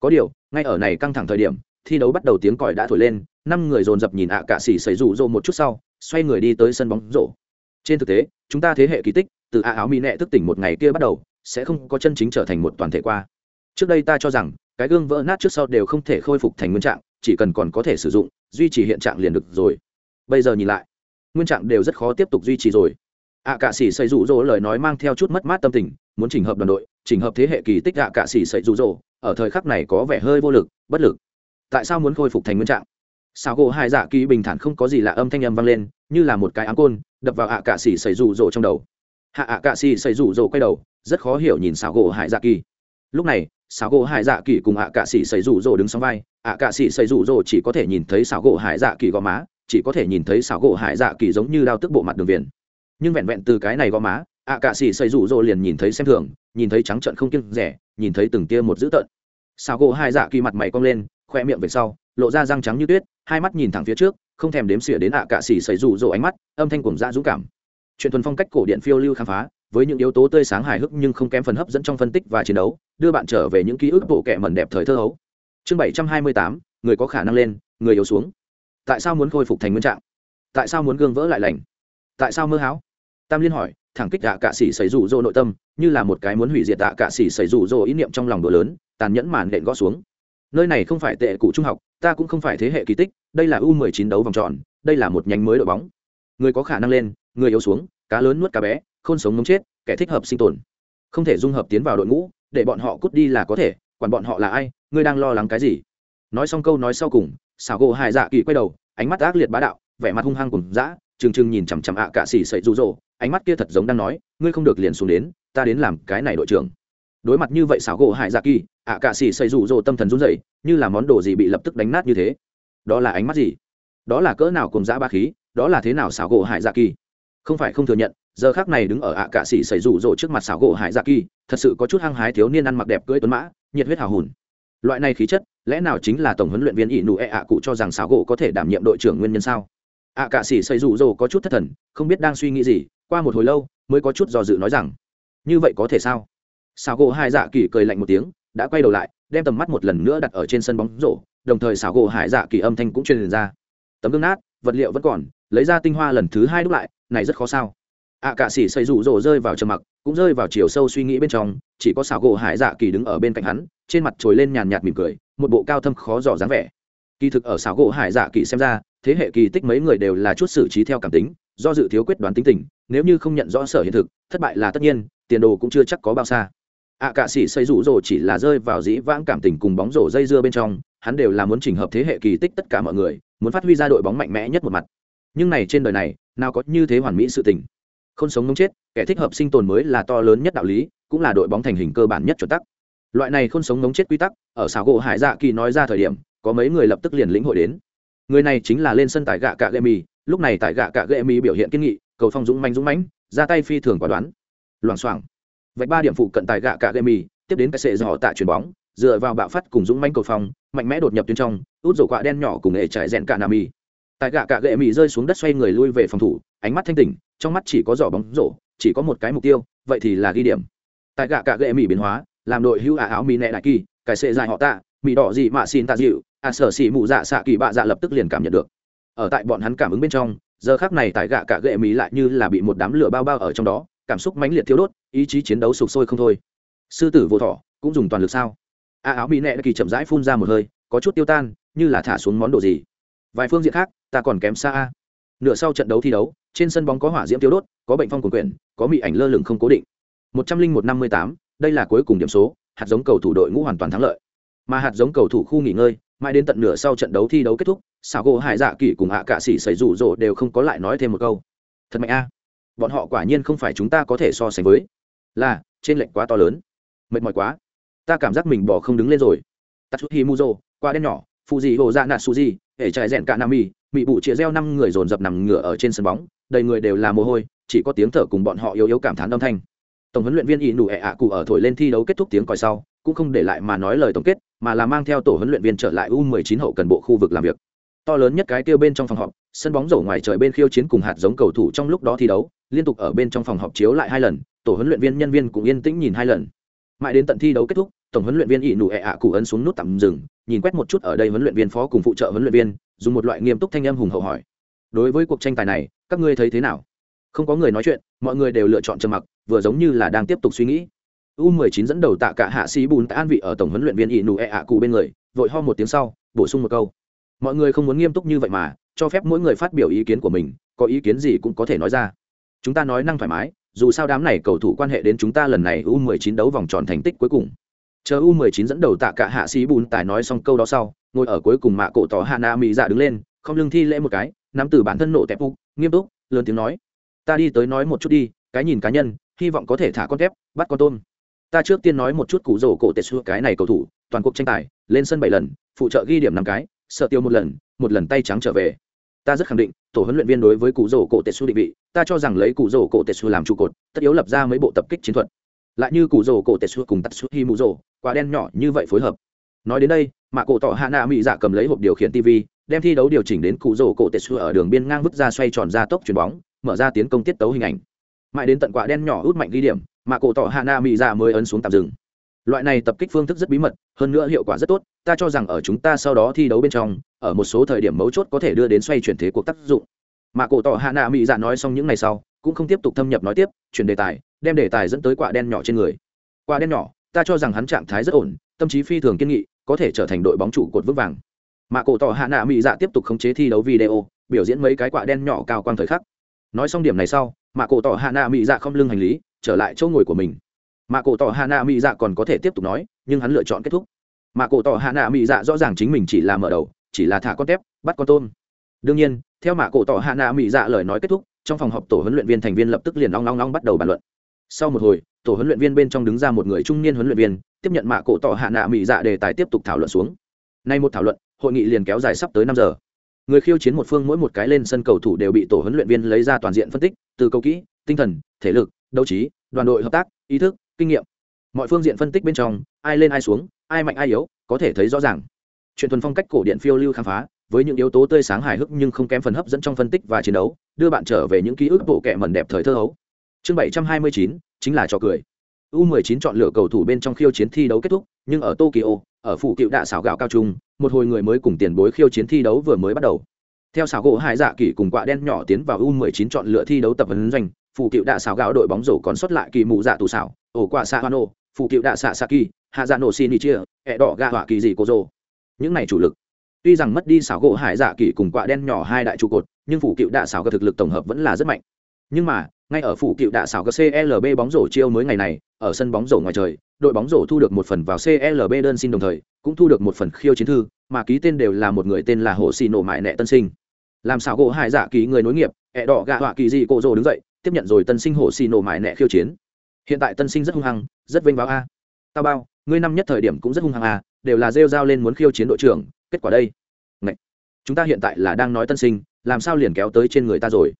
Có điều ngay ở này căng thẳng thời điểm thi đấu bắt đầu tiếng còi đã thổi lên năm người dồn dập nhìn ạ cạ xỉ xây rủ rồ một chút sau xoay người đi tới sân bóng rổ. Trên thực tế chúng ta thế hệ kỳ tích từ ạ áo mỹ nệ thức tỉnh một ngày kia bắt đầu sẽ không có chân chính trở thành một toàn thể qua. Trước đây ta cho rằng cái gương vỡ nát trước sau đều không thể khôi phục thành nguyên trạng chỉ cần còn có thể sử dụng duy trì hiện trạng liền được rồi. Bây giờ nhìn lại nguyên trạng đều rất khó tiếp tục duy trì rồi. Ạ à, cạ sĩ xây rủ rỗ lời nói mang theo chút mất mát tâm tình muốn chỉnh hợp đoàn đội chỉnh hợp thế hệ kỳ tích ạ à, cạ sĩ xây rủ rỗ ở thời khắc này có vẻ hơi vô lực bất lực. Tại sao muốn khôi phục thành nguyên trạng? Sao gỗ hai dạ kỳ bình thản không có gì lạ âm thanh âm vang lên như là một cái áng côn đập vào ạ à, cạ sĩ xây rủ rỗ trong đầu. Hạ ạ cạ sĩ xây rủ rỗ quay đầu rất khó hiểu nhìn sao gỗ hải dạ kỳ lúc này xảo gỗ hải dạ kỳ cùng ạ cạ sĩ xây rủ rỗ đứng song vai. Ạ cạ sĩ xây rủ rỗ chỉ có thể nhìn thấy xảo gỗ hải dạ kỳ gò má, chỉ có thể nhìn thấy xảo gỗ hải dạ kỳ giống như đao tức bộ mặt đường viền. Nhưng vẹn vẹn từ cái này gò má, ạ cạ sĩ xây rủ rỗ liền nhìn thấy xem thường, nhìn thấy trắng trận không kiêng rẻ, nhìn thấy từng tia một dữ tợn. Xảo gỗ hải dạ kỳ mặt mày cong lên, khoe miệng về sau, lộ ra răng trắng như tuyết, hai mắt nhìn thẳng phía trước, không thèm đếm xỉa đến ạ cạ sĩ xây rủ rỗ ánh mắt, âm thanh cùng dạ dũng cảm. Chuyện thuần phong cách cổ điện phiêu lưu khám phá với những yếu tố tươi sáng hài hước nhưng không kém phần hấp dẫn trong phân tích và chiến đấu, đưa bạn trở về những ký ức bộ kệ mẩn đẹp thời thơ hấu. Chương bảy trăm hai mươi tám, người có khả năng lên, người yếu xuống. Tại sao muốn khôi phục thành nguyên trạng? Tại sao muốn gương vỡ lại lành? Tại sao mơ háo? Tam liên hỏi, thẳng kích tạ cạ sĩ xảy rủ rỗ nội tâm, như là một cái muốn hủy diệt tạ cạ sĩ xảy rủ rỗ ý niệm trong lòng đồ lớn, tàn nhẫn màn đện gõ xuống. Nơi này không phải tệ cụ trung học, ta cũng không phải thế hệ kỳ tích, đây là u 19 đấu vòng tròn, đây là một nhánh mới đội bóng. Người có khả năng lên, người yếu xuống, cá lớn nuốt cá bé khôn sống mống chết, kẻ thích hợp sinh tồn. Không thể dung hợp tiến vào đội ngũ, để bọn họ cút đi là có thể, quản bọn họ là ai, ngươi đang lo lắng cái gì? Nói xong câu nói sau cùng, xảo gỗ hải dạ kỳ quay đầu, ánh mắt ác liệt bá đạo, vẻ mặt hung hăng cùng dã, trừng trừng nhìn chằm chằm ạ à cạ xỉ sậy rụ rỗ ánh mắt kia thật giống đang nói, ngươi không được liền xuống đến, ta đến làm cái này đội trưởng. Đối mặt như vậy xảo gỗ hải dạ kỳ, ạ à cạ xỉ sậy rụ rỗ tâm thần run rẩy, như là món đồ gì bị lập tức đánh nát như thế. Đó là ánh mắt gì? Đó là cỡ nào cùng dã ba khí, đó là thế nào xảo gỗ hải dạ kỳ? Không phải không thừa nhận giờ khác này đứng ở ạ cạ sĩ xảy rủ rỗ trước mặt xảo gỗ hải dạ kỳ, thật sự có chút hăng hái thiếu niên ăn mặc đẹp cưỡi tuấn mã, nhiệt huyết hào hùn loại này khí chất, lẽ nào chính là tổng huấn luyện viên ỷ nụ ẹ ạ cụ cho rằng xảo gỗ có thể đảm nhiệm đội trưởng nguyên nhân sao? Ạ cạ sĩ xảy rủ rỗ có chút thất thần, không biết đang suy nghĩ gì, qua một hồi lâu, mới có chút dò dự nói rằng, như vậy có thể sao? Xảo gỗ hải dạ kỳ cười lạnh một tiếng, đã quay đầu lại, đem tầm mắt một lần nữa đặt ở trên sân bóng rổ, đồng thời xảo gỗ hải dạ kỳ âm thanh cũng truyền ra. Tấm gương nát, vật liệu vẫn còn, lấy ra tinh hoa lần thứ hai đúc lại, này rất khó sao? Ạ cạ sĩ xây rủ rồ rơi vào trầm mặc, cũng rơi vào chiều sâu suy nghĩ bên trong, chỉ có xảo gỗ hải dạ kỳ đứng ở bên cạnh hắn, trên mặt trồi lên nhàn nhạt mỉm cười, một bộ cao thâm khó dò dáng vẻ. Kỳ thực ở xảo gỗ hải dạ kỳ xem ra, thế hệ kỳ tích mấy người đều là chút xử trí theo cảm tính, do dự thiếu quyết đoán tính tình, nếu như không nhận rõ sở hiện thực, thất bại là tất nhiên, tiền đồ cũng chưa chắc có bao xa. Ạ cạ sĩ xây rủ rồ chỉ là rơi vào dĩ vãng cảm tình cùng bóng rổ dây dưa bên trong, hắn đều là muốn chỉnh hợp thế hệ kỳ tích tất cả mọi người, muốn phát huy ra đội bóng mạnh mẽ nhất một mặt. Nhưng này trên đời này, nào có như thế hoàn mỹ sự tình không sống mống chết, kẻ thích hợp sinh tồn mới là to lớn nhất đạo lý, cũng là đội bóng thành hình cơ bản nhất chuẩn tắc. Loại này không sống mống chết quy tắc, ở xảo gỗ hải dạ kỳ nói ra thời điểm, có mấy người lập tức liền lĩnh hội đến. Người này chính là lên sân tại gạ cạ gệ mì, lúc này tại gạ cạ gệ mì biểu hiện kiên nghị, cầu phong dũng manh dũng mãnh, ra tay phi thường quả đoán. Loảng xoảng. Vạch ba điểm phụ cận tại gạ cạ gệ mì, tiếp đến cái sệ dò tạ chuyền bóng, dựa vào bạo phát cùng dũng manh cầu phong, mạnh mẽ đột nhập tuyến trong, út rổ quạ đen nhỏ cùng nghệ trải rèn cả nam mì tại gạ cạ gệ mì rơi xuống đất xoay người lui về phòng thủ, ánh mắt thanh tỉnh, trong mắt chỉ có giỏ bóng rổ, chỉ có một cái mục tiêu, vậy thì là ghi điểm. Tại gạ cạ gệ mì biến hóa, làm đội hữu ả áo mì nẹ đại kỳ cái sệ dài họ tạ mỹ đỏ gì mà xin tạ dịu à sở xỉ mụ dạ xạ kỳ bạ dạ lập tức liền cảm nhận được. Ở tại bọn hắn cảm ứng bên trong, giờ khác này tại gạ cạ gệ mì lại như là bị một đám lửa bao bao ở trong đó, cảm xúc mãnh liệt thiếu đốt, ý chí chiến đấu sục sôi không thôi. Sư tử vô thọ, cũng dùng toàn lực sao? A áo mì nẹ đại kỳ chậm rãi phun ra một hơi, có chút tiêu tan, như là thả xuống món đồ gì vài phương diện khác, ta còn kém xa a. Nửa sau trận đấu thi đấu, trên sân bóng có hỏa diễm tiêu đốt, có bệnh phong quần quyển, có mị ảnh lơ lửng không cố định. Một trăm linh một năm mươi tám, đây là cuối cùng điểm số, hạt giống cầu thủ đội ngũ hoàn toàn thắng lợi. Mà hạt giống cầu thủ khu nghỉ ngơi, mãi đến tận nửa sau trận đấu thi đấu kết thúc, xảo gỗ hải dạ kỳ cùng hạ cạ sĩ xảy rủ rỗ đều không có lại nói thêm một câu. Thật mạnh a. Bọn họ quả nhiên không phải chúng ta có thể so sánh với. Là, trên lệnh quá to lớn. Mệt mỏi quá. Ta cảm giác mình bỏ không đứng lên rồi. Tatsuhi muzo qua đen nhỏ, fuji hồ dạ nạt suji hệ trại rèn cả nam mì mị bụ chĩa reo năm người dồn dập nằm ngửa ở trên sân bóng, đầy người đều là mồ hôi, chỉ có tiếng thở cùng bọn họ yếu yếu cảm thán âm thanh. Tổng huấn luyện viên ỷ nụ ẹ ạ cụ ở thổi lên thi đấu kết thúc tiếng còi sau, cũng không để lại mà nói lời tổng kết, mà là mang theo tổ huấn luyện viên trở lại u 19 hậu cần bộ khu vực làm việc. To lớn nhất cái tiêu bên trong phòng họp, sân bóng rổ ngoài trời bên khiêu chiến cùng hạt giống cầu thủ trong lúc đó thi đấu, liên tục ở bên trong phòng họp chiếu lại hai lần, tổ huấn luyện viên nhân viên cũng yên tĩnh nhìn hai lần. Mãi đến tận thi đấu kết thúc tổng huấn luyện viên ỷ nụ ệ ạ cụ ấn xuống nút tạm dừng, nhìn quét một chút ở đây huấn luyện viên phó cùng phụ trợ huấn luyện viên, dùng một loại nghiêm túc thanh âm hùng hậu hỏi. Đối với cuộc tranh tài này, các ngươi thấy thế nào? Không có người nói chuyện, mọi người đều lựa chọn trầm mặc, vừa giống như là đang tiếp tục suy nghĩ. U 19 dẫn đầu tạ cả hạ sĩ bùn tại an vị ở tổng huấn luyện viên ỷ nụ ệ ạ cụ bên người, vội ho một tiếng sau, bổ sung một câu. Mọi người không muốn nghiêm túc như vậy mà, cho phép mỗi người phát biểu ý kiến của mình, có ý kiến gì cũng có thể nói ra. Chúng ta nói năng thoải mái, dù sao đám này cầu thủ quan hệ đến chúng ta lần này u 19 đấu vòng tròn thành tích cuối cùng chờ u 19 dẫn đầu tạ cả hạ sĩ bùn tài nói xong câu đó sau, ngồi ở cuối cùng mạ cổ tỏ hạ na mỹ dạ đứng lên, không lưng thi lễ một cái, nắm từ bản thân nộ tẹp phục nghiêm túc, lớn tiếng nói. Ta đi tới nói một chút đi, cái nhìn cá nhân, hy vọng có thể thả con tép bắt con tôm. Ta trước tiên nói một chút cụ rổ cổ tệ xua cái này cầu thủ, toàn cuộc tranh tài, lên sân bảy lần, phụ trợ ghi điểm năm cái, sợ tiêu một lần một lần tay trắng trở về. Ta rất khẳng định, tổ huấn luyện viên đối với cụ rổ cổ tệ xu định vị, ta cho rằng lấy cụ rổ cổ tệ xu làm trụ cột, tất yếu lập ra mấy bộ tập kích chiến thuật. Lại như cụ rổ cổ tệ xu cùng tatsu hi mù rổ quả đen nhỏ như vậy phối hợp. Nói đến đây, mạ cổ tỏ hạ nạ mỹ dạ cầm lấy hộp điều khiển tv đem thi đấu điều chỉnh đến cụ rổ cổ tệ xưa ở đường biên ngang vứt ra xoay tròn ra tốc chuyền bóng, mở ra tiến công tiết tấu hình ảnh. Mãi đến tận quả đen nhỏ út mạnh ghi điểm, mạ cổ tỏ hạ nạ mỹ dạ mới ấn xuống tạm dừng. Loại này tập kích phương thức rất bí mật, hơn nữa hiệu quả rất tốt, ta cho rằng ở chúng ta sau đó thi đấu bên trong, ở một số thời điểm mấu chốt có thể đưa đến xoay chuyển thế cuộc tác dụng. Mà cổ tỏ hạ nạ mỹ dạ nói xong những ngày sau, cũng không tiếp tục thâm nhập nói tiếp, chuyển đề tài, đem đề tài dẫn tới quả đen nhỏ trên người. Quả đen nhỏ ta cho rằng hắn trạng thái rất ổn, tâm trí phi thường kiên nghị, có thể trở thành đội bóng trụ cột vững vàng. Mà cổ tỏ hạ nạ mỹ dạ tiếp tục khống chế thi đấu video, biểu diễn mấy cái quạ đen nhỏ cao quang thời khắc. Nói xong điểm này sau, mà cổ tỏ hạ nạ mỹ dạ không lưng hành lý, trở lại chỗ ngồi của mình. Mà cổ tỏ hạ nạ mỹ dạ còn có thể tiếp tục nói, nhưng hắn lựa chọn kết thúc. Mà cổ tỏ hạ nạ mỹ dạ rõ ràng chính mình chỉ là mở đầu, chỉ là thả con tép, bắt con tôm. Đương nhiên, theo mạ cổ tỏ hạ nạ mỹ dạ lời nói kết thúc, trong phòng họp tổ huấn luyện viên thành viên lập tức liền long long long bắt đầu bàn luận sau một hồi, tổ huấn luyện viên bên trong đứng ra một người trung niên huấn luyện viên, tiếp nhận mạ cổ tỏ hạ nạ mỹ dạ đề tài tiếp tục thảo luận xuống. Nay một thảo luận, hội nghị liền kéo dài sắp tới năm giờ. Người khiêu chiến một phương mỗi một cái lên sân cầu thủ đều bị tổ huấn luyện viên lấy ra toàn diện phân tích, từ câu kỹ, tinh thần, thể lực, đấu trí, đoàn đội hợp tác, ý thức, kinh nghiệm. Mọi phương diện phân tích bên trong, ai lên ai xuống, ai mạnh ai yếu, có thể thấy rõ ràng. Chuyện thuần phong cách cổ điện phiêu lưu khám phá, với những yếu tố tươi sáng hài hước nhưng không kém phần hấp dẫn trong phân tích và chiến đấu, đưa bạn trở về những ký ức bộ kệ mẩn đẹp thời thơ hấu chương bảy trăm hai mươi chín, chính là trò cười. U 19 chọn lựa cầu thủ bên trong khiêu chiến thi đấu kết thúc, nhưng ở tokyo, ở phụ cựu đạ xảo gạo cao trung, một hồi người mới cùng tiền bối khiêu chiến thi đấu vừa mới bắt đầu. Theo xảo gỗ hải dạ kỷ cùng quạ đen nhỏ tiến vào u 19 chọn lựa thi đấu tập vấn doanh, phụ cựu đạ xảo gạo đội bóng rổ còn xuất lại kỳ mụ dạ tù xảo, ổ quạ xạ hoa nổ phụ cựu đạ xạ xạ kỳ, hạ dạ nổ xin đi chia, ẹ đỏ gạ họa kỳ gì cô rồ những này chủ lực. Tuy rằng mất đi xảo gỗ hải dạ kỳ cùng quạ đen nhỏ hai đại trụ cột, nhưng phụ cựu đạ xảo gạo thực lực tổng hợp vẫn là rất mạnh nhưng mà, ngay ở phụ cựu đạ xảo gạo clb bóng rổ chiêu mới ngày này, ở sân bóng rổ ngoài trời, đội bóng rổ thu được một phần vào clb đơn xin đồng thời, cũng thu được một phần khiêu chiến thư, mà ký tên đều là một người tên là hồ xì nổ mại nẹ tân sinh. Làm xảo gỗ hải dạ ký người nối nghiệp, ẹ đỏ gạ họa kỳ gì cộ rồ đứng dậy, tiếp nhận rồi tân sinh hồ xì nổ mại nẹ khiêu chiến. Hiện tại tân sinh rất hung hăng, rất vinh báo a. Tao bao, ngươi năm nhất thời điểm cũng rất hung hăng a, đều là rêu dao lên muốn khiêu chiến đội trưởng, kết quả đây. Ngậy. chúng ta hiện tại là đang nói tân sinh, làm sao liền kéo tới trên người ta rồi?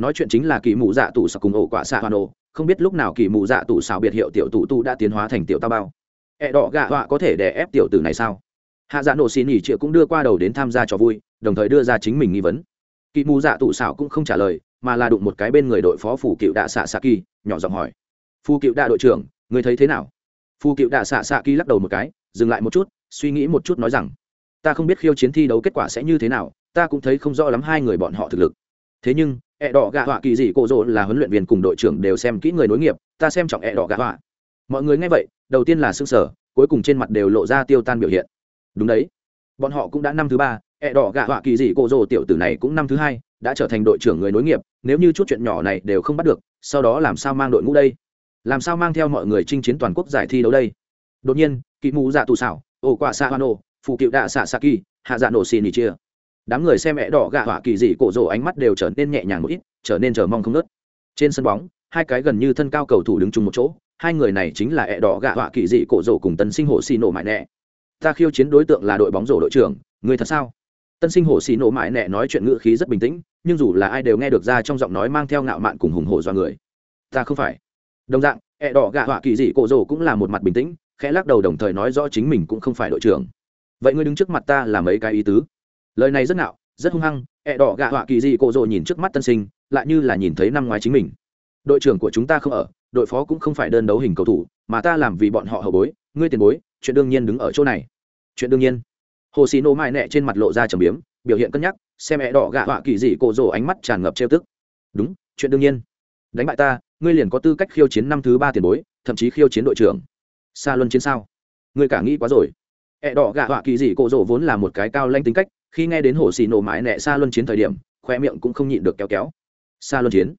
Nói chuyện chính là kỳ mụ dạ tủ sạc cùng ổ quả xạ hoa nổ không biết lúc nào kỳ mụ dạ tủ xào biệt hiệu tiểu tủ tu đã tiến hóa thành tiểu tao bao. Ẹ đỏ gạ họa có thể đè ép tiểu tử này sao? Hạ dạ nổ xì nỉ triệu cũng đưa qua đầu đến tham gia trò vui, đồng thời đưa ra chính mình nghi vấn. Kỳ mù dạ tụ xảo cũng không trả lời, mà là đụng một cái bên người đội phó phủ cựu đạ xạ xạ kỳ, nhỏ giọng hỏi. Phu cựu đạ đội trưởng người thấy thế nào? Phu cựu đạ xạ xạ kỳ lắc đầu một cái, dừng lại một chút, suy nghĩ một chút nói rằng, ta không biết khiêu chiến thi đấu kết quả sẽ như thế nào, ta cũng thấy không rõ lắm hai người bọn họ thực lực. Thế nhưng ẹ đỏ gạ họa kỳ dị cổ rỗ là huấn luyện viên cùng đội trưởng đều xem kỹ người nối nghiệp, ta xem trọng ẹ đỏ gạ họa. Mọi người nghe vậy, đầu tiên là s ư sở cuối cùng trên mặt đều lộ ra tiêu tan biểu hiện. Đúng đấy. Bọn họ cũng đã năm thứ ba ẹ đỏ gạ họa kỳ dị cổ rỗ tiểu tử này cũng năm thứ hai, đã trở thành đội trưởng người nối nghiệp, nếu như chút chuyện nhỏ này đều không bắt được, sau đó làm sao mang đội ngũ đây? Làm sao mang theo mọi người chinh chiến toàn quốc giải thi đấu đây? Đột nhiên kỵ mù dạ tù xảo ổ quạ xa hoa nổ phụ cựu đạ xạ xa kỳ, hạ dạ nổ xì nỉ chia đám người xem mẹ đỏ gạ họa kỳ dị cổ rồ ánh mắt đều trở nên nhẹ nhàng một ít, trở nên chờ mong không nớt trên sân bóng, hai cái gần như thân cao cầu thủ đứng chung một chỗ, hai người này chính là ẹ đỏ gạ họa kỳ dị cổ rồ cùng tân sinh hồ xì nổ mại nẹ. Ta khiêu chiến đối tượng là đội bóng rổ đội trưởng, người thật sao? Tân sinh hồ xì nổ mại nẹ nói chuyện ngữ khí rất bình tĩnh, nhưng dù là ai đều nghe được ra trong giọng nói mang theo ngạo mạn cùng hùng hổ do người. Ta không phải. Đồng dạng ẹ đỏ gạ họa kỳ dị cổ rồ cũng là một mặt bình tĩnh, khẽ lắc đầu đồng thời nói rõ chính mình cũng không phải đội trưởng. Vậy ngươi đứng trước mặt ta là mấy cái ý tứ? Lời này rất nạo rất hung hăng, ẹ đỏ gạ họa kỳ dị cổ rồ nhìn trước mắt tân sinh, lại như là nhìn thấy năm ngoái chính mình. Đội trưởng của chúng ta không ở, đội phó cũng không phải đơn đấu hình cầu thủ, mà ta làm vì bọn họ hậu bối, ngươi tiền bối, chuyện đương nhiên đứng ở chỗ này. Chuyện đương nhiên. Hồ xì nổ mại nẹ trên mặt lộ ra trầm biếm, biểu hiện cân nhắc, xem ẹ đỏ gạ họa kỳ dị cổ rồ ánh mắt tràn ngập trêu tức. Đúng, chuyện đương nhiên. Đánh bại ta, ngươi liền có tư cách khiêu chiến năm thứ ba tiền bối, thậm chí khiêu chiến đội trưởng. Xa luân chiến sao? Ngươi cả nghĩ quá rồi. Ẹ đỏ gạ họa kỳ dị cổ rồ vốn là một cái cao lanh tính cách khi nghe đến hồ xì nổ mãi nẹ xa luân chiến thời điểm, khoe miệng cũng không nhịn được kéo kéo. Xa luân chiến,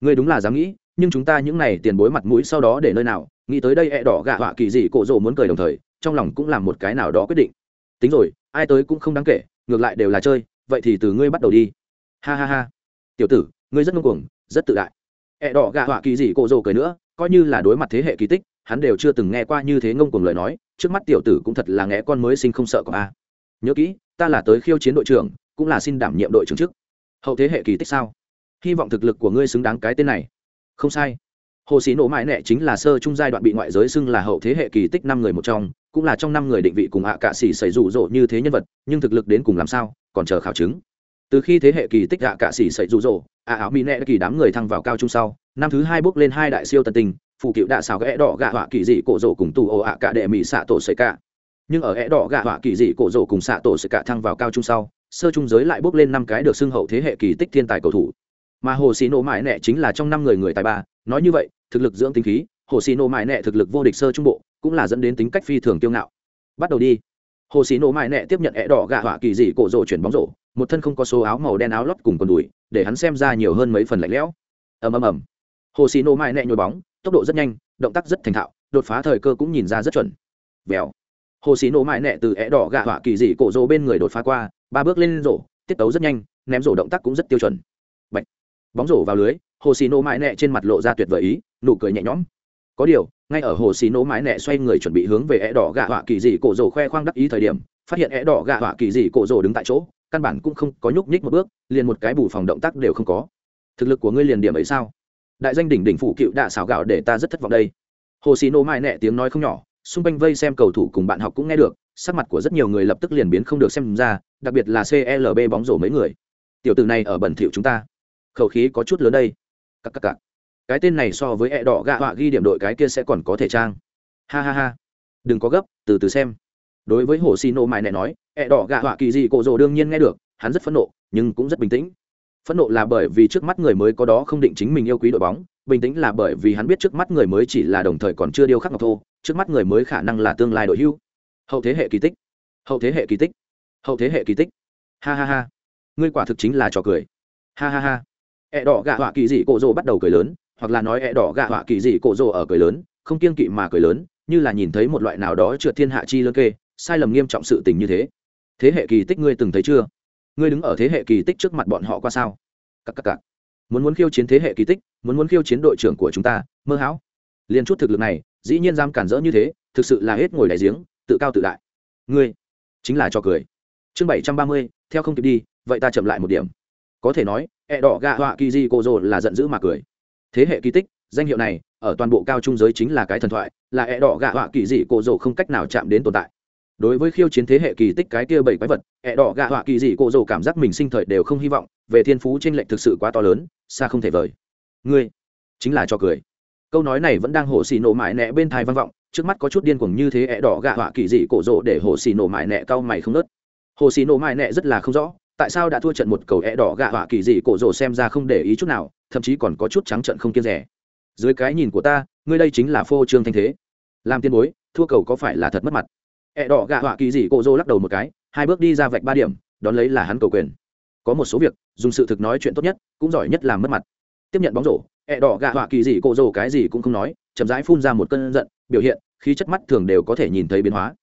ngươi đúng là dám nghĩ, nhưng chúng ta những này tiền bối mặt mũi sau đó để nơi nào? Nghĩ tới đây ẹ、e、đỏ đỏ gạ họa kỳ dị cổ rồ muốn cười đồng thời, trong lòng cũng làm một cái nào đó quyết định. Tính rồi, ai tới cũng không đáng kể, ngược lại đều là chơi, vậy thì từ ngươi bắt đầu đi. Ha ha ha. Tiểu tử, ngươi rất ngông cuồng, rất tự đại. Ẹ、e、đỏ đỏ gạ họa kỳ dị cổ rồ cười nữa, coi như là đối mặt thế hệ kỳ tích, hắn đều chưa từng nghe qua như thế ngông cuồng lời nói, trước mắt tiểu tử cũng thật là nghe con mới sinh không sợ của a. Nhớ kỹ ta là tới khiêu chiến đội trưởng, cũng là xin đảm nhiệm đội trưởng chức. Hậu thế hệ kỳ tích sao? Hy vọng thực lực của ngươi xứng đáng cái tên này. Không sai. Hồ sĩ nổ mãi nẹ chính là sơ trung giai đoạn bị ngoại giới xưng là hậu thế hệ kỳ tích năm người một trong, cũng là trong năm người định vị cùng hạ cạ sĩ xảy rủ rỗ như thế nhân vật, nhưng thực lực đến cùng làm sao, còn chờ khảo chứng. Từ khi thế hệ kỳ tích hạ cạ sĩ xảy rủ rỗ, ạ áo mỹ nẹ kỳ đám người thăng vào cao trung sau, năm thứ hai bước lên hai đại siêu tân tình, phụ cựu đạ xào ghẽ đỏ gạ họa kỳ dị cổ rỗ cùng tù ồ ạ cạ đệ mỹ xạ tổ xảy cả nhưng ở ghẽ đỏ gạ họa kỳ dị cổ rổ cùng xạ tổ sẽ cả thăng vào cao trung sau, sơ trung giới lại bước lên năm cái được xưng hậu thế hệ kỳ tích thiên tài cầu thủ. Mà hồ xì nổ mãi nẹ chính là trong năm người người tài ba, nói như vậy, thực lực dưỡng tính khí, hồ xì nổ mãi nẹ thực lực vô địch sơ trung bộ, cũng là dẫn đến tính cách phi thường kiêu ngạo. Bắt đầu đi. Hồ xì nổ mãi nẹ tiếp nhận ẹ đỏ gạ họa kỳ dị cổ rổ chuyển bóng rổ, một thân không có số áo màu đen áo lót cùng quần đùi, để hắn xem ra nhiều hơn mấy phần lạnh lẽo. Ầm ầm ầm. Hồ xì nổ mãi nẹ nhồi bóng, tốc độ rất nhanh, động tác rất thành thạo, đột phá thời cơ cũng nhìn ra rất chuẩn. Vèo hồ xí nổ mại nẹ từ é đỏ gạ họa kỳ dị cổ rỗ bên người đột phá qua, ba bước lên rổ, tiết tấu rất nhanh, ném rổ động tác cũng rất tiêu chuẩn. Bạch. bóng rổ vào lưới, hồ xì nổ mãi nẹ trên mặt lộ ra tuyệt vời ý, nụ cười nhẹ nhõm. Có điều, ngay ở hồ xì nổ mãi nẹ xoay người chuẩn bị hướng về é đỏ gạ họa kỳ dị cổ rổ khoe khoang đắc ý thời điểm, phát hiện é đỏ gạ họa kỳ dị cổ rổ đứng tại chỗ, căn bản cũng không có nhúc nhích một bước, liền một cái bù phòng động tác đều không có. Thực lực của ngươi liền điểm ấy sao? Đại danh đỉnh đỉnh phụ cựu đạ xảo gạo để ta rất thất vọng đây. Hồ xì nổ mãi nẹ tiếng nói không nhỏ xung quanh vây xem cầu thủ cùng bạn học cũng nghe được, sắc mặt của rất nhiều người lập tức liền biến không được xem ra, đặc biệt là clb bóng rổ mấy người. Tiểu tử này ở bẩn thỉu chúng ta. Khẩu khí có chút lớn đây. Các các cắc cái tên này so với ẹ đỏ gạ họa ghi điểm đội cái kia sẽ còn có thể trang. Ha ha ha. Đừng có gấp, từ từ xem. Đối với hồ xì mài mại này nói ẹ đỏ gạ họa kỳ gì cổ rồ đương nhiên nghe được, hắn rất phẫn nộ, nhưng cũng rất bình tĩnh. Phẫn nộ là bởi vì trước mắt người mới có đó không định chính mình yêu quý đội bóng bình tĩnh là bởi vì hắn biết trước mắt người mới chỉ là đồng thời còn chưa điêu khắc ngọc thô, trước mắt người mới khả năng là tương lai đội hưu. Hậu thế hệ kỳ tích. Hậu thế hệ kỳ tích. Hậu thế hệ kỳ tích. Ha ha ha. Ngươi quả thực chính là trò cười. Ha ha ha. Ẹ gạ họa kỳ dị cổ rồ bắt đầu cười lớn, hoặc là nói ẹ gạ họa kỳ dị cổ rồ ở cười lớn, không kiên kỵ mà cười lớn, như là nhìn thấy một loại nào đó trượt thiên hạ chi lơ kê, sai lầm nghiêm trọng sự tình như thế. Thế hệ kỳ tích ngươi từng thấy chưa? Ngươi đứng ở thế hệ kỳ tích trước mặt bọn họ qua sao? Cắc cắc cắc muốn muốn khiêu chiến thế hệ kỳ tích, muốn muốn khiêu chiến đội trưởng của chúng ta, mơ hão. Liền chút thực lực này, dĩ nhiên dám cản rỡ như thế, thực sự là hết ngồi đại giếng, tự cao tự đại. Ngươi, chính là cho cười. Chương bảy trăm ba mươi, theo không kịp đi, vậy ta chậm lại một điểm. Có thể nói, ẹ đỏ gạ họa kỳ di cô rồ là giận dữ mà cười. Thế hệ kỳ tích, danh hiệu này, ở toàn bộ cao trung giới chính là cái thần thoại, là ẹ đỏ gạ họa kỳ dị cô rồ không cách nào chạm đến tồn tại đối với khiêu chiến thế hệ kỳ tích cái kia bảy quái vật, ẹ đỏ gạ họa kỳ dị cộ rồ cảm giác mình sinh thời đều không hy vọng, về thiên phú trên lệch thực sự quá to lớn, xa không thể vời. Ngươi, chính là cho cười. Câu nói này vẫn đang hổ xì nổ mại nẹ bên thai văn vọng, trước mắt có chút điên cuồng như thế ẹ đỏ gạ họa kỳ dị cộ rồ để hồ xì nổ mại nẹ cau mày không nớt hồ xì nổ mại nẹ rất là không rõ, tại sao đã thua trận một cầu ẹ đỏ gạ họa kỳ dị cộ rồ xem ra không để ý chút nào, thậm chí còn có chút trắng trận không kiên rẻ. Dưới cái nhìn của ta, ngươi đây chính là phô trương thanh thế. Làm tiên bối, thua cầu có phải là thật mất mặt? Ẹ đỏ gạ họa kỳ dị cổ rồ lắc đầu một cái, hai bước đi ra vạch ba điểm, đón lấy là hắn cầu quyền. Có một số việc, dùng sự thực nói chuyện tốt nhất, cũng giỏi nhất làm mất mặt. Tiếp nhận bóng rổ ẹ đỏ gạ họa kỳ dị cổ rồ cái gì cũng không nói, chậm rãi phun ra một cơn giận, biểu hiện, khí chất mắt thường đều có thể nhìn thấy biến hóa.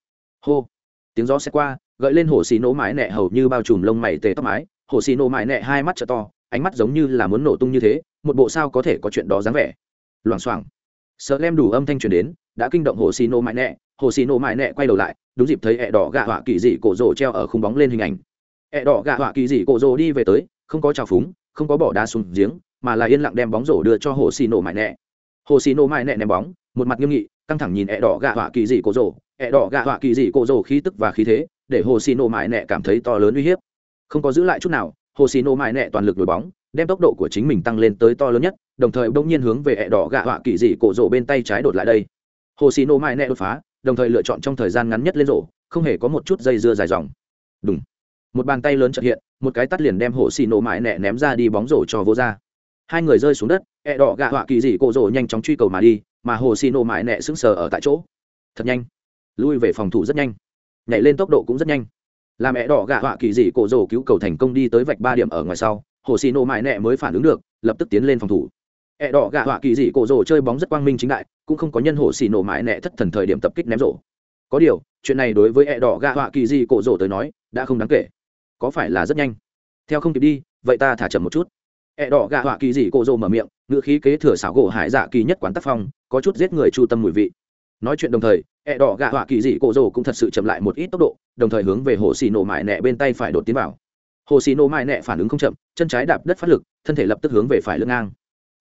Hô! Tiếng gió sẽ qua, gợi lên hồ xì nổ mái nẹ hầu như bao trùm lông mày tề tóc mái. Hồ xì nổ mái nẹ hai mắt t to, ánh mắt giống như là muốn nổ tung như thế, một bộ sao có thể có chuyện đó dáng vẻ. Loảng xoảng. Sợ lem đủ âm thanh truyền đến, đã kinh động hồ xì nổ mái nẹ hồ xì nổ mại nẹ quay đầu lại, đúng dịp thấy ẹ đỏ gạ họa kỳ dị cổ rồ treo ở khung bóng lên hình ảnh. Ẹ đỏ gạ họa kỳ dị cổ rồ đi về tới, không có trào phúng, không có bỏ đá xuống giếng, mà là yên lặng đem bóng rổ đưa cho hồ xì nổ mại nẹ. Hồ xì nổ mại nẹ ném bóng, một mặt nghiêm nghị, căng thẳng nhìn ẹ đỏ gạ họa kỳ dị cổ rồ. Ẹ đỏ gạ họa kỳ dị cổ rồ khí tức và khí thế, để hồ xì nổ mại nẹ cảm thấy to lớn uy hiếp. Không có giữ lại chút nào, hồ xì nổ mại nẹ toàn lực đổi bóng, đem tốc độ của chính mình tăng lên tới to lớn nhất, đồng thời bỗng nhiên hướng về ẹ đỏ gạ họa kỳ dị cổ rồ bên tay trái đột lại đây. Hồ xì nổ mại nẹ đột phá đồng thời lựa chọn trong thời gian ngắn nhất lên rổ, không hề có một chút dây dưa dài dòng. Đúng một bàn tay lớn trợ hiện, một cái tắt liền đem hồ xì nổ mãi nẹ ném ra đi bóng rổ cho vô ra hai người rơi xuống đất, ẹ đỏ gạ họa kỳ dị cổ rổ nhanh chóng truy cầu mà đi, mà hồ xì nổ mãi nẹ sững sờ ở tại chỗ. Thật nhanh. Lui về phòng thủ rất nhanh. Nhảy lên tốc độ cũng rất nhanh. Làm ẹ đỏ gạ họa kỳ dị cổ rổ cứu cầu thành công đi tới vạch ba điểm ở ngoài sau hồ xì nổ mãi nẹ mới phản ứng được, lập tức tiến lên phòng thủ. Ẹ đỏ gạ họa kỳ dị cổ rổ chơi bóng rất quang minh chính đại cũng không có nhân hộ xì nổ mãi nẹ thất thần thời điểm tập kích ném rổ. Có điều, chuyện này đối với ẹ đỏ gạ họa kỳ dị cổ rổ tới nói, đã không đáng kể. Có phải là rất nhanh? Theo không kịp đi, vậy ta thả chậm một chút. Ẹ đỏ gạ họa kỳ dị cổ rổ mở miệng, ngữ khí kế thừa xảo gỗ hải dạ kỳ nhất quán tác phong, có chút giết người chu tâm mùi vị. Nói chuyện đồng thời ẹ đỏ gạ họa kỳ dị cổ rồ cũng thật sự chậm lại một ít tốc độ, đồng thời hướng về hồ xì nổ mại nẹ bên tay phải đột tiến vào. Hồ xì nổ mại nẹ phản ứng không chậm, chân trái đạp đất phát lực, thân thể lập tức hướng về phải lưng ngang.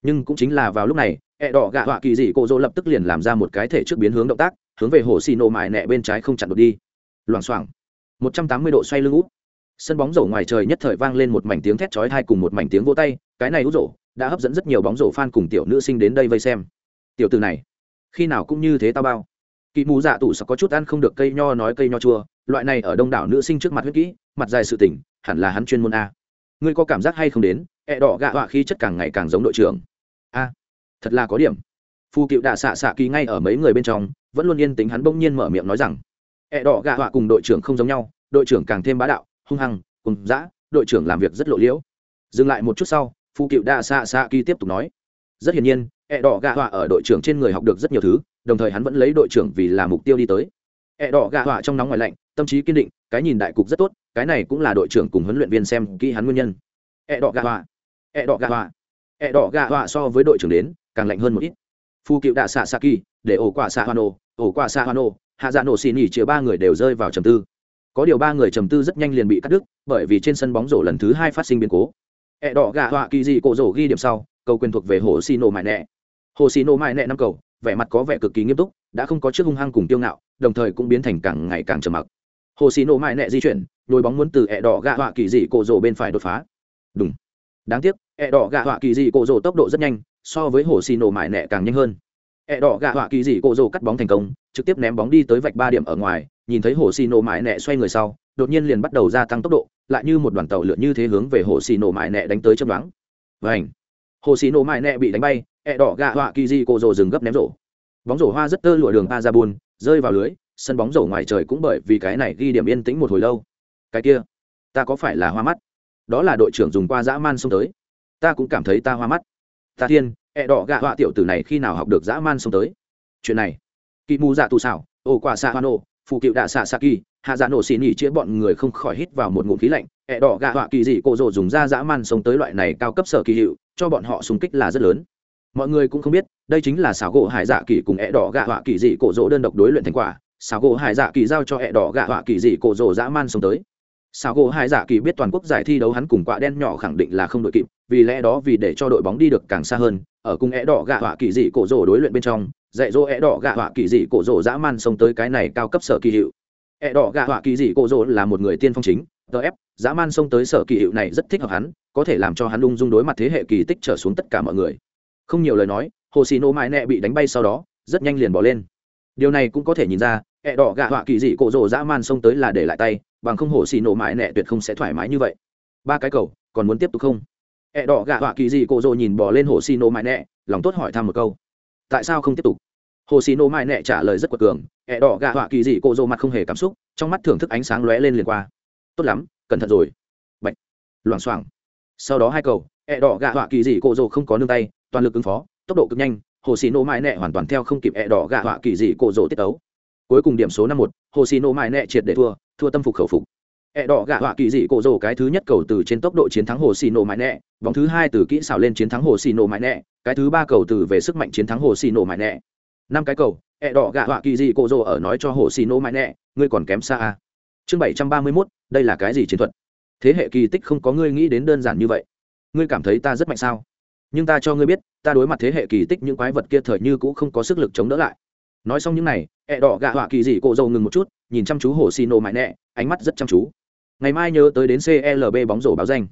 Nhưng cũng chính là vào lúc này ẹ đỏ gạ họa kỳ dị cổ dỗ lập tức liền làm ra một cái thể trước biến hướng động tác, hướng về hồ xì nổ mại nẹ bên trái không chặn đột đi. Loảng xoảng. Một trăm tám mươi độ xoay lưng úp. Sân bóng rổ ngoài trời nhất thời vang lên một mảnh tiếng thét chói tai cùng một mảnh tiếng vỗ tay, cái này út rổ đã hấp dẫn rất nhiều bóng rổ fan cùng tiểu nữ sinh đến đây vây xem. Tiểu từ này, khi nào cũng như thế tao bao. Kỳ mù dạ tủ sặc có chút ăn không được cây nho nói cây nho chua, loại này ở đông đảo nữ sinh trước mặt huyết kỹ, mặt dài sự tỉnh hẳn là hắn chuyên môn a. Ngươi có cảm giác hay không đến? Ẹ đỏ gạ họa khí chất càng ngày càng giống đội trưởng thật là có điểm. Phu cựu đạ xạ xạ kỳ ngay ở mấy người bên trong, vẫn luôn yên tính hắn bỗng nhiên mở miệng nói rằng, ẹ đỏ gạ họa cùng đội trưởng không giống nhau, đội trưởng càng thêm bá đạo, hung hăng, cùng dã, đội trưởng làm việc rất lộ liễu. Dừng lại một chút sau, phu cựu đạ xạ xạ kỳ tiếp tục nói, rất hiển nhiên, ẹ đỏ gạ họa ở đội trưởng trên người học được rất nhiều thứ, đồng thời hắn vẫn lấy đội trưởng vì là mục tiêu đi tới. Ẹ đỏ gạ họa trong nóng ngoài lạnh, tâm trí kiên định, cái nhìn đại cục rất tốt, cái này cũng là đội trưởng cùng huấn luyện viên xem kỹ hắn nguyên nhân. Ẹ đỏ gạ họa, ẹ đỏ gạ họa ẹ đỏ gạ họa so với đội trưởng đến, càng lạnh hơn một ít. Phu cựu đạ xạ xạ kỳ, để ổ quả xạ hoa nổ ổ quả xạ hoa nổ hạ dạ nổ xì nỉ chĩa ba người đều rơi vào trầm tư. Có điều ba người trầm tư rất nhanh liền bị cắt đứt, bởi vì trên sân bóng rổ lần thứ hai phát sinh biến cố. Ẹ đỏ gạ họa kỳ dị cổ rổ ghi điểm sau, cầu quyền thuộc về hồ xì nổ mại nẹ hồ xì nổ mại nẹ năm cầu, vẻ mặt có vẻ cực kỳ nghiêm túc, đã không có chiếc hung hăng cùng tiêu ngạo, đồng thời cũng biến thành càng ngày càng trầm mặc. Hồ xì nổ mại nẹ di chuyển nhồi bóng muốn từ ẹ đỏ gạ họa kỳ dị cổ rổ bên phải đột phá. Đúng đáng tiếc, ẹ đỏ gạ họa kỳ dị cổ rồ tốc độ rất nhanh, so với hồ xì nổ mại nẹ càng nhanh hơn. Ẹ đỏ gạ họa kỳ dị cổ rồ cắt bóng thành công, trực tiếp ném bóng đi tới vạch ba điểm ở ngoài, nhìn thấy hồ xì nổ mại nẹ xoay người sau, đột nhiên liền bắt đầu gia tăng tốc độ, lại như một đoàn tàu lượn như thế hướng về hồ xì nổ mại nẹ đánh tới chấm đoán vảnh hồ xì nổ mại nẹ bị đánh bay, ẹ đỏ gạ họa kỳ dị cổ rồ dừng gấp ném rổ. Bóng rổ hoa rất tơ lụa đường pa ra bùn rơi vào lưới, sân bóng rổ ngoài trời cũng bởi vì cái này ghi điểm yên tĩnh một hồi lâu. Cái kia, ta có phải là hoa mắt? Đó là đội trưởng dùng qua dã man xông tới. Ta cũng cảm thấy ta hoa mắt. Ta thiên, ẹ gạ họa tiểu tử này khi nào học được dã man xông tới? Chuyện này kỳ mù dạ tù xảo ô quả xạ hoa nổ phụ cựu đạ xạ xạ kỳ, hạ dạ nổ xì nỉ chĩa bọn người không khỏi hít vào một ngụm khí lạnh. Ẹ gạ họa kỳ dị cổ rồ dùng da dã man xông tới loại này cao cấp sở kỳ hiệu, cho bọn họ xung kích là rất lớn. Mọi người cũng không biết, đây chính là xảo gỗ hải dạ kỳ cùng ẹ gạ họa kỳ dị cổ rồ đơn độc đối luyện thành quả. Xảo gỗ hải dạ kỳ giao cho ẹ gạ họa kỳ dị cổ rồ dã man xông tới. Sao gỗ hải dạ kỳ biết toàn quốc giải thi đấu hắn cùng quạ đen nhỏ khẳng định là không đội kịp, vì lẽ đó vì để cho đội bóng đi được càng xa hơn, ở cùng é đỏ gạ họa kỳ dị cổ rồ đối luyện bên trong, dạy dỗ é đỏ gạ họa kỳ dị cổ rồ dã man xông tới cái này cao cấp sở kỳ hiệu. É đỏ gạ họa kỳ dị cổ rồ là một người tiên phong chính tf dã man xông tới sở kỳ hiệu này rất thích hợp hắn, có thể làm cho hắn ung dung đối mặt thế hệ kỳ tích trở xuống tất cả mọi người. Không nhiều lời nói, hồ xì nô mãi nẹ bị đánh bay sau đó, rất nhanh liền bỏ lên. Điều này cũng có thể nhìn ra ẹ đỏ gạ họa kỳ dị cổ rồ dã man xông tới là để lại tay bằng không hồ xì nổ mãi nẹ tuyệt không sẽ thoải mái như vậy. Ba cái cầu, còn muốn tiếp tục không? Ẹ đỏ gạ họa kỳ dị cổ rồ nhìn bỏ lên hồ xì nổ mãi nẹ lòng tốt hỏi thăm một câu. Tại sao không tiếp tục? Hồ xì nổ mãi nẹ trả lời rất quật cường. Ẹ đỏ gạ họa kỳ dị cổ rồ mặt không hề cảm xúc, trong mắt thưởng thức ánh sáng lóe lên liền qua. Tốt lắm, cẩn thận rồi. Bạch. Loảng xoảng. Sau đó hai cầu, ẹ đỏ gạ họa kỳ dị cổ rồ không có nương tay, toàn lực ứng phó, tốc độ cực nhanh, hồ xì nổ mãi nẹ hoàn toàn theo không kịp ẹ đỏ gạ họa kỳ dị cổ rồ tiết tấu. Cuối cùng điểm số năm một, hồ xì nổ mãi nẹ triệt để thua thua tâm phục khẩu phục. Ẹ đỏ gạ họa kỳ dị cổ rồ cái thứ nhất cầu từ trên tốc độ chiến thắng hồ xì nổ mãi nẹ bóng thứ hai từ kỹ xảo lên chiến thắng hồ xì nổ mãi nẹ, cái thứ ba cầu từ về sức mạnh chiến thắng hồ xì nổ mãi nẹ. Năm cái cầu, ẹ đỏ gạ họa kỳ dị cổ rồ ở nói cho hồ xì nổ mãi nẹ, ngươi còn kém xa chương bảy trăm ba mươi mốt, đây là cái gì chiến thuật? Thế hệ kỳ tích không có ngươi nghĩ đến đơn giản như vậy. Ngươi cảm thấy ta rất mạnh sao? Nhưng ta cho ngươi biết, ta đối mặt thế hệ kỳ tích những quái vật kia thời như cũng không có sức lực chống đỡ lại. Nói xong những này, ẹ đỏ gạ họa kỳ dị cổ rồ ngừng một chút nhìn chăm chú hồ xì nổ mãi nẹ ánh mắt rất chăm chú. Ngày mai nhớ tới đến clb bóng rổ báo danh.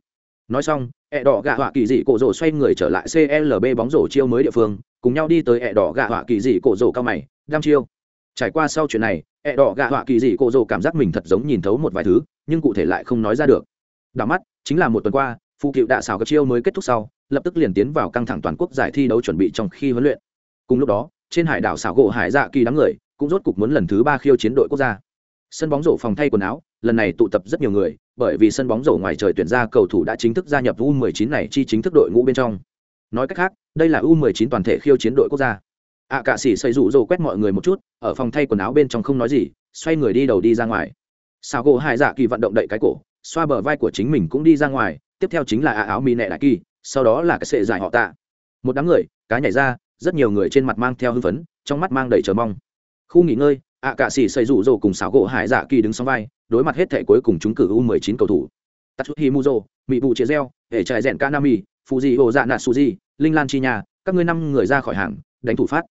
Nói xong, ẹ đỏ gạ họa kỳ dị cổ rổ xoay người trở lại clb bóng rổ chiêu mới địa phương, cùng nhau đi tới ẹ đỏ gạ họa kỳ dị cổ rổ cao mày đam chiêu. Trải qua sau chuyện này, ẹ đỏ gạ họa kỳ dị cổ rổ cảm giác mình thật giống nhìn thấu một vài thứ, nhưng cụ thể lại không nói ra được. Đảo mắt, chính là một tuần qua phụ cựu đạ xào các chiêu mới kết thúc sau, lập tức liền tiến vào căng thẳng toàn quốc giải thi đấu chuẩn bị trong khi huấn luyện. Cùng lúc đó, trên hải đảo xảo gỗ hải dạ kỳ đám người cũng rốt cục muốn lần thứ ba khiêu chiến đội quốc gia sân bóng rổ phòng thay quần áo lần này tụ tập rất nhiều người bởi vì sân bóng rổ ngoài trời tuyển ra cầu thủ đã chính thức gia nhập u 19 này chi chính thức đội ngũ bên trong. Nói cách khác đây là u 19 toàn thể khiêu chiến đội quốc gia. Ạ à, cả sĩ xây rủ rồ quét mọi người một chút ở phòng thay quần áo bên trong không nói gì xoay người đi đầu đi ra ngoài. Sao gỗ hải dạ kỳ vận động đậy cái cổ xoa bờ vai của chính mình cũng đi ra ngoài tiếp theo chính là ạ áo mì nẹ đại kỳ sau đó là cái sệ giải họ tạ. Một đám người cá nhảy ra rất nhiều người trên mặt mang theo hưng phấn trong mắt mang đầy chờ mong. Khu nghỉ ngơi ạ cạ sĩ xây rủ rồ cùng xảo gỗ hải dạ kỳ đứng sau vai, đối mặt hết thể cuối cùng chúng cử u 19 cầu thủ. Tatsuhi muzo mỹ bụ chia reo, hệ trại rèn kanami, fuji hồ dạ nạt suji linh lan chi nhà các ngươi năm người ra khỏi hàng, đánh thủ phát.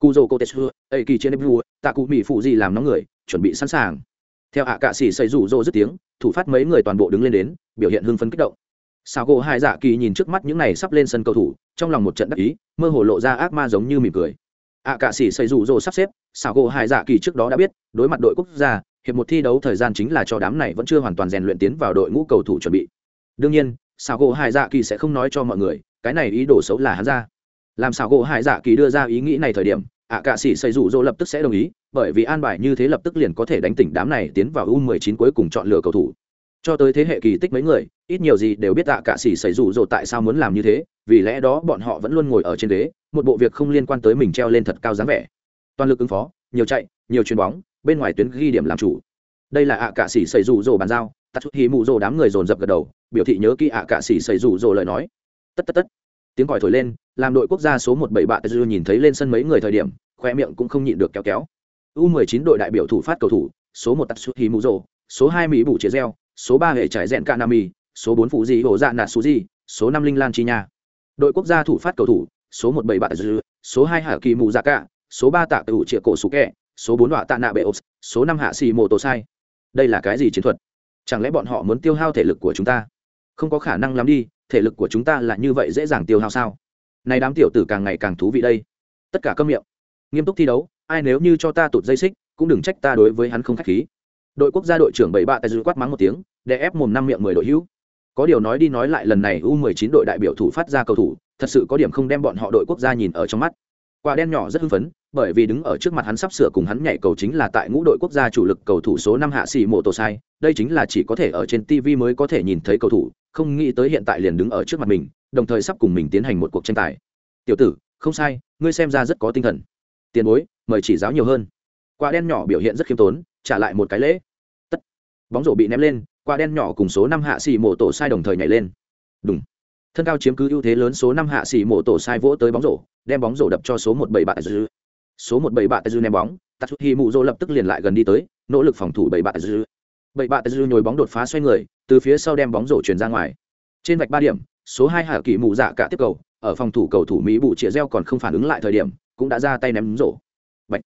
Kuzo kotetsu ấy kỳ trên nebu tạ cụ mỹ phụ gì làm nóng người, chuẩn bị sẵn sàng. Theo ạ cạ sĩ xây rủ rồ dứt tiếng, thủ phát mấy người toàn bộ đứng lên đến, biểu hiện hưng phấn kích động. Sao gỗ hai dạ kỳ nhìn trước mắt những này sắp lên sân cầu thủ, trong lòng một trận đắc ý, mơ hồ lộ ra ác ma giống như mỉm cười ạ cạ sĩ xây rủ rồ sắp xếp, xảo gỗ hai dạ kỳ trước đó đã biết, đối mặt đội quốc gia, hiệp một thi đấu thời gian chính là cho đám này vẫn chưa hoàn toàn rèn luyện tiến vào đội ngũ cầu thủ chuẩn bị đương nhiên, xảo gỗ hai dạ kỳ sẽ không nói cho mọi người, cái này ý đồ xấu là hắn ra làm xảo gỗ hai dạ kỳ đưa ra ý nghĩ này thời điểm, ạ cạ sĩ xây rủ rồ lập tức sẽ đồng ý, bởi vì an bài như thế lập tức liền có thể đánh tỉnh đám này tiến vào u 19 cuối cùng chọn lựa cầu thủ cho tới thế hệ kỳ tích mấy người, ít nhiều gì đều biết tạ cả sĩ xảy rủ rồ tại sao muốn làm như thế, vì lẽ đó bọn họ vẫn luôn ngồi ở trên đế một bộ việc không liên quan tới mình treo lên thật cao dáng vẻ. Toàn lực ứng phó, nhiều chạy, nhiều chuyền bóng, bên ngoài tuyến ghi điểm làm chủ. Đây là ạ cả sĩ xảy rủ rồ bàn giao, tắt chút hí mù rồ đám người dồn dập gật đầu, biểu thị nhớ kỹ ạ cả sĩ xảy rủ rồ lời nói. Tất tất tất. Tiếng còi thổi lên, làm đội quốc gia số một bảy bạ tê nhìn thấy lên sân mấy người thời điểm, khoe miệng cũng không nhịn được kéo kéo. U 19 đội đại biểu thủ phát cầu thủ, số một tắt chút hí mù rồ, số hai mỹ bù chế reo số ba hệ trải rẽn kanami, số bốn phụ gì hồ dạ nạt su di, số năm linh lan chi nha. Đội quốc gia thủ phát cầu thủ số một bảy bạ dư, số hai hạ kỳ mù dạ cả, số ba tạ tự triệu cổ sủ kẹ, số bốn họa tạ nạ bệ ốp, số năm hạ xì mô tô sai. Đây là cái gì chiến thuật? Chẳng lẽ bọn họ muốn tiêu hao thể lực của chúng ta? Không có khả năng lắm đi, thể lực của chúng ta là như vậy dễ dàng tiêu hao sao? Này đám tiểu tử càng ngày càng thú vị đây. Tất cả câm miệng. Nghiêm túc thi đấu, ai nếu như cho ta tụt dây xích, cũng đừng trách ta đối với hắn không khách khí. Đội quốc gia đội trưởng bảy bạ tại dư quát mắng một tiếng để ép mồm năm miệng mười đội hữu có điều nói đi nói lại lần này u 19 đội đại biểu thủ phát ra cầu thủ, thật sự có điểm không đem bọn họ đội quốc gia nhìn ở trong mắt. Quả đen nhỏ rất hưng phấn, bởi vì đứng ở trước mặt hắn sắp sửa cùng hắn nhảy cầu chính là tại ngũ đội quốc gia chủ lực cầu thủ số năm hạ sĩ mộ tổ sai, đây chính là chỉ có thể ở trên tv mới có thể nhìn thấy cầu thủ, không nghĩ tới hiện tại liền đứng ở trước mặt mình, đồng thời sắp cùng mình tiến hành một cuộc tranh tài. Tiểu tử, không sai, ngươi xem ra rất có tinh thần. Tiền bối, mời chỉ giáo nhiều hơn. Quả đen nhỏ biểu hiện rất khiêm tốn, trả lại một cái lễ. Tất. Bóng rổ bị ném lên quả đen nhỏ cùng số năm hạ xì mổ tổ sai đồng thời nhảy lên. Đúng thân cao chiếm cứ ưu thế lớn số năm hạ xì mổ tổ sai vỗ tới bóng rổ, đem bóng rổ đập cho số một bảy bạ dư. Số một bảy bạ dư ném bóng tắt chút hi mụ dô lập tức liền lại gần đi tới, nỗ lực phòng thủ bảy bạ dư. Bảy bạ dư nhồi bóng đột phá xoay người, từ phía sau đem bóng rổ chuyển ra ngoài. Trên vạch ba điểm, số hai hạ kỳ mụ dạ cả tiếp cầu, ở phòng thủ cầu thủ mỹ bụ chĩa reo còn không phản ứng lại thời điểm, cũng đã ra tay ném rổ. Bạch.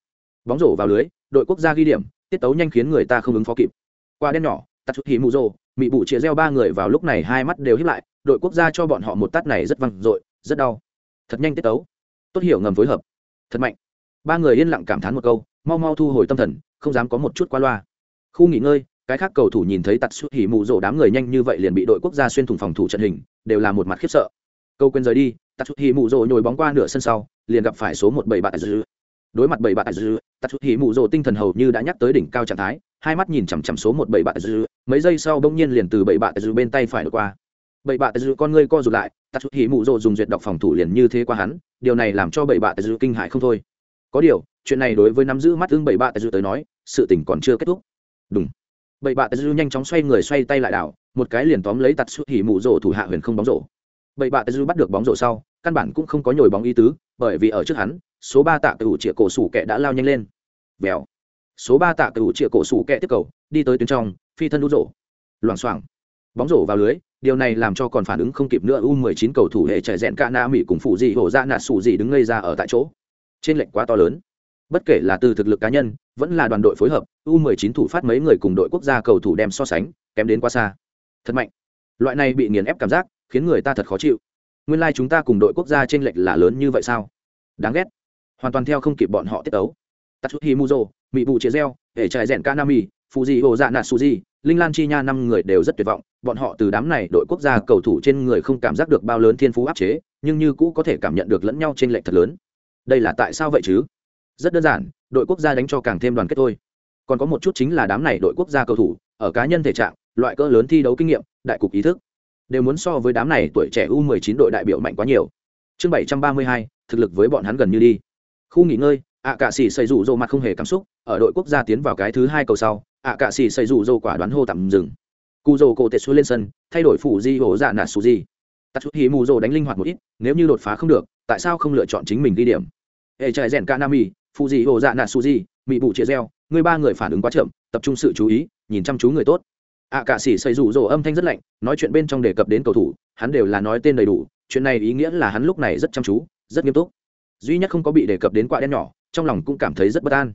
bóng rổ vào lưới, đội quốc gia ghi điểm, tiết tấu nhanh khiến người ta không ứng phó kịp. Qua đen nhỏ tạt chút hì mù rồ, mị bụ chia reo ba người vào lúc này hai mắt đều hiếp lại, đội quốc gia cho bọn họ một tát này rất văng dội, rất đau. Thật nhanh tiết tấu. Tốt hiểu ngầm phối hợp. Thật mạnh. Ba người yên lặng cảm thán một câu, mau mau thu hồi tâm thần, không dám có một chút qua loa. Khu nghỉ ngơi, cái khác cầu thủ nhìn thấy tạt xuất hỉ mù rộ đám người nhanh như vậy liền bị đội quốc gia xuyên thủng phòng thủ trận hình, đều là một mặt khiếp sợ. Câu quên rời đi tạt xuất hỉ mù rộ nhồi bóng qua nửa sân sau, liền gặp phải số một bảy bạn. dư đối mặt bảy bạt dư tạt xuất hỉ mụ rồ tinh thần hầu như đã nhắc tới đỉnh cao trạng thái, hai mắt nhìn chằm chằm số một bảy bạ dư, mấy giây sau bỗng nhiên liền từ bảy bạ dư bên tay phải đột qua. Bảy bạ dư con ngươi co rụt lại Tạt chút hỉ mụ rồ dùng duyệt đọc phòng thủ liền như thế qua hắn, điều này làm cho bảy bạ dư kinh hại không thôi. Có điều, chuyện này đối với nắm giữ mắt ưng bảy bạ dư tới nói, sự tình còn chưa kết thúc. Đúng bảy bạ dư nhanh chóng xoay người xoay tay lại đảo, một cái liền tóm lấy tạt chút hỉ mụ rồ thủ hạ huyền không bóng rổ. Bảy bạ dư bắt được bóng rổ sau, căn bản cũng không có nhồi bóng ý tứ, bởi vì ở trước hắn số ba tạ cựu chĩa cổ sủ kẹ đã lao nhanh lên. Vèo. Số ba tạ cựu chĩa cổ sủ kẹ tiếp cầu, đi tới tuyến trong, phi thân đút rổ. Loảng xoảng. Bóng rổ vào lưới, điều này làm cho còn phản ứng không kịp nữa u 19 cầu thủ hệ trẻ rẽn ca na mỹ cùng phụ gì hổ dạ ra nạt sủ gì đứng ngây ra ở tại chỗ. Trên lệnh quá to lớn. Bất kể là từ thực lực cá nhân, vẫn là đoàn đội phối hợp, u 19 thủ phát mấy người cùng đội quốc gia cầu thủ đem so sánh, kém đến quá xa. Thật mạnh. Loại này bị nghiền ép cảm giác, khiến người ta thật khó chịu. Nguyên lai chúng ta cùng đội quốc gia trên lệnh là lớn như vậy sao? Đáng ghét hoàn toàn theo không kịp bọn họ tiết tấu. Tatsuhi muzo mỹ bù chia reo hệ trại rèn kanami fuji hồ dạ nạt suji linh lan chi nha năm người đều rất tuyệt vọng. Bọn họ từ đám này đội quốc gia cầu thủ trên người không cảm giác được bao lớn thiên phú áp chế nhưng như cũ có thể cảm nhận được lẫn nhau trên lệch thật lớn. Đây là tại sao vậy chứ? Rất đơn giản đội quốc gia đánh cho càng thêm đoàn kết thôi. Còn có một chút chính là đám này đội quốc gia cầu thủ ở cá nhân thể trạng loại cỡ lớn thi đấu kinh nghiệm đại cục ý thức đều muốn so với đám này tuổi trẻ u 19 đội đại biểu mạnh quá nhiều. Chương 732, thực lực với bọn hắn gần như đi khu nghỉ ngơi, ạ cạ sĩ xây rủ rô mặt không hề cảm xúc, ở đội quốc gia tiến vào cái thứ hai cầu sau, ạ cạ sĩ xây rủ rô quả đoán hô tạm dừng. Cu rô cổ tệ xuống lên sân, thay đổi phủ di hổ dạ nạ su di. Tạt chút hí mù rô đánh linh hoạt một ít, nếu như đột phá không được, tại sao không lựa chọn chính mình ghi điểm? Hệ trại rèn kanami phụ di hổ dạ nạ su di mỹ bụ chia reo người ba người phản ứng quá chậm, tập trung sự chú ý, nhìn chăm chú người tốt. Ạ cạ sĩ xây rủ rô âm thanh rất lạnh, nói chuyện bên trong đề cập đến cầu thủ, hắn đều là nói tên đầy đủ, chuyện này ý nghĩa là hắn lúc này rất chăm chú, rất nghiêm túc duy nhất không có bị đề cập đến quả đen nhỏ, trong lòng cũng cảm thấy rất bất an.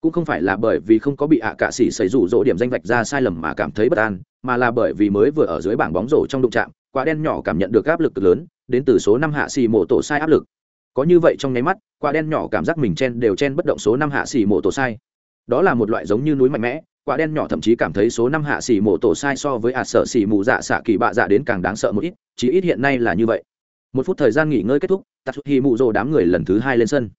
Cũng không phải là bởi vì không có bị ạ à cạ sĩ xảy rủ rỗ điểm danh vạch ra sai lầm mà cảm thấy bất an, mà là bởi vì mới vừa ở dưới bảng bóng rổ trong đụng trạm quả đen nhỏ cảm nhận được áp lực lớn, đến từ số năm hạ xì mổ tổ sai áp lực. Có như vậy trong nháy mắt, quả đen nhỏ cảm giác mình chen đều chen bất động số năm hạ xì mổ tổ sai. Đó là một loại giống như núi mạnh mẽ, quả đen nhỏ thậm chí cảm thấy số năm hạ xì mổ tổ sai so với ạ sợ xì mù dạ xạ kỳ bạ dạ đến càng đáng sợ một ít chỉ ít hiện nay là như vậy một phút thời gian nghỉ ngơi kết thúc tatsuhi mụ rồ đám người lần thứ hai lên sân.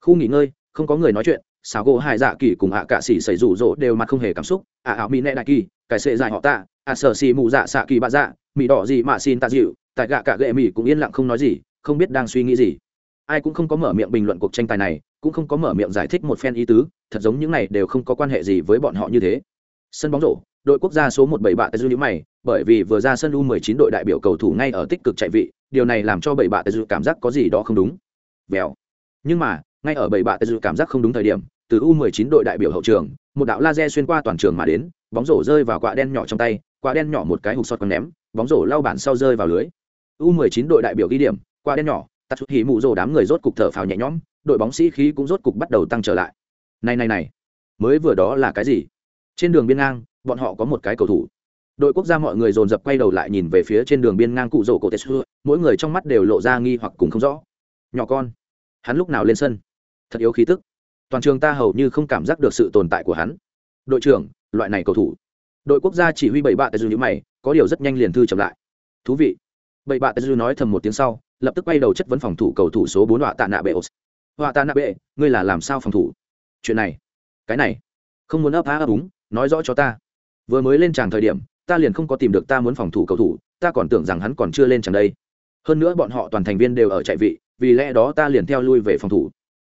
Khu nghỉ ngơi, không có người nói chuyện xào gỗ hải dạ kỳ cùng ạ cạ xỉ xảy rủ rỗ đều mặt không hề cảm xúc. Ạ ảo mỹ nệ đại kỳ cải sệ dài họ tạ ạ sở xì mụ dạ xạ kỳ bạ dạ mỹ đỏ gì mà xin tạ dịu, tại gạ cả gệ mỹ cũng yên lặng không nói gì, không biết đang suy nghĩ gì. Ai cũng không có mở miệng bình luận cuộc tranh tài này, cũng không có mở miệng giải thích một phen ý tứ, thật giống những này đều không có quan hệ gì với bọn họ như thế. Sân bóng rổ, đội quốc gia số một bảy bạ dư nhữ mày, bởi vì vừa ra sân u 19 đội đại biểu cầu thủ ngay ở tích cực chạy vị điều này làm cho bảy bạ dư cảm giác có gì đó không đúng. Vèo. Nhưng mà, ngay ở bảy bạ dư cảm giác không đúng thời điểm, từ u 19 đội đại biểu hậu trường, một đạo laser xuyên qua toàn trường mà đến, bóng rổ rơi vào quả đen nhỏ trong tay, quả đen nhỏ một cái hụt sọt còn ném, bóng rổ lao bản sau rơi vào lưới. U 19 đội đại biểu ghi điểm, quả đen nhỏ tắt chút hỉ mụ rổ đám người rốt cục thở phào nhẹ nhõm, đội bóng sĩ khí cũng rốt cục bắt đầu tăng trở lại. Này này này, mới vừa đó là cái gì? Trên đường biên ngang, bọn họ có một cái cầu thủ đội quốc gia mọi người dồn dập quay đầu lại nhìn về phía trên đường biên ngang cụ rổ cổ tetsu mỗi người trong mắt đều lộ ra nghi hoặc cùng không rõ. Nhỏ con, hắn lúc nào lên sân? Thật yếu khí tức. Toàn trường ta hầu như không cảm giác được sự tồn tại của hắn. Đội trưởng, loại này cầu thủ. Đội quốc gia chỉ huy bảy bạ tetsu như mày, có điều rất nhanh liền thư chậm lại. Thú vị. Bảy bạ tetsu nói thầm một tiếng sau, lập tức quay đầu chất vấn phòng thủ cầu thủ số bốn họa tạ nạ bệ họa tạ nạ bệ, ngươi là làm sao phòng thủ? Chuyện này, cái này, không muốn ấp á ấp úng, nói rõ cho ta. Vừa mới lên tràng thời điểm ta liền không có tìm được ta muốn phòng thủ cầu thủ, ta còn tưởng rằng hắn còn chưa lên chẳng đây. Hơn nữa bọn họ toàn thành viên đều ở chạy vị, vì lẽ đó ta liền theo lui về phòng thủ.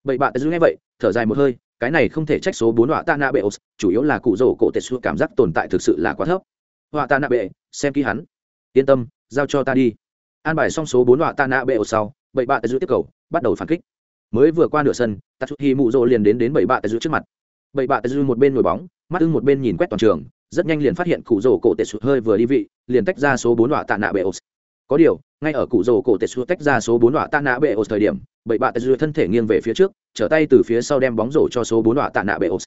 Bậy bạn giữ nghe vậy, thở dài một hơi, cái này không thể trách số bốn họa ta nạ bệ chủ yếu là cụ rổ cổ tệ xua cảm giác tồn tại thực sự là quá thấp. Họa ta nạ bệ xem kỹ hắn. Yên tâm, giao cho ta đi. An bài xong số bốn họa ta nạ bệ sau, bậy bạn giữ tiếp cầu, bắt đầu phản kích. Mới vừa qua nửa sân tatsuhi mụ rỗ liền đến đến bảy bạ giữ trước mặt. Bảy bạ dư một bên ngồi bóng, mắt ưng một bên nhìn quét toàn trường rất nhanh liền phát hiện cụ rổ cổ tệ sụt hơi vừa đi vị, liền tách ra số bốn đọa tạ nạ bệ ổ có điều, ngay ở cụ rổ cổ tệ sụt tách ra số bốn đọa tạ nạ bệ ổ thời điểm, bảy bạ dư thân thể nghiêng về phía trước, trở tay từ phía sau đem bóng rổ cho số bốn đọa tạ nạ bệ ổ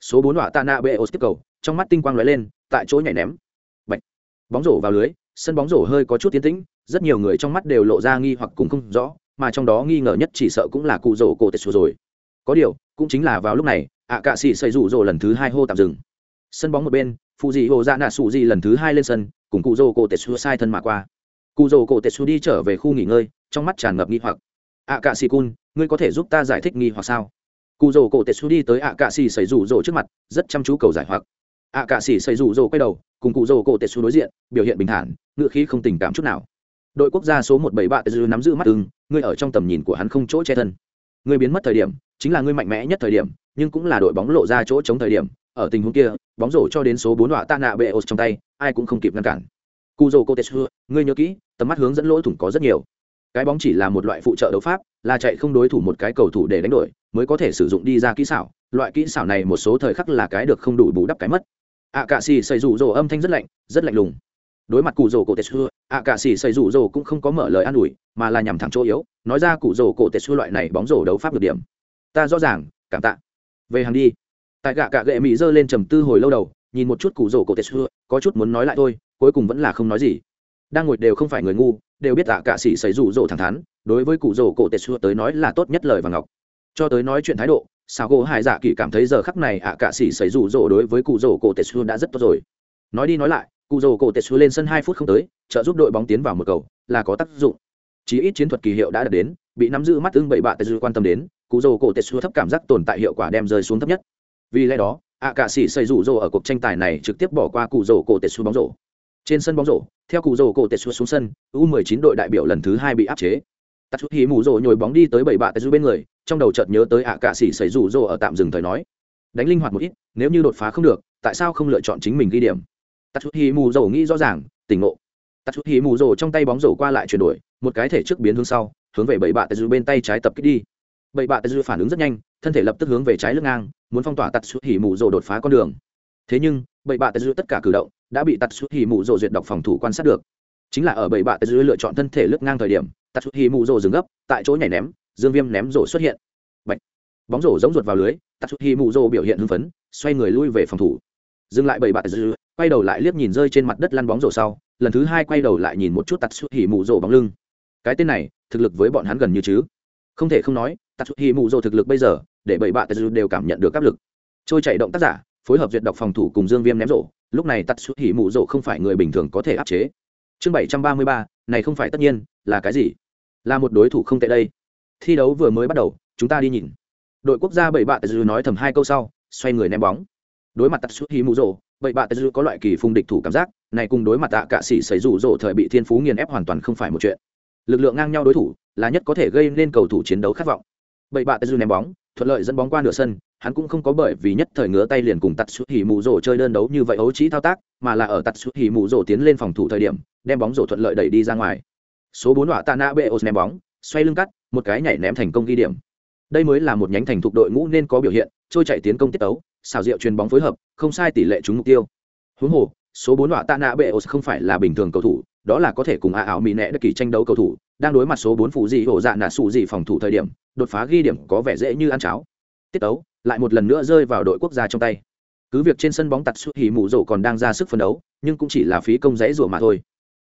số bốn đọa tạ nạ bệ ổ tiếp cầu, trong mắt tinh quang lóe lên, tại chỗ nhảy ném. Bạch. bóng rổ vào lưới, sân bóng rổ hơi có chút tiến tĩnh, rất nhiều người trong mắt đều lộ ra nghi hoặc cũng không rõ, mà trong đó nghi ngờ nhất chỉ sợ cũng là cụ rổ cổ tệ sụt rồi. Có điều, cũng chính là vào lúc này, ạ cạ sĩ xây rủ rồ lần thứ hai hô tạm dừng sân bóng một bên phụ dị hồ dạ nạ sụ dị lần thứ hai lên sân, cùng cụ dô cổ tệ xu sai thân mà qua. Cụ dô cổ tệ xu đi trở về khu nghỉ ngơi, trong mắt tràn ngập nghi hoặc. Ạ cạ sĩ cun ngươi có thể giúp ta giải thích nghi hoặc sao? Cụ dô cổ tệ xu đi tới ạ cạ sĩ xảy rủ rỗ trước mặt, rất chăm chú cầu giải hoặc. Ạ cạ sĩ xảy rủ rỗ quay đầu, cùng cụ dô cổ tệ xu đối diện, biểu hiện bình thản ngựa khí không tình cảm chút nào. Đội quốc gia số một bảy bạ tệ dư nắm giữ mắt ưng, ngươi ở trong tầm nhìn của hắn không chỗ che thân. Ngươi biến mất thời điểm, chính là ngươi mạnh mẽ nhất thời điểm, nhưng cũng là đội bóng lộ ra chỗ chống thời điểm ở tình huống kia, bóng rổ cho đến số bốn đoạn tạ nạ bệ ột trong tay, ai cũng không kịp ngăn cản. Cu dô cô tetsu ngươi nhớ kỹ, tầm mắt hướng dẫn lỗ thủng có rất nhiều. Cái bóng chỉ là một loại phụ trợ đấu pháp, là chạy không đối thủ một cái cầu thủ để đánh đổi, mới có thể sử dụng đi ra kỹ xảo. Loại kỹ xảo này một số thời khắc là cái được không đủ bù đắp cái mất. Ạ cạ xì xây rủ rồ âm thanh rất lạnh rất lạnh lùng. Đối mặt cụ rổ cổ tetsu ạ cả xỉ xây rủ rổ cũng không có mở lời an ủi, mà là nhằm thẳng chỗ yếu, nói ra cụ rổ cổ tetsu loại này bóng rổ đấu pháp được điểm. Ta rõ ràng, cảm tạ. Về hàng đi tại gạ cạ gệ mỹ giơ lên trầm tư hồi lâu đầu, nhìn một chút cụ rổ cổ tetsu có chút muốn nói lại thôi, cuối cùng vẫn là không nói gì. Đang ngồi đều không phải người ngu, đều biết ạ cả xỉ xây rủ rổ thẳng thắn, đối với cụ rổ cổ tetsu tới nói là tốt nhất lời và ngọc. Cho tới nói chuyện thái độ sao gỗ hải dạ kỳ cảm thấy giờ khắc này ạ cả xỉ xảy rủ rỗ đối với cụ rổ cổ tetsu đã rất tốt rồi. Nói đi nói lại, cụ rổ cổ tetsu lên sân hai phút không tới, trợ giúp đội bóng tiến vào một cầu, là có tác dụng. Chí ít chiến thuật kỳ hiệu đã đạt đến, bị nắm giữ mắt ưng bậy bạ tetsu quan tâm đến, cụ rổ cổ tetsu thấp cảm giác tồn tại hiệu quả đem rơi xuống thấp nhất vì lẽ đó, ạ cạ sĩ xây rủ rỗ ở cuộc tranh tài này trực tiếp bỏ qua cụ rổ cổ tetsu bóng rổ. Trên sân bóng rổ, theo cụ rổ cổ tetsu xuống sân, u 19 đội đại biểu lần thứ hai bị áp chế. Tạt chút hí mù rổ nhồi bóng đi tới bảy bạ tetsu bên người, trong đầu chợt nhớ tới ạ cạ sĩ xây rủ rỗ ở tạm dừng thời nói. Đánh linh hoạt một ít, nếu như đột phá không được, tại sao không lựa chọn chính mình ghi điểm? Tắt chút mù rổ nghĩ rõ ràng, tỉnh ngộ. Tắt chút mù rổ trong tay bóng rổ qua lại chuyển đổi, một cái thể trước biến hướng sau, hướng về bảy bạ tê du bên tay trái tập kích đi. Bảy bạ tê du phản ứng rất nhanh thân thể lập tức hướng về trái lưng ngang, muốn phong tỏa tắt xuất hỉ mù rồ đột phá con đường. Thế nhưng bảy bạ tê dư tất cả cử động đã bị tắt xuất hỉ mù rồ duyệt đọc phòng thủ quan sát được. Chính là ở bảy bạ tê dư lựa chọn thân thể lướt ngang thời điểm tắt xuất hỉ mù rồ dừng gấp, tại chỗ nhảy ném, dương viêm ném rổ xuất hiện. Bạch. bóng rổ giống ruột vào lưới tatsuhi mù rồ biểu hiện hưng phấn, xoay người lui về phòng thủ. Dừng lại bảy tật dư, quay đầu lại liếc nhìn rơi trên mặt đất lăn bóng rổ sau, lần thứ hai quay đầu lại nhìn một chút tatsuhi mù rồ bóng lưng. Cái tên này, thực lực với bọn hắn gần như chứ. Không thể không nói tatsuhi mù rồ thực lực bây giờ để bảy bạ tetsu đều cảm nhận được áp lực. Trôi chạy động tác giả, phối hợp duyệt đọc phòng thủ cùng dương viêm ném rổ, lúc này tatsuhi mụ rổ không phải người bình thường có thể áp chế. Chương bảy trăm ba mươi ba, này không phải tất nhiên, là cái gì? Là một đối thủ không tệ đây. Thi đấu vừa mới bắt đầu, chúng ta đi nhìn. Đội quốc gia bảy bạ tetsu nói thầm hai câu sau, xoay người ném bóng. Đối mặt tatsu hỉ hí mù bảy bạ tetsu có loại kỳ phung địch thủ cảm giác, này cùng đối mặt tạ cạ sĩ xảy rủ rổ thời bị thiên phú nghiền ép hoàn toàn không phải một chuyện. Lực lượng ngang nhau đối thủ, là nhất có thể gây nên cầu thủ chiến đấu khát vọng bảy bạ tờ ném bóng, thuận lợi dẫn bóng qua nửa sân, hắn cũng không có bởi vì nhất thời ngứa tay liền cùng tạt suốt hỉ mù rổ chơi đơn đấu như vậy ấu trí thao tác, mà là ở tạt suốt hỉ mù rổ tiến lên phòng thủ thời điểm, đem bóng rổ thuận lợi đẩy đi ra ngoài. Số bốn họa tạ nạ bê ô ném bóng, xoay lưng cắt, một cái nhảy ném thành công ghi điểm. Đây mới là một nhánh thành thục đội ngũ nên có biểu hiện, trôi chạy tiến công tiết tấu, xào rượu chuyền bóng phối hợp, không sai tỷ lệ trúng mục tiêu. Huống hồ, số bốn họa tạ nạ ô không phải là bình thường cầu thủ, đó là có thể cùng a ảo mỹ nẹ đất kỳ tranh đấu cầu thủ, đang đối mặt số bốn phụ gì hổ dạ nạ sụ gì phòng thủ thời điểm đột phá ghi điểm có vẻ dễ như ăn cháo. Tiết tấu, lại một lần nữa rơi vào đội quốc gia trong tay. Cứ việc trên sân bóng tặc xuất hỉ mù rổ còn đang ra sức phấn đấu, nhưng cũng chỉ là phí công dễ rủa mà thôi.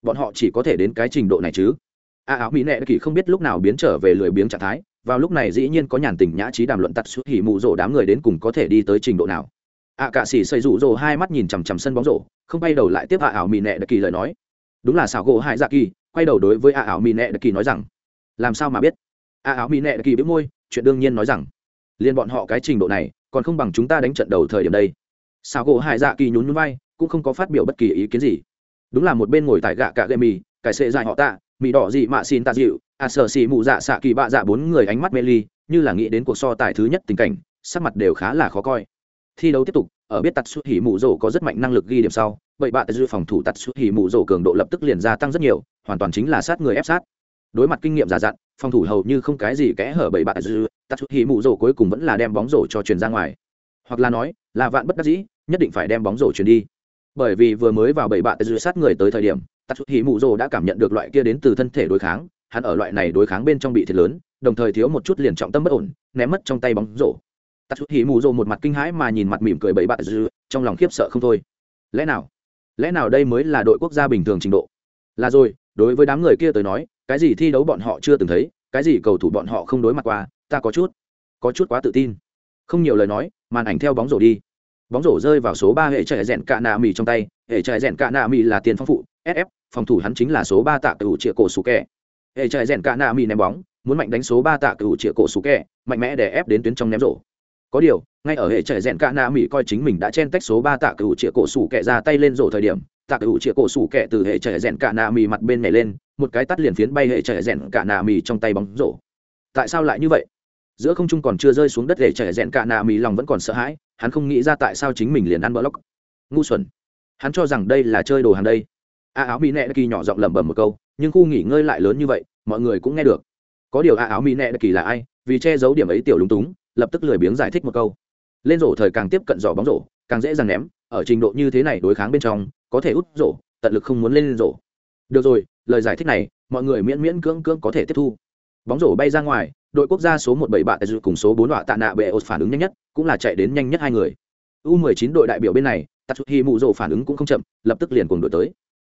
Bọn họ chỉ có thể đến cái trình độ này chứ. A áo mỹ nệ kỳ không biết lúc nào biến trở về lười biếng trạng thái, vào lúc này dĩ nhiên có nhàn tình nhã trí đàm luận tặc xuất hỉ mù rổ đám người đến cùng có thể đi tới trình độ nào. A cạ xỉ xây rủ rổ hai mắt nhìn chằm chằm sân bóng rổ, không bay đầu lại tiếp a áo mỹ nệ kỳ lời nói. Đúng là xảo gỗ hại dạ kỳ, quay đầu đối với a áo mỹ nệ kỳ nói rằng, làm sao mà biết? A áo mỹ nệ kỳ bĩu môi, chuyện đương nhiên nói rằng, liên bọn họ cái trình độ này, còn không bằng chúng ta đánh trận đầu thời điểm đây. Sao gỗ hải dạ kỳ nhún nhún vai, cũng không có phát biểu bất kỳ ý kiến gì. Đúng là một bên ngồi tại gạ cạ gậy mì, cải sệ dài họ tạ, mì đỏ dị mạ xin tạ dịu à sở xì mụ dạ xạ kỳ bạ dạ bốn người ánh mắt mê ly, như là nghĩ đến cuộc so tài thứ nhất tình cảnh, sắc mặt đều khá là khó coi. Thi đấu tiếp tục, ở biết tạt xuất hỉ mụ rổ có rất mạnh năng lực ghi điểm sau, vậy bạn dư phòng thủ tạt xuất hỉ mụ rổ cường độ lập tức liền gia tăng rất nhiều, hoàn toàn chính là sát người ép sát. Đối mặt kinh nghiệm giả dặn phòng thủ hầu như không cái gì kẽ hở bảy bạ. dư tạt chút hỉ mụ rổ cuối cùng vẫn là đem bóng rổ cho truyền ra ngoài. Hoặc là nói, là vạn bất đắc dĩ, nhất định phải đem bóng rổ truyền đi. Bởi vì vừa mới vào bảy bạ dư sát người tới thời điểm tạt chút hỉ mụ rổ đã cảm nhận được loại kia đến từ thân thể đối kháng, hắn ở loại này đối kháng bên trong bị thiệt lớn, đồng thời thiếu một chút liền trọng tâm bất ổn, ném mất trong tay bóng rổ. Tạt chút hỉ mụ rổ một mặt kinh hãi mà nhìn mặt mỉm cười bậy bạ dư, trong lòng khiếp sợ không thôi. Lẽ nào? Lẽ nào đây mới là đội quốc gia bình thường trình độ? Là rồi đối với đám người kia tới nói, cái gì thi đấu bọn họ chưa từng thấy, cái gì cầu thủ bọn họ không đối mặt qua, ta có chút có chút quá tự tin. Không nhiều lời nói, màn ảnh theo bóng rổ đi. Bóng rổ rơi vào số ba hệ trẻ rẽn cạ nạ mì trong tay, hệ trẻ rẽn cạ nạ mì là tiền phong phụ sf phòng thủ hắn chính là số ba tạ cựu chĩa cổ sủ kẹ hệ trẻ rẽn cạ nạ mì ném bóng, muốn mạnh đánh số ba tạ cựu chĩa cổ sủ kẹ mạnh mẽ để ép đến tuyến trong ném rổ. Có điều, ngay ở hệ trẻ rẽn cạ nạ mì coi chính mình đã chen tách số ba tạ cựu chĩa cổ sủ kẹ ra tay lên rổ thời điểm tạ cựu chĩa cổ sủ kẹ từ hệ trẻ rèn cả nà mì mặt bên này lên, một cái tắt liền phiến bay hệ trẻ rèn cả nà mì trong tay bóng rổ. Tại sao lại như vậy? Giữa không trung còn chưa rơi xuống đất để trẻ rèn cả nà mì lòng vẫn còn sợ hãi, hắn không nghĩ ra tại sao chính mình liền ăn block. Ngu xuẩn. Hắn cho rằng đây là chơi đồ hàng đây. A áo mỹ nẹ kỳ nhỏ giọng lẩm bẩm một câu, nhưng khu nghỉ ngơi lại lớn như vậy, mọi người cũng nghe được. Có điều a áo mỹ nẹ kỳ là ai? Vì che giấu điểm ấy tiểu lúng túng, lập tức lười biếng giải thích một câu. Lên rổ thời càng tiếp cận giỏ bóng rổ, càng dễ dàng ném, ở trình độ như thế này đối kháng bên trong có thể út rổ, tận lực không muốn lên rổ. Được rồi, lời giải thích này, mọi người miễn miễn cưỡng cưỡng có thể tiếp thu. Bóng rổ bay ra ngoài, đội quốc gia số một bảy bạn cùng số bốn đọa tạ nạ bệ ột phản ứng nhanh nhất, cũng là chạy đến nhanh nhất hai người. U 19 đội đại biểu bên này tatsuhi mụ rỗ phản ứng cũng không chậm, lập tức liền cùng đội tới.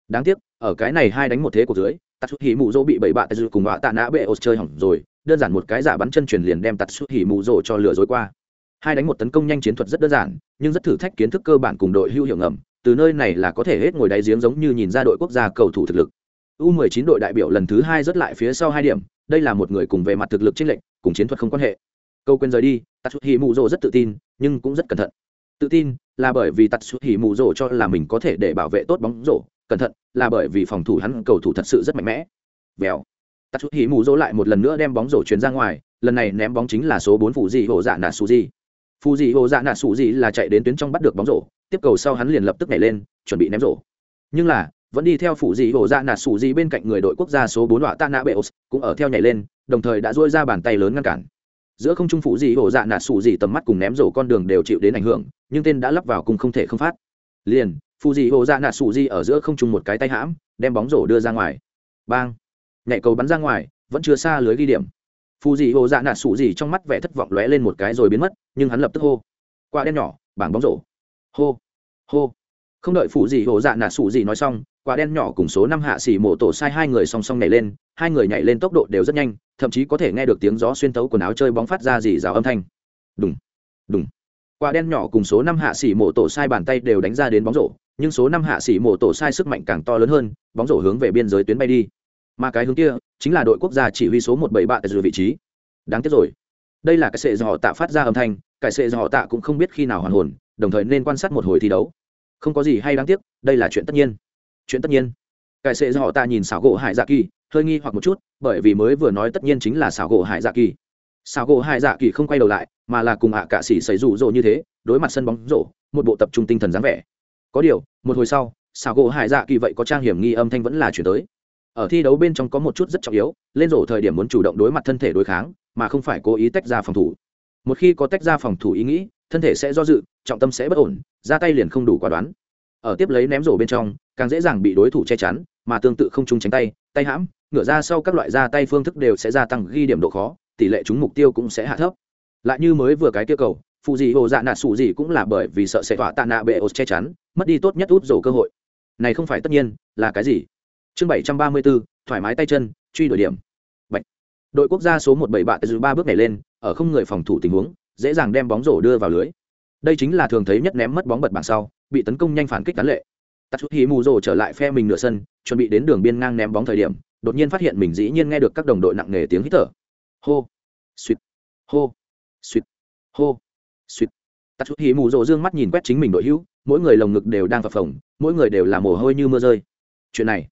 Đáng tiếc, ở cái này hai đánh một thế của dưới tatsuhi mụ rỗ bị bảy bạn cùng đọa tạ nạ bệ ột chơi hỏng rồi, đơn giản một cái giả bắn chân truyền liền đem tatsuhi mụ rỗ cho lừa dối qua. Hai đánh một tấn công nhanh chiến thuật rất đơn giản, nhưng rất thử thách kiến thức cơ bản cùng đội hưu hiệu ngầm từ nơi này là có thể hết ngồi đáy giếng giống như nhìn ra đội quốc gia cầu thủ thực lực U19 đội đại biểu lần thứ hai rất lại phía sau hai điểm, đây là một người cùng về mặt thực lực chênh lệch, cùng chiến thuật không quan hệ. Câu quên rời đi, Tatsuhi Mujō rất tự tin, nhưng cũng rất cẩn thận. Tự tin là bởi vì Tatsuhi Mujō cho là mình có thể để bảo vệ tốt bóng rổ, cẩn thận là bởi vì phòng thủ hắn cầu thủ thật sự rất mạnh mẽ. Vèo. Tatsuhi Mujō lại một lần nữa đem bóng rổ chuyển ra ngoài, lần này ném bóng chính là số 4 phụ gì hộ Dạ Nạ Suji. Phụ dị Hồ Dạ Nạ dị là chạy đến tuyến trong bắt được bóng rổ, tiếp cầu sau hắn liền lập tức nhảy lên, chuẩn bị ném rổ. Nhưng là, vẫn đi theo phụ dị hồ dạ nạ sủ dị bên cạnh người đội quốc gia số bốn đọa tạ nạ bệ cũng ở theo nhảy lên đồng thời đã dôi ra bàn tay lớn ngăn cản. Giữa không trung phụ dị hồ dạ nạ sủ dị tầm mắt cùng ném rổ con đường đều chịu đến ảnh hưởng nhưng tên đã lắp vào cùng không thể không phát. Liền phụ dị hồ dạ nạ sủ dị ở giữa không trung một cái tay hãm đem bóng rổ đưa ra ngoài. Bang! Nhảy cầu bắn ra ngoài vẫn chưa xa lưới ghi điểm phụ dị hồ dạ nạ sủ dị trong mắt vẻ thất vọng lóe lên một cái rồi biến mất, nhưng hắn lập tức hô. Qua đen nhỏ, bảng bóng rổ. Hô hô. Không đợi phụ dị hồ dạ nạ sủ dị nói xong, quả đen nhỏ cùng số năm hạ xỉ mổ tổ sai hai người song song nhảy lên, hai người nhảy lên tốc độ đều rất nhanh, thậm chí có thể nghe được tiếng gió xuyên tấu quần áo chơi bóng phát ra dì rào âm thanh. Đúng đúng quả đen nhỏ cùng số năm hạ xỉ mổ tổ sai bàn tay đều đánh ra đến bóng rổ, nhưng số năm hạ xỉ mổ tổ sai sức mạnh càng to lớn hơn, bóng rổ hướng về biên giới tuyến bay đi mà cái hướng kia chính là đội quốc gia chỉ huy số một bảy ba tại vị trí. Đáng tiếc rồi. Đây là cái sệ do họ tạ phát ra âm thanh, cái sệ do họ tạ cũng không biết khi nào hoàn hồn, đồng thời nên quan sát một hồi thi đấu. Không có gì hay đáng tiếc, đây là chuyện tất nhiên. Chuyện tất nhiên. Cái sệ do họ tạ nhìn xảo gỗ hải dạ kỳ, hơi nghi hoặc một chút, bởi vì mới vừa nói tất nhiên chính là xảo gỗ hải dạ kỳ. Xảo gỗ hải dạ kỳ không quay đầu lại, mà là cùng ạ à cạ sĩ xảy rủ rỗ như thế, đối mặt sân bóng rổ, một bộ tập trung tinh thần dáng vẻ. Có điều, một hồi sau xảo gỗ hải dạ kỳ vậy có trang hiểm nghi âm thanh vẫn là chuyển tới ở thi đấu bên trong có một chút rất trọng yếu, lên rổ thời điểm muốn chủ động đối mặt thân thể đối kháng, mà không phải cố ý tách ra phòng thủ. Một khi có tách ra phòng thủ ý nghĩ, thân thể sẽ do dự, trọng tâm sẽ bất ổn, ra tay liền không đủ quả đoán. Ở tiếp lấy ném rổ bên trong, càng dễ dàng bị đối thủ che chắn, mà tương tự không trúng tránh tay tay hãm, ngửa ra sau các loại ra tay phương thức đều sẽ gia tăng ghi điểm độ khó, tỷ lệ trúng mục tiêu cũng sẽ hạ thấp. Lại như mới vừa cái tiêu cầu, phụ gì hồ dạ nạ sụ gì cũng là bởi vì sợ sẽ tỏa tạ nạ bệ ột che chắn, mất đi tốt nhất út rổ cơ hội. Này không phải tất nhiên, là cái gì? Chương bảy trăm ba mươi bốn thoải mái tay chân, truy đuổi điểm. Bạch. đội quốc gia số một bảy bạn từ ba bước này lên, ở không người phòng thủ tình huống, dễ dàng đem bóng rổ đưa vào lưới. Đây chính là thường thấy nhất ném mất bóng bật bảng sau, bị tấn công nhanh phản kích tán lệ. Tạt chút hí mù rổ trở lại phe mình nửa sân, chuẩn bị đến đường biên ngang ném bóng thời điểm, đột nhiên phát hiện mình dĩ nhiên nghe được các đồng đội nặng nề tiếng hít thở. Hô. Suýt hô. Suýt hô. Suýt hí mù rổ dương mắt nhìn quét chính mình đội hữu, mỗi người lồng ngực đều đang phập phồng, mỗi người đều là mồ hôi như mưa rơi. Chuyện này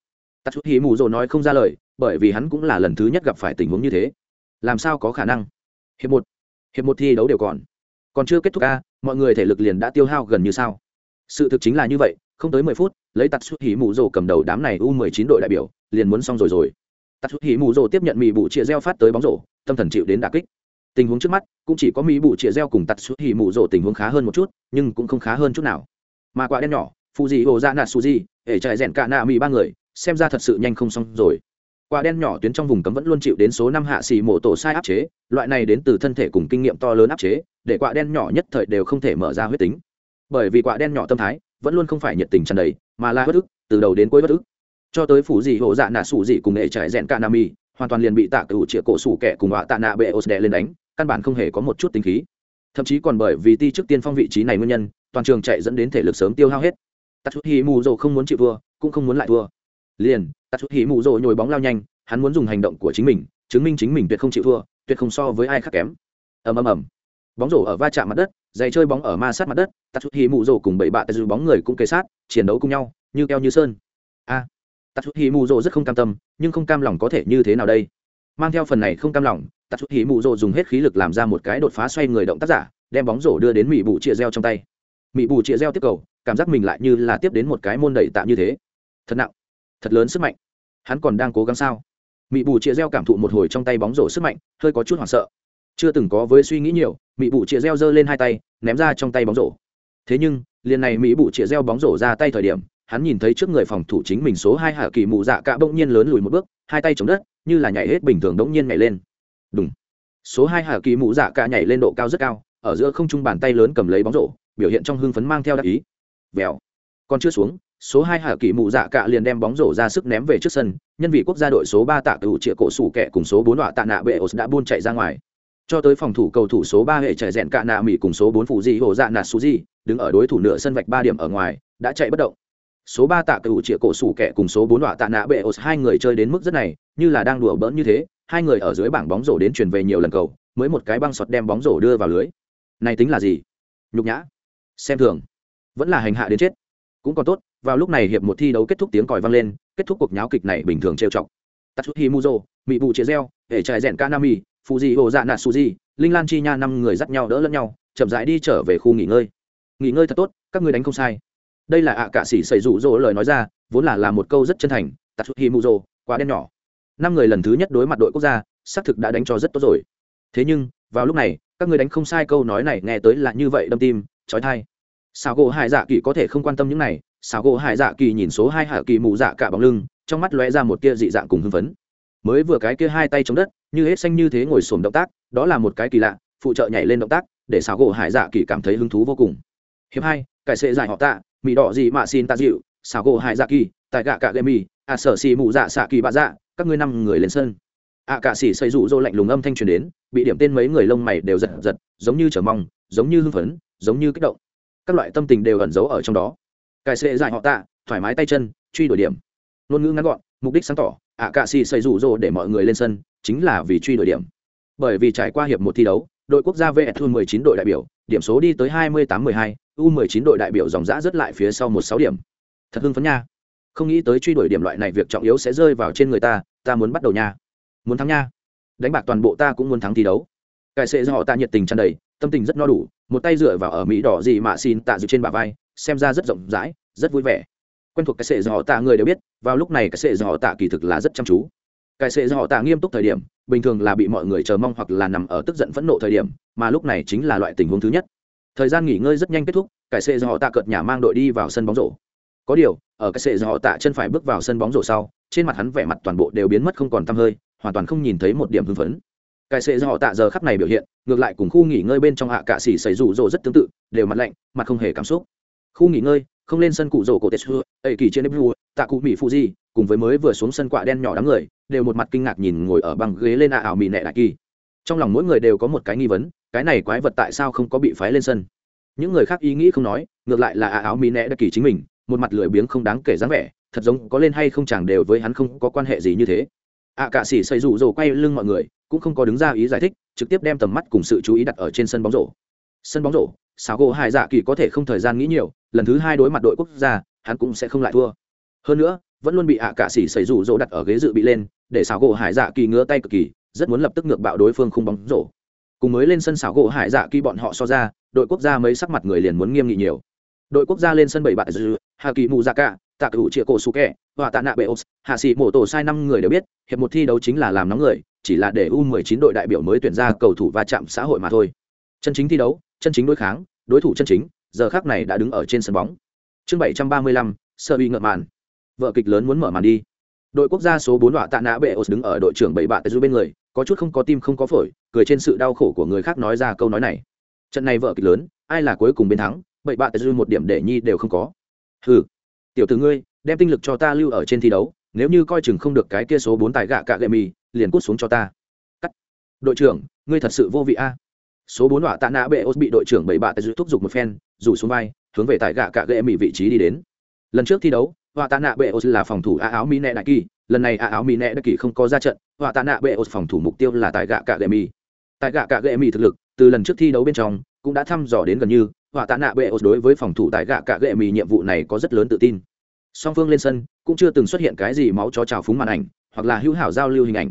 tatsuhi mù rồ nói không ra lời, bởi vì hắn cũng là lần thứ nhất gặp phải tình huống như thế. Làm sao có khả năng? Hiệp một hiệp một thi đấu đều còn. Còn chưa kết thúc a mọi người thể lực liền đã tiêu hao gần như sao. Sự thực chính là như vậy, không tới mười phút, lấy tạt chút hỉ mù rồ cầm đầu đám này u mười chín đội đại biểu, liền muốn xong rồi rồi. Tạt chút hỉ mù rồ tiếp nhận mỹ bụ chia reo phát tới bóng rổ, tâm thần chịu đến đà kích. Tình huống trước mắt, cũng chỉ có mỹ bụ chia reo cùng tạt chút hỉ mù rồ tình huống khá hơn một chút, nhưng cũng không khá hơn chút nào. Mà quả đen nhỏ phụ gì hồ ra nạt su di để chạy rèn cả nạ mỹ ba người xem ra thật sự nhanh không xong rồi. Quả đen nhỏ tuyến trong vùng cấm vẫn luôn chịu đến số năm hạ xì mổ tổ sai áp chế, loại này đến từ thân thể cùng kinh nghiệm to lớn áp chế, để quả đen nhỏ nhất thời đều không thể mở ra huyết tính. Bởi vì quả đen nhỏ tâm thái vẫn luôn không phải nhiệt tình tràn đầy, mà là bất ức, từ đầu đến cuối bất ức. Cho tới phủ dị hộ dạ nạ sủ dị cùng nghệ trải rèn cả nam mi hoàn toàn liền bị tạ cựu chĩa cổ sủ kẻ cùng họa tạ nạ bệ ô đè lên đánh, căn bản không hề có một chút tính khí. Thậm chí còn bởi vì ti trước tiên phong vị trí này nguyên nhân, toàn trường chạy dẫn đến thể lực sớm tiêu hao hết. Tạt chút hi mù rồ không muốn chịu thua, cũng không muốn lại thua liền tạt chút hỉ mù rồ nhồi bóng lao nhanh hắn muốn dùng hành động của chính mình chứng minh chính mình tuyệt không chịu thua tuyệt không so với ai khác kém. Ầm ầm ầm. Bóng rổ ở va chạm mặt đất giày chơi bóng ở ma sát mặt đất tạt chút hỉ mù rồ cùng bảy bạ tại dù bóng người cũng kề sát chiến đấu cùng nhau như keo như sơn. A. À, tạt chút hỉ mù rồ rất không cam tâm nhưng không cam lòng có thể như thế nào đây? Mang theo phần này không cam lòng tạt chút hỉ mù rồ dùng hết khí lực làm ra một cái đột phá xoay người động tác giả đem bóng rổ đưa đến mỹ bù chia reo trong tay. Mỹ bù chia reo tiếp cầu cảm giác mình lại như là tiếp đến một cái môn đẩy tạm như thế. Thật nặng thật lớn sức mạnh. Hắn còn đang cố gắng sao? Mị bù chia reo cảm thụ một hồi trong tay bóng rổ sức mạnh, hơi có chút hoảng sợ. Chưa từng có với suy nghĩ nhiều, Mị bụ chĩa reo giơ lên hai tay, ném ra trong tay bóng rổ. Thế nhưng, liền này mỹ bụ chĩa reo bóng rổ ra tay thời điểm, hắn nhìn thấy trước người phòng thủ chính mình số hai hạ kỳ mụ dạ cả bỗng nhiên lớn lùi một bước, hai tay chống đất, như là nhảy hết bình thường bỗng nhiên nhảy lên. Đúng số hai hạ kỳ mụ dạ cả nhảy lên độ cao rất cao, ở giữa không trung bàn tay lớn cầm lấy bóng rổ, biểu hiện trong hưng phấn mang theo đặc ý. Vèo. Còn chưa xuống số hai hạ kỳ mụ dạ cạ liền đem bóng rổ ra sức ném về trước sân, nhân vị quốc gia đội số ba tạ cựu trịa cổ sủ kẹ cùng số bốn đọa tạ nạ bệ đã buôn chạy ra ngoài. Cho tới phòng thủ cầu thủ số ba hệ chạy rèn cạ nạ mỹ cùng số bốn phụ di hồ dạ nạ su di, đứng ở đối thủ nửa sân vạch ba điểm ở ngoài, đã chạy bất động. Số ba tạ cựu trịa cổ sủ kẹ cùng số bốn đọa tạ nạ bệ hai người chơi đến mức rất này, như là đang đùa bỡn như thế, hai người ở dưới bảng bóng rổ đến chuyển về nhiều lần cầu, mới một cái băng sọt đem bóng rổ đưa vào lưới. Này tính là gì? Nhục nhã. Xem thường. Vẫn là hành hạ đến chết. Cũng còn tốt vào lúc này hiệp một thi đấu kết thúc tiếng còi vang lên, kết thúc cuộc nháo kịch này bình thường trêu chọc. Tatsuhi muzo mỹ bù chia reo hệ trại rèn kanami, fuji hồ dạ nạt suji linh lan chi nha năm người dắt nhau đỡ lẫn nhau, chậm rãi đi trở về khu nghỉ ngơi. Nghỉ ngơi thật tốt, các người đánh không sai. Đây là ạ à cả sĩ xảy rủ rỗ lời nói ra, vốn là là một câu rất chân thành tatsuhi muzo, quá đen nhỏ. Năm người lần thứ nhất đối mặt đội quốc gia, xác thực đã đánh cho rất tốt rồi. Thế nhưng, vào lúc này, các người đánh không sai câu nói này nghe tới là như vậy đâm tim trói thai sao gỗ hải dạ kỵ có thể không quan tâm những này sao gỗ hải dạ kỳ nhìn số hai hạ kỳ mù dạ cả bóng lưng trong mắt lóe ra một tia dị dạng cùng hưng phấn. Mới vừa cái kia hai tay chống đất như hết xanh như thế ngồi xổm động tác đó là một cái kỳ lạ phụ trợ nhảy lên động tác để sao gỗ hải dạ kỳ cảm thấy hứng thú vô cùng. Hiệp hai cải sệ giải họ tạ mỹ đỏ gì mà xin ta dịu sao gỗ hải dạ kỳ tại gạ cả gây mì à sở xì mù dạ xạ kỳ bạ dạ các ngươi năm người lên sân. Ạ à, cả xỉ xây rụ rỗ lạnh lùng âm thanh truyền đến bị điểm tên mấy người lông mày đều giật giật giống như chờ mong giống như hưng phấn giống như kích động. Các loại tâm tình đều ẩn giấu ở trong đó cài xệ dài họ tạ thoải mái tay chân truy đuổi điểm. Ngôn ngữ ngắn gọn mục đích sáng tỏ ạ cạ xì xây rủ rỗ để mọi người lên sân chính là vì truy đuổi điểm. Bởi vì trải qua hiệp một thi đấu đội quốc gia vs thu 19 đội đại biểu điểm số đi tới 28-12, u 19 đội đại biểu dòng dã rất lại phía sau một sáu điểm. Thật hưng phấn nha. Không nghĩ tới truy đuổi điểm loại này việc trọng yếu sẽ rơi vào trên người ta ta muốn bắt đầu nha. Muốn thắng nha. Đánh bạc toàn bộ ta cũng muốn thắng thi đấu. Cải sẽ do họ ta nhiệt tình tràn đầy tâm tình rất no đủ một tay dựa vào ở mỹ đỏ gì mà xin tạ dự trên bả vai xem ra rất rộng rãi, rất vui vẻ. Quen thuộc cái sệ do họ tạ người đều biết, vào lúc này cái sệ do họ tạ kỳ thực là rất chăm chú. Cái sệ do họ tạ nghiêm túc thời điểm, bình thường là bị mọi người chờ mong hoặc là nằm ở tức giận phẫn nộ thời điểm, mà lúc này chính là loại tình huống thứ nhất. Thời gian nghỉ ngơi rất nhanh kết thúc, cái sệ do họ tạ cợt nhà mang đội đi vào sân bóng rổ. Có điều, ở cái sệ do họ tạ chân phải bước vào sân bóng rổ sau, trên mặt hắn vẻ mặt toàn bộ đều biến mất không còn tăm hơi, hoàn toàn không nhìn thấy một điểm hưng phấn. Cái sệ do họ tạ giờ khắp này biểu hiện, ngược lại cùng khu nghỉ ngơi bên trong hạ cạ xỉ xảy rủ rỗ rất tương tự, đều mặt lạnh, mặt không hề cảm xúc khu nghỉ ngơi, không lên sân cụ rổ cổ tetsu ấy kỳ trên nếp vua, tạ cụ mỹ phụ di, cùng với mới vừa xuống sân quạ đen nhỏ đám người, đều một mặt kinh ngạc nhìn ngồi ở băng ghế lên ạ ảo mỹ nẹ đại kỳ. Trong lòng mỗi người đều có một cái nghi vấn, cái này quái vật tại sao không có bị phái lên sân? Những người khác ý nghĩ không nói, ngược lại là ạ ảo mỹ nẹ đại kỳ chính mình, một mặt lười biếng không đáng kể dáng vẻ, thật giống có lên hay không chẳng đều với hắn không có quan hệ gì như thế. Ạ cả sĩ xây rủ rồ quay lưng mọi người, cũng không có đứng ra ý giải thích, trực tiếp đem tầm mắt cùng sự chú ý đặt ở trên sân bóng rổ sân bóng rổ xảo gỗ hải dạ kỳ có thể không thời gian nghĩ nhiều, lần thứ hai đối mặt đội quốc gia, hắn cũng sẽ không lại thua. Hơn nữa, vẫn luôn bị ạ cả xỉ xảy rủ rỗ đặt ở ghế dự bị lên, để xảo gỗ hải dạ kỳ ngứa tay cực kỳ, rất muốn lập tức ngược bạo đối phương không bóng rổ. Cùng mới lên sân xảo gỗ hải dạ kỳ bọn họ so ra, đội quốc gia mấy sắc mặt người liền muốn nghiêm nghị nhiều. Đội quốc gia lên sân bảy bạn dư hà kỳ mù dạ cả tạ cựu triệu cổ su kẹ và tạ nạ bệ ốc hạ sĩ mổ tổ sai năm người đều biết, hiệp một thi đấu chính là làm nóng người, chỉ là để u 19 đội đại biểu mới tuyển ra cầu thủ va chạm xã hội mà thôi. Chân chính thi đấu chân chính đối kháng đối thủ chân chính giờ khác này đã đứng ở trên sân bóng. Chương 735, sơ bị ngợm màn. Vợ kịch lớn muốn mở màn đi. Đội quốc gia số bốn đọa tạ nạ bệ ốc đứng ở đội trưởng bảy bạn dưới bên người có chút không có tim không có phổi cười trên sự đau khổ của người khác nói ra câu nói này. Trận này vợ kịch lớn ai là cuối cùng bên thắng bảy bạn dưới một điểm để nhi đều không có. Hừ tiểu tử ngươi đem tinh lực cho ta lưu ở trên thi đấu nếu như coi chừng không được cái kia số bốn tài gạ cạ gậy mì liền cút xuống cho ta. Cắt. Đội trưởng ngươi thật sự vô vị a số bốn họa tạ nạ bệ ốt bị đội trưởng bảy bạ tại thúc giục một phen, rủ xuống vai, hướng về tại gạ cạ gậy mì vị trí đi đến. Lần trước thi đấu họa tạ nạ bệ ốt là phòng thủ a áo mỹ nẹ đại kỳ, lần này a áo mỹ nẹ đại kỳ không có ra trận họa tạ nạ bệ ốt phòng thủ mục tiêu là tại gạ cạ gậy mì tại gạ cạ gậy mì thực lực, từ lần trước thi đấu bên trong, cũng đã thăm dò đến gần như họa tạ nạ bệ ốt đối với phòng thủ tại gạ cạ gậy mì nhiệm vụ này có rất lớn tự tin. Song phương lên sân, cũng chưa từng xuất hiện cái gì máu chó trào phúng màn ảnh, hoặc là hữu hảo giao lưu hình ảnh.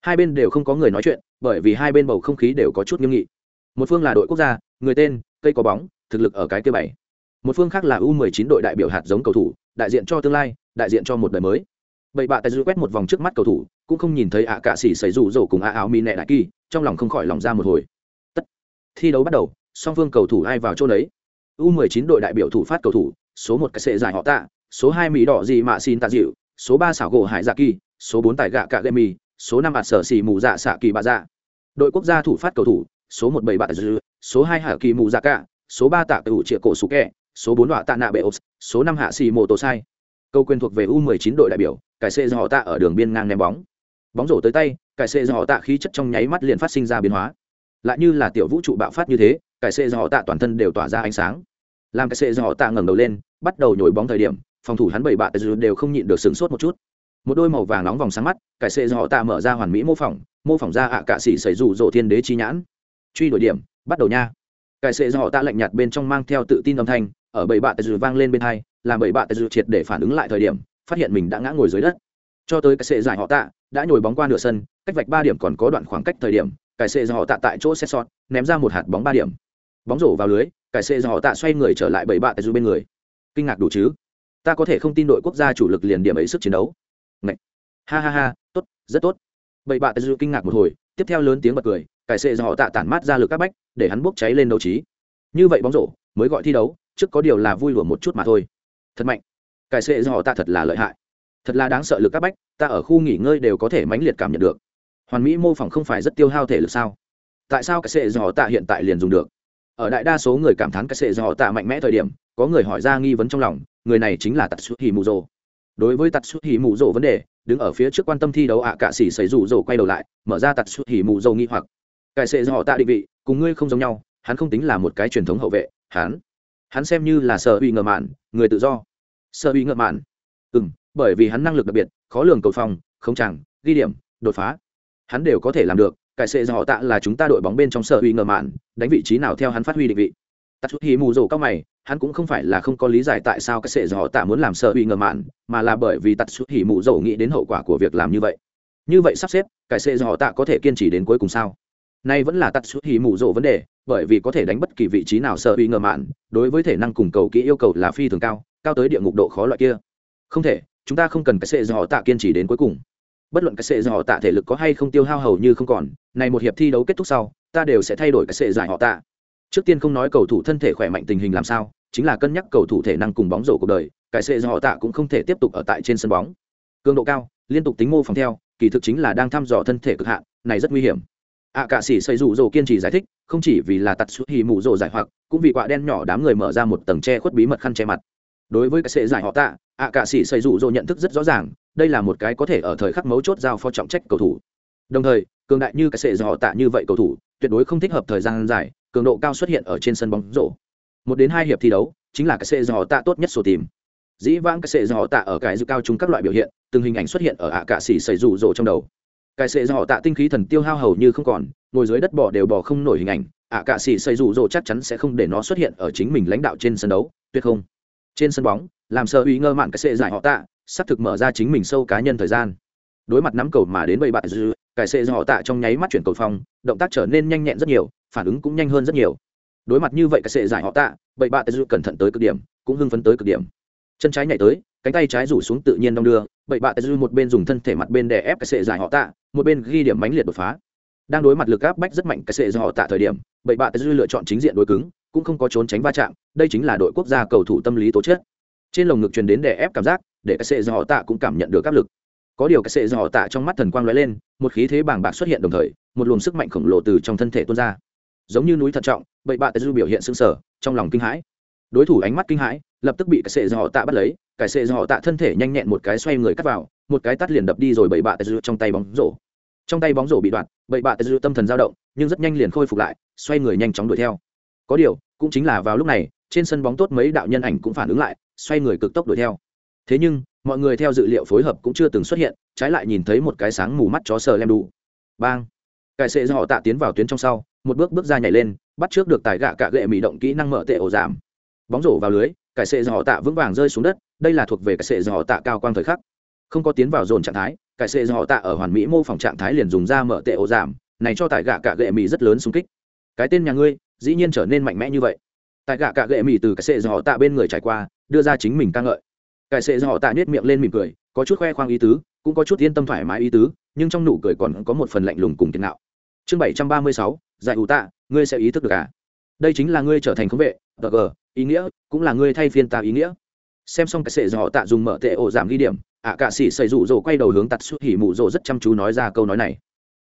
Hai bên đều không có người nói chuyện, bởi vì hai bên bầu không khí đều có chút nghiêm nghị một phương là đội quốc gia, người tên, cây có bóng, thực lực ở cái kia bảy. Một phương khác là u 19 đội đại biểu hạt giống cầu thủ, đại diện cho tương lai, đại diện cho một đời mới. Bậy bạ tại dư quét một vòng trước mắt cầu thủ, cũng không nhìn thấy ạ cạ xỉ xảy rủ rổ cùng ạ áo mi nẹ đại kỳ, trong lòng không khỏi lòng ra một hồi. Tất. Thi đấu bắt đầu, song phương cầu thủ ai vào chỗ đấy u 19 đội đại biểu thủ phát cầu thủ, số một cái sệ giải họ tạ, số hai mỹ đỏ gì mạ xin tạ dịu, số ba xảo gỗ hải dạ kỳ, số bốn tài gạ cạ lê mì, số năm ạt sở xì mù dạ xạ kỳ bà dạ. Đội quốc gia thủ phát cầu thủ số một bảy bạ dư số hai hạ kỳ mù dạ cả, số ba tạ tự trịa cổ sủ kẹ số bốn đọa tạ nạ bệ ốc số năm hạ xì mô tổ sai. Câu quyền thuộc về u 19 đội đại biểu cải xê do họ tạ ở đường biên ngang ném bóng. Bóng rổ tới tay cải xê do họ tạ khí chất trong nháy mắt liền phát sinh ra biến hóa. Lại như là tiểu vũ trụ bạo phát như thế cải xê do họ tạ toàn thân đều tỏa ra ánh sáng. Làm cải xê do họ tạ ngẩng đầu lên bắt đầu nhồi bóng thời điểm phòng thủ hắn bảy bạ đều không nhịn được sửng sốt một chút. Một đôi màu vàng nóng vòng sáng mắt cải xê do họ tạ mở ra hoàn mỹ mô phỏng mô phỏng ra ạ à cạ sĩ xảy rủ rộ thiên đế chi nhãn truy đổi điểm, bắt đầu nha. Cải sệ do họ tạ lạnh nhạt bên trong mang theo tự tin âm thanh, ở bảy bạ tờ vang lên bên hai, làm bảy bạ tờ triệt để phản ứng lại thời điểm, phát hiện mình đã ngã ngồi dưới đất. Cho tới cái sệ giải họ tạ, đã nhồi bóng qua nửa sân, cách vạch ba điểm còn có đoạn khoảng cách thời điểm, cái sệ giải họ tạ tại chỗ xét sót ném ra một hạt bóng ba điểm. Bóng rổ vào lưới, cái sệ giải họ tạ xoay người trở lại bảy bạ tờ bên người. Kinh ngạc đủ chứ? Ta có thể không tin đội quốc gia chủ lực liền điểm ấy sức chiến đấu. Ngậy. ha ha ha, tốt, rất tốt. Bảy bạ tờ kinh ngạc một hồi, tiếp theo lớn tiếng bật cười Cải sệ do họ tạ tản mát ra lực các bách, để hắn bốc cháy lên đấu trí. Như vậy bóng rổ, mới gọi thi đấu, trước có điều là vui lùa một chút mà thôi. Thật mạnh. Cải sệ do ta thật là lợi hại. Thật là đáng sợ lực các bách, ta ở khu nghỉ ngơi đều có thể mãnh liệt cảm nhận được. Hoàn mỹ mô phỏng không phải rất tiêu hao thể lực sao? Tại sao cái sệ do ta hiện tại liền dùng được? Ở đại đa số người cảm thán cái sệ do ta mạnh mẽ thời điểm, có người hỏi ra nghi vấn trong lòng, người này chính là tatsuhi mù rồ đối với tatsuhi mù rồ vấn đề, đứng ở phía trước quan tâm thi đấu ạ à cạ xỉ xảy rủ rồ quay đầu lại, mở ra tatsuhi mù rồ nghi hoặc cái sệ do tạ định vị, cùng ngươi không giống nhau, hắn không tính là một cái truyền thống hậu vệ, hắn hắn xem như là sợ uy ngờ mạn, người tự do. Sợ uy ngờ mạn. Ừ m bởi vì hắn năng lực đặc biệt, khó lường cầu phòng không chẳng ghi điểm, đột phá. Hắn đều có thể làm được cải sệ do họ tạ là chúng ta đội bóng bên trong sợ uy ngờ mạn, đánh vị trí nào theo hắn phát huy định vị. Tắt chút hì mù rổ cao mày, hắn cũng không phải là không có lý giải tại sao cái sệ do họ tạ muốn làm sợ uy ngờ mạn, mà là bởi vì tắt chút hì mù rổ nghĩ đến hậu quả của việc làm như vậy. Như vậy sắp xếp cải sệ do họ tạ có thể kiên trì đến cuối cùng sao? Nay vẫn là tắt chút hì mù rộ vấn đề, bởi vì có thể đánh bất kỳ vị trí nào sợ bị ngờ mạn, đối với thể năng cùng cầu kỹ yêu cầu là phi thường cao cao tới địa ngục độ khó loại kia. Không thể, chúng ta không cần cái sệ do họ tạ kiên trì đến cuối cùng. Bất luận cái sệ do họ tạ thể lực có hay không tiêu hao hầu như không còn, này một hiệp thi đấu kết thúc sau, ta đều sẽ thay đổi cái sệ giải họ tạ. Trước tiên không nói cầu thủ thân thể khỏe mạnh tình hình làm sao, chính là cân nhắc cầu thủ thể năng cùng bóng rổ cuộc đời, cái sệ do họ tạ cũng không thể tiếp tục ở tại trên sân bóng. Cường độ cao, liên tục tính mô phòng theo, kỳ thực chính là đang thăm dò thân thể cực hạn, này rất nguy hiểm ạ à, cả sĩ xây rủ rồ kiên trì giải thích không chỉ vì là tạt xuất hì mù rồ giải hoặc cũng vì quạ đen nhỏ đám người mở ra một tầng che khuất bí mật khăn che mặt. Đối với cái sệ giải họ tạ ạ à, cả sĩ xây rủ rồ nhận thức rất rõ ràng đây là một cái có thể ở thời khắc mấu chốt giao phó trọng trách cầu thủ. Đồng thời cường đại như cái sệ giải họ tạ như vậy cầu thủ tuyệt đối không thích hợp thời gian dài cường độ cao xuất hiện ở trên sân bóng rổ. Một đến hai hiệp thi đấu chính là cái sệ giải họ tạ tốt nhất sổ tìm. Dĩ vãng cái sệ giải họ tạ ở cái dự cao chúng các loại biểu hiện từng hình ảnh xuất hiện ở ạ à, cả sĩ xây rủ rồ trong đầu cái sệ do họ tạ tinh khí thần tiêu hao hầu như không còn, ngồi dưới đất bỏ đều bỏ không nổi hình ảnh, ạ cạ sĩ xây rủ rồ chắc chắn sẽ không để nó xuất hiện ở chính mình lãnh đạo trên sân đấu, tuyệt không. Trên sân bóng, làm sơ uy ngơ mạn cái sệ giải họ tạ, sắp thực mở ra chính mình sâu cá nhân thời gian. Đối mặt nắm cầu mà đến bầy bạn dư, cái sệ do họ tạ trong nháy mắt chuyển cầu phong, động tác trở nên nhanh nhẹn rất nhiều, phản ứng cũng nhanh hơn rất nhiều. Đối mặt như vậy cái sệ giải họ tạ bầy bạn dư cẩn thận tới cực điểm, cũng hưng phấn tới cực điểm. Chân trái nhảy tới, cánh tay trái rủ xuống tự nhiên đong đưa bậy bạ dư một bên dùng thân thể mặt bên đè ép cái sệ dài họ tạ, một bên ghi điểm mãnh liệt đột phá. Đang đối mặt lực áp bách rất mạnh cái sệ do họ tạ thời điểm bậy bạ dư lựa chọn chính diện đối cứng, cũng không có trốn tránh va chạm, đây chính là đội quốc gia cầu thủ tâm lý tố chất. Trên lồng ngực truyền đến đè ép cảm giác, để cái sệ do họ tạ cũng cảm nhận được áp lực. Có điều cái sệ do họ tạ trong mắt thần quang lóe lên, một khí thế bàng bạc xuất hiện đồng thời, một luồng sức mạnh khổng lồ từ trong thân thể tuôn ra. Giống như núi thận trọng bậy bạ dư biểu hiện sưng sở trong lòng kinh hãi. Đối thủ ánh mắt kinh hãi lập tức bị cái sệ do họ tạ bắt lấy, cái sệ do họ tạ thân thể nhanh nhẹn một cái xoay người cắt vào, một cái tắt liền đập đi rồi bậy bạ dư trong tay bóng rổ. Trong tay bóng rổ bị đoạn, bậy bạ dư tâm thần dao động, nhưng rất nhanh liền khôi phục lại, xoay người nhanh chóng đuổi theo. Có điều, cũng chính là vào lúc này, trên sân bóng tốt mấy đạo nhân ảnh cũng phản ứng lại, xoay người cực tốc đuổi theo. Thế nhưng, mọi người theo dự liệu phối hợp cũng chưa từng xuất hiện, trái lại nhìn thấy một cái sáng mù mắt chó sờ lem đủ bang! Cải sệ do họ tạ tiến vào tuyến trong sau, một bước bước ra nhảy lên, bắt trước được tài gạ cả gệ mỹ động kỹ năng mở tệ ổ giảm. Bóng rổ vào lưới cải sệ dò tạ vững vàng rơi xuống đất, đây là thuộc về cải sệ dò tạ cao quang thời khắc. Không có tiến vào dồn trạng thái, cải sệ dò tạ ở hoàn mỹ mô phỏng trạng thái liền dùng ra mở tệ ổ giảm, này cho tại gạ cả gệ mì rất lớn xung kích. Cái tên nhà ngươi, dĩ nhiên trở nên mạnh mẽ như vậy. Tại gạ cả gệ mì từ cải sệ dò tạ bên người trải qua, đưa ra chính mình ca ngợi. Cải sệ dò tạ nhếch miệng lên mỉm cười, có chút khoe khoang ý tứ, cũng có chút yên tâm thoải mái ý tứ, nhưng trong nụ cười còn có một phần lạnh lùng cùng tiền nạo. Chương bảy trăm ba mươi sáu, giải ủ tạ, ngươi sẽ ý thức được à? Đây chính là ngươi trở thành khống vệ g ý nghĩa, cũng là ngươi thay phiên ta ý nghĩa. Xem xong cái sệ dò họ tạ dùng mở tệ ổ giảm ghi điểm, ạ cạ sĩ xây rủ rồ quay đầu hướng tạt xuất hỉ mụ rồ rất chăm chú nói ra câu nói này.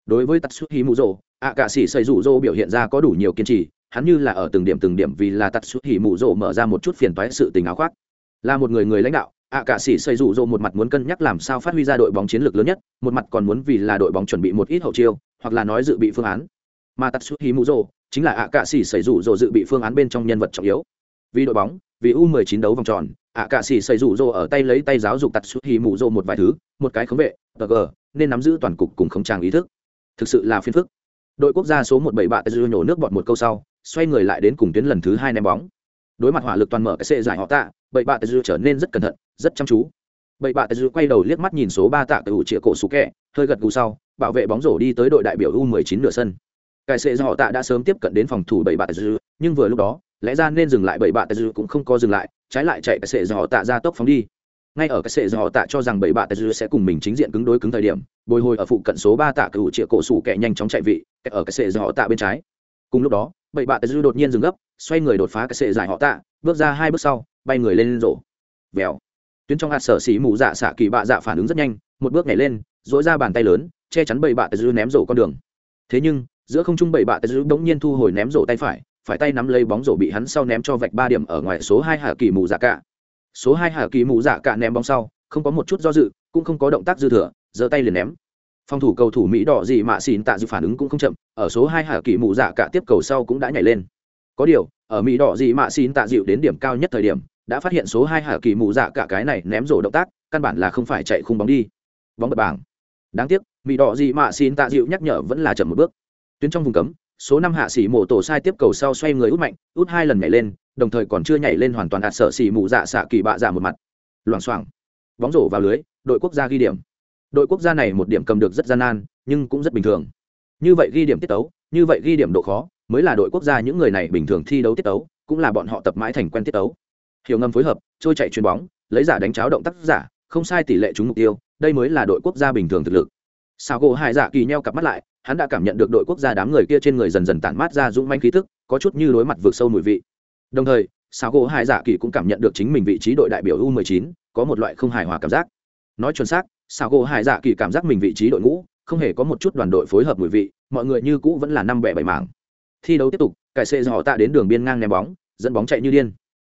Đối với tạt xuất hỉ mụ rồ ạ cạ sĩ xây rủ rồ biểu hiện ra có đủ nhiều kiên trì, hắn như là ở từng điểm từng điểm vì là tạt xuất hỉ mụ rồ mở ra một chút phiền toái sự tình áo khoác. Là một người người lãnh đạo, ạ cạ sĩ xây rủ rồ một mặt muốn cân nhắc làm sao phát huy ra đội bóng chiến lược lớn nhất, một mặt còn muốn vì là đội bóng chuẩn bị một ít hậu chiêu, hoặc là nói dự bị phương án. Mà tạt xuất hỉ mụ rồ chính là ạ cạ sĩ xảy rủ rồ dự bị phương án bên trong nhân vật trọng yếu. Vì đội bóng, vì u 19 đấu vòng tròn ạ cạ sĩ xảy rủ rồ ở tay lấy tay giáo dục tạt xuất hì mụ rồ một vài thứ, một cái khống vệ tg nên nắm giữ toàn cục cùng không trang ý thức. Thực sự là phiền phức. Đội quốc gia số một bảy bạ tê nhổ nước bọt một câu sau, xoay người lại đến cùng tuyến lần thứ hai ném bóng. Đối mặt hỏa lực toàn mở cái xệ giải họ tạ, bảy bạ tê trở nên rất cẩn thận, rất chăm chú. bảy bạ tê quay đầu liếc mắt nhìn số ba tạ từ chĩa cổ sủ kẹ, hơi gật gù sau, bảo vệ bóng rổ đi tới đội đại biểu u 19 nửa sân cái do họ tạ đã sớm tiếp cận đến phòng thủ bảy bạ dư, nhưng vừa lúc đó, lẽ ra nên dừng lại bảy bạ dư cũng không có dừng lại, trái lại chạy cái do họ tạ ra tốc phóng đi. Ngay ở cái sệ do họ tạ cho rằng bảy bạ dư sẽ cùng mình chính diện cứng đối cứng thời điểm, bồi hồi ở phụ cận số ba tạ cựu triệu cổ sủ kẻ nhanh chóng chạy vị ở cái sệ do họ tạ bên trái. Cùng lúc đó, bảy bạ dư đột nhiên dừng gấp, xoay người đột phá cái sệ giải họ tạ, bước ra hai bước sau, bay người lên rổ. Vèo. Tuyến trong hạt sở xỉ mù dạ xạ kỳ bạ dạ phản ứng rất nhanh, một bước nhảy lên dỗi ra bàn tay lớn, che chắn bảy bạ dư ném rổ con đường. Thế nhưng giữa không trung bảy bạ tây bỗng nhiên thu hồi ném rổ tay phải phải tay nắm lấy bóng rổ bị hắn sau ném cho vạch ba điểm ở ngoài số hai hà kỳ mù dạ cả. Số hai hà kỳ mù dạ cả ném bóng sau, không có một chút do dự, cũng không có động tác dư thừa, giơ tay liền ném. Phòng thủ cầu thủ mỹ đỏ gì mà xin tạ dự phản ứng cũng không chậm, ở số hai hà kỳ mù dạ cả tiếp cầu sau cũng đã nhảy lên. Có điều, ở mỹ đỏ gì mà xin tạ dịu đến điểm cao nhất thời điểm, đã phát hiện số hai hà kỳ mù dạ cả cái này ném rổ động tác, căn bản là không phải chạy khung bóng đi. Bóng bật bảng đáng tiếc, mỹ đỏ gì mà xin tạ dịu nhắc nhở vẫn là chậm một bước tuyến trong vùng cấm, số năm hạ sĩ mổ tổ sai tiếp cầu sau xoay người út mạnh, út hai lần nhảy lên, đồng thời còn chưa nhảy lên hoàn toàn hạt sợ xỉ mù dạ xạ kỳ bạ dạ một mặt. Loảng xoảng. Bóng rổ vào lưới, đội quốc gia ghi điểm. Đội quốc gia này một điểm cầm được rất gian nan, nhưng cũng rất bình thường. Như vậy ghi điểm tiết tấu, như vậy ghi điểm độ khó, mới là đội quốc gia những người này bình thường thi đấu tiết tấu, cũng là bọn họ tập mãi thành quen tiết tấu. Hiểu ngầm phối hợp, trôi chạy chuyền bóng, lấy giả đánh cháo động tác giả, không sai tỷ lệ trúng mục tiêu, đây mới là đội quốc gia bình thường thực lực. Sao gỗ hai dạ kỳ nheo cặp mắt lại hắn đã cảm nhận được đội quốc gia đám người kia trên người dần dần tản mát ra dũng manh khí thức có chút như đối mặt vượt sâu mùi vị. Đồng thời sao gỗ hai dạ kỳ cũng cảm nhận được chính mình vị trí đội đại biểu u 19 có một loại không hài hòa cảm giác. Nói chuẩn xác sao gỗ hai dạ kỳ cảm giác mình vị trí đội ngũ, không hề có một chút đoàn đội phối hợp mùi vị, mọi người như cũ vẫn là năm bẻ bảy mảng. Thi đấu tiếp tục, cải xê do họ tạ đến đường biên ngang ném bóng, dẫn bóng chạy như điên.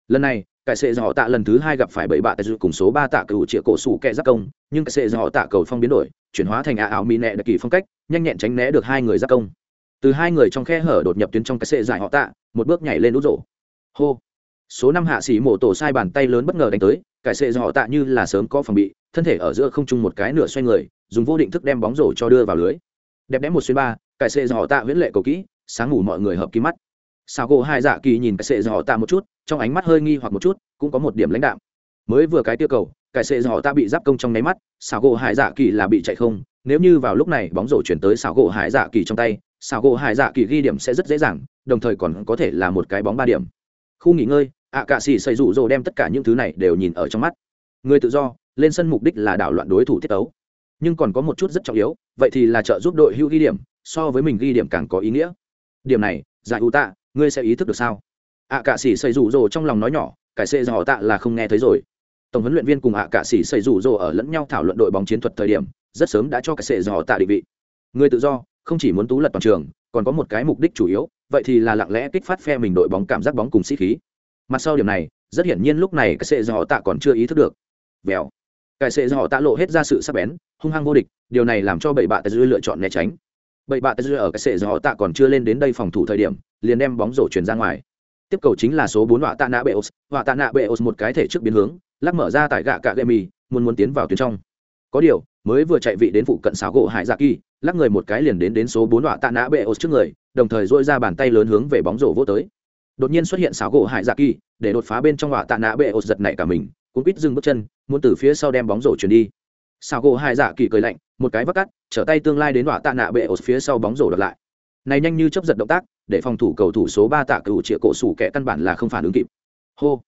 Lần này cái sệ do họ tạ lần thứ hai gặp phải bảy bạ tại cùng số ba tạ cựu triệu cổ sủ kẹ giáp công, nhưng cái sệ do họ tạ cầu phong biến đổi, chuyển hóa thành ả ảo mỹ nẹ đặc kỳ phong cách, nhanh nhẹn tránh né được hai người giáp công. Từ hai người trong khe hở đột nhập tuyến trong cái sệ giải họ tạ, một bước nhảy lên út rổ. Hô. Số năm hạ sĩ mổ tổ sai bàn tay lớn bất ngờ đánh tới, cái sệ họ tạ như là sớm có phòng bị, thân thể ở giữa không trung một cái nửa xoay người, dùng vô định thức đem bóng rổ cho đưa vào lưới. Đẹp đẽ một xuyên ba, cái sệ họ tạ huyễn lệ cầu kỹ, sáng ngủ mọi người hợp ký mắt. Sao gỗ hai dạ kỳ nhìn cái sệ họ tạ một chút trong ánh mắt hơi nghi hoặc một chút, cũng có một điểm lãnh đạm. Mới vừa cái tiêu cầu, cái sệ dò ta bị giáp công trong nháy mắt, xảo gỗ hải dạ kỳ là bị chạy không, nếu như vào lúc này bóng rổ chuyển tới xảo gỗ hải dạ kỳ trong tay, xảo gỗ hải dạ kỳ ghi điểm sẽ rất dễ dàng, đồng thời còn có thể là một cái bóng ba điểm. Khu nghỉ ngơi, ạ cạ xỉ xây rủ rồ đem tất cả những thứ này đều nhìn ở trong mắt. Người tự do, lên sân mục đích là đảo loạn đối thủ tiết tấu. Nhưng còn có một chút rất trọng yếu, vậy thì là trợ giúp đội hưu ghi điểm, so với mình ghi điểm càng có ý nghĩa. Điểm này dạ giải ưu tạ, ngươi sẽ ý thức được sao? Ạ cạ sĩ xây rủ rồ trong lòng nói nhỏ cải xê dò tạ là không nghe thấy rồi. Tổng huấn luyện viên cùng ạ cạ sĩ xây rủ rồ ở lẫn nhau thảo luận đội bóng chiến thuật thời điểm, rất sớm đã cho cải xê dò tạ định vị. Người tự do, không chỉ muốn tú lật toàn trường, còn có một cái mục đích chủ yếu, vậy thì là lặng lẽ kích phát phe mình đội bóng cảm giác bóng cùng sĩ khí. Mặt sau điểm này, rất hiển nhiên lúc này cái sệ dò tạ còn chưa ý thức được. Vèo. Cái sệ dò tạ lộ hết ra sự sắc bén, hung hăng vô địch, điều này làm cho bảy bạ tê dư lựa chọn né tránh. Bảy bạ tê dư ở cái sệ dò tạ còn chưa lên đến đây phòng thủ thời điểm, liền đem bóng rổ chuyển ra ngoài tiếp cầu chính là số bốn họa tạ nạ bệ os họa tạ nạ bệ os một cái thể trước biến hướng, lắc mở ra tại gạ cạ gậy mì, muốn muốn tiến vào tuyến trong. Có điều, mới vừa chạy vị đến phụ cận xáo gỗ hải dạ kỳ, lắc người một cái liền đến đến số bốn họa tạ nạ bệ os trước người, đồng thời dội ra bàn tay lớn hướng về bóng rổ vô tới. Đột nhiên xuất hiện xáo gỗ hải dạ kỳ, để đột phá bên trong họa tạ nạ bệ os giật nảy cả mình cũng quýt dừng bước chân, muốn từ phía sau đem bóng rổ chuyển đi. Xáo gỗ hải dạ kỳ cười lạnh, một cái vắt cắt, trở tay tương lai đến họa tạ nạ bệ os phía sau bóng rổ đợt lại. Này nhanh như chấp giật động tác để phòng thủ cầu thủ số ba tạ cựu triệu cổ sủ kẻ căn bản là không phản ứng kịp. Hô.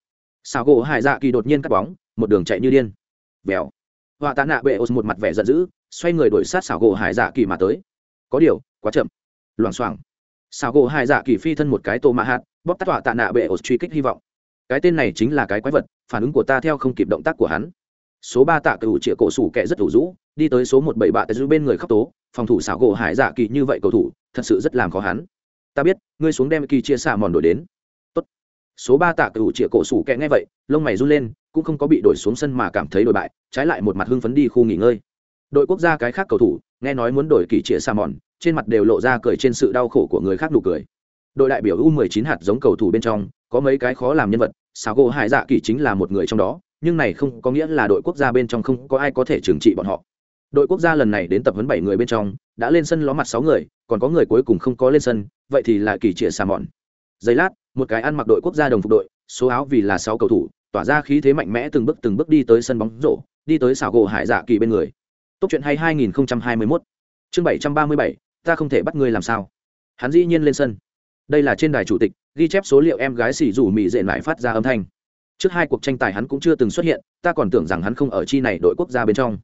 Xào gỗ hải dạ kỳ đột nhiên cắt bóng, một đường chạy như điên. Vèo. Họa tạ nạ bệ ô một mặt vẻ giận dữ, xoay người đổi sát xào gỗ hải dạ kỳ mà tới. Có điều, quá chậm. Loảng xoảng. Xào gỗ hải dạ kỳ phi thân một cái tô mạ hạt, bóp tắt họa tạ nạ bệ ô truy kích hy vọng. Cái tên này chính là cái quái vật, phản ứng của ta theo không kịp động tác của hắn. Số ba tạ cựu chĩa cổ sủ kẹ rất thủ rũ, đi tới số một bảy bạ tại bên người khóc tố, phòng thủ xảo gỗ hải dạ kỳ như vậy cầu thủ, thật sự rất làm khó hắn ta biết, ngươi xuống đem kỳ chia xạ mòn đổi đến. Tốt. số ba tạ cựu chĩa cổ sủ kẹ nghe vậy, lông mày run lên, cũng không có bị đổi xuống sân mà cảm thấy đổi bại, trái lại một mặt hưng phấn đi khu nghỉ ngơi. Đội quốc gia cái khác cầu thủ, nghe nói muốn đổi kỳ chia xạ mòn, trên mặt đều lộ ra cười trên sự đau khổ của người khác nụ cười. Đội đại biểu u 19 hạt giống cầu thủ bên trong, có mấy cái khó làm nhân vật sao gỗ hải dạ kỳ chính là một người trong đó, nhưng này không có nghĩa là đội quốc gia bên trong không có ai có thể trừng trị bọn họ đội quốc gia lần này đến tập huấn bảy người bên trong, đã lên sân ló mặt sáu người, còn có người cuối cùng không có lên sân, vậy thì là kỳ trịa xà mòn giây lát, một cái ăn mặc đội quốc gia đồng phục đội, số áo vì là sáu cầu thủ, tỏa ra khí thế mạnh mẽ từng bước từng bước đi tới sân bóng rổ, đi tới xảo gỗ hải dạ kỳ bên người. Tốt chuyện hay 2021 chương 737 ta không thể bắt ngươi làm sao. Hắn dĩ nhiên lên sân. Đây là trên đài chủ tịch, ghi chép số liệu em gái xỉ rủ mỹ dệ lại phát ra âm thanh. Trước hai cuộc tranh tài hắn cũng chưa từng xuất hiện, ta còn tưởng rằng hắn không ở chi này đội quốc gia bên trong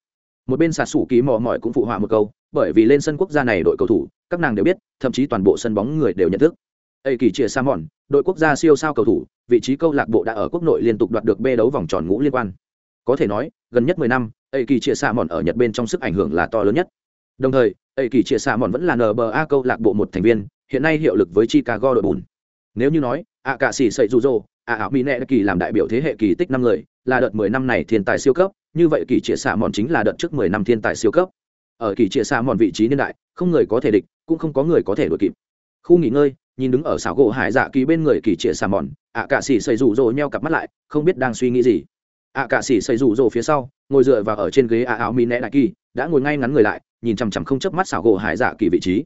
một bên sạt sủ ký mò mỏi cũng phụ họa một câu, bởi vì lên sân quốc gia này đội cầu thủ, các nàng đều biết, thậm chí toàn bộ sân bóng người đều nhận thức. Ây kỳ chia sa mòn, đội quốc gia siêu sao cầu thủ, vị trí câu lạc bộ đã ở quốc nội liên tục đoạt được bê đấu vòng tròn ngũ liên quan. Có thể nói, gần nhất mười năm ây kỳ chia sa mòn ở nhật bên trong sức ảnh hưởng là to lớn nhất. Đồng thời ây kỳ chia sa mòn vẫn là nba câu lạc bộ một thành viên, hiện nay hiệu lực với chicago đội bùn. Nếu như nói ạ cạ xỉ sậy rụ rỗ ạ ảo mỹ nẹ kỳ làm đại biểu thế hệ kỳ tích năm người, là đợt mười năm này thiên tài siêu cấp như vậy kỳ trịa xạ mòn chính là đợt trước mười năm thiên tài siêu cấp. Ở kỳ trịa xạ mòn vị trí niên đại, không người có thể địch, cũng không có người có thể đuổi kịp. Khu nghỉ ngơi, nhìn đứng ở xảo gỗ hải dạ kỳ bên người kỳ trịa xạ mòn, ạ cạ xỉ xây rủ rỗ nheo cặp mắt lại, không biết đang suy nghĩ gì. Ạ cạ xỉ xây rủ rỗ phía sau, ngồi dựa vào ở trên ghế ạ áo mỹ nệ đại kỳ, đã ngồi ngay ngắn người lại, nhìn chằm chằm không chớp mắt xảo gỗ hải dạ kỳ vị trí.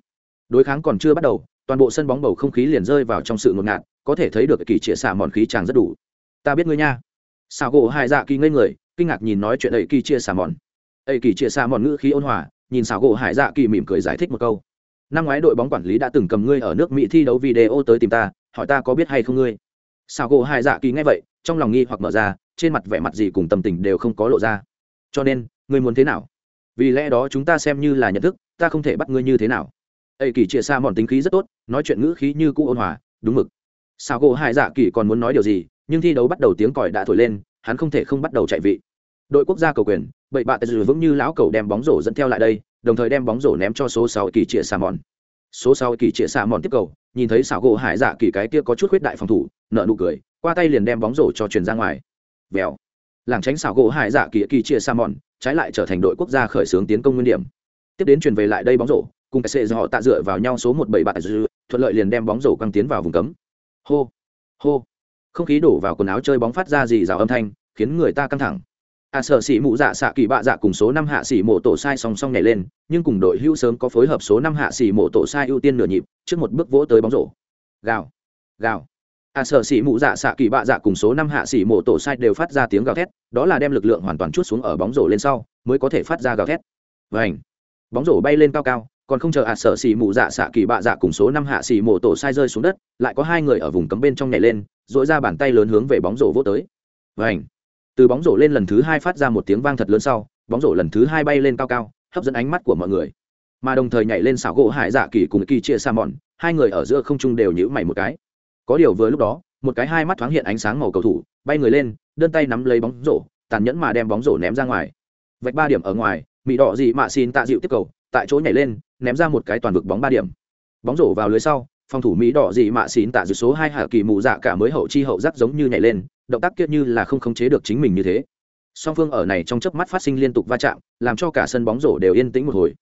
Đối kháng còn chưa bắt đầu, toàn bộ sân bóng bầu không khí liền rơi vào trong sự ngột ngạt, có thể thấy được kỳ trịa xạ mòn khí chàng rất đủ. Ta biết ngươi nha. Xảo gỗ hải dạ kỳ ngây người kinh ngạc nhìn nói chuyện ấy kỳ chia xà mòn. Ấy kỳ chia xà mòn ngữ khí ôn hòa, nhìn sao gỗ hải dạ kỳ mỉm cười giải thích một câu. Năm ngoái đội bóng quản lý đã từng cầm ngươi ở nước mỹ thi đấu video tới tìm ta, hỏi ta có biết hay không ngươi. Sao gỗ hải dạ kỳ nghe vậy, trong lòng nghi hoặc mở ra, trên mặt vẻ mặt gì cùng tâm tình đều không có lộ ra. Cho nên, ngươi muốn thế nào? Vì lẽ đó chúng ta xem như là nhận thức, ta không thể bắt ngươi như thế nào. Ấy kỳ chia xa mòn tính khí rất tốt, nói chuyện ngữ khí như cũ ôn hòa, đúng mực. Sao gỗ hải dạ kỳ còn muốn nói điều gì, nhưng thi đấu bắt đầu tiếng còi đã thổi lên hắn không thể không bắt đầu chạy vị. Đội quốc gia cầu quyền, bậy bạ tệ vững như lão cầu đem bóng rổ dẫn theo lại đây, đồng thời đem bóng rổ ném cho số sáu kỳ trịa xà mòn. Số sáu kỳ trịa xà mòn tiếp cầu, nhìn thấy xảo gỗ hải dạ kỳ cái kia có chút khuyết đại phòng thủ nợ nụ cười, qua tay liền đem bóng rổ cho truyền ra ngoài. Vèo. Làng tránh xảo gỗ hải dạ kỳ kỳ trịa xà mòn, trái lại trở thành đội quốc gia khởi xướng tiến công nguyên điểm. Tiếp đến truyền về lại đây bóng rổ, cùng cái sệ do họ tạ dựa vào nhau số một bảy bạ thuận lợi liền đem bóng rổ căng tiến vào vùng cấm. Hô. Hô không khí đổ vào quần áo chơi bóng phát ra dì rào âm thanh, khiến người ta căng thẳng. À sợ xỉ mụ dạ xạ kỳ bạ dạ cùng số năm hạ xỉ mộ tổ sai song song nhảy lên, nhưng cùng đội hữu sớm có phối hợp số năm hạ xỉ mộ tổ sai ưu tiên nửa nhịp, trước một bước vỗ tới bóng rổ. Gào gào. À sợ xỉ mụ dạ xạ kỳ bạ dạ cùng số năm hạ xỉ mộ tổ sai đều phát ra tiếng gào thét, đó là đem lực lượng hoàn toàn chút xuống ở bóng rổ lên sau, mới có thể phát ra gào thét. Vảnh bóng rổ bay lên cao cao còn không chờ ạt à sở xì mù dạ xạ kỳ bạ dạ cùng số năm hạ xì mổ tổ sai rơi xuống đất, lại có hai người ở vùng cấm bên trong nhảy lên dội ra bàn tay lớn hướng về bóng rổ vô tới. Vảnh từ bóng rổ lên lần thứ hai phát ra một tiếng vang thật lớn sau, bóng rổ lần thứ hai bay lên cao cao, hấp dẫn ánh mắt của mọi người. Mà đồng thời nhảy lên xảo gỗ hải dạ kỳ cùng kỳ chia sa mòn, hai người ở giữa không trung đều nhữ mày một cái. Có điều vừa lúc đó, một cái hai mắt thoáng hiện ánh sáng màu cầu thủ, bay người lên, đơn tay nắm lấy bóng rổ, tàn nhẫn mà đem bóng rổ ném ra ngoài. Vạch ba điểm ở ngoài mỹ đỏ gì mạ xin tạ dịu tiếp cầu, tại chỗ nhảy lên ném ra một cái toàn vực bóng ba điểm. Bóng rổ vào lưới sau, phòng thủ mỹ đỏ dị mạ xín tạ dự số hai hạ kỳ mù dạ cả mới hậu chi hậu giác giống như nhảy lên, động tác kia như là không khống chế được chính mình như thế. Song phương ở này trong chớp mắt phát sinh liên tục va chạm, làm cho cả sân bóng rổ đều yên tĩnh một hồi.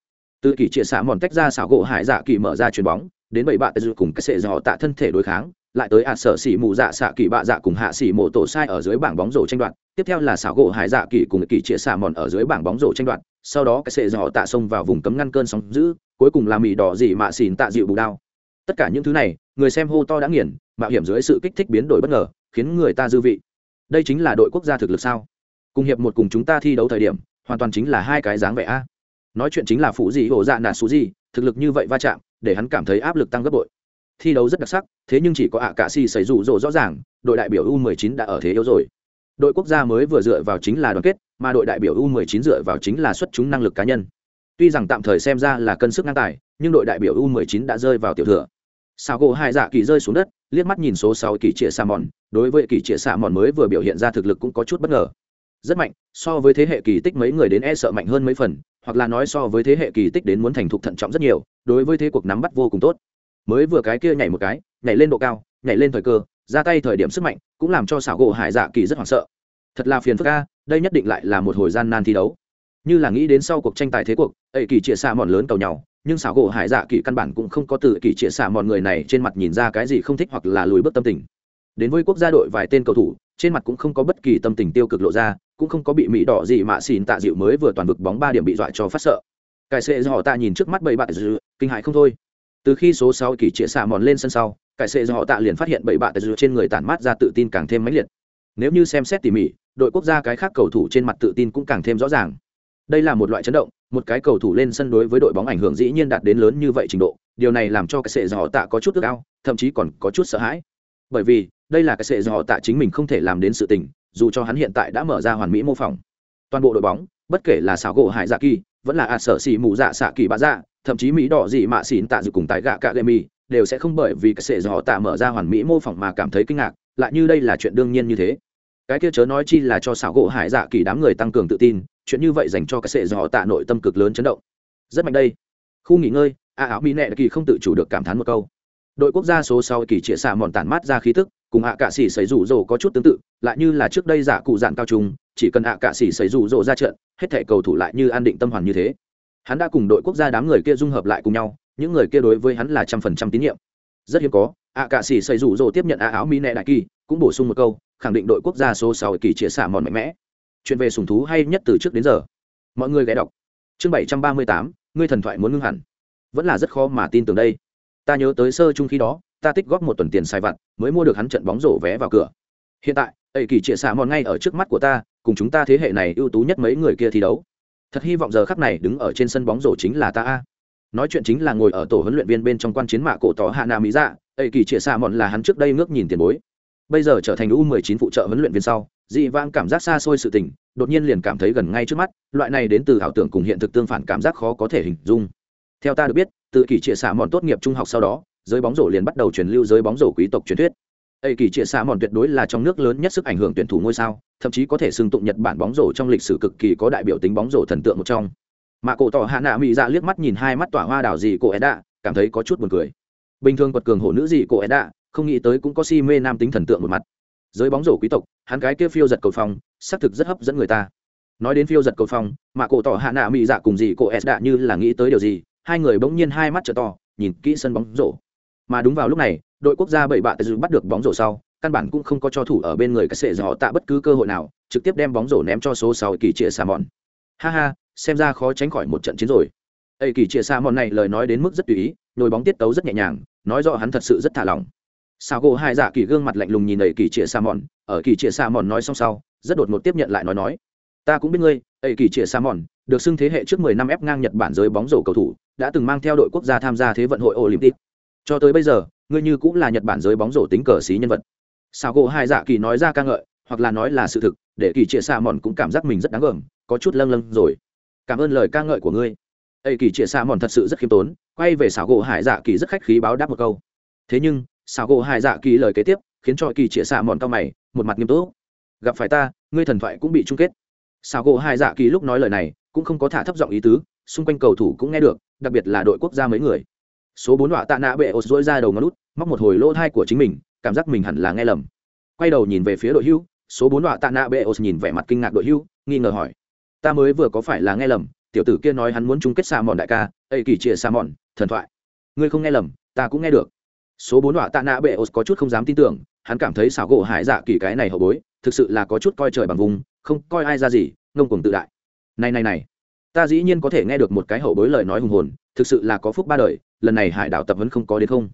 Tự kỳ chia xạ mòn tách ra xảo gỗ hải dạ kỳ mở ra chuyền bóng, đến bảy bạn dự cùng cái sệ dò tạ thân thể đối kháng, lại tới ạt sở xỉ mù dạ xạ kỳ bạ dạ cùng hạ xỉ mộ tổ sai ở dưới bảng bóng rổ tranh đoạt. Tiếp theo là xảo gỗ hải dạ kỳ cùng kỳ chia xạ mòn ở dưới bảng bóng rổ tranh đoạt sau đó cái sệ dò tạ xông vào vùng cấm ngăn cơn sóng giữ cuối cùng là mì đỏ dị mạ xỉn tạ dịu bù đao. Tất cả những thứ này, người xem hô to đã nghiền, mạo hiểm dưới sự kích thích biến đổi bất ngờ, khiến người ta dư vị. Đây chính là đội quốc gia thực lực sao? Cùng hiệp một cùng chúng ta thi đấu thời điểm, hoàn toàn chính là hai cái dáng vẻ a. Nói chuyện chính là phụ gì hổ dạ nà xú gì thực lực như vậy va chạm, để hắn cảm thấy áp lực tăng gấp bội. Thi đấu rất đặc sắc, thế nhưng chỉ có ạ cả xì xảy rủ rỗ rõ ràng, đội đại biểu u 19 đã ở thế yếu rồi đội quốc gia mới vừa dựa vào chính là đoàn kết, mà đội đại biểu u 19 dựa vào chính là xuất chúng năng lực cá nhân. Tuy rằng tạm thời xem ra là cân sức ngang tài, nhưng đội đại biểu u 19 đã rơi vào tiểu thừa. Sao gỗ hai dạ kỳ rơi xuống đất, liếc mắt nhìn số sáu kỳ trịa sa mòn, đối với kỳ trịa sa mòn mới vừa biểu hiện ra thực lực cũng có chút bất ngờ. Rất mạnh, so với thế hệ kỳ tích mấy người đến e sợ mạnh hơn mấy phần, hoặc là nói so với thế hệ kỳ tích đến muốn thành thục thận trọng rất nhiều, đối với thế cuộc nắm bắt vô cùng tốt. Mới vừa cái kia nhảy một cái, nhảy lên độ cao, nhảy lên thời cơ ra tay thời điểm sức mạnh cũng làm cho xảo gỗ hải dạ kỳ rất hoảng sợ. Thật là phiền phức ca đây nhất định lại là một hồi gian nan thi đấu. Như là nghĩ đến sau cuộc tranh tài thế cuộc, ấy kỳ chia xa mòn lớn cầu nhau, nhưng xảo gỗ hải dạ kỳ căn bản cũng không có từ kỳ chia xa mòn người này trên mặt nhìn ra cái gì không thích hoặc là lùi bước tâm tình. Đến với quốc gia đội vài tên cầu thủ, trên mặt cũng không có bất kỳ tâm tình tiêu cực lộ ra, cũng không có bị mỹ đỏ gì mà xin tạ dịu mới vừa toàn vực bóng ba điểm bị dọa cho phát sợ. Cải sệ do họ ta nhìn trước mắt bảy bạn dư kinh hại không thôi từ khi số sáu kỳ trịa xạ mòn lên sân sau, cải sệ do họ tạ liền phát hiện bảy bạn dư trên người tản mát ra tự tin càng thêm mãnh liệt. Nếu như xem xét tỉ mỉ, đội quốc gia cái khác cầu thủ trên mặt tự tin cũng càng thêm rõ ràng. Đây là một loại chấn động, một cái cầu thủ lên sân đối với đội bóng ảnh hưởng dĩ nhiên đạt đến lớn như vậy trình độ, điều này làm cho cái sệ do họ tạ có chút ước ao, thậm chí còn có chút sợ hãi. Bởi vì, đây là cái sệ do họ tạ chính mình không thể làm đến sự tình, dù cho hắn hiện tại đã mở ra hoàn mỹ mô phỏng. Toàn bộ đội bóng, bất kể là xảo gỗ hải dạ kỳ, vẫn là a sở xì mù dạ xạ kỳ bạ dạ thậm chí mỹ đỏ dị mạ xỉn tạ dự cùng tại gạ cạ lệ mi đều sẽ không bởi vì cái sệ do họ tạ mở ra hoàn mỹ mô phỏng mà cảm thấy kinh ngạc, lại như đây là chuyện đương nhiên như thế. Cái kia chớ nói chi là cho xảo gỗ hải dạ kỳ đám người tăng cường tự tin, chuyện như vậy dành cho cái sệ do họ tạ nội tâm cực lớn chấn động. Rất mạnh đây. Khu nghỉ ngơi, a áo mỹ nẹ kỳ không tự chủ được cảm thán một câu. Đội quốc gia số sau kỳ trịa xạ mòn tản mát ra khí thức cùng hạ cạ xỉ xảy rủ rồ có chút tương tự, lại như là trước đây giả cụ dạn cao trung, chỉ cần hạ cạ xỉ xảy rủ rồ ra trận, hết thể cầu thủ lại như an định tâm hoàn như thế hắn đã cùng đội quốc gia đám người kia dung hợp lại cùng nhau, những người kia đối với hắn là trăm phần trăm tín nhiệm. Rất hiếm có, ạ cạ xỉ xây rủ rỗ tiếp nhận ạ áo mỹ nệ đại kỳ, cũng bổ sung một câu, khẳng định đội quốc gia số sáu kỳ chia xả mòn mạnh mẽ. Chuyện về sùng thú hay nhất từ trước đến giờ. Mọi người ghé đọc. Chương bảy trăm ba mươi tám, ngươi thần thoại muốn ngưng hẳn. Vẫn là rất khó mà tin tưởng đây. Ta nhớ tới sơ chung khi đó, ta tích góp một tuần tiền sai vặt, mới mua được hắn trận bóng rổ vé vào cửa. Hiện tại ẩy kỳ chia xả mòn ngay ở trước mắt của ta, cùng chúng ta thế hệ này ưu tú nhất mấy người kia thi đấu thật hy vọng giờ khắc này đứng ở trên sân bóng rổ chính là ta a. Nói chuyện chính là ngồi ở tổ huấn luyện viên bên trong quan chiến mạ cổ tỏ hạ nà mỹ dạ ây kỳ trịa xạ mọn là hắn trước đây ngước nhìn tiền bối. Bây giờ trở thành u 19 phụ trợ huấn luyện viên sau, dị vang cảm giác xa xôi sự tình, đột nhiên liền cảm thấy gần ngay trước mắt, loại này đến từ ảo tưởng cùng hiện thực tương phản cảm giác khó có thể hình dung. Theo ta được biết, từ kỳ trịa xạ mọn tốt nghiệp trung học sau đó, giới bóng rổ liền bắt đầu truyền lưu giới bóng rổ quý tộc truyền thuyết. Ây kỳ chia xa mòn tuyệt đối là trong nước lớn nhất sức ảnh hưởng tuyển thủ ngôi sao, thậm chí có thể xưng tụng Nhật Bản bóng rổ trong lịch sử cực kỳ có đại biểu tính bóng rổ thần tượng một trong. Mà cổ tỏ hạ nạ mỹ dạ liếc mắt nhìn hai mắt tỏa hoa đảo gì cô Edda, cảm thấy có chút buồn cười. Bình thường quật cường hổ nữ gì cô Edda, không nghĩ tới cũng có si mê nam tính thần tượng một mặt. Giới bóng rổ quý tộc, hắn cái kia phiêu giật cầu phong, xác thực rất hấp dẫn người ta. Nói đến phiêu giật cầu phong, mà cổ tỏ hạ nạ mỹ dạ cùng gì cô Edda như là nghĩ tới điều gì, hai người bỗng nhiên hai mắt trợ to, nhìn kỹ sân bóng rổ mà đúng vào lúc này đội quốc gia bảy bạ tự bắt được bóng rổ sau, căn bản cũng không có cho thủ ở bên người cái sệ dò tạ bất cứ cơ hội nào, trực tiếp đem bóng rổ ném cho số sáu kỳ trịa xà mòn ha ha, xem ra khó tránh khỏi một trận chiến rồi. Ây kỳ trịa xà mòn này lời nói đến mức rất tùy ý, nhồi bóng tiết tấu rất nhẹ nhàng, nói rõ hắn thật sự rất thả lỏng. Sao gỗ hai dạ kỳ gương mặt lạnh lùng nhìn ây kỳ trịa xà mòn ở kỳ trịa xà mòn nói xong sau, rất đột ngột tiếp nhận lại nói nói. Ta cũng biết ngươi ây kỳ trịa xà mòn được xưng thế hệ trước mười năm ép ngang nhật bản giới bóng rổ cầu thủ, đã từng mang theo đội quốc gia tham gia thế vận hội olympic cho tới bây giờ, ngươi như cũng là nhật bản giới bóng rổ tính cờ xí nhân vật. Sao gỗ hai dạ kỳ nói ra ca ngợi, hoặc là nói là sự thực, để kỳ chia xa mòn cũng cảm giác mình rất đáng gờm, có chút lâng lâng rồi. Cảm ơn lời ca ngợi của ngươi. Ây kỳ chia xa mòn thật sự rất khiêm tốn, quay về xảo gỗ hải dạ kỳ rất khách khí báo đáp một câu. Thế nhưng xảo gỗ hải dạ kỳ lời kế tiếp, khiến cho kỳ chia xa mòn cao mày, một mặt nghiêm túc. Gặp phải ta, ngươi thần thoại cũng bị chung kết. Xảo gỗ hải dạ kỳ lúc nói lời này, cũng không có thả thấp giọng ý tứ, xung quanh cầu thủ cũng nghe được, đặc biệt là đội quốc gia mấy người số bốn họa tạ nạ bệ ột dỗi ra đầu ngón út, móc một hồi lỗ thai của chính mình, cảm giác mình hẳn là nghe lầm. Quay đầu nhìn về phía đội hưu, số bốn họa tạ nạ bệ ột nhìn vẻ mặt kinh ngạc đội hưu, nghi ngờ hỏi. Ta mới vừa có phải là nghe lầm, tiểu tử kia nói hắn muốn chung kết xa mòn đại ca ây kỳ chia xa mòn, thần thoại. Ngươi không nghe lầm, ta cũng nghe được. Số bốn họa tạ nạ bệ ột có chút không dám tin tưởng, hắn cảm thấy xảo gỗ hải dạ kỳ cái này hậu bối, thực sự là có chút coi trời bằng vùng, không coi ai ra gì, ngông cuồng tự đại. Này này này, ta dĩ nhiên có thể nghe được một cái hậu bối lời nói hùng hồn thực sự là có phúc ba đời, lần này hải đảo tập vẫn không có đến không.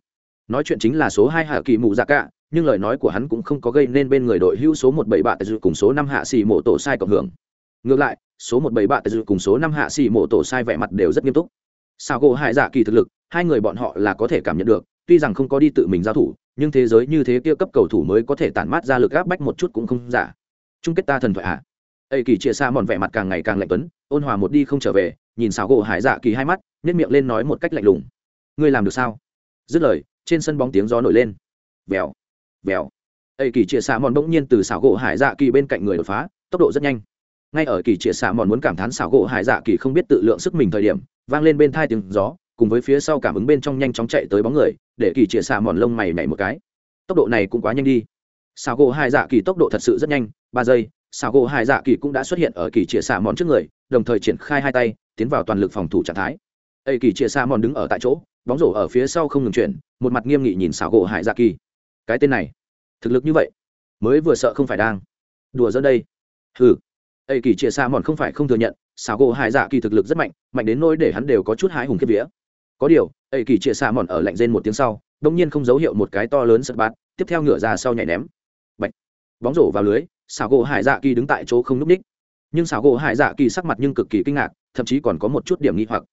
Nói chuyện chính là số hai hạ kỳ mù dạ cả, nhưng lời nói của hắn cũng không có gây nên bên người đội hữu số một bảy bạ dư cùng số năm hạ xì mộ tổ sai cộng hưởng. Ngược lại, số một bảy bạ dư cùng số năm hạ xì mộ tổ sai vẻ mặt đều rất nghiêm túc. Sao gỗ hại dạ kỳ thực lực, hai người bọn họ là có thể cảm nhận được, tuy rằng không có đi tự mình giao thủ, nhưng thế giới như thế kia cấp cầu thủ mới có thể tản mát ra lực áp bách một chút cũng không giả. Chung kết ta thần thoại ạ à. ây kỳ chia xa mòn vẻ mặt càng ngày càng lạnh tuấn, ôn hòa một đi không trở về, nhìn xào gỗ hải dạ kỳ hai mắt nhét miệng lên nói một cách lạnh lùng. Ngươi làm được sao? Dứt lời, trên sân bóng tiếng gió nổi lên. Vèo vèo. Ây kỳ chia xạ mòn bỗng nhiên từ xảo gỗ hải dạ kỳ bên cạnh người đột phá, tốc độ rất nhanh. Ngay ở kỳ chia xạ mòn muốn cảm thán xảo gỗ hải dạ kỳ không biết tự lượng sức mình thời điểm, vang lên bên thai tiếng gió, cùng với phía sau cảm ứng bên trong nhanh chóng chạy tới bóng người, để kỳ chia xạ mòn lông mày nhảy một cái. Tốc độ này cũng quá nhanh đi. Xảo gỗ hải dạ kỳ tốc độ thật sự rất nhanh, ba giây, xảo gỗ hải dạ kỳ cũng đã xuất hiện ở kỳ chia xạ mòn trước người, đồng thời triển khai hai tay, tiến vào toàn lực phòng thủ trạng thái ấy kỳ chia xa mòn đứng ở tại chỗ, bóng rổ ở phía sau không ngừng chuyển, một mặt nghiêm nghị nhìn xảo gỗ hải dạ kỳ. Cái tên này, thực lực như vậy, mới vừa sợ không phải đang. Đùa dẫn đây. Ừ ấy kỳ chia xa mòn không phải không thừa nhận, xảo gỗ hải dạ kỳ thực lực rất mạnh mạnh đến nỗi để hắn đều có chút hái hùng kiếp vía. Có điều ấy kỳ chia xa mòn ở lạnh rên một tiếng sau, đông nhiên không dấu hiệu một cái to lớn sật bát tiếp theo ngửa ra sau nhảy ném. Bạch. bóng rổ vào lưới, xảo gỗ hải dạ kỳ đứng tại chỗ không núp ních. Nhưng xảo gỗ hải dạ kỳ sắc mặt nhưng cực kỳ kinh ngạc, thậm chí còn có một chút điểm nghi hoặc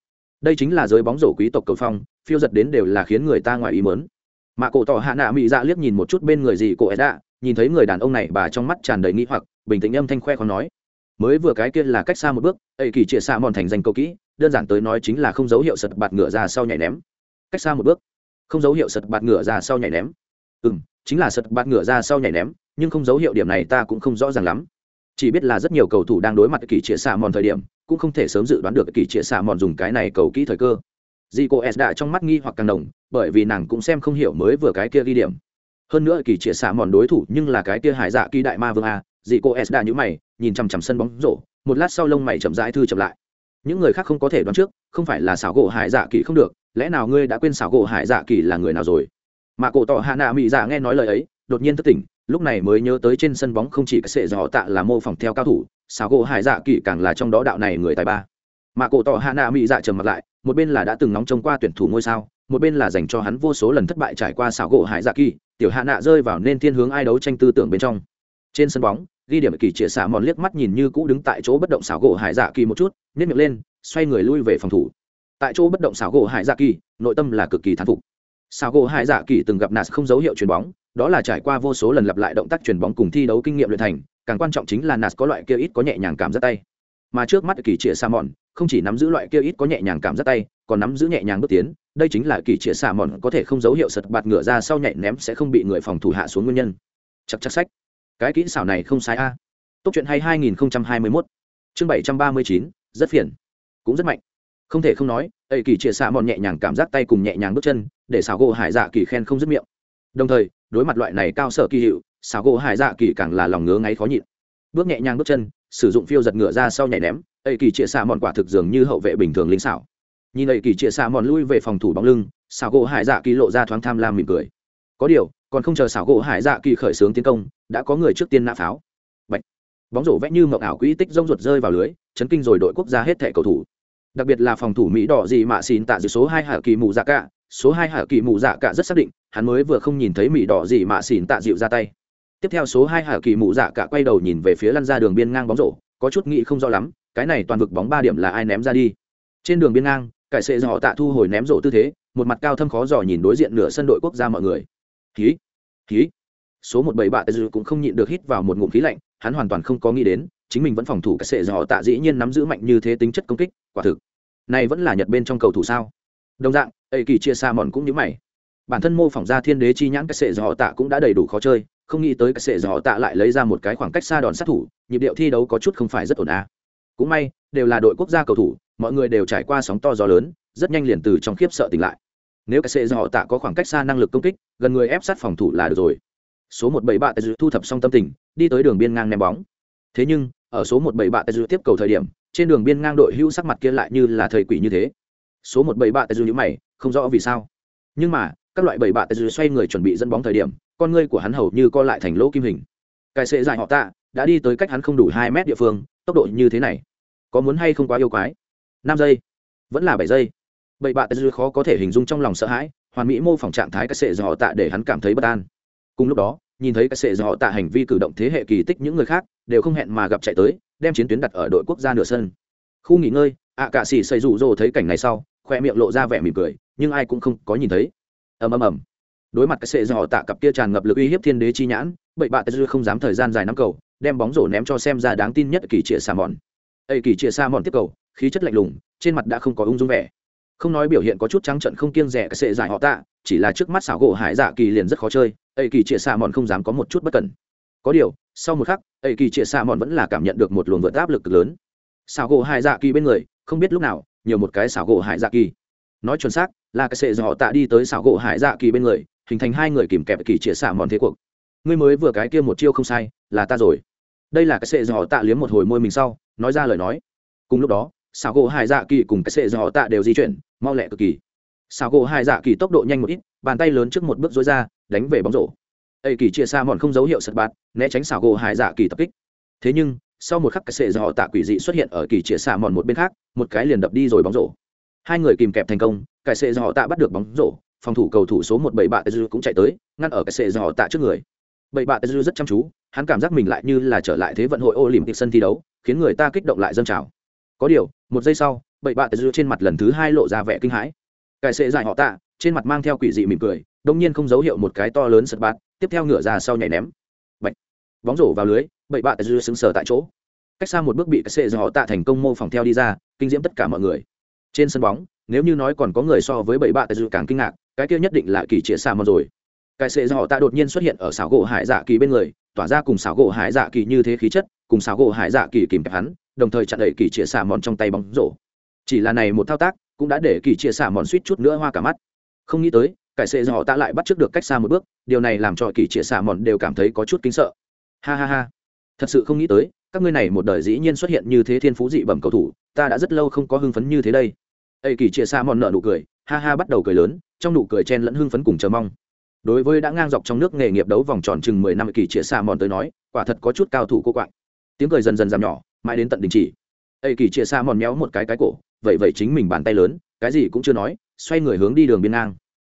đây chính là giới bóng rổ quý tộc cầu phong, phiêu giật đến đều là khiến người ta ngoài ý mớn mà cổ tỏ hạ nạ mỹ dạ liếc nhìn một chút bên người gì cổ edda nhìn thấy người đàn ông này bà trong mắt tràn đầy nghĩ hoặc, bình tĩnh âm thanh khoe còn nói, mới vừa cái kia là cách xa một bước, ấy kỳ chia xa mòn thành danh câu kỹ, đơn giản tới nói chính là không dấu hiệu sật bạt ngựa ra sau nhảy ném. Cách xa một bước, không dấu hiệu sật bạt ngựa ra sau nhảy ném. Ừ m chính là sật bạt ngựa ra sau nhảy ném, nhưng không dấu hiệu điểm này ta cũng không rõ ràng lắm. Chỉ biết là rất nhiều cầu thủ đang đối mặt kỳ chia xa mòn thời điểm cũng không thể sớm dự đoán được kỳ trịa xạ mòn dùng cái này cầu kỹ thời cơ. Dì cô s đã trong mắt nghi hoặc càng đồng, bởi vì nàng cũng xem không hiểu mới vừa cái kia ghi điểm. Hơn nữa kỳ trịa xạ mòn đối thủ nhưng là cái kia hải dạ kỳ đại ma vương a, dì cô s đã nhữ mày, nhìn chằm chằm sân bóng rổ, một lát sau lông mày chậm rãi thư chậm lại. Những người khác không có thể đoán trước, không phải là xảo gỗ hải dạ kỳ không được, lẽ nào ngươi đã quên xảo gỗ hải dạ kỳ là người nào rồi? Mà cổ tỏ hạ nạ mỹ dạ nghe nói lời ấy, đột nhiên thất tỉnh lúc này mới nhớ tới trên sân bóng không chỉ cái sệ dò tạ là mô phỏng theo cao thủ xảo gỗ hải dạ kỳ càng là trong đó đạo này người tài ba. Mà cổ tỏ hạ nạ mỹ dạ trầm mặt lại, một bên là đã từng nóng trông qua tuyển thủ ngôi sao, một bên là dành cho hắn vô số lần thất bại trải qua xảo gỗ hải dạ kỳ, tiểu hạ nạ rơi vào nên thiên hướng ai đấu tranh tư tưởng bên trong. Trên sân bóng, ghi điểm kỳ chĩa xả mòn liếc mắt nhìn như cũ đứng tại chỗ bất động xảo gỗ hải dạ kỳ một chút nếp miệng lên, xoay người lui về phòng thủ. Tại chỗ bất động xảo gỗ hải dạ kỳ, nội tâm là cực kỳ thán phục. Sao gỗ hải dạ kỳ từng gặp nạt không dấu hiệu chuyền bóng, đó là trải qua vô số lần lặp lại động tác chuyền bóng cùng thi đấu kinh nghiệm luyện thành, càng quan trọng chính là nạt có loại kia ít có nhẹ nhàng cảm giác tay. Mà trước mắt kỳ chĩa xả mòn, không chỉ nắm giữ loại kia ít có nhẹ nhàng cảm giác tay, còn nắm giữ nhẹ nhàng bước tiến, đây chính là kỳ chĩa xả mòn có thể không dấu hiệu sật bạt ngửa ra sau nhảy ném sẽ không bị người phòng thủ hạ xuống nguyên nhân. Chắc chắc sách. Cái kỹ xảo này không sai a. À. tốt chuyện hay 2021 chương 739 rất phiền. Cũng rất mạnh không thể không nói, ấy kỳ chia xạ mòn nhẹ nhàng cảm giác tay cùng nhẹ nhàng bước chân, để xảo gỗ hải dạ kỳ khen không dứt miệng. Đồng thời, đối mặt loại này cao sở kỳ hiệu, xảo gỗ hải dạ kỳ càng là lòng ngứa ngáy khó nhịn. Bước nhẹ nhàng bước chân, sử dụng phiêu giật ngựa ra sau nhảy ném, ấy kỳ chia xạ mòn quả thực dường như hậu vệ bình thường linh xảo. Nhìn ấy kỳ chia xạ mòn lui về phòng thủ bóng lưng, xảo gỗ hải dạ kỳ lộ ra thoáng tham lam mỉm cười. Có điều, còn không chờ xảo gỗ hải dạ kỳ khởi xướng tiến công, đã có người trước tiên nã pháo. Bạch. bóng rổ vẽ như mộng ảo quỹ tích rông ruột rơi vào lưới, chấn kinh rồi đội quốc gia hết thẻ cầu thủ đặc biệt là phòng thủ mỹ đỏ gì mà xin tạ dự số hai hạ kỳ mù dạ cả. Số hai hạ kỳ mù dạ cả rất xác định, hắn mới vừa không nhìn thấy mỹ đỏ gì mà xin tạ dịu ra tay. Tiếp theo số hai hạ kỳ mù dạ cả quay đầu nhìn về phía lăn ra đường biên ngang bóng rổ, có chút nghĩ không rõ lắm, cái này toàn vực bóng ba điểm là ai ném ra đi. Trên đường biên ngang, cải sệ do họ tạ thu hồi ném rổ tư thế, một mặt cao thâm khó dò nhìn đối diện nửa sân đội quốc gia mọi người. Khí khí số một bảy bạ tê cũng không nhịn được hít vào một ngụm khí lạnh, hắn hoàn toàn không có nghĩ đến chính mình vẫn phòng thủ cái sệ dò tạ dĩ nhiên nắm giữ mạnh như thế tính chất công kích, quả thực. Này vẫn là nhật bên trong cầu thủ sao? Đồng dạng, ấy kỳ chia xa mòn cũng như mày. Bản thân mô phỏng ra thiên đế chi nhãn cái sệ dò tạ cũng đã đầy đủ khó chơi, không nghĩ tới cái sệ dò tạ lại lấy ra một cái khoảng cách xa đòn sát thủ, nhịp điệu thi đấu có chút không phải rất ổn à. cũng may, đều là đội quốc gia cầu thủ, mọi người đều trải qua sóng to gió lớn, rất nhanh liền từ trong khiếp sợ tỉnh lại. Nếu cái sệ dò tạ có khoảng cách xa năng lực công kích, gần người ép sát phòng thủ là được rồi. Số một bảy bạ thu thập xong tâm tình, đi tới đường biên ngang ném bóng. Thế nhưng ở số một bảy bạ tiếp cầu thời điểm, trên đường biên ngang đội hữu sắc mặt kia lại như là thời quỷ như thế. Số một bảy bạ như mày, không rõ vì sao. Nhưng mà, các loại bảy bạ tê xoay người chuẩn bị dẫn bóng thời điểm, con ngươi của hắn hầu như co lại thành lỗ kim hình. Cái sệ dài họ tạ, đã đi tới cách hắn không đủ hai mét địa phương, tốc độ như thế này, có muốn hay không quá yêu quái. Năm giây, vẫn là bảy giây. Bảy bạ tê khó có thể hình dung trong lòng sợ hãi, hoàn mỹ mô phỏng trạng thái cái sệ dài họ tạ để hắn cảm thấy bất an. Cùng lúc đó, nhìn thấy cái sệ dài họ tạ hành vi cử động thế hệ kỳ tích những người khác đều không hẹn mà gặp chạy tới, đem chiến tuyến đặt ở đội quốc gia nửa sân. Khu nghỉ ngơi, ạ cạ xỉ xây rủ rồ thấy cảnh này sau, khoe miệng lộ ra vẻ mỉm cười, nhưng ai cũng không có nhìn thấy. Ầm ầm ầm. Đối mặt cái sệ dò tạ cặp kia tràn ngập lực uy hiếp thiên đế chi nhãn, bậy bạ tê không dám thời gian dài nắm cầu, đem bóng rổ ném cho xem ra đáng tin nhất kỳ trịa sa mòn. Ây kỳ trịa sa mòn tiếp cầu, khí chất lạnh lùng, trên mặt đã không có ung dung vẻ. Không nói biểu hiện có chút trắng trận không kiêng rẻ cái sệ dài họ tạ, chỉ là trước mắt xảo gỗ hải dạ kỳ liền rất khó chơi ây kỳ chia xà mòn không dám có một chút bất cẩn. Có điều sau một khắc, ấy kỳ chia xa mòn vẫn là cảm nhận được một luồng vượt áp lực cực lớn. Xảo gỗ hải dạ kỳ bên người, không biết lúc nào, nhiều một cái xảo gỗ hải dạ kỳ. Nói chuẩn xác, là cái sệ dọ tạ đi tới xảo gỗ hải dạ kỳ bên người, hình thành hai người kìm kẹp kỳ chia xa mòn thế cuộc. Ngươi mới vừa cái kia một chiêu không sai, là ta rồi. Đây là cái sệ dọ tạ liếm một hồi môi mình sau, nói ra lời nói. Cùng lúc đó, xảo gỗ hải dạ kỳ cùng cái sệ dọ tạ đều di chuyển, mau lẹ cực kỳ. Xảo gỗ hải dạ kỳ tốc độ nhanh một ít, bàn tay lớn trước một bước dối ra, đánh về bóng rổ ấy kỳ chia xa mòn không dấu hiệu sật bạt, né tránh xảo gỗ hải dạ kỳ tập kích. Thế nhưng, sau một khắc cái sệ dò tạ quỷ dị xuất hiện ở kỳ chia xa mòn một bên khác, một cái liền đập đi rồi bóng rổ. Hai người kìm kẹp thành công, cái sệ dò tạ bắt được bóng rổ, phòng thủ cầu thủ số một bảy bạ teju cũng chạy tới, ngăn ở cái sệ dò tạ trước người. Bảy bạ teju rất chăm chú, hắn cảm giác mình lại như là trở lại thế vận hội olympic sân thi đấu, khiến người ta kích động lại dâng trào. Có điều, một giây sau, bảy bạ teju trên mặt lần thứ hai lộ ra vẻ kinh hãi. Cái sệ dài họ tạ, trên mặt mang theo quỷ dị mỉm cười, đông nhiên không dấu hiệu một cái to lớn sật bạt tiếp theo ngựa ra sau nhảy ném. Bạch. bóng rổ vào lưới bảy bạ dư xứng sở tại chỗ. Cách xa một bước bị cái sệ họ tạ thành công mô phỏng theo đi ra, kinh diễm tất cả mọi người. Trên sân bóng, nếu như nói còn có người so với bảy bạ dư càng kinh ngạc, cái kia nhất định là kỳ chia xa mòn rồi. Cái sệ dài họ tạ đột nhiên xuất hiện ở xảo gỗ hải dạ kỳ bên người, tỏa ra cùng xảo gỗ hải dạ kỳ như thế khí chất, cùng xảo gỗ hải dạ kỳ kìm kẹp hắn, đồng thời chặn đẩy kỳ chia xả mòn trong tay bóng rổ. Chỉ là này một thao tác, cũng đã để kỳ chia xả mòn suýt chút nữa hoa cả mắt. Không nghĩ tới cải sệ họ ta lại bắt trước được cách xa một bước, điều này làm cho kỳ chia xả mòn đều cảm thấy có chút kính sợ. Ha ha ha. Thật sự không nghĩ tới, các ngươi này một đời dĩ nhiên xuất hiện như thế thiên phú dị bẩm cầu thủ, ta đã rất lâu không có hưng phấn như thế đây. Ây kỳ chia xa mòn nợ nụ cười, ha ha bắt đầu cười lớn, trong nụ cười chen lẫn hưng phấn cùng chờ mong. Đối với đã ngang dọc trong nước nghề nghiệp đấu vòng tròn chừng mười năm, kỳ chia xa mòn tới nói, quả thật có chút cao thủ cô quạng. Tiếng cười dần dần giảm nhỏ, mãi đến tận đình chỉ. Ây kỳ chia xa mòn méo một cái cái cổ vậy vậy chính mình bàn tay lớn, cái gì cũng chưa nói, xoay người hướng đi đường biên ngang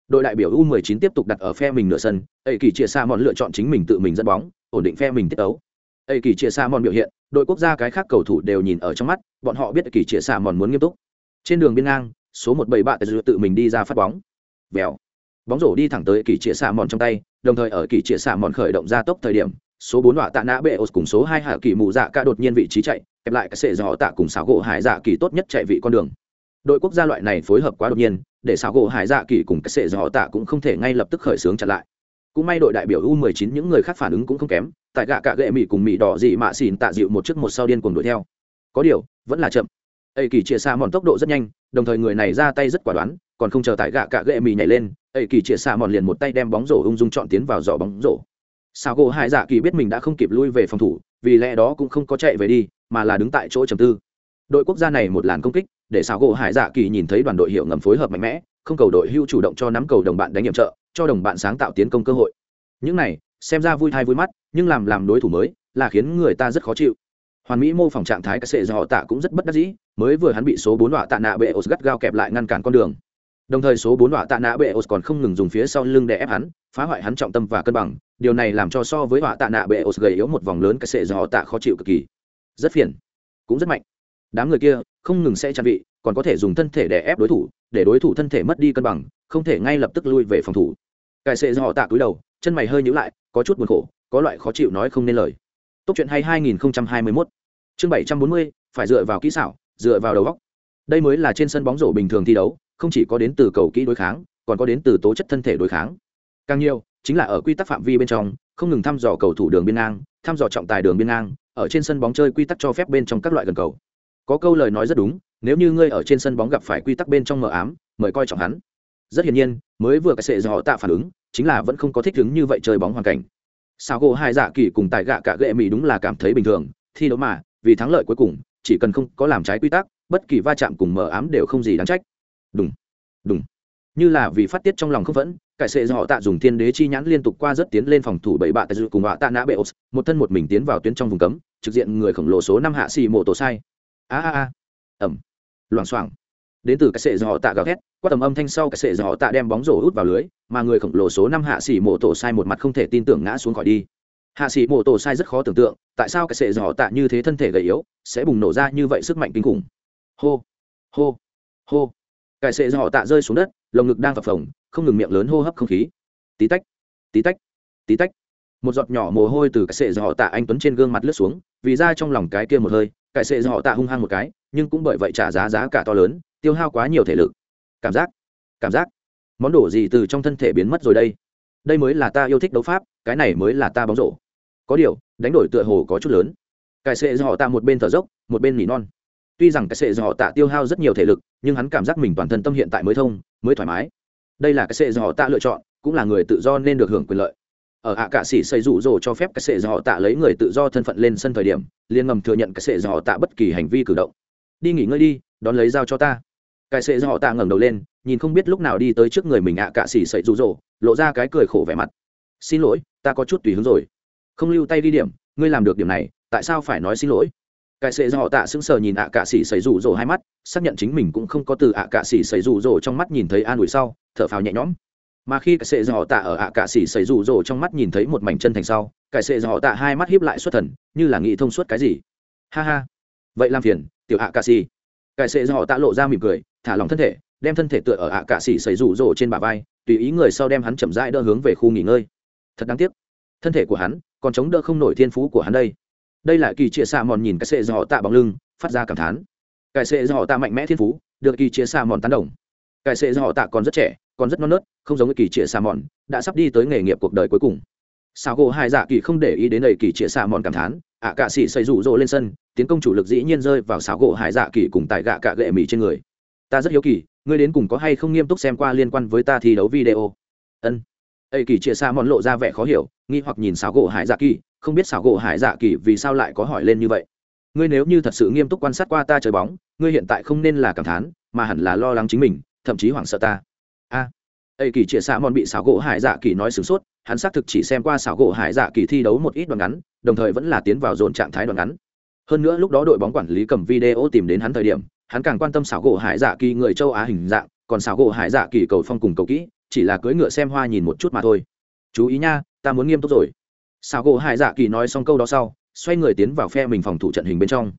đội đại biểu u 19 tiếp tục đặt ở phe mình nửa sân ây kỳ chia xa mòn lựa chọn chính mình tự mình dẫn bóng, ổn định phe mình tiết ấu ây kỳ chia xa mòn biểu hiện, đội quốc gia cái khác cầu thủ đều nhìn ở trong mắt, bọn họ biết kỳ chia xa mòn muốn nghiêm túc. Trên đường biên ngang, số một bảy bạn tự mình đi ra phát bóng. Vèo. Bóng rổ đi thẳng tới kỳ chia xa mòn trong tay, đồng thời ở kỳ chia xa mòn khởi động ra tốc thời điểm, số bốn họa tạ nã bệ ột cùng số hai hạ kỳ mù dạ ca đột nhiên vị trí chạy, kẹp lại cái sệ giò tạ cùng xảo gỗ hải dạ kỳ tốt nhất chạy vị con đường đội quốc gia loại này phối hợp quá đột nhiên, để xảo gỗ hải dạ kỳ cùng cái sệ dò tạ cũng không thể ngay lập tức khởi xướng chặn lại. Cũng may đội đại biểu u 19 những người khác phản ứng cũng không kém, tại gạ cả gệ mỹ cùng mỹ đỏ dị mạ xỉn tạ dịu một chiếc một sau điên cuồng đuổi theo. Có điều, vẫn là chậm. Ây kỳ chia xa mòn tốc độ rất nhanh, đồng thời người này ra tay rất quả đoán, còn không chờ tại gạ cả gệ mỹ nhảy lên, ây kỳ chia xa mòn liền một tay đem bóng rổ ung dung chọn tiến vào giỏ bóng rổ. Sao gỗ hải dạ kỳ biết mình đã không kịp lui về phòng thủ, vì lẽ đó cũng không có chạy về đi, mà là đứng tại chỗ trầm tư đội quốc gia này một làn công kích, để sao gỗ hải dạ kỳ nhìn thấy đoàn đội hiệu ngầm phối hợp mạnh mẽ, không cầu đội hưu chủ động cho nắm cầu đồng bạn đánh nhiệm trợ, cho đồng bạn sáng tạo tiến công cơ hội. Những này, xem ra vui thai vui mắt, nhưng làm làm đối thủ mới, là khiến người ta rất khó chịu. Hoàn mỹ mô phỏng trạng thái các sệ do họ tạ cũng rất bất đắc dĩ, mới vừa hắn bị số bốn đọa tạ nạ bệ ô gắt gao kẹp lại ngăn cản con đường. Đồng thời số bốn đọa tạ nạ bệ ô còn không ngừng dùng phía sau lưng để ép hắn, phá hoại hắn trọng tâm và cân bằng, điều này làm cho so với họa tạ nạ bệ ô gầy yếu một vòng lớn các sệ do họ tạ khó chịu cực kỳ. Rất phiền, cũng rất mạnh đám người kia không ngừng sẽ chặn vị, còn có thể dùng thân thể để ép đối thủ, để đối thủ thân thể mất đi cân bằng, không thể ngay lập tức lui về phòng thủ. Cái sệ do họ tạ cúi đầu, chân mày hơi nhíu lại, có chút buồn khổ, có loại khó chịu nói không nên lời. Tốt chuyện hay 2021 chương 740 phải dựa vào kỹ xảo, dựa vào đầu góc đây mới là trên sân bóng rổ bình thường thi đấu, không chỉ có đến từ cầu kỹ đối kháng, còn có đến từ tố chất thân thể đối kháng. Càng nhiều, chính là ở quy tắc phạm vi bên trong, không ngừng thăm dò cầu thủ đường biên ngang, thăm dò trọng tài đường biên ngang, ở trên sân bóng chơi quy tắc cho phép bên trong các loại gần cầu có câu lời nói rất đúng, nếu như ngươi ở trên sân bóng gặp phải quy tắc bên trong mờ ám, mời coi trọng hắn. Rất hiển nhiên, mới vừa cái sệ do họ tạ phản ứng, chính là vẫn không có thích ứng như vậy chơi bóng hoàn cảnh. Sao gỗ hai dạ kỳ cùng tài gạ cả gệ mỹ đúng là cảm thấy bình thường, thi đấu mà, vì thắng lợi cuối cùng, chỉ cần không có làm trái quy tắc, bất kỳ va chạm cùng mờ ám đều không gì đáng trách. Đúng đúng như là vì phát tiết trong lòng không vẫn cải sệ do họ tạ dùng thiên đế chi nhãn liên tục qua rất tiến lên phòng thủ bảy bạ tại dự cùng họa tạ nã bệ ốt một thân một mình tiến vào tuyến trong vùng cấm, trực diện người khổng lồ số năm hạ xì mộ tổ sai a a a ẩm loảng xoảng. Đến từ cái sệ giò tạ gào thét qua tầm âm thanh sau cái sệ giò tạ đem bóng rổ hút vào lưới, mà người khổng lồ số năm hạ xỉ mổ tổ sai một mặt không thể tin tưởng ngã xuống khỏi đi. Hạ xỉ mổ tổ sai rất khó tưởng tượng, tại sao cái sệ giò tạ như thế thân thể gầy yếu, sẽ bùng nổ ra như vậy sức mạnh kinh khủng. Hô hô hô. Cái sệ giò tạ rơi xuống đất, lồng ngực đang phập phồng, không ngừng miệng lớn hô hấp không khí. Tí tách tí tách tí tách. Một giọt nhỏ mồ hôi từ cái sệ giò tạ anh tuấn trên gương mặt lướt xuống, vì ra trong lòng cái kia một hơi Cải sệ do họ tạ hung hăng một cái, nhưng cũng bởi vậy trả giá giá cả to lớn, tiêu hao quá nhiều thể lực. Cảm giác cảm giác. Món đồ gì từ trong thân thể biến mất rồi đây? Đây mới là ta yêu thích đấu pháp, cái này mới là ta bóng rổ. Có điều, đánh đổi tựa hồ có chút lớn. Cải sệ do họ tạ một bên thở dốc, một bên mỉ non. Tuy rằng cái sệ do họ tạ tiêu hao rất nhiều thể lực, nhưng hắn cảm giác mình toàn thân tâm hiện tại mới thông, mới thoải mái. Đây là cái sệ do họ tạ lựa chọn, cũng là người tự do nên được hưởng quyền lợi ở ạ cạ sĩ xây rủ rồ cho phép cái sệ dò tạ lấy người tự do thân phận lên sân thời điểm liên ngầm thừa nhận cái sệ dò tạ bất kỳ hành vi cử động. Đi nghỉ ngơi đi, đón lấy dao cho ta. Cái sệ dò tạ ngẩng đầu lên, nhìn không biết lúc nào đi tới trước người mình ạ cạ sĩ xây rủ rồ lộ ra cái cười khổ vẻ mặt. Xin lỗi, ta có chút tùy hứng rồi. Không lưu tay đi điểm, ngươi làm được điểm này, tại sao phải nói xin lỗi? Cái sệ do tạ sững sờ nhìn ạ cạ sĩ xây rủ rồ hai mắt, xác nhận chính mình cũng không có từ ạ cạ sĩ xây rủ rồ trong mắt nhìn thấy an ủi sau, thở phào nhẹ nhõm mà khi cái sệ dò tạ ở ạ cạ xỉ xảy rủ rồ trong mắt nhìn thấy một mảnh chân thành sau cái sệ dò tạ hai mắt hiếp lại xuất thần, như là nghĩ thông suốt cái gì. Ha ha. Vậy làm phiền, tiểu ạ cạ xỉ. Cái sệ dò tạ lộ ra mỉm cười, thả lòng thân thể, đem thân thể tựa ở ạ cạ xỉ xảy rủ rồ trên bả vai, tùy ý người sau đem hắn chậm rãi đỡ hướng về khu nghỉ ngơi. Thật đáng tiếc. Thân thể của hắn còn chống đỡ không nổi thiên phú của hắn đây. Đây là kỳ chia xa mòn nhìn cái sệ dò tạ bóng lưng, phát ra cảm thán. Cái sệ dò tạ mạnh mẽ thiên phú, được kỳ chia xa mòn tán đồng cải sệ họ tạ còn rất trẻ, còn rất non nớt, không giống với kỳ trịa xà mòn, đã sắp đi tới nghề nghiệp cuộc đời cuối cùng. Sao gỗ hai dạ kỳ không để ý đến đầy kỳ trịa xà mòn cảm thán, ạ cạ sĩ xây rủ rỗ lên sân, tiến công chủ lực dĩ nhiên rơi vào xáo gỗ hải dạ kỳ cùng tại gạ cạ gệ mỹ trên người. Ta rất hiếu kỳ, ngươi đến cùng có hay không nghiêm túc xem qua liên quan với ta thi đấu video? Ân. Ây kỳ chia xa mòn lộ ra vẻ khó hiểu, nghi hoặc nhìn xáo gỗ hải dạ kỳ, không biết xáo gỗ hải dạ kỳ vì sao lại có hỏi lên như vậy. Ngươi nếu như thật sự nghiêm túc quan sát qua ta chơi bóng, ngươi hiện tại không nên là cảm thán, mà hẳn là lo lắng chính mình thậm chí hoảng sợ ta. A. À, ây kỳ chia xạ mòn bị xảo gỗ hải dạ kỳ nói sửng sốt hắn xác thực chỉ xem qua xảo gỗ hải dạ kỳ thi đấu một ít đoạn ngắn đồng thời vẫn là tiến vào dồn trạng thái đoạn ngắn. Hơn nữa lúc đó đội bóng quản lý cầm video tìm đến hắn thời điểm hắn càng quan tâm xảo gỗ hải dạ kỳ người châu á hình dạng còn xảo gỗ hải dạ kỳ cầu phong cùng cầu kỹ chỉ là cưỡi ngựa xem hoa nhìn một chút mà thôi. Chú ý nha ta muốn nghiêm túc rồi. Xảo gỗ hải dạ kỳ nói xong câu đó sau xoay người tiến vào phe mình phòng thủ trận hình bên trong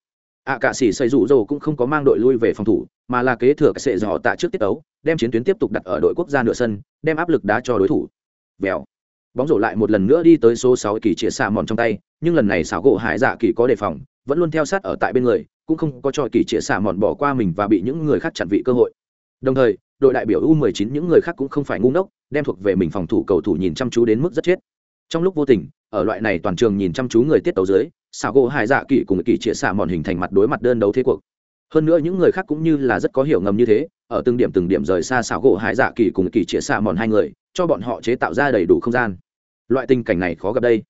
ạ à, cạ sĩ xây rủ rồ cũng không có mang đội lui về phòng thủ mà là kế thừa cái sệ dò tạ trước tiết ấu đem chiến tuyến tiếp tục đặt ở đội quốc gia nửa sân đem áp lực đá cho đối thủ. Vèo. Bóng rổ lại một lần nữa đi tới số sáu kỳ chĩa xạ mòn trong tay nhưng lần này xảo gỗ hải dạ kỳ có đề phòng vẫn luôn theo sát ở tại bên người cũng không có cho kỳ chĩa xạ mòn bỏ qua mình và bị những người khác chặn vị cơ hội. Đồng thời đội đại biểu u 19 những người khác cũng không phải ngu ngốc đem thuộc về mình phòng thủ cầu thủ nhìn chăm chú đến mức rất chết. Trong lúc vô tình ở loại này toàn trường nhìn chăm chú người tiết tấu dưới, xảo gỗ hải dạ kỳ cùng kỳ chĩa xạ mòn hình thành mặt đối mặt đơn đấu thế cuộc. Hơn nữa những người khác cũng như là rất có hiểu ngầm như thế, ở từng điểm từng điểm rời xa xảo gỗ hải dạ kỳ cùng kỳ chĩa xạ mòn hai người, cho bọn họ chế tạo ra đầy đủ không gian. Loại tình cảnh này khó gặp đây.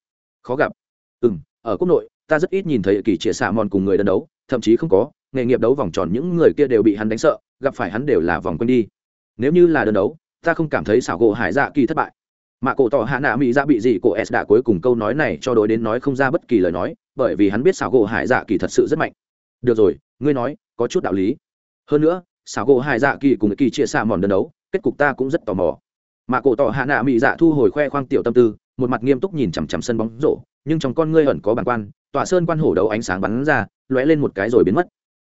Khó gặp. Ừ m ở quốc nội, ta rất ít nhìn thấy kỳ chĩa xạ mòn cùng người đơn đấu, thậm chí không có, nghề nghiệp đấu vòng tròn những người kia đều bị hắn đánh sợ, gặp phải hắn đều là vòng quanh đi. Nếu như là đơn đấu, ta không cảm thấy xảo gỗ hải dạ kỳ thất bại mà cổ tỏ hạ nạ mỹ dạ bị gì cổ s đã cuối cùng câu nói này cho đối đến nói không ra bất kỳ lời nói, bởi vì hắn biết xảo gỗ hải dạ kỳ thật sự rất mạnh. Được rồi, ngươi nói, có chút đạo lý. Hơn nữa, xảo gỗ hải dạ kỳ cùng kỳ chia xa mòn đơn đấu, kết cục ta cũng rất tò mò. Mà cổ tỏ hạ nạ mỹ dạ thu hồi khoe khoang tiểu tâm tư, một mặt nghiêm túc nhìn chằm chằm sân bóng rổ, nhưng trong con ngươi ẩn có bản quan tọa sơn quan hổ đấu ánh sáng bắn ra, lóe lên một cái rồi biến mất.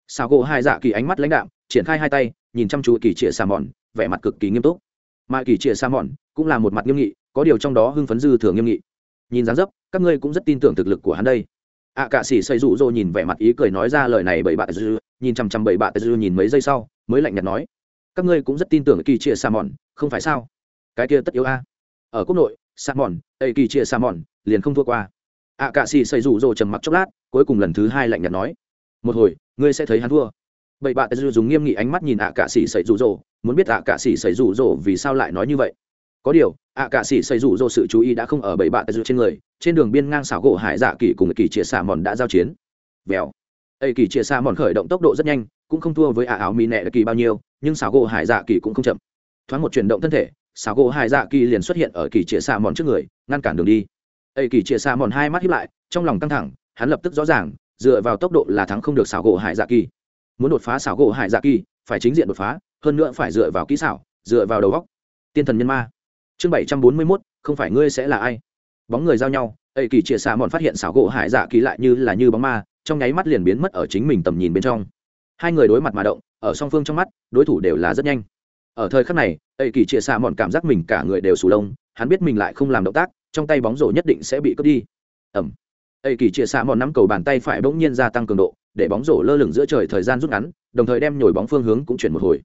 Xảo gỗ hải dạ kỳ ánh mắt lãnh đạm, triển khai hai tay, nhìn chăm chú kỳ chia xa mòn, vẻ mặt cực kỳ nghiêm túc mà kỳ chia Sa mòn cũng là một mặt nghiêm nghị có điều trong đó hưng phấn dư thường nghiêm nghị. Nhìn dáng dấp các ngươi cũng rất tin tưởng thực lực của hắn đây. Ạ à, cạ sĩ xây rụ rỗ nhìn vẻ mặt ý cười nói ra lời này bảy bạn dư nhìn chằm chằm bảy bạn dư nhìn mấy giây sau mới lạnh nhạt nói các ngươi cũng rất tin tưởng kỳ chia sa mòn không phải sao? Cái kia tất yếu a. Ở quốc nội sa mòn ây kỳ chia sa mòn liền không thua qua. Ạ à, cạ sĩ xây rụ rỗ trầm mặc chốc lát cuối cùng lần thứ hai lạnh nhạt nói một hồi ngươi sẽ thấy hắn thua bảy bạn dư dùng nghiêm nghị ánh mắt nhìn ạ à, cạ sĩ xây rủ rỗ muốn biết ạ cạ sĩ xây rủ rỗ vì sao lại nói như vậy. Có điều ạ cạ sĩ xây rủ rỗ sự chú ý đã không ở bảy bạn dư trên người trên đường biên ngang xảo gỗ hải dạ kỳ cùng kỳ chia xạ mòn đã giao chiến. Vèo. Ây kỳ chia xạ mòn khởi động tốc độ rất nhanh cũng không thua với ạ áo mỹ nẹ kỳ bao nhiêu nhưng xảo gỗ hải dạ kỳ cũng không chậm. Thoáng một chuyển động thân thể xảo gỗ hải dạ kỳ liền xuất hiện ở kỳ chia xạ mòn trước người ngăn cản đường đi. Ây kỳ chia xạ mòn hai mắt hiếp lại trong lòng căng thẳng hắn lập tức rõ ràng dựa vào tốc độ là thắng không được xảo gỗ hải dạ kỳ muốn đột phá xảo gỗ hải dạ kỳ, phải chính diện đột phá, hơn nữa phải dựa vào kỹ xảo, dựa vào đầu góc tiên thần nhân ma. Chương bảy trăm bốn mươi mốt, không phải ngươi sẽ là ai? Bóng người giao nhau ây kỳ chia xa mòn phát hiện xảo gỗ hải dạ kỳ lại như là như bóng ma, trong nháy mắt liền biến mất ở chính mình tầm nhìn bên trong. Hai người đối mặt mà động, ở song phương trong mắt, đối thủ đều là rất nhanh. Ở thời khắc này ây kỳ chia xa mòn cảm giác mình cả người đều sù lông, hắn biết mình lại không làm động tác, trong tay bóng rổ nhất định sẽ bị cướp đi. Ẩm. Ây kỳ chia xa mòn nắm cầu bàn tay phải bỗng nhiên gia tăng cường độ để bóng rổ lơ lửng giữa trời thời gian rút ngắn, đồng thời đem nhồi bóng phương hướng cũng chuyển một hồi.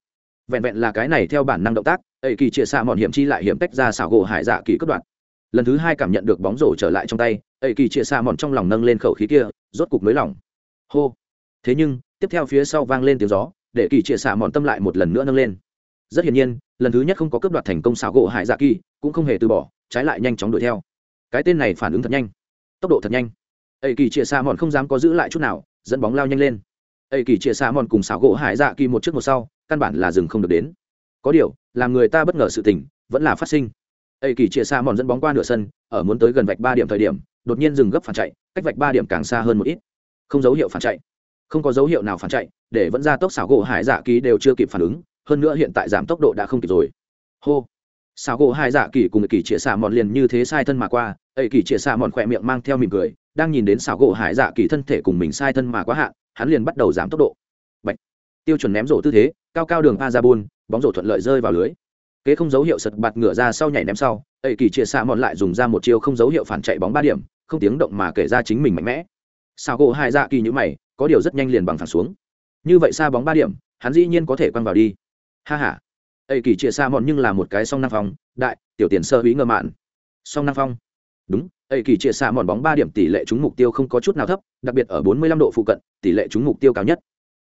Vẹn vẹn là cái này theo bản năng động tác, ấy kỳ chia xa mòn hiểm chi lại hiểm tách ra xảo gỗ hải dạ kỳ cướp đoạn lần thứ hai cảm nhận được bóng rổ trở lại trong tay, ấy kỳ chia xa mòn trong lòng nâng lên khẩu khí kia, rốt cục nới lỏng. Hô. Thế nhưng, tiếp theo phía sau vang lên tiếng gió, để kỳ chia xa mòn tâm lại một lần nữa nâng lên. Rất hiển nhiên, lần thứ nhất không có cướp đoạt thành công xảo gỗ hải dạ kỳ, cũng không hề từ bỏ, trái lại nhanh chóng đuổi theo. Cái tên này phản ứng thật nhanh. Tốc độ thật nhanh. Ấy kỳ chia xa mòn không dám có giữ lại chút nào dẫn bóng lao nhanh lên. Ây kỳ chia xa mòn cùng xảo gỗ hải dạ kỳ một trước một sau, căn bản là dừng không được đến. Có điều, làm người ta bất ngờ sự tình vẫn là phát sinh. Ây kỳ chia xa mòn dẫn bóng qua nửa sân, ở muốn tới gần vạch ba điểm thời điểm, đột nhiên dừng gấp phản chạy, cách vạch ba điểm càng xa hơn một ít. Không dấu hiệu phản chạy. Không có dấu hiệu nào phản chạy, để vẫn ra tốc xảo gỗ hải dạ kỳ đều chưa kịp phản ứng, hơn nữa hiện tại giảm tốc độ đã không kịp rồi. Hô. Sao gỗ hải dạ kỳ cùng kỳ chia xạ mòn liền như thế sai thân mà qua, ấy kỳ chia xạ mòn khỏe miệng mang theo mỉm cười, đang nhìn đến Sao gỗ hải dạ kỳ thân thể cùng mình sai thân mà quá hạn, hắn liền bắt đầu giảm tốc độ. Bạch. tiêu chuẩn ném rổ tư thế, cao cao đường pa ra bôn bóng rổ thuận lợi rơi vào lưới. Kế không dấu hiệu sật bạt ngửa ra sau nhảy ném sau, ấy kỳ chia xạ mòn lại dùng ra một chiêu không dấu hiệu phản chạy bóng ba điểm, không tiếng động mà kể ra chính mình mạnh mẽ. Sao gỗ Hải dạ kỳ như mày, có điều rất nhanh liền bằng phản xuống. Như vậy xa bóng ba điểm, hắn dĩ nhiên có thể quăng vào đi. Ha ha! Ây kỳ chia xa mòn nhưng là một cái song năng phong, đại, tiểu tiền sơ ý ngơ mạn. Song năng phong. Đúng Ây kỳ chia xa mòn bóng ba điểm tỷ lệ trúng mục tiêu không có chút nào thấp, đặc biệt ở bốn mươi lăm độ phụ cận, tỷ lệ trúng mục tiêu cao nhất.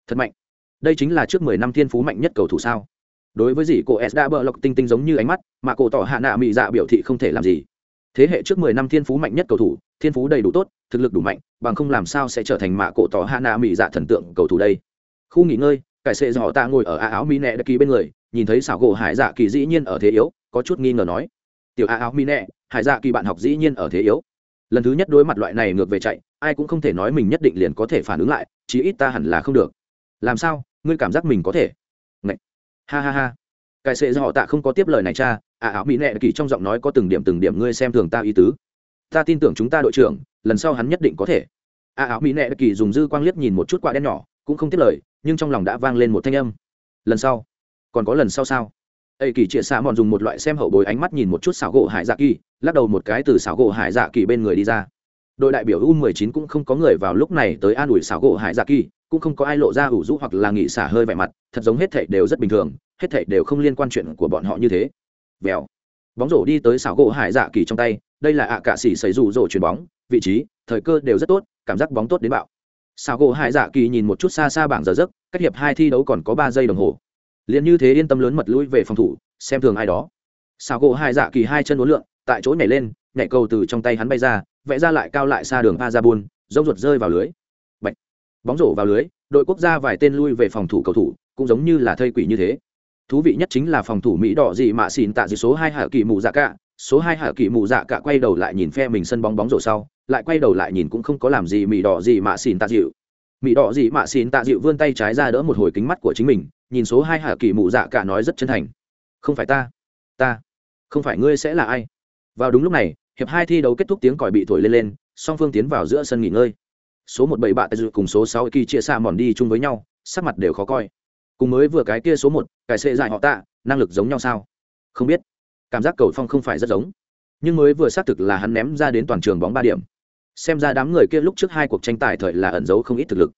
Thật mạnh. Đây chính là trước mười năm thiên phú mạnh nhất cầu thủ sao? Đối với gì, cô s đã bỡ lọc tinh tinh giống như ánh mắt, mà cổ tỏ hạ nạ mị dạ biểu thị không thể làm gì. Thế hệ trước mười năm thiên phú mạnh nhất cầu thủ, thiên phú đầy đủ tốt, thực lực đủ mạnh, bằng không làm sao sẽ trở thành mạ cổ tỏ hạ nạ mị dạ thần tượng cầu thủ đây? Khu nghỉ ngơi, cải sệ dò ta ngồi ở áo mỹ nẹ đặc ký bên người nhìn thấy xảo gỗ hải dạ kỳ dĩ nhiên ở thế yếu, có chút nghi ngờ nói, tiểu a áo mỹ nẹ hải dạ kỳ bạn học dĩ nhiên ở thế yếu. Lần thứ nhất đối mặt loại này ngược về chạy, ai cũng không thể nói mình nhất định liền có thể phản ứng lại, chí ít ta hẳn là không được. Làm sao? Ngươi cảm giác mình có thể? Ngậy! ha ha ha. Cái sệ do họ tạ không có tiếp lời này cha, a áo mỹ nệ kỳ trong giọng nói có từng điểm từng điểm ngươi xem thường ta ý tứ. Ta tin tưởng chúng ta đội trưởng, lần sau hắn nhất định có thể. A áo mỹ nệ kỳ dùng dư quang liếc nhìn một chút quả đen nhỏ, cũng không tiếp lời, nhưng trong lòng đã vang lên một thanh âm. Lần sau còn có lần sau sao? Ây kỳ chia xạ mòn dùng một loại xem hậu bối ánh mắt nhìn một chút xảo gỗ hải dạ kỳ, lắc đầu một cái từ xảo gỗ hải dạ kỳ bên người đi ra. Đội đại biểu u 19 cũng không có người vào lúc này tới an ủi xảo gỗ hải dạ kỳ, cũng không có ai lộ ra ủ rũ hoặc là nghỉ xả hơi vẻ mặt, thật giống hết thảy đều rất bình thường, hết thảy đều không liên quan chuyện của bọn họ như thế. Vèo. Bóng rổ đi tới xảo gỗ hải dạ kỳ trong tay, đây là ạ à cạ xỉ xảy rủ rổ chuyền bóng, vị trí, thời cơ đều rất tốt, cảm giác bóng tốt đến bạo. Xảo gỗ hải dạ kỳ nhìn một chút xa xa bảng giờ giấc, cách hiệp hai thi đấu còn có ba giây đồng hồ liền như thế yên tâm lớn mật lui về phòng thủ, xem thường ai đó. Xào gỗ hai dạ kỳ hai chân uốn lượn, tại chỗ nhảy lên, nhảy cầu từ trong tay hắn bay ra, vẽ ra lại cao lại xa đường a ra buôn giống ruột rơi vào lưới. Bạch. bóng rổ vào lưới, đội quốc gia vài tên lui về phòng thủ cầu thủ, cũng giống như là thây quỷ như thế. Thú vị nhất chính là phòng thủ mỹ đỏ gì mạ xỉn tạ dị số hai hạ kỳ mù dạ cả, số hai hạ kỳ mù dạ cả quay đầu lại nhìn phe mình sân bóng bóng rổ sau, lại quay đầu lại nhìn cũng không có làm gì mỹ đỏ gì mạ xỉn tạ dịu. Mỹ đỏ gì mạ xỉn tạ dịu vươn tay trái ra đỡ một hồi kính mắt của chính mình nhìn số hai hạ kỳ mụ dạ cả nói rất chân thành. Không phải ta ta, không phải ngươi sẽ là ai? Vào đúng lúc này, hiệp hai thi đấu kết thúc tiếng còi bị thổi lên lên, song phương tiến vào giữa sân nghỉ ngơi. Số một bảy bạn cùng số sáu kỳ chia xa mòn đi chung với nhau, sắc mặt đều khó coi. Cùng mới vừa cái kia số một, cái xệ dài họ tạ, năng lực giống nhau sao? Không biết. Cảm giác cầu phong không phải rất giống. Nhưng mới vừa xác thực là hắn ném ra đến toàn trường bóng ba điểm. Xem ra đám người kia lúc trước hai cuộc tranh tài thời là ẩn giấu không ít thực lực.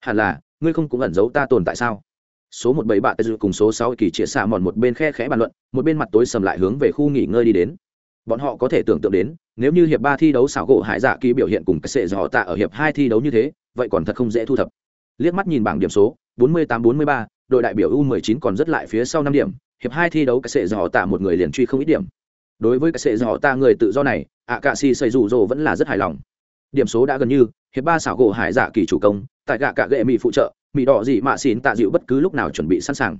Hẳn là, ngươi không cũng ẩn giấu ta tồn tại sao? Số một bảy bạn cùng số sáu kỳ chia xạ mòn một bên khe khẽ bàn luận một bên mặt tối sầm lại hướng về khu nghỉ ngơi đi đến bọn họ có thể tưởng tượng đến nếu như hiệp ba thi đấu xảo gỗ hải dạ kỳ biểu hiện cùng cái sệ dò tạ ở hiệp hai thi đấu như thế vậy còn thật không dễ thu thập liếc mắt nhìn bảng điểm số 48-43, đội đại biểu U19 còn rất lại phía sau 5 điểm, hiệp hai thi đấu cái sệ dò tạ một người liền truy không ít điểm. Đối với cái sệ dò tạ người tự do này, ạ cạ si xây rủ rồ vẫn là rất hài lòng. Điểm số đã gần như, hiệp ba xảo gỗ hải dạ kỳ chủ công, tại gạ cạ gệ mỹ phụ trợ, mỹ đỏ gì mà xỉn tạ dịu bất cứ lúc nào chuẩn bị sẵn sàng.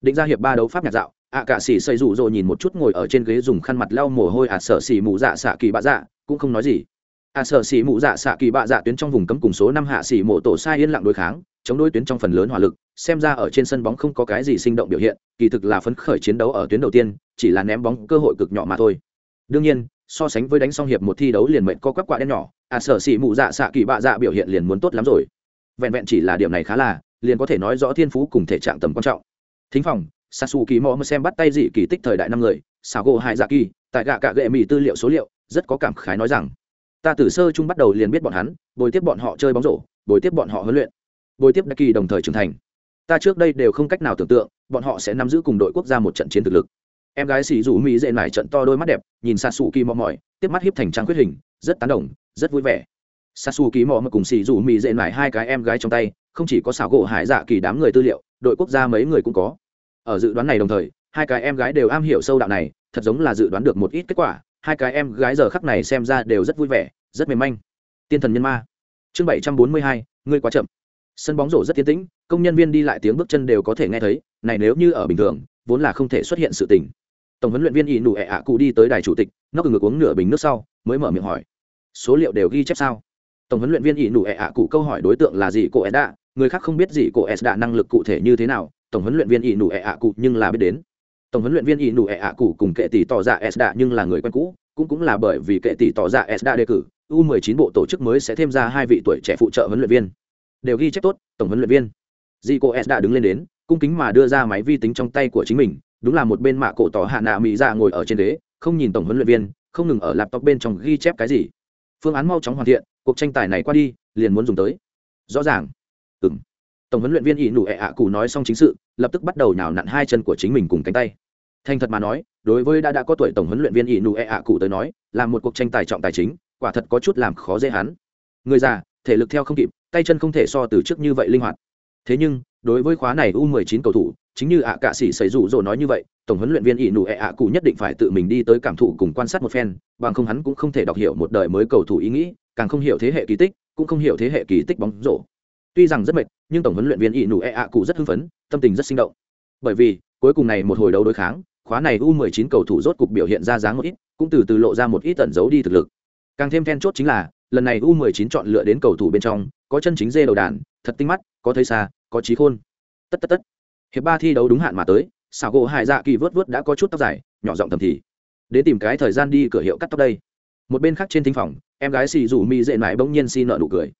Định ra hiệp ba đấu pháp nhạc dạo, ạ cạ xỉ xây rủ rồi nhìn một chút ngồi ở trên ghế dùng khăn mặt lau mồ hôi ạ à sợ xỉ mù dạ xạ kỳ bạ dạ cũng không nói gì. Ạ à sợ xỉ mù dạ xạ kỳ bạ dạ tuyến trong vùng cấm cùng số năm hạ xỉ mộ tổ sai yên lặng đối kháng chống đối tuyến trong phần lớn hỏa lực xem ra ở trên sân bóng không có cái gì sinh động biểu hiện kỳ thực là phấn khởi chiến đấu ở tuyến đầu tiên chỉ là ném bóng cơ hội cực nhỏ mà thôi. Đương nhiên so sánh với đánh xong hiệp một thi đấu liền mệnh co quắp quả đen nhỏ ạ à sở xỉ mù dạ xạ kỳ bạ dạ biểu hiện liền muốn tốt lắm rồi vẹn vẹn chỉ là điểm này khá là liền có thể nói rõ thiên phú cùng thể trạng tầm quan trọng thính phòng Sasuke mò xem bắt tay dị kỳ tích thời đại năm người, Sago Hai Dạ Kỳ, tại gạ cả gệ mì tư liệu số liệu, rất có cảm khái nói rằng, ta từ sơ chung bắt đầu liền biết bọn hắn, bồi tiếp bọn họ chơi bóng rổ, bồi tiếp bọn họ huấn luyện, bồi tiếp Kỳ đồng thời trưởng thành. Ta trước đây đều không cách nào tưởng tượng, bọn họ sẽ nắm giữ cùng đội quốc gia một trận chiến thực lực. em gái xì rủ mỹ dễ nải trận to đôi mắt đẹp nhìn xa xù kỳ mò mỏi tiếp mắt hiếp thành trang quyết hình rất tán đồng rất vui vẻ Sasu ký kỳ mò mà cùng xì dù mỹ dễ nải hai cái em gái trong tay, không chỉ có xảo gỗ hải dạ kỳ đám người tư liệu, đội quốc gia mấy người cũng có. Ở dự đoán này đồng thời, hai cái em gái đều am hiểu sâu đạo này, thật giống là dự đoán được một ít kết quả, hai cái em gái giờ khắc này xem ra đều rất vui vẻ, rất mềm manh. Tiên thần nhân ma. Chương bảy trăm bốn mươi hai, ngươi quá chậm. Sân bóng rổ rất tiến tĩnh, công nhân viên đi lại tiếng bước chân đều có thể nghe thấy, này nếu như ở bình thường, vốn là không thể xuất hiện sự tình. Tổng huấn luyện viên ỷ nụ ẹ ạ cụ đi tới đài chủ tịch nó ngược uống nửa bình nước sau, mới mở miệng hỏi. Số liệu đều ghi chép sao? Tổng huấn luyện viên ỷ nụ ẹ ạ cụ câu hỏi đối tượng là gì cô ed đã người khác không biết gì cô ed đã năng lực cụ thể như thế nào. Tổng huấn luyện viên ỷ nụ ẹ ạ cụ nhưng là biết đến. Tổng huấn luyện viên ỷ nụ ẹ ạ cụ cùng kệ tỷ tỏ ra s đã nhưng là người quen cũ, cũng cũng là bởi vì kệ tỷ tỏ ra s đã đề cử, u 19 bộ tổ chức mới sẽ thêm ra hai vị tuổi trẻ phụ trợ huấn luyện viên. Đều ghi chép tốt, tổng huấn luyện viên. Dì cô s đã đứng lên đến, cung kính mà đưa ra máy vi tính trong tay của chính mình, đúng là một bên mạ cổ tỏ hạ nạ mỹ ra dạ ngồi ở trên đế không nhìn tổng huấn luyện viên, không ngừng ở laptop bên trong ghi chép cái gì. Phương án mau chóng hoàn thiện cuộc tranh tài này qua đi, liền muốn dùng tới. Rõ ràng. Ừng tổng huấn luyện viên ỷ nụ ệ ạ cụ nói xong chính sự, lập tức bắt đầu nhào nặn hai chân của chính mình cùng cánh tay. Thành thật mà nói, đối với đã đã có tuổi tổng huấn luyện viên ỷ nụ ệ ạ cụ tới nói, là một cuộc tranh tài trọng tài chính, quả thật có chút làm khó dễ hắn. Người già, thể lực theo không kịp, tay chân không thể so từ trước như vậy linh hoạt. Thế nhưng, đối với khóa này u 19 cầu thủ, chính như ạ cạ sĩ xảy rủ rồi nói như vậy, tổng huấn luyện viên ỷ nụ ệ ạ cụ nhất định phải tự mình đi tới cảm thụ cùng quan sát một phen, bằng không hắn cũng không thể đọc hiểu một đời mới cầu thủ ý nghĩ càng không hiểu thế hệ kỳ tích, cũng không hiểu thế hệ kỳ tích bóng rổ. Tuy rằng rất mệt, nhưng tổng huấn luyện viên ỷ nụ e ạ cụ rất hưng phấn, tâm tình rất sinh động. Bởi vì, cuối cùng này một hồi đấu đối kháng, khóa này u 19 cầu thủ rốt cục biểu hiện ra dáng một ít, cũng từ từ lộ ra một ít tẩn giấu đi thực lực. Càng thêm then chốt chính là, lần này u 19 chọn lựa đến cầu thủ bên trong, có chân chính dê đầu đàn, thật tinh mắt, có thấy xa, có trí khôn. Tất tất tất. Hiệp ba thi đấu đúng hạn mà tới xảo gỗ hải dạ kỳ vớt vớt đã có chút tóc dài, nhỏ giọng thầm thì. Đến tìm cái thời gian đi, cửa hiệu cắt tóc đây một bên khác trên thính phòng, em gái xì dù mỹ dễ mãi bỗng nhiên xin nợ nụ cười.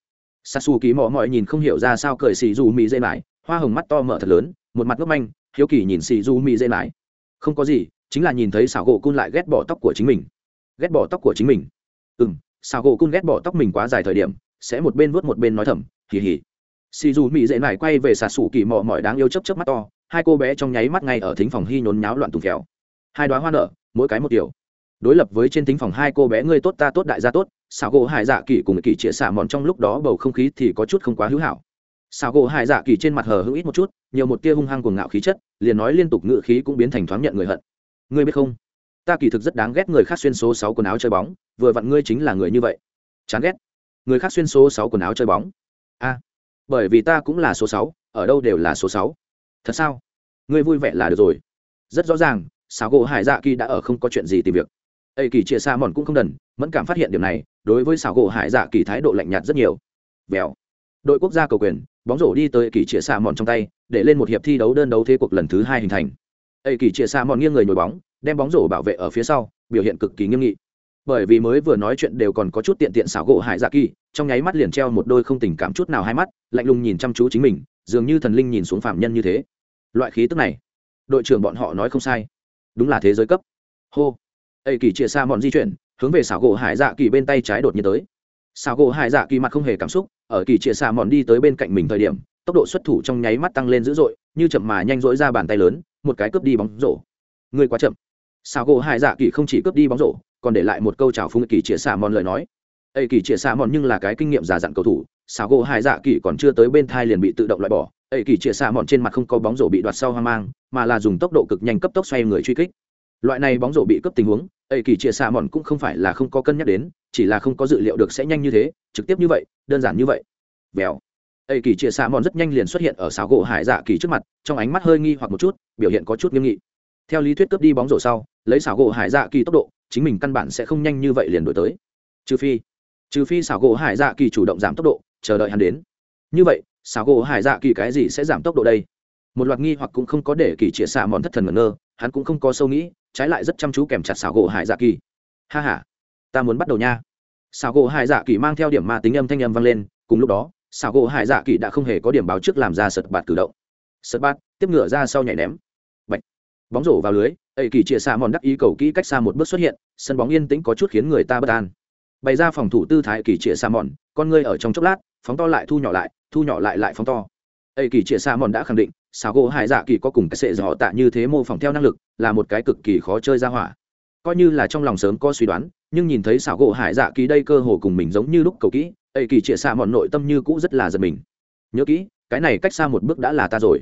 S a s u ký mò mọi nhìn không hiểu ra sao cười xì dù mỹ dễ mãi, hoa hồng mắt to mở thật lớn, một mặt ngốc manh, hiếu kỳ nhìn xì dù mỹ dễ mãi. Không có gì, chính là nhìn thấy xảo gỗ cun lại ghét bỏ tóc của chính mình. Ghét bỏ tóc của chính mình. Ừ m xảo gỗ cun ghét bỏ tóc mình quá dài thời điểm, sẽ một bên vuốt một bên nói thầm, hì hì. Xì dù mỹ dễ mãi quay về xà xù kỳ mò mọi đáng yêu chấp chấp mắt to, hai cô bé trong nháy mắt ngay ở thính phòng hy nhốn nháo loạn tùng khéo hai đoá hoa nở, mỗi cái một điều đối lập với trên thính phòng hai cô bé, ngươi tốt, ta tốt, đại gia tốt. Xảo gỗ hải dạ kỳ cùng kỳ chĩa xả mòn trong lúc đó bầu không khí thì có chút không quá hữu hảo. Xảo gỗ hải dạ kỳ trên mặt hờ hữu ít một chút, nhiều một tia hung hăng cuồng ngạo khí chất, liền nói liên tục ngự khí cũng biến thành thoáng nhận người hận. Ngươi biết không, ta kỳ thực rất đáng ghét người khác xuyên số sáu quần áo chơi bóng, vừa vặn ngươi chính là người như vậy. Chán ghét? Người khác xuyên số sáu quần áo chơi bóng? A, bởi vì ta cũng là số sáu, ở đâu đều là số sáu. Thật sao? Ngươi vui vẻ là được rồi. Rất rõ ràng, xảo gỗ hải dạ kỳ đã ở không có chuyện gì tìm việc ây kỳ chia xa mòn cũng không đần, mẫn cảm phát hiện điểm này, đối với xảo gỗ hải dạ kỳ thái độ lạnh nhạt rất nhiều. Vèo. Đội quốc gia cầu quyền, bóng rổ đi tới kỳ chia xa mòn trong tay, để lên một hiệp thi đấu đơn đấu thế cuộc lần thứ hai hình thành. Ây kỳ chia xa mòn nghiêng người nhồi bóng, đem bóng rổ bảo vệ ở phía sau, biểu hiện cực kỳ nghiêm nghị. Bởi vì mới vừa nói chuyện đều còn có chút tiện tiện xảo gỗ hải dạ kỳ, trong nháy mắt liền treo một đôi không tình cảm chút nào hai mắt, lạnh lùng nhìn chăm chú chính mình, dường như thần linh nhìn xuống phạm nhân như thế. Loại khí tức này, đội trưởng bọn họ nói không sai. Đúng là thế giới cấp. Hô ây kỳ chia xa mòn di chuyển, hướng về xảo gỗ hải dạ kỳ bên tay trái đột nhiên tới. Xảo gỗ hải dạ kỳ mặt không hề cảm xúc, ở kỳ chia xa mòn đi tới bên cạnh mình thời điểm, tốc độ xuất thủ trong nháy mắt tăng lên dữ dội, như chậm mà nhanh rỗi ra bàn tay lớn, một cái cướp đi bóng rổ. Người quá chậm. Xảo gỗ hải dạ kỳ không chỉ cướp đi bóng rổ, còn để lại một câu chào phúng kỳ chia xa mòn lời nói. Ây kỳ chia xa mòn nhưng là cái kinh nghiệm già dặn cầu thủ, xảo gỗ hải dạ kỳ còn chưa tới bên thai liền bị tự động loại bỏ. Ây kỳ chia xa mòn trên mặt không có bóng rổ bị đoạt sau hoang mang, mà là dùng tốc độ cực nhanh cấp tốc xoay người truy kích loại này bóng rổ bị cướp tình huống, ấy kỳ chia xa mòn cũng không phải là không có cân nhắc đến, chỉ là không có dự liệu được sẽ nhanh như thế, trực tiếp như vậy, đơn giản như vậy. Vèo. Ấy kỳ chia xa mòn rất nhanh liền xuất hiện ở xảo gỗ hải dạ kỳ trước mặt, trong ánh mắt hơi nghi hoặc một chút, biểu hiện có chút nghiêm nghị. Theo lý thuyết cướp đi bóng rổ sau, lấy xảo gỗ hải dạ kỳ tốc độ, chính mình căn bản sẽ không nhanh như vậy liền đổi tới. Trừ phi trừ phi xảo gỗ hải dạ kỳ chủ động giảm tốc độ, chờ đợi hắn đến. Như vậy xảo gỗ hải dạ kỳ cái gì sẽ giảm tốc độ đây? Một loạt nghi hoặc cũng không có để kỳ chia xa mòn thất thần ngẩn ngơ, hắn cũng không có sâu nghĩ trái lại rất chăm chú kèm chặt xảo gỗ hải dạ kỳ. Ha h a ta muốn bắt đầu nha. Xảo gỗ hải dạ kỳ mang theo điểm ma tính âm thanh âm vang lên, cùng lúc đó, xảo gỗ hải dạ kỳ đã không hề có điểm báo trước làm ra sật bạt cử động. Sật bạt, tiếp ngựa ra sau nhảy ném. Bạch. bóng rổ vào lưới ây kỳ chia xa mòn đắc ý cầu kỹ cách xa một bước xuất hiện, sân bóng yên tĩnh có chút khiến người ta bất an. Bày ra phòng thủ tư thái kỳ chia xa mòn, con ngươi ở trong chốc lát, phóng to lại, thu nhỏ lại, thu nhỏ lại lại phóng to ây kỳ trịa xa mòn đã khẳng định xảo gỗ hải dạ kỳ có cùng cái sệ dò tạ như thế mô phỏng theo năng lực là một cái cực kỳ khó chơi ra hỏa. Coi như là trong lòng sớm có suy đoán, nhưng nhìn thấy xảo gỗ hải dạ kỳ đây cơ hồ cùng mình giống như lúc cầu kỹ ây kỳ chĩa xa mọn nội tâm như cũ rất là giật mình. Nhớ kỹ, cái này cách xa một bước đã là ta rồi.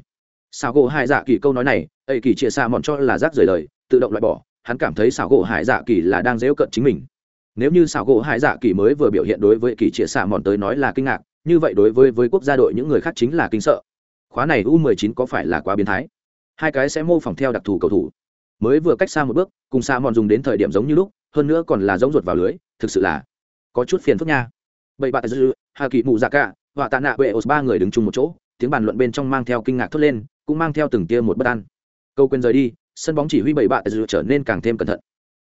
Xảo gỗ hải dạ kỳ câu nói này ây kỳ chĩa xa mọn cho là rác rời lời, tự động loại bỏ, hắn cảm thấy xảo gỗ hải dạ kỳ là đang dễu cận chính mình. Nếu như xảo gỗ hải dạ kỳ mới vừa biểu hiện đối với kỳ chĩa xa mọn tới nói là kinh ngạc như vậy đối với với quốc gia đội những người khác chính là kinh sợ. Khóa này u 19 có phải là quá biến thái? Hai cái sẽ mô phỏng theo đặc thù cầu thủ. Mới vừa cách xa một bước, cùng xa mòn dùng đến thời điểm giống như lúc, hơn nữa còn là giống ruột vào lưới, thực sự là có chút phiền phức nha. Bảy bạn dư hà kỳ mù dạ cả và tạ nạ bệ ổ ba người đứng chung một chỗ, tiếng bàn luận bên trong mang theo kinh ngạc thốt lên, cũng mang theo từng tia một bất an. Câu quên rời đi, sân bóng chỉ huy bảy bạn dư trở nên càng thêm cẩn thận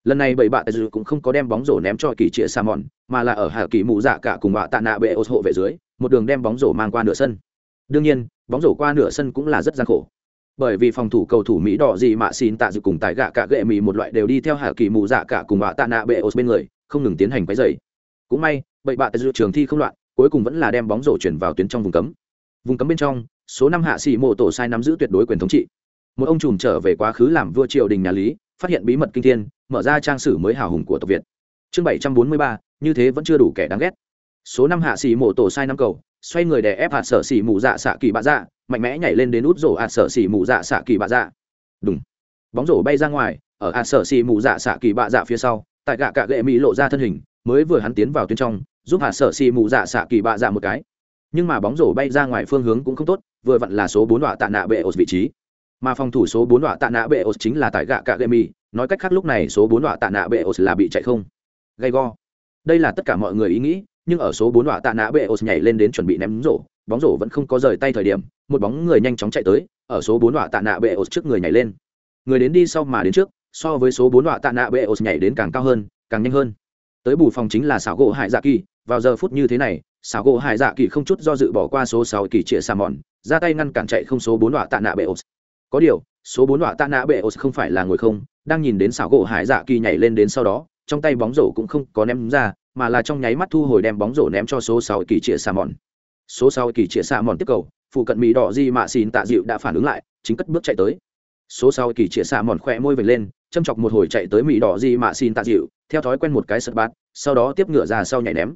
lần này bảy bạn dư cũng không có đem bóng rổ ném cho kỳ trịa sa mòn, mà là ở hà kỳ mù dạ cả cùng bạ tạ nạ bệ ô hộ về dưới, một đường đem bóng rổ mang qua nửa sân. Đương nhiên, bóng rổ qua nửa sân cũng là rất gian khổ. Bởi vì phòng thủ cầu thủ mỹ đỏ gì mà xin tạ dự cùng tại gạ cả gệ mì một loại đều đi theo hạ kỳ mù dạ cả cùng bạ tạ nạ bệ ô bên người, không ngừng tiến hành quấy dày cũng may, bảy bạ tại dự trường thi không loạn, cuối cùng vẫn là đem bóng rổ chuyển vào tuyến trong vùng cấm. Vùng cấm bên trong, số năm hạ sĩ mộ tổ sai nắm giữ tuyệt đối quyền thống trị. Một ông trùm trở về quá khứ làm vua triều đình nhà lý, phát hiện bí mật kinh thiên mở ra trang sử mới hào hùng của tộc việt. Chương bảy trăm bốn mươi ba, như thế vẫn chưa đủ kẻ đáng ghét. Số năm hạ sĩ mổ tổ sai năm cầu, xoay người đè ép hạt sở xỉ mù dạ xạ kỳ bạ dạ mạnh mẽ nhảy lên đến út rổ hạt sở xỉ mù dạ xạ kỳ bạ dạ. Đúng bóng rổ bay ra ngoài, ở hạt sở xỉ mù dạ xạ kỳ bạ dạ phía sau, tại gạ cạ gệ mỹ lộ ra thân hình, mới vừa hắn tiến vào tuyến trong, giúp hạt sở xỉ mù dạ xạ kỳ bạ dạ một cái. Nhưng mà bóng rổ bay ra ngoài phương hướng cũng không tốt, vừa vặn là số bốn đọa tạ nạ bệ ột vị trí mà phòng thủ số bốn đọa tạ nạ bệ ột chính là tại gạ cạ gệ mỹ nói cách khác lúc này số bốn đọa tạ nạ bệ ột là bị chạy không. Gay go. Đây là tất cả mọi người ý nghĩ, nhưng ở số bốn đọa tạ nạ bệ ột nhảy lên đến chuẩn bị ném rổ, bóng rổ vẫn không có rời tay thời điểm, một bóng người nhanh chóng chạy tới, ở số bốn đọa tạ nạ bệ ột trước người nhảy lên. Người đến đi sau mà đến trước, so với số bốn đọa tạ nạ bệ ột nhảy đến càng cao hơn, càng nhanh hơn. Tới bù phòng chính là xảo gỗ hải dạ kỳ, vào giờ phút như thế này xảo gỗ hải dạ kỳ không chút do dự bỏ qua số sáu kỳ trịa xà mòn, ra tay ngăn cản chạy không số bốn đọa tạ nạ bệ ột có điều, số bốn đọa tạ nạ bệ ô không phải là ngồi không, đang nhìn đến xảo gỗ hải dạ kỳ nhảy lên đến sau đó, trong tay bóng rổ cũng không có ném ra, mà là trong nháy mắt thu hồi đem bóng rổ ném cho số sáu kỳ chĩa xà mòn số sáu kỳ chĩa xà mòn tiếp cầu, phụ cận mỹ đỏ di mạ xin tạ dịu đã phản ứng lại, chính cất bước chạy tới. Số sáu kỳ chĩa xà mòn khỏe môi vệt lên, châm chọc một hồi chạy tới mỹ đỏ di mạ xin tạ dịu, theo thói quen một cái sật bát sau đó tiếp ngựa ra sau nhảy ném.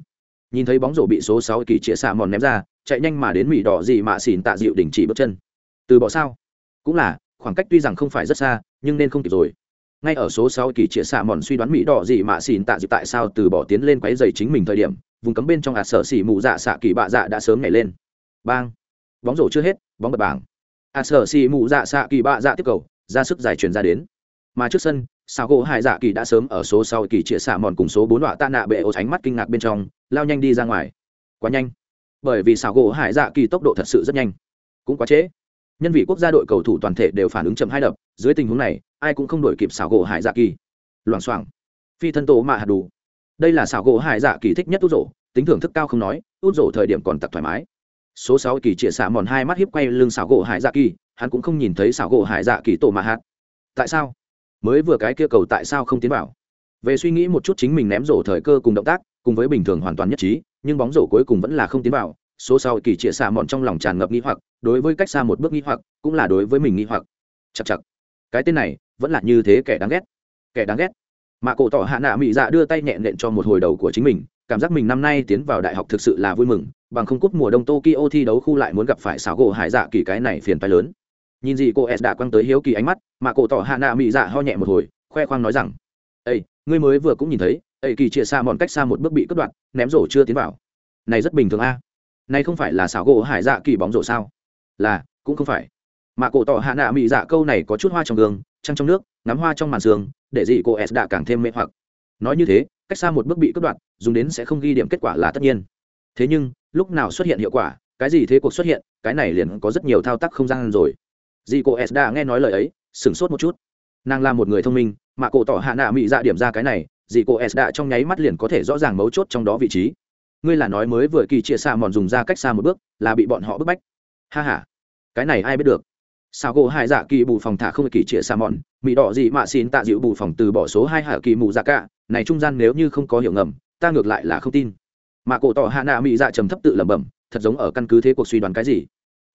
Nhìn thấy bóng rổ bị số sáu kỳ chĩa xà mòn ném ra, chạy nhanh mà đến mỹ đỏ di mạ xin tạ dịu đình chỉ bước chân. Từ bỏ sao? Cũng là, khoảng cách tuy rằng không phải rất xa, nhưng nên không kịp rồi. Ngay ở số sáu kỳ trịa xạ mòn suy đoán mỹ đỏ gì mà xỉn tạ dịp tại sao từ bỏ tiến lên quáy dày chính mình thời điểm, vùng cấm bên trong ạt sở xỉ mù dạ xạ kỳ bạ dạ đã sớm nhảy lên. Bang! Bóng rổ chưa hết, bóng bật bảng. Ạt sở xỉ mù dạ xạ kỳ bạ dạ tiếp cầu, ra sức giải truyền ra đến. Mà trước sân sao gỗ hải dạ kỳ đã sớm ở số sau kỳ trịa xạ mòn cùng số bốn đoạn tạ nạ bệ ô tránh mắt kinh ngạc bên trong, lao nhanh đi ra ngoài. Quá nhanh. Bởi vì sao gỗ hải dạ kỳ tốc độ thật sự rất nhanh. Cũng quá trễ nhân vị quốc gia đội cầu thủ toàn thể đều phản ứng chậm hai đập, dưới tình huống này, ai cũng không đổi kịp xảo gỗ hải dạ kỳ. Loảng xoảng. Phi thân tổ mạ hạt đủ. Đây là xảo gỗ hải dạ kỳ thích nhất út rổ, tính thưởng thức cao không nói, út rổ thời điểm còn tặc thoải mái. Số sáu kỳ chĩa xạ mòn hai mắt hiếp quay lưng xảo gỗ hải dạ kỳ, hắn cũng không nhìn thấy xảo gỗ hải dạ kỳ tổ mạ hạt. Tại sao? Mới vừa cái kia cầu tại sao không tiến vào? Về suy nghĩ một chút chính mình ném rổ thời cơ cùng động tác, cùng với bình thường hoàn toàn nhất trí, nhưng bóng rổ cuối cùng vẫn là không tiến vào số sau kỳ chĩa xạ mòn trong lòng tràn ngập nghi hoặc, đối với cách xa một bước nghi hoặc, cũng là đối với mình nghi hoặc. Chặt chặt cái tên này, vẫn là như thế kẻ đáng ghét. Kẻ đáng ghét. Mà cổ tỏ hạ nạ mỹ dạ đưa tay nhẹ nện cho một hồi đầu của chính mình, cảm giác mình năm nay tiến vào đại học thực sự là vui mừng, bằng không cúp mùa đông tokyo thi đấu khu lại muốn gặp phải xảo gỗ hải dạ kỳ cái này phiền phái lớn. Nhìn gì cô s đã quăng tới hiếu kỳ ánh mắt mà cổ tỏ hạ nạ mỹ dạ ho nhẹ một hồi, khoe khoang nói rằng ây ngươi mới vừa cũng nhìn thấy ây kỳ chia xa mòn cách xa một bước bị cất đoạn, ném rổ chưa tiến vào. Này rất bình thường a này không phải là xảo gỗ hải dạ kỳ bóng rổ sao? Là, cũng không phải. Mà cổ tỏ hạ nạ mỹ dạ câu này có chút hoa trong gương, trăng trong nước, ngắm hoa trong màn sương, để dị cô s đã càng thêm mê hoặc. Nói như thế, cách xa một bước bị cất đoạn dùng đến sẽ không ghi điểm kết quả là tất nhiên. Thế nhưng, lúc nào xuất hiện hiệu quả, cái gì thế cuộc xuất hiện, cái này liền có rất nhiều thao tác không gian rồi. Dị cô s đã nghe nói lời ấy, sửng sốt một chút. Nàng là một người thông minh, mà cổ tỏ hạ nạ mỹ dạ điểm ra cái này, dị cô s đã trong nháy mắt liền có thể rõ ràng mấu chốt trong đó vị trí ngươi là nói mới vừa kỳ chia xa mòn dùng ra cách xa một bước là bị bọn họ bức bách. Ha ha, cái này ai biết được? Sao gỗ hai dạ kỳ bù phòng thả không kỳ chia xa mòn mỹ đỏ gì mà xin tạ dịu bù phòng từ bỏ số hai hạ kỳ mù dạ cả. Này trung gian nếu như không có hiểu ngầm ta ngược lại là không tin. Mà cổ tỏ hạ nạ mỹ dạ trầm thấp tự lẩm bẩm thật giống ở căn cứ thế cuộc suy đoán cái gì?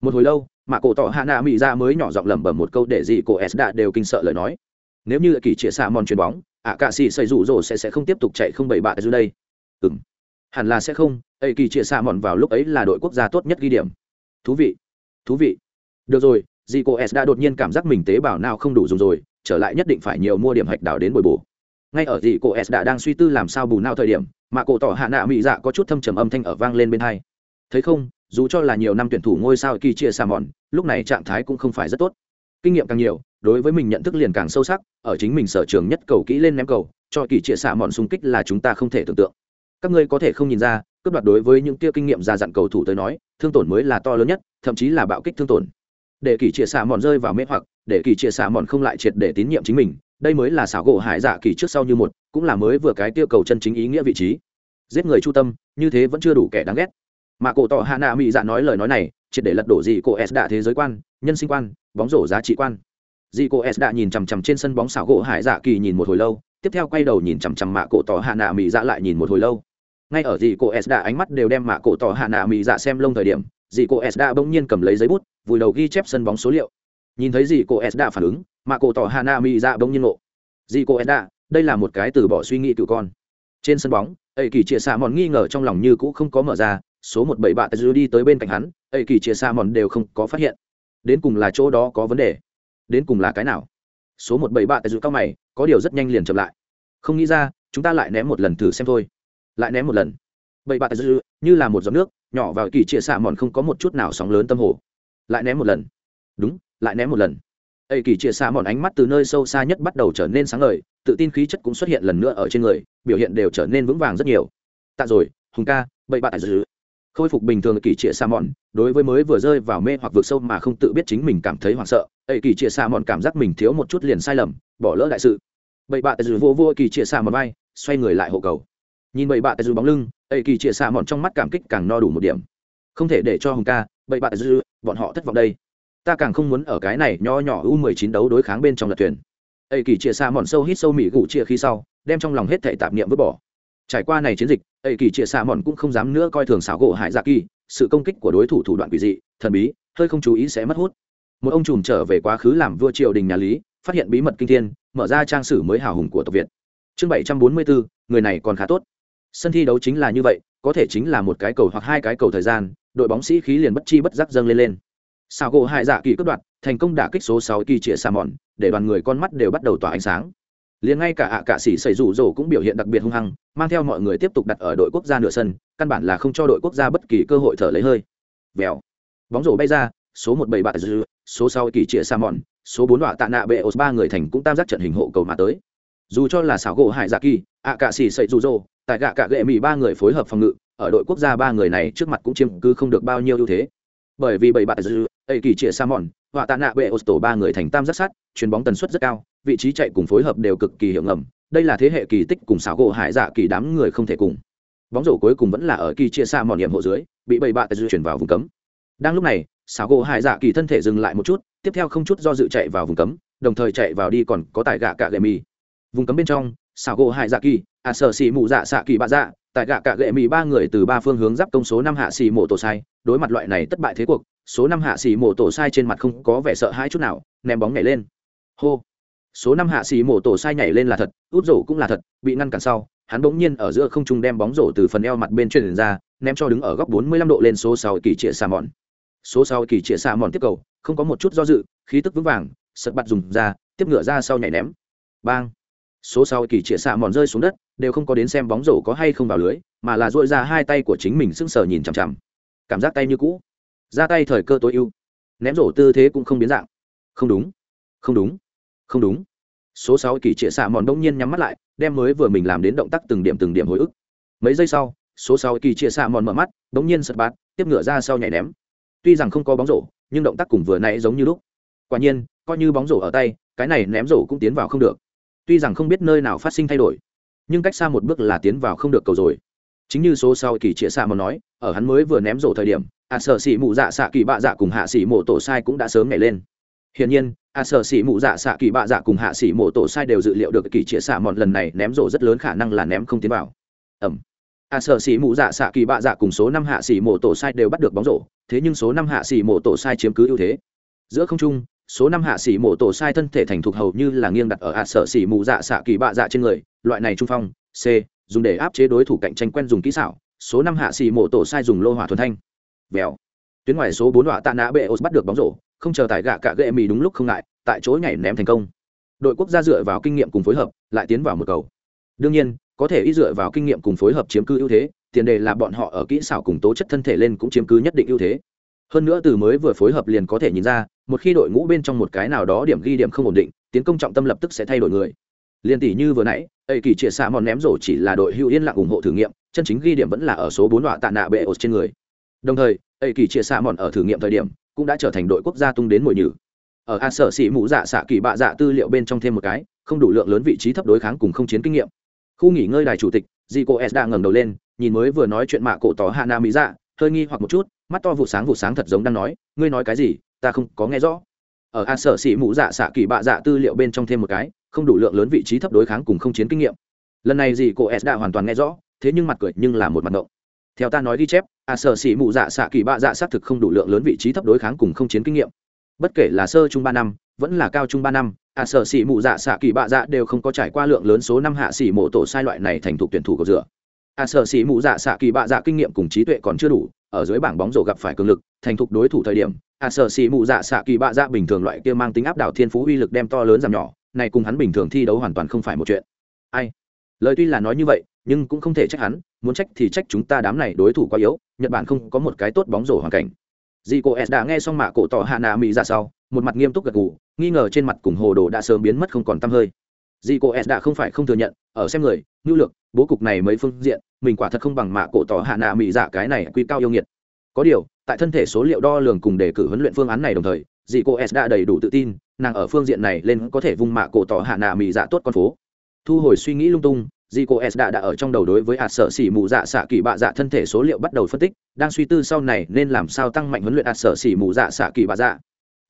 Một hồi lâu mà cổ tỏ hạ nạ mỹ dạ mới nhỏ giọng lẩm bẩm một câu để gì cô s đã đều kinh sợ lời nói. Nếu như kỳ chia xa mòn chuyền bóng ạ cạ xì xây rủ rồ sẽ sẽ không tiếp tục chạy không bảy bạ dưới đây ừ hẳn là sẽ không, ấy kỳ chia xạ mòn vào lúc ấy là đội quốc gia tốt nhất ghi điểm. Thú vị thú vị. Được rồi dì cô s đã đột nhiên cảm giác mình tế bào nào không đủ dùng rồi, trở lại nhất định phải nhiều mua điểm hạch đảo đến bồi bổ. Ngay ở dì cô s đã đang suy tư làm sao bù nào thời điểm, mà cổ tỏ hạ nạ mỹ dạ có chút thâm trầm âm thanh ở vang lên bên hai. Thấy không, dù cho là nhiều năm tuyển thủ ngôi sao kỳ chia xa mòn, lúc này trạng thái cũng không phải rất tốt. Kinh nghiệm càng nhiều, đối với mình nhận thức liền càng sâu sắc, ở chính mình sở trường nhất cầu kỹ lên ném cầu, cho kỳ chia xa mòn xung kích là chúng ta không thể tưởng tượng các ngươi có thể không nhìn ra, cướp đoạt đối với những tia kinh nghiệm già dặn cầu thủ tới nói, thương tổn mới là to lớn nhất, thậm chí là bạo kích thương tổn. Để kỳ chia xả mòn rơi vào mê hoặc, để kỳ chia xả mòn không lại triệt để tín nhiệm chính mình, đây mới là xảo gỗ hải dạ kỳ trước sau như một, cũng là mới vừa cái tiêu cầu chân chính ý nghĩa vị trí. Giết người chu tâm, như thế vẫn chưa đủ kẻ đáng ghét. Mà cổ tỏ hạ nạ mỹ dạ nói lời nói này, triệt để lật đổ gì cô s đạ thế giới quan, nhân sinh quan, bóng rổ giá trị quan. Dị cô s đã nhìn chằm chằm trên sân bóng xảo gỗ hải dạ kỳ nhìn một hồi lâu tiếp theo quay đầu nhìn chằm chằm mạ cổ tỏ hạ nạ mỹ dạ lại nhìn một hồi lâu. Ngay ở dì cô s đã ánh mắt đều đem mạ cổ tỏ hạ nạ mỹ dạ xem lông thời điểm, dì cô s đã bỗng nhiên cầm lấy giấy bút, vùi đầu ghi chép sân bóng số liệu. Nhìn thấy dì cô s đã phản ứng, mạ cổ tỏ hạ nạ mỹ dạ bỗng nhiên ngộ. Dì cô s đã, đây là một cái từ bỏ suy nghĩ cựu con. Trên sân bóng, ấy kỳ chia xa mòn nghi ngờ trong lòng như cũ không có mở ra, số một bảy bạn dư đi tới bên cạnh hắn, ấy kỳ chia xa mòn đều không có phát hiện. Đến cùng là chỗ đó có vấn đề? Đến cùng là cái nào? Số một bảy bạn dư cao mày, có điều rất nhanh liền chậm lại. Không nghĩ ra, chúng ta lại ném một lần thử xem thôi. Lại ném một lần. Bảy bạn dư như là một giọt nước, nhỏ vào kỳ chia xa mòn không có một chút nào sóng lớn tâm hồ. Lại ném một lần. Đúng, lại ném một lần. Ây kỳ chia xa mòn ánh mắt từ nơi sâu xa nhất bắt đầu trở nên sáng ngời, tự tin khí chất cũng xuất hiện lần nữa ở trên người, biểu hiện đều trở nên vững vàng rất nhiều. Tạ rồi, hùng ca, bảy bạn tại dư khôi phục bình thường kỳ trịa sa mòn đối với mới vừa rơi vào mê hoặc vượt sâu mà không tự biết chính mình cảm thấy hoảng sợ, ấy kỳ trịa sa mòn cảm giác mình thiếu một chút liền sai lầm, bỏ lỡ đại sự. Bậy bạ dư vô vô kỳ trịa sa mòn bay xoay người lại hộ cầu. Nhìn bậy bạ dư bóng lưng, ấy kỳ trịa sa mòn trong mắt cảm kích càng no đủ một điểm. Không thể để cho hùng ca, bậy bạ dư, bọn họ thất vọng đây. Ta càng không muốn ở cái này nho nhỏ u 19 đấu đối kháng bên trong lật thuyền. Ấy kỳ chia xa mòn sâu hít sâu mỉ gụ chia khi sau, đem trong lòng hết thảy tạp niệm vứt bỏ trải qua này chiến dịch ấy kỳ chia xạ mòn cũng không dám nữa coi thường xảo gỗ hải dạ kỳ sự công kích của đối thủ thủ đoạn quỷ dị thần bí hơi không chú ý sẽ mất hút. Một ông trùm trở về quá khứ làm vua triều đình nhà lý phát hiện bí mật kinh thiên mở ra trang sử mới hào hùng của tộc việt. Chương 744, người này còn khá tốt. Sân thi đấu chính là như vậy có thể chính là một cái cầu hoặc hai cái cầu thời gian đội bóng sĩ khí liền bất chi bất giác dâng lên lên. Xào gỗ hại dạ kỳ cướp đoạt thành công đả kích số sáu kỳ trịa xà mòn để đoàn người con mắt đều bắt đầu tỏa ánh sáng liền ngay cả ạ à cạ sĩ xảy rủ rồ cũng biểu hiện đặc biệt hung hăng, mang theo mọi người tiếp tục đặt ở đội quốc gia nửa sân, căn bản là không cho đội quốc gia bất kỳ cơ hội thở lấy hơi. Vèo. Bóng rổ bay ra, số một bảy bạt dư, số sáu kỳ trịa sa mòn, số bốn đoạn tạ nạ bệ ba người thành cũng tam giác trận hình hộ cầu mà tới. Dù cho là xảo gỗ hải dạ kỳ, ạ cạ sĩ xảy rủ rồ, tại gạ cạ gệ mỹ ba người phối hợp phòng ngự, ở đội quốc gia ba người này trước mặt cũng chiếm cứ không được bao nhiêu ưu thế. Bởi vì bảy bạn dư, ấy kỳ trịa sa mòn họa tạ nạ bệ ô tổ ba người thành tam giác sát, chuyền bóng tần suất rất cao, vị trí chạy cùng phối hợp đều cực kỳ hiệu ngầm. Đây là thế hệ kỳ tích cùng xảo gỗ hải dạ kỳ đám người không thể cùng. Bóng rổ cuối cùng vẫn là ở kỳ chia xa mòn điểm hộ dưới, bị bầy bạn tật chuyển vào vùng cấm. Đang lúc này, xảo gỗ hải dạ kỳ thân thể dừng lại một chút, tiếp theo không chút do dự chạy vào vùng cấm, đồng thời chạy vào đi còn có tài gạ cả gậy mì. Vùng cấm bên trong, xảo gỗ hải dạ kỳ à sở xì mụ dạ xạ kỳ bạ dạ tại gạ cả gệ mì ba người từ ba phương hướng giáp công số năm hạ xì mổ tổ sai, đối mặt loại này thất bại thế cuộc số năm hạ xì mổ tổ sai trên mặt không có vẻ sợ hãi chút nào, ném bóng nhảy lên. Hô. Số năm hạ xì mổ tổ sai nhảy lên là thật, út rổ cũng là thật, bị ngăn cản sau, hắn bỗng nhiên ở giữa không trung đem bóng rổ từ phần eo mặt bên truyền ra, ném cho đứng ở góc bốn mươi lăm độ lên số 6 kỳ trịa xà mòn. Số 6 kỳ trịa xà mòn tiếp cầu, không có một chút do dự, khí tức vững vàng sật bặt dùng ra, tiếp ngựa ra sau nhảy ném. Bang. Số 6 kỳ trịa xà mòn rơi xuống đất, đều không có đến xem bóng rổ có hay không vào lưới, mà là dội ra hai tay của chính mình sững sờ nhìn chằm chằm. Cảm giác tay như cũ ra tay thời cơ tối ưu. Ném rổ tư thế cũng không biến dạng. Không đúng không đúng không đúng. Số sáu kỳ trịa xạ mòn đông nhiên nhắm mắt lại, đem mới vừa mình làm đến động tác từng điểm từng điểm hồi ức. Mấy giây sau, số sáu kỳ trịa xạ mòn mở mắt đông nhiên sật bát tiếp ngựa ra sau nhảy ném. Tuy rằng không có bóng rổ, nhưng động tác cùng vừa nãy giống như lúc. Quả nhiên, coi như bóng rổ ở tay, cái này ném rổ cũng tiến vào không được. Tuy rằng không biết nơi nào phát sinh thay đổi, nhưng cách xa một bước là tiến vào không được cầu rồi. Chính như số sau kỳ trịa xạ mòn nói, ở hắn mới vừa ném rổ thời điểm a sở xỉ mụ dạ xạ kỳ bạ dạ cùng hạ xỉ mộ tổ sai cũng đã sớm nhảy lên. Hiển nhiên a sở xỉ mụ dạ xạ kỳ bạ dạ cùng hạ xỉ mộ tổ sai đều dự liệu được kỳ chĩa xạ mòn lần này ném rổ rất lớn khả năng là ném không tiến vào. Ẩm. A sở xỉ mụ dạ xạ kỳ bạ dạ cùng số năm hạ xỉ mộ tổ sai đều bắt được bóng rổ, thế nhưng số năm hạ xỉ mộ tổ sai chiếm cứ ưu thế. Giữa không trung, số năm hạ xỉ mộ tổ sai thân thể thành thục hầu như là nghiêng đặt ở a sở xỉ mụ dạ xạ kỳ bạ dạ trên người, loại này trung phong, c, dùng để áp chế đối thủ cạnh tranh quen dùng kỹ xảo, số năm hạ xỉ mộ tổ sai dùng lô hỏa thuần thanh vèo. Tuyến ngoài số bốn họa tạ nã bệ ô bắt được bóng rổ, không chờ tại gạ cả gệ mì đúng lúc không ngại, tại chỗ nhảy ném thành công. Đội quốc gia dựa vào kinh nghiệm cùng phối hợp, lại tiến vào một cầu. Đương nhiên, có thể ý dựa vào kinh nghiệm cùng phối hợp chiếm cứ ưu thế, tiền đề là bọn họ ở kỹ xảo cùng tố chất thân thể lên cũng chiếm cứ nhất định ưu thế. Hơn nữa từ mới vừa phối hợp liền có thể nhìn ra, một khi đội ngũ bên trong một cái nào đó điểm ghi điểm không ổn định, tiến công trọng tâm lập tức sẽ thay đổi người. Liên tỷ như vừa nãy ấy kỳ chia xạ mòn ném rổ chỉ là đội hưu yên lặng ủng hộ thử nghiệm, chân chính ghi điểm vẫn là ở số bốn đoạn tạ nạ bệ ột trên người đồng thời, ấy kỳ chia xạ mòn ở thử nghiệm thời điểm, cũng đã trở thành đội quốc gia tung đến mùi nhử. Ở a sở sĩ mũ dạ xạ kỳ bạ dạ tư liệu bên trong thêm một cái, không đủ lượng lớn vị trí thấp đối kháng cùng không chiến kinh nghiệm. Khu nghỉ ngơi đài chủ tịch di cô s đã ngẩng đầu lên, nhìn mới vừa nói chuyện mạ cổ tỏ hạ nam mỹ dạ hơi nghi hoặc một chút, mắt to vụ sáng vụ sáng thật giống đang nói, ngươi nói cái gì? Ta không có nghe rõ. Ở a sở sĩ mũ dạ xạ kỳ bạ dạ tư liệu bên trong thêm một cái, không đủ lượng lớn vị trí thấp đối kháng cùng không chiến kinh nghiệm. Lần này dì cô s đã hoàn toàn nghe rõ, thế nhưng mặt cười nhưng là một mặt động theo ta nói ghi chép à sở sĩ mụ dạ xạ kỳ bạ dạ xác thực không đủ lượng lớn vị trí thấp đối kháng cùng không chiến kinh nghiệm. Bất kể là sơ trung ba năm, vẫn là cao trung ba năm à sở sĩ mụ dạ xạ kỳ bạ dạ đều không có trải qua lượng lớn số năm hạ sĩ mộ tổ sai loại này thành thục tuyển thủ cầu rửa à sở sĩ mụ dạ xạ kỳ bạ dạ kinh nghiệm cùng trí tuệ còn chưa đủ, ở dưới bảng bóng rổ gặp phải cường lực, thành thục đối thủ thời điểm à sở sĩ mụ dạ xạ kỳ bạ dạ bình thường loại kia mang tính áp đảo thiên phú uy lực đem to lớn giảm nhỏ, này cùng hắn bình thường thi đấu hoàn toàn không phải một chuyện. Ai? Lời tuy là nói như vậy, nhưng cũng không thể trách hắn, muốn trách thì trách chúng ta đám này đối thủ quá yếu, nhật bản không có một cái tốt bóng rổ hoàn cảnh. Dì cô s đã nghe xong mạ cổ tỏ hạ nạ mỹ ra sau, một mặt nghiêm túc gật gù, nghi ngờ trên mặt cùng hồ đồ đã sớm biến mất không còn t hơi. Dì cô s đã không phải không thừa nhận, ở xem người nhu lược, bố cục này mấy phương diện, mình quả thật không bằng mạ cổ tỏ hạ nạ mỹ dạ cái này quy cao yêu nghiệt. Có điều, tại thân thể số liệu đo lường cùng đề cử huấn luyện phương án này đồng thời dì cô s đã đầy đủ tự tin, nàng ở phương diện này lên có thể vung mạ cổ tỏ hạ nạ mỹ dạ tốt con phố. Thu hồi suy nghĩ lung tung Zico S đã đã ở trong đầu đối với ạt sở xỉ mù dạ xạ kỳ bạ dạ thân thể số liệu bắt đầu phân tích, đang suy tư sau này nên làm sao tăng mạnh huấn luyện ạt sở xỉ mù dạ xạ kỳ bạ dạ.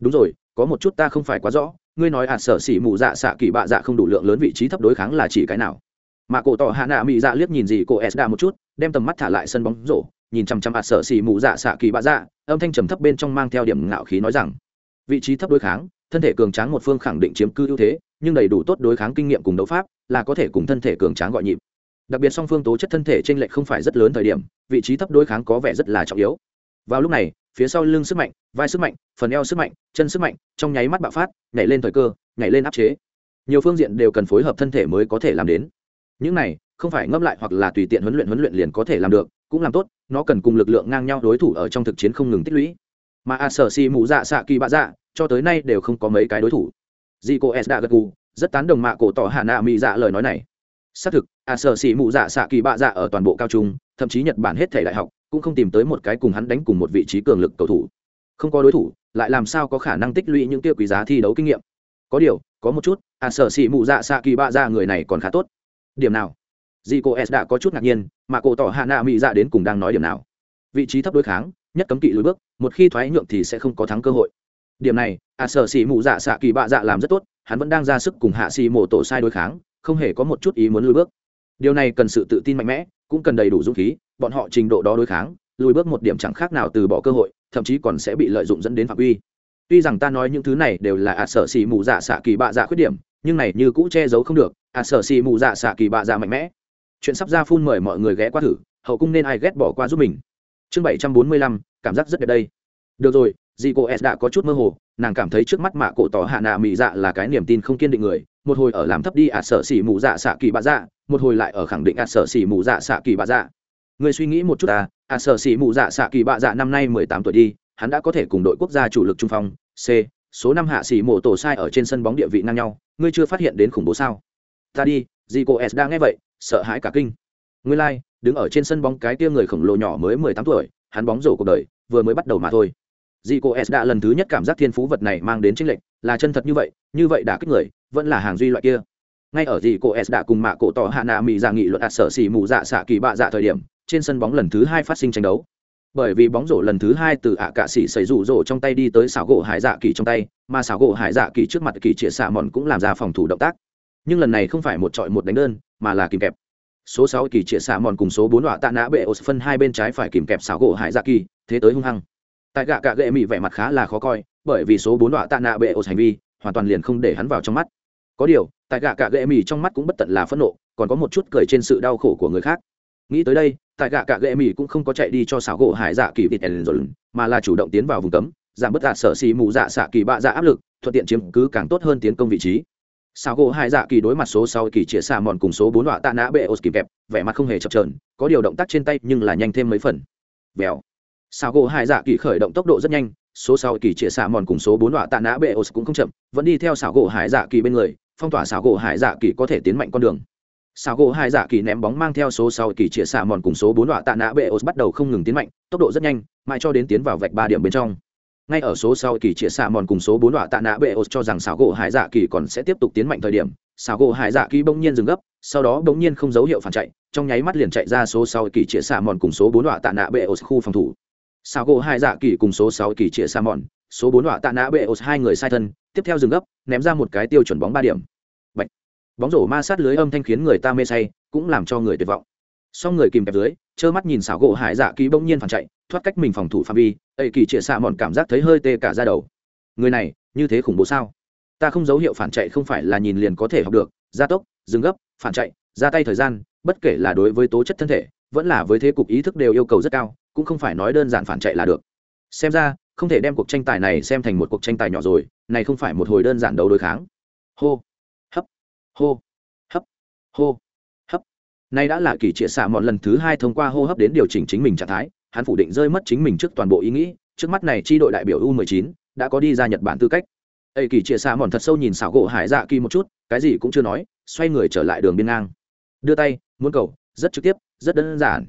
Đúng rồi, có một chút ta không phải quá rõ, ngươi nói ạt sở xỉ mù dạ xạ kỳ bạ dạ không đủ lượng lớn vị trí thấp đối kháng là chỉ cái nào? Mà cổ tỏ hạ nạ mị dạ liếc nhìn Zico S đã một chút, đem tầm mắt thả lại sân bóng rổ, nhìn chằm chằm ạt sở xỉ mù dạ xạ kỳ bạ dạ, âm thanh trầm thấp bên trong mang theo điểm ngạo khí nói rằng, vị trí thấp đối kháng, thân thể cường tráng một phương khẳng định chiếm cư ưu thế, nhưng đầy đủ tốt đối kháng kinh nghiệm cùng đấu pháp, là có thể cùng thân thể cường tráng gọi nhịp. Đặc biệt song phương tố chất thân thể t r ê n lệch không phải rất lớn thời điểm vị trí thấp đối kháng có vẻ rất là trọng yếu. Vào lúc này phía sau lưng sức mạnh vai sức mạnh phần eo sức mạnh chân sức mạnh trong nháy mắt bạo phát nhảy lên thời cơ nhảy lên áp chế. Nhiều phương diện đều cần phối hợp thân thể mới có thể làm đến. Những này không phải ngâm lại hoặc là tùy tiện huấn luyện huấn luyện liền có thể làm được cũng làm tốt nó cần cùng lực lượng ngang nhau đối thủ ở trong thực chiến không ngừng tích lũy. Mà a sở si mù dạ xạ kỳ bạ dạ cho tới nay đều không có mấy cái đối thủ dì cô s đã gật gù, rất tán đồng mạ cổ tỏ hạ nạ mỹ dạ lời nói này. Xác thực, a sở xỉ mụ dạ xạ kỳ bạ dạ ở toàn bộ cao trung, thậm chí nhật bản hết thể đại học, cũng không tìm tới một cái cùng hắn đánh cùng một vị trí cường lực cầu thủ. Không có đối thủ, lại làm sao có khả năng tích lũy những tiêu quý giá thi đấu kinh nghiệm? Có điều, có một chút, a sở xỉ mụ dạ xạ kỳ bạ dạ người này còn khá tốt. Điểm nào? Dì cô s đã có chút ngạc nhiên, mà cổ tỏ hạ nạ mỹ dạ đến cùng đang nói điểm nào? Vị trí thấp đối kháng, nhất cấm kỵ lối bước, một khi thoái nhượng thì sẽ không có thắng cơ hội. Điểm này a sở xỉ mụ dạ xạ kỳ bạ dạ làm rất tốt, hắn vẫn đang ra sức cùng hạ xỉ mổ tổ sai đối kháng, không hề có một chút ý muốn lùi bước. Điều này cần sự tự tin mạnh mẽ, cũng cần đầy đủ dũng khí, bọn họ trình độ đó đối kháng, lùi bước một điểm chẳng khác nào từ bỏ cơ hội, thậm chí còn sẽ bị lợi dụng dẫn đến phạm uy tuy rằng ta nói những thứ này đều là ạt sở xì mù dạ xạ kỳ bạ dạ khuyết điểm, nhưng này như cũ che giấu không được ạt sở xì mù dạ xạ kỳ bạ dạ mạnh mẽ. Chuyện sắp ra phun mời mọi người ghé qua thử, hậu cung nên ai ghét bỏ qua giúp mình. Chương bảy trăm bốn mươi lăm, cảm giác rất đẹp đây. Được rồi dì cô s đã có chút mơ hồ nàng cảm thấy trước mắt mạ cổ tỏ hạ nạ mỹ dạ là cái niềm tin không kiên định người một hồi ở làm thấp đi ạt sở xỉ mù dạ xạ kỳ bạ dạ một hồi lại ở khẳng định ạt sở xỉ mù dạ xạ kỳ bạ dạ. Người suy nghĩ một chút à ạt sở xỉ mù dạ xạ kỳ bạ dạ năm nay mười tám tuổi đi hắn đã có thể cùng đội quốc gia chủ lực trung phong c số năm hạ xỉ mổ tổ sai ở trên sân bóng địa vị ngang nhau ngươi chưa phát hiện đến khủng bố sao? Ta đi dì cô s đang nghe vậy sợ hãi cả kinh. Ngươi lai、like, đứng ở trên sân bóng cái tia người khổng lồ nhỏ mới mười tám tuổi hắn bóng rổ cuộc đời vừa mới bắt đầu mà thôi dì cô s đã lần thứ nhất cảm giác thiên phú vật này mang đến tranh lệch, là chân thật như vậy như vậy đã kích người, vẫn là hàng duy loại kia. Ngay ở dì cô s đã cùng mạ cổ tỏ hạ nạ mỹ ra dạ nghị luận ạt sở xỉ mù dạ xạ kỳ bạ dạ thời điểm, trên sân bóng lần thứ hai phát sinh tranh đấu. Bởi vì bóng rổ lần thứ hai từ ạ cạ xỉ xảy rủ rổ trong tay đi tới xảo gỗ hải dạ kỳ trong tay, mà xảo gỗ hải dạ kỳ trước mặt kỳ trịa xạ mòn cũng làm ra phòng thủ động tác. Nhưng lần này không phải một trọi một đánh đơn, mà là kìm kẹp. Số sáu kỳ trịa xạ mòn cùng số bốn đọa tạ nã bệ ô phân hai bên trái phải kìm kẹp xảo gỗ hải dạ kỳ, thế tới hung hăng tại gạ cạ gệ mỹ vẻ mặt khá là khó coi, bởi vì số bốn đọa tạ nạ bệ ô hành vi, hoàn toàn liền không để hắn vào trong mắt. Có điều, tại gạ cạ gệ mỹ trong mắt cũng bất tận là phẫn nộ, còn có một chút cười trên sự đau khổ của người khác. Nghĩ tới đây, tại gạ cạ gệ mỹ cũng không có chạy đi cho xảo gỗ hải dạ kỳ vịt ellen mà là chủ động tiến vào vùng cấm, giảm bớt dạ sở xì mù dạ xạ kỳ bạ dạ áp lực, thuận tiện chiếm cứ càng tốt hơn tiến công vị trí. Sào gỗ hai dạ kỳ đối mặt số sau kỳ chĩa xạ mòn cùng số bốn đoạn tạ nã bệ ô kìm kẹp, vẻ mặt không hề chập trờn có điều động tác trên tay nhưng là nhanh thêm mấy phần. Bèo sao gỗ hải dạ kỳ khởi động tốc độ rất nhanh, số sau kỳ triệu xạ mòn cùng số bốn đọa tạ nã bệ ô cũng không chậm, vẫn đi theo xảo gỗ hải dạ kỳ bên người, phong tỏa xảo gỗ hải dạ kỳ có thể tiến mạnh con đường. Xảo gỗ hải dạ kỳ ném bóng mang theo số sau kỳ triệu xạ mòn cùng số bốn đọa tạ nã bệ ô bắt đầu không ngừng tiến mạnh, tốc độ rất nhanh, mãi cho đến tiến vào vạch ba điểm bên trong. Ngay ở số sau kỳ triệu xạ mòn cùng số bốn đọa tạ nã bệ ô cho rằng xảo gỗ hải dạ kỳ còn sẽ tiếp tục tiến mạnh thời điểm xảo gỗ hải dạ kỳ bỗng nhiên dừng gấp, sau đó bỗng nhiên không dấu hiệu phản chạy, trong nháy mắt liền chạy ra số sau kỳ triệu xạ mòn cùng số bốn đọa tạ nã bệ ô khu phòng thủ. Sao gỗ hải dạ kỳ cùng số sáu kỳ chĩa sa mòn, số bốn họa tạ nạ bệ ô hai người sai thân, tiếp theo dừng gấp, ném ra một cái tiêu chuẩn bóng ba điểm. Bạch. bóng rổ ma sát lưới âm thanh khiến người ta mê say, cũng làm cho người tuyệt vọng. Song người kìm kẹp dưới, trơ mắt nhìn xảo gỗ hải dạ kỳ bỗng nhiên phản chạy, thoát cách mình phòng thủ phạm vi ây kỳ chĩa xạ mòn cảm giác thấy hơi tê cả ra đầu. Người này, như thế khủng bố sao? Ta không dấu hiệu phản chạy không phải là nhìn liền có thể học được, gia tốc, dừng gấp, phản chạy, ra tay thời gian, bất kể là đối với tố chất thân thể, vẫn là với thế cục ý thức đều yêu cầu rất cao cũng không phải nói đơn giản phản chạy là được xem ra không thể đem cuộc tranh tài này xem thành một cuộc tranh tài nhỏ rồi này không phải một hồi đơn giản đấu đối kháng hô hấp hô hấp hô hấp Nay đã là kỳ triệt xạ mọn lần thứ hai thông qua hô hấp đến điều chỉnh chính mình trạng thái, hắn phủ định rơi mất chính mình trước toàn bộ ý nghĩ, trước mắt này chi đội đại biểu U19 đã có đi ra Nhật Bản tư cách. Ây kỳ triệt xạ mọn thật sâu nhìn xảo gỗ Hải Dạ Kỳ một chút, cái gì cũng chưa nói, xoay người trở lại đường biên ngang. Đưa tay, muốn cầu, rất trực tiếp, rất đơn giản.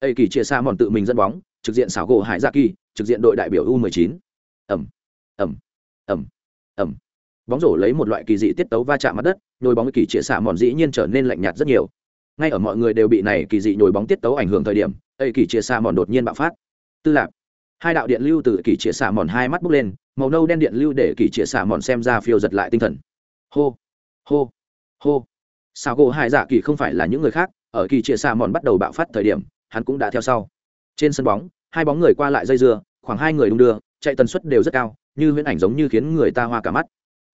Ây kỳ chia xa mòn tự mình dẫn bóng, trực diện xảo gỗ Hải Dạ Kỳ, trực diện đội đại biểu U19. Ầm, ầm, ầm, ầm. Bóng rổ lấy một loại kỳ dị tiết tấu va chạm mặt đất, nhồi bóng kỳ chia xa mòn dĩ nhiên trở nên lạnh nhạt rất nhiều. Ngay ở mọi người đều bị này kỳ dị nhồi bóng tiết tấu ảnh hưởng thời điểm ây kỳ chia xa mòn đột nhiên bạo phát. Tư lạc hai đạo điện lưu từ kỳ chia xa mòn hai mắt bốc lên màu nâu đen điện lưu để kỳ chia xa mòn xem ra phiêu giật lại tinh thần. Hô hô hô. Sao gỗ hai dạ kỳ không phải là những người khác ở kỳ chia xa mòn bắt đầu bạo phát thời điểm hắn cũng đã theo sau. Trên sân bóng, hai bóng người qua lại dây dưa, khoảng hai người đung đưa, chạy tần suất đều rất cao, như huyễn ảnh giống như khiến người ta hoa cả mắt.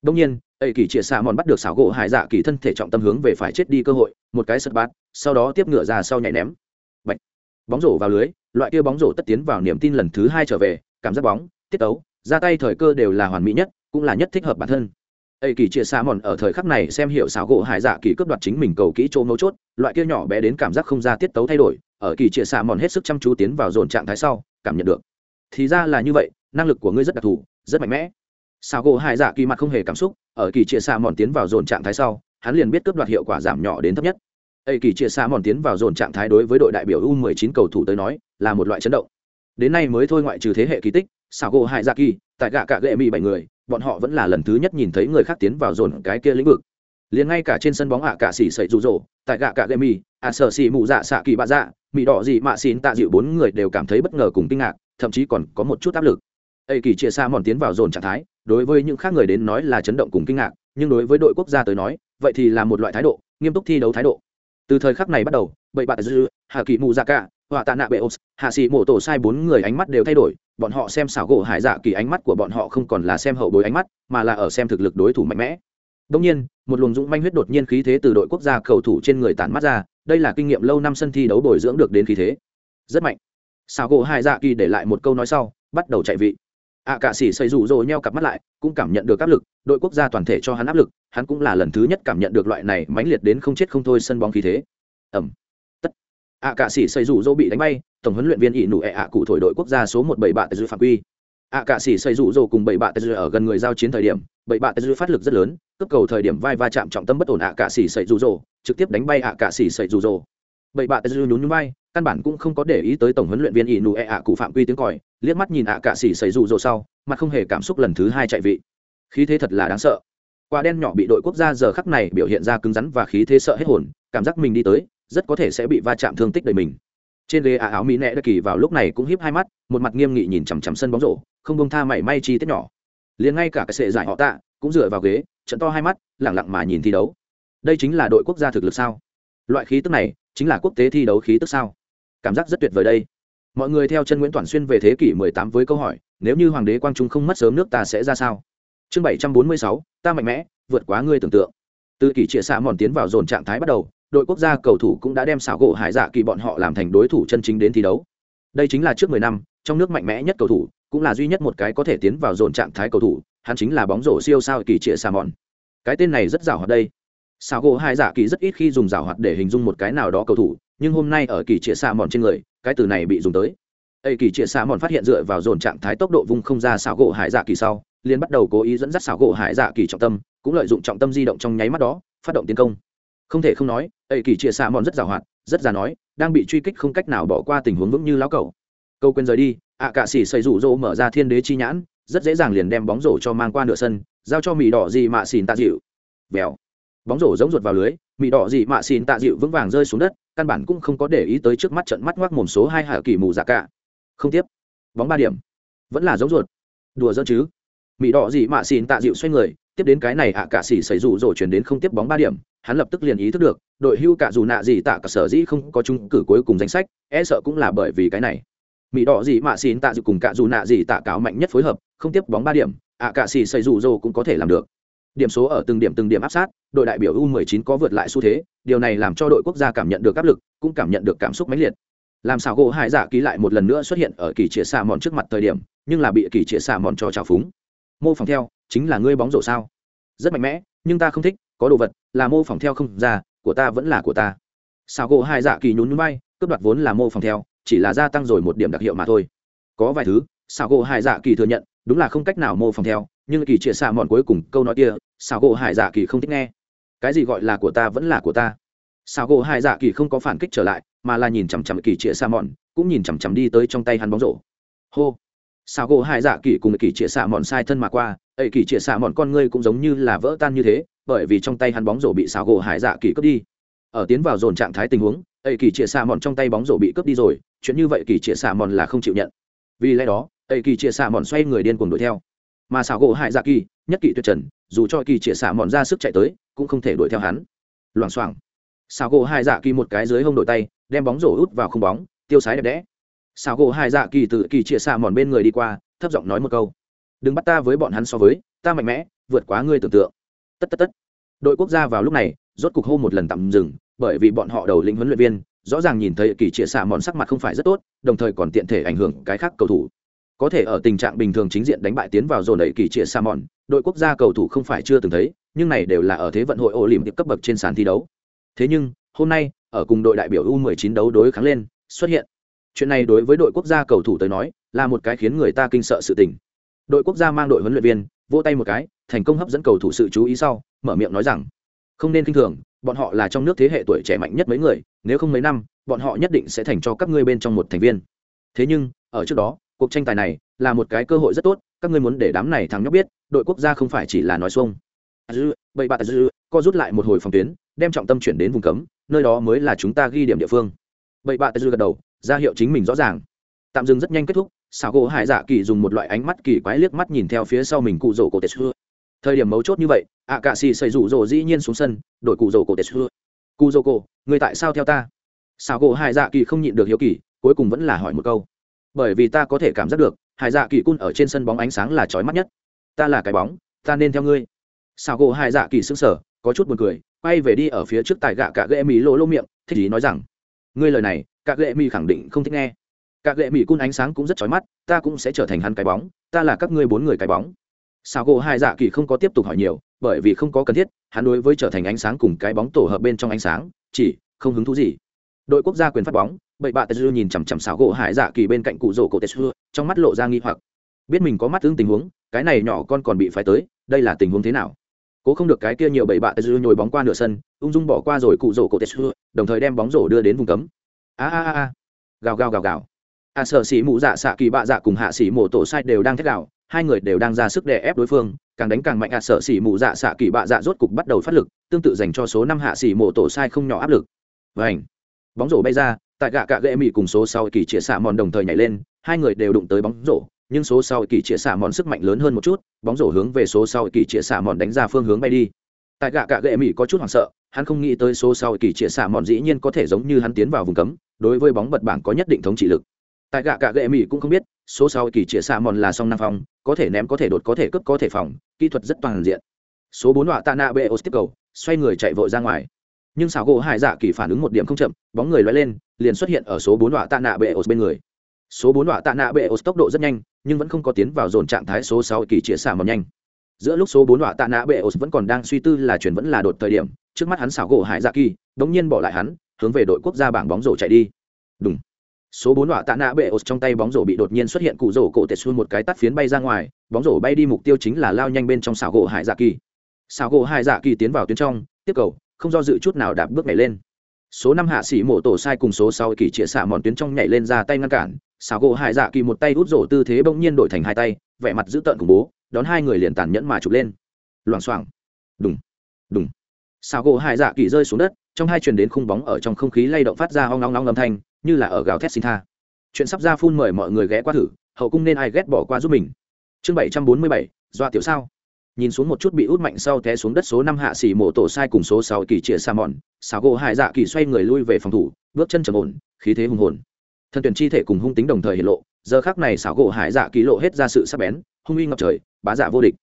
Đông nhiên, ây kỳ chia xa mòn bắt được xảo gỗ hải dạ kỳ thân thể trọng tâm hướng về phải chết đi cơ hội, một cái sật bát, sau đó tiếp ngựa ra sau nhảy ném. Bạch. bóng rổ vào lưới, loại kia bóng rổ tất tiến vào niềm tin lần thứ hai trở về, cảm giác bóng, tiết tấu, ra tay thời cơ đều là hoàn mỹ nhất, cũng là nhất thích hợp bản thân. Ây kỳ chia xa mòn ở thời khắc này xem hiểu xảo gỗ hải dạ kỳ cướp đoạt chính mình cầu kỹ chỗ mấu chốt, loại kia nhỏ bé đến cảm giác không ra tiết tấu thay đổi ở kỳ chia xạ mòn hết sức chăm chú tiến vào dồn trạng thái sau cảm nhận được thì ra là như vậy năng lực của ngươi rất đặc thù rất mạnh mẽ sao gỗ hải dạ kỳ mặt không hề cảm xúc ở kỳ chia xạ mòn tiến vào dồn trạng thái sau hắn liền biết cướp đoạt hiệu quả giảm nhỏ đến thấp nhất Ây kỳ chia xạ mòn tiến vào dồn trạng thái đối với đội đại biểu U19 cầu thủ tới nói, là một loại chấn động. Đến nay mới thôi ngoại trừ thế hệ kỳ tích, sao cô hải dạ kỳ tại gạ cả gệ mì bảy người, bọn họ vẫn là lần thứ nhất nhìn thấy người khác tiến vào dồn cái kia lĩnh vực. Liền ngay cả trên sân bóng ạ cả xỉ sẩy rủ rỗ tại gạ cả gệ mì, à sở xỉ mù dạ xạ kỳ bạ dạ, mỹ đỏ gì mà xin tạ dịu bốn người đều cảm thấy bất ngờ cùng kinh ngạc, thậm chí còn có một chút áp lực. Ây kỳ chia xa mòn tiến vào dồn trạng thái, đối với những khác người đến nói là chấn động cùng kinh ngạc, nhưng đối với đội quốc gia tới nói, vậy thì là một loại thái độ, nghiêm túc thi đấu thái độ từ thời khắc này bắt đầu bậy bạ dư hạ kỳ mù dạ cả họa tạ nạ bệ ô hạ sĩ mổ tổ sai bốn người ánh mắt đều thay đổi bọn họ xem xảo gỗ hải dạ kỳ ánh mắt của bọn họ không còn là xem hậu bối ánh mắt mà là ở xem thực lực đối thủ mạnh mẽ đông nhiên một luồng dũng manh huyết đột nhiên khí thế từ đội quốc gia cầu thủ trên người tản mắt ra đây là kinh nghiệm lâu năm sân thi đấu bồi dưỡng được đến khí thế. Rất mạnh. Xảo gỗ hải dạ kỳ để lại một câu nói sau bắt đầu chạy vị. Ạ à, cả sĩ xây rủ rồ nheo cặp mắt lại cũng cảm nhận được áp lực đội quốc gia toàn thể cho hắn áp lực hắn cũng là lần thứ nhất cảm nhận được loại này mãnh liệt đến không chết không thôi sân bóng khí thế. Ẩm. Tất. Ạ à, cả sĩ xây rủ rỗ bị đánh bay tổng huấn luyện viên ỷ nụ ẹ ạ cụ thổi đội quốc gia số một bảy bạ dư phạm quy. Ạ cạ sĩ xây rủ rỗ cùng bảy bạ dư ở gần người giao chiến thời điểm bảy bạ dư phát lực rất lớn cấp cầu thời điểm vai va chạm trọng tâm bất ổn ạ cạ sĩ xây rủ rỗ trực tiếp đánh bay ạ cả xỉ sậy dù dỗ bảy bạ dư nhún nhún bay căn bản cũng không có để ý tới tổng huấn luyện viên ỷ nụ ẹ ạ cụ phạm quy tiếng còi, liếc mắt nhìn ạ cả xỉ sậy dù dỗ sau, mặt không hề cảm xúc lần thứ hai chạy vị. Khí thế thật là đáng sợ. Quả đen nhỏ bị đội quốc gia giờ khắc này biểu hiện ra cứng rắn và khí thế sợ hết hồn, cảm giác mình đi tới, rất có thể sẽ bị va chạm thương tích đầy mình. Trên ghế ả áo mỹ nẹ đất kỳ vào lúc này cũng hiếp hai mắt, một mặt nghiêm nghị nhìn chằm chằm sân bóng rổ, không bông tha mảy may chi tiết nhỏ. Liền ngay cả cái sệ giải họ tạ, cũng dựa vào ghế, trận to hai mắt, lẳng lặng mà nhìn thi đấu đây chính là đội quốc gia thực lực sao? Loại khí tức này chính là quốc tế thi đấu khí tức sao? Cảm giác rất tuyệt vời đây. Mọi người theo chân nguyễn toàn xuyên về thế kỷ 18 với câu hỏi nếu như hoàng đế quang trung không mất sớm nước ta sẽ ra sao? Chương 746, ta mạnh mẽ vượt quá ngươi tưởng tượng. Từ kỷ trịa xạ mòn tiến vào dồn trạng thái bắt đầu đội quốc gia cầu thủ cũng đã đem xảo gỗ hải dạ kỳ bọn họ làm thành đối thủ chân chính đến thi đấu. Đây chính là trước 10 năm trong nước mạnh mẽ nhất cầu thủ cũng là duy nhất một cái có thể tiến vào dồn trạng thái cầu thủ hắn chính là bóng rổ siêu sao kỳ trịa xạ mòn. Cái tên này rất giàu hoạt đây xảo gỗ hai dạ kỳ rất ít khi dùng giảo hoạt để hình dung một cái nào đó cầu thủ, nhưng hôm nay ở kỳ chia xạ mòn trên người, cái từ này bị dùng tới. Ấy kỳ chia xạ mòn phát hiện dựa vào dồn trạng thái tốc độ vung không ra xảo gỗ hải dạ kỳ sau, liền bắt đầu cố ý dẫn dắt xảo gỗ hải dạ kỳ trọng tâm, cũng lợi dụng trọng tâm di động trong nháy mắt đó, phát động tiến công. Không thể không nói ấy kỳ chia xạ mòn rất giàu hoạt, rất già nói, đang bị truy kích không cách nào bỏ qua tình huống vững như lão cầu câu quên rời đi, ạ cạ xỉ xây rủ rỗ mở ra thiên đế chi nhãn, rất dễ dàng liền đem bóng rổ cho mang qua nửa sân, giao cho mỹ đỏ gì mạ xỉn tạ dịu. Vèo bóng rổ giống ruột vào lưới mỹ đỏ gì mạ xin tạ dịu vững vàng rơi xuống đất, căn bản cũng không có để ý tới trước mắt trận mắt ngoác mồm số hai hạ kỳ mù dạ cả. Không tiếp. Bóng ba điểm. Vẫn là giống ruột. Đùa dỡ chứ. Mỹ đỏ gì mạ xin tạ dịu xoay người, tiếp đến cái này ạ cả xỉ xảy rủ rổ chuyển đến không tiếp bóng ba điểm, hắn lập tức liền ý thức được, đội hưu cả dù nạ gì tạ cả sở dĩ không có chung cử cuối cùng danh sách e sợ cũng là bởi vì cái này. Mỹ đỏ gì mạ xin tạ dịu cùng cả dù nạ gì tạ cáo mạnh nhất phối hợp, không tiếp bóng ba điểm, ạ cả xỉ xảy rủ rổ cũng có thể làm được điểm số ở từng điểm từng điểm áp sát, đội đại biểu u 19 có vượt lại xu thế, điều này làm cho đội quốc gia cảm nhận được áp lực, cũng cảm nhận được cảm xúc mãnh liệt. Làm sao gỗ hải dạ ký lại một lần nữa xuất hiện ở kỳ chia xạ mòn trước mặt thời điểm, nhưng là bị kỳ chia xạ mòn cho trào phúng. Mô phỏng theo, chính là ngươi bóng rổ sao? Rất mạnh mẽ, nhưng ta không thích, có đồ vật là mô phỏng theo không ra, của ta vẫn là của ta. Sao gỗ hải dạ kỳ nhún nhún bay, cướp đoạt vốn là mô phỏng theo, chỉ là gia tăng rồi một điểm đặc hiệu mà thôi. Có vài thứ sao gỗ hải dạ kỳ thừa nhận, đúng là không cách nào mô phỏng theo nhưng kỳ chia xạ mòn cuối cùng câu nói kia sao gỗ hải dạ kỳ không thích nghe. Cái gì gọi là của ta vẫn là của ta. Sao gỗ hải dạ kỳ không có phản kích trở lại, mà là nhìn chằm chằm kỳ chia xạ mòn cũng nhìn chằm chằm đi tới trong tay hắn bóng rổ. Hô. Sao gỗ hải dạ kỳ cùng kỳ chia xạ mòn sai thân mà qua, ấy kỳ chia xạ mòn con ngươi cũng giống như là vỡ tan như thế, bởi vì trong tay hắn bóng rổ bị sao gỗ hải dạ kỳ cướp đi. Ở tiến vào dồn trạng thái tình huống, ấy kỳ chia xạ mòn trong tay bóng rổ bị cướp đi rồi, chuyện như vậy kỳ chia xạ mòn là không chịu nhận. Vì lẽ đó, ấy kỳ chia xạ mòn xoay người điên cuồng đuổi theo mà xảo gỗ hại dạ kỳ, nhất kỵ tuyệt trần, dù cho kỳ chĩa xả mòn ra sức chạy tới, cũng không thể đuổi theo hắn. Loảng xoảng. Xảo gỗ hại dạ kỳ một cái dưới hông đội tay, đem bóng rổ út vào không bóng, tiêu sái đẹp đẽ. Xảo gỗ hại dạ kỳ tự kỳ chĩa xả mòn bên người đi qua, thấp giọng nói một câu. Đừng bắt ta với bọn hắn so với, ta mạnh mẽ, vượt quá ngươi tưởng tượng. Tất tất tất. Đội quốc gia vào lúc này, rốt cục hô một lần tạm dừng, bởi vì bọn họ đầu lĩnh huấn luyện viên, rõ ràng nhìn thấy kỳ chĩa xả mòn sắc mặt không phải rất tốt, đồng thời còn tiện thể ảnh hưởng cái khác cầu thủ có thể ở tình trạng bình thường chính diện đánh bại tiến vào dồn đẩy kỳ trịa sa mòn đội quốc gia cầu thủ không phải chưa từng thấy, nhưng này đều là ở thế vận hội ổ liềm tiệp cấp bậc trên sàn thi đấu. Thế nhưng, hôm nay, ở cùng đội đại biểu u 19 đấu đối kháng lên, xuất hiện. Chuyện này đối với đội quốc gia cầu thủ tới nói, là một cái khiến người ta kinh sợ sự tình. Đội quốc gia mang đội huấn luyện viên, vỗ tay một cái, thành công hấp dẫn cầu thủ sự chú ý sau, mở miệng nói rằng, không nên kinh thường, bọn họ là trong nước thế hệ tuổi trẻ mạnh nhất mấy người, nếu không mấy năm, bọn họ nhất định sẽ thành cho các ngươi bên trong một thành viên. Thế nhưng, ở trước đó cuộc tranh tài này là một cái cơ hội rất tốt, các ngươi muốn để đám này thắng nhóc biết, đội quốc gia không phải chỉ là nói xuông. À bậy bạ à dư, co rút lại một hồi phòng tuyến, đem trọng tâm chuyển đến vùng cấm, nơi đó mới là chúng ta ghi điểm địa phương. Bậy bạ à dư gật đầu, ra hiệu chính mình rõ ràng. Tạm dừng rất nhanh kết thúc, xảo gỗ hải dạ kỳ dùng một loại ánh mắt kỳ quái liếc mắt nhìn theo phía sau mình cụ rổ cổ tết xưa. Thời điểm mấu chốt như vậy, ạ cạ xì xây rủ rồ dĩ nhiên xuống sân đổi cụ rổ cổ tết xưa. Cụ rổ cổ, người tại sao theo ta? Xảo gỗ hải dạ kỳ không nhịn được hiếu kỳ, cuối cùng vẫn là hỏi một câu bởi vì ta có thể cảm giác được, hải dạ kỳ cun ở trên sân bóng ánh sáng là trói mắt nhất. Ta là cái bóng, ta nên theo ngươi. Sao gỗ hải dạ kỳ sững sờ, có chút buồn cười, quay về đi ở phía trước tài gạ cả ghệ mỹ lỗ lỗ miệng, thích ý nói rằng, ngươi lời này cả ghệ mỹ khẳng định không thích nghe. Cả ghệ mỹ cun ánh sáng cũng rất trói mắt, ta cũng sẽ trở thành hắn cái bóng, ta là các ngươi bốn người cái bóng. Sao gỗ hải dạ kỳ không có tiếp tục hỏi nhiều, bởi vì không có cần thiết, hắn đối với trở thành ánh sáng cùng cái bóng tổ hợp bên trong ánh sáng, chỉ không hứng thú gì đội quốc gia quyền phát bóng bậy bạ tetsu nhìn chằm chằm xảo gỗ hải dạ kỳ bên cạnh cụ rổ cổ tetsu trong mắt lộ ra nghi hoặc. Biết mình có mắt tương tình huống, cái này nhỏ con còn bị phái tới, đây là tình huống thế nào? Cố không được cái kia nhiều bậy bạ tetsu nhồi bóng qua nửa sân, ung dung bỏ qua rồi cụ rổ cổ tetsu đồng thời đem bóng rổ đưa đến vùng cấm. A a a a. Gào gào gào gào. A sợ xỉ mụ dạ xạ kỳ bạ dạ cùng hạ xỉ mộ tổ sai đều đang thét gào, hai người đều đang ra sức đè ép đối phương, càng đánh càng mạnh a sợ xỉ mụ dạ xạ kỳ bạ dạ rốt cục bắt đầu phát lực, tương tự dành cho số năm hạ xỉ mộ tổ sai không nhỏ áp lực. Vảnh bóng rổ bay ra tại gạ cạ gệ mỹ cùng số sau kỳ chĩa xạ mòn đồng thời nhảy lên hai người đều đụng tới bóng rổ nhưng số sau kỳ chĩa xạ mòn sức mạnh lớn hơn một chút bóng rổ hướng về số sau kỳ chĩa xạ mòn đánh ra phương hướng bay đi. Tại gạ cạ gệ mỹ có chút hoảng sợ hắn không nghĩ tới số sau kỳ chĩa xạ mòn dĩ nhiên có thể giống như hắn tiến vào vùng cấm đối với bóng bật bảng có nhất định thống trị lực. Tại gạ cạ gệ mỹ cũng không biết số sau kỳ chĩa xạ mòn là song năng phòng, có thể ném có thể đột có thể cướp có thể phòng kỹ thuật rất toàn diện. Số bốn họa tạ nạ bê ô cầu xoay người chạy vội ra ngoài nhưng xảo gỗ hải dạ kỳ phản ứng một điểm không chậm, bóng người loay lên, liền xuất hiện ở số bốn họa tạ nạ bệ ổ bên người. Số bốn họa tạ nạ bệ ổ tốc độ rất nhanh, nhưng vẫn không có tiến vào dồn trạng thái số sáu kỳ chĩa xả mầm nhanh. Giữa lúc số bốn họa tạ nạ bệ ổ vẫn còn đang suy tư là chuyển vẫn là đột thời điểm, trước mắt hắn xảo gỗ hải dạ kỳ, đống nhiên bỏ lại hắn, hướng về đội quốc gia bảng bóng rổ chạy đi. Đúng số bốn họa tạ nạ bệ ột trong tay bóng rổ bị đột nhiên xuất hiện cụ rổ cổ tệ xuôi một cái tắt phiến bay ra ngoài, bóng rổ bay đi mục tiêu chính là lao nhanh bên trong xảo gỗ hải dạ kỳ. Xảo gỗ hải dạ kỳ tiến vào tuyến trong, tiếp cầu không do dự chút nào đạp bước nhảy lên. Số năm hạ sĩ mộ tổ sai cùng số sau kỳ chĩa xạ mòn tuyến trong nhảy lên ra tay ngăn cản xảo gỗ hải dạ kỳ một tay rút rổ tư thế bỗng nhiên đổi thành hai tay, vẻ mặt dữ tợn khủng bố, đón hai người liền tàn nhẫn mà chụp lên. Loảng xoảng. Đùng. Đùng. Xảo gỗ hải dạ kỳ rơi xuống đất, trong hai truyền đến khung bóng ở trong không khí lay động phát ra hoang long long âm thanh, như là ở gào thét xin tha. Chuyện sắp ra phun mời mọi người ghé qua thử, hậu cung nên ai ghét bỏ qua giúp mình. Chương bảy trăm bốn mươi bảy, doa tiểu sao nhìn xuống một chút bị út mạnh sau té xuống đất số năm hạ xỉ mổ tổ sai cùng số sáu kỳ trịa sa mòn xào gỗ hải dạ kỳ xoay người lui về phòng thủ, bước chân trầm ổn, khí thế hùng hồn. Thân tuyển chi thể cùng hung tính đồng thời hiện lộ, giờ khác này xảo gỗ hải dạ kỳ lộ hết ra sự sắc bén, hung uy ngập trời, bá dạ vô địch.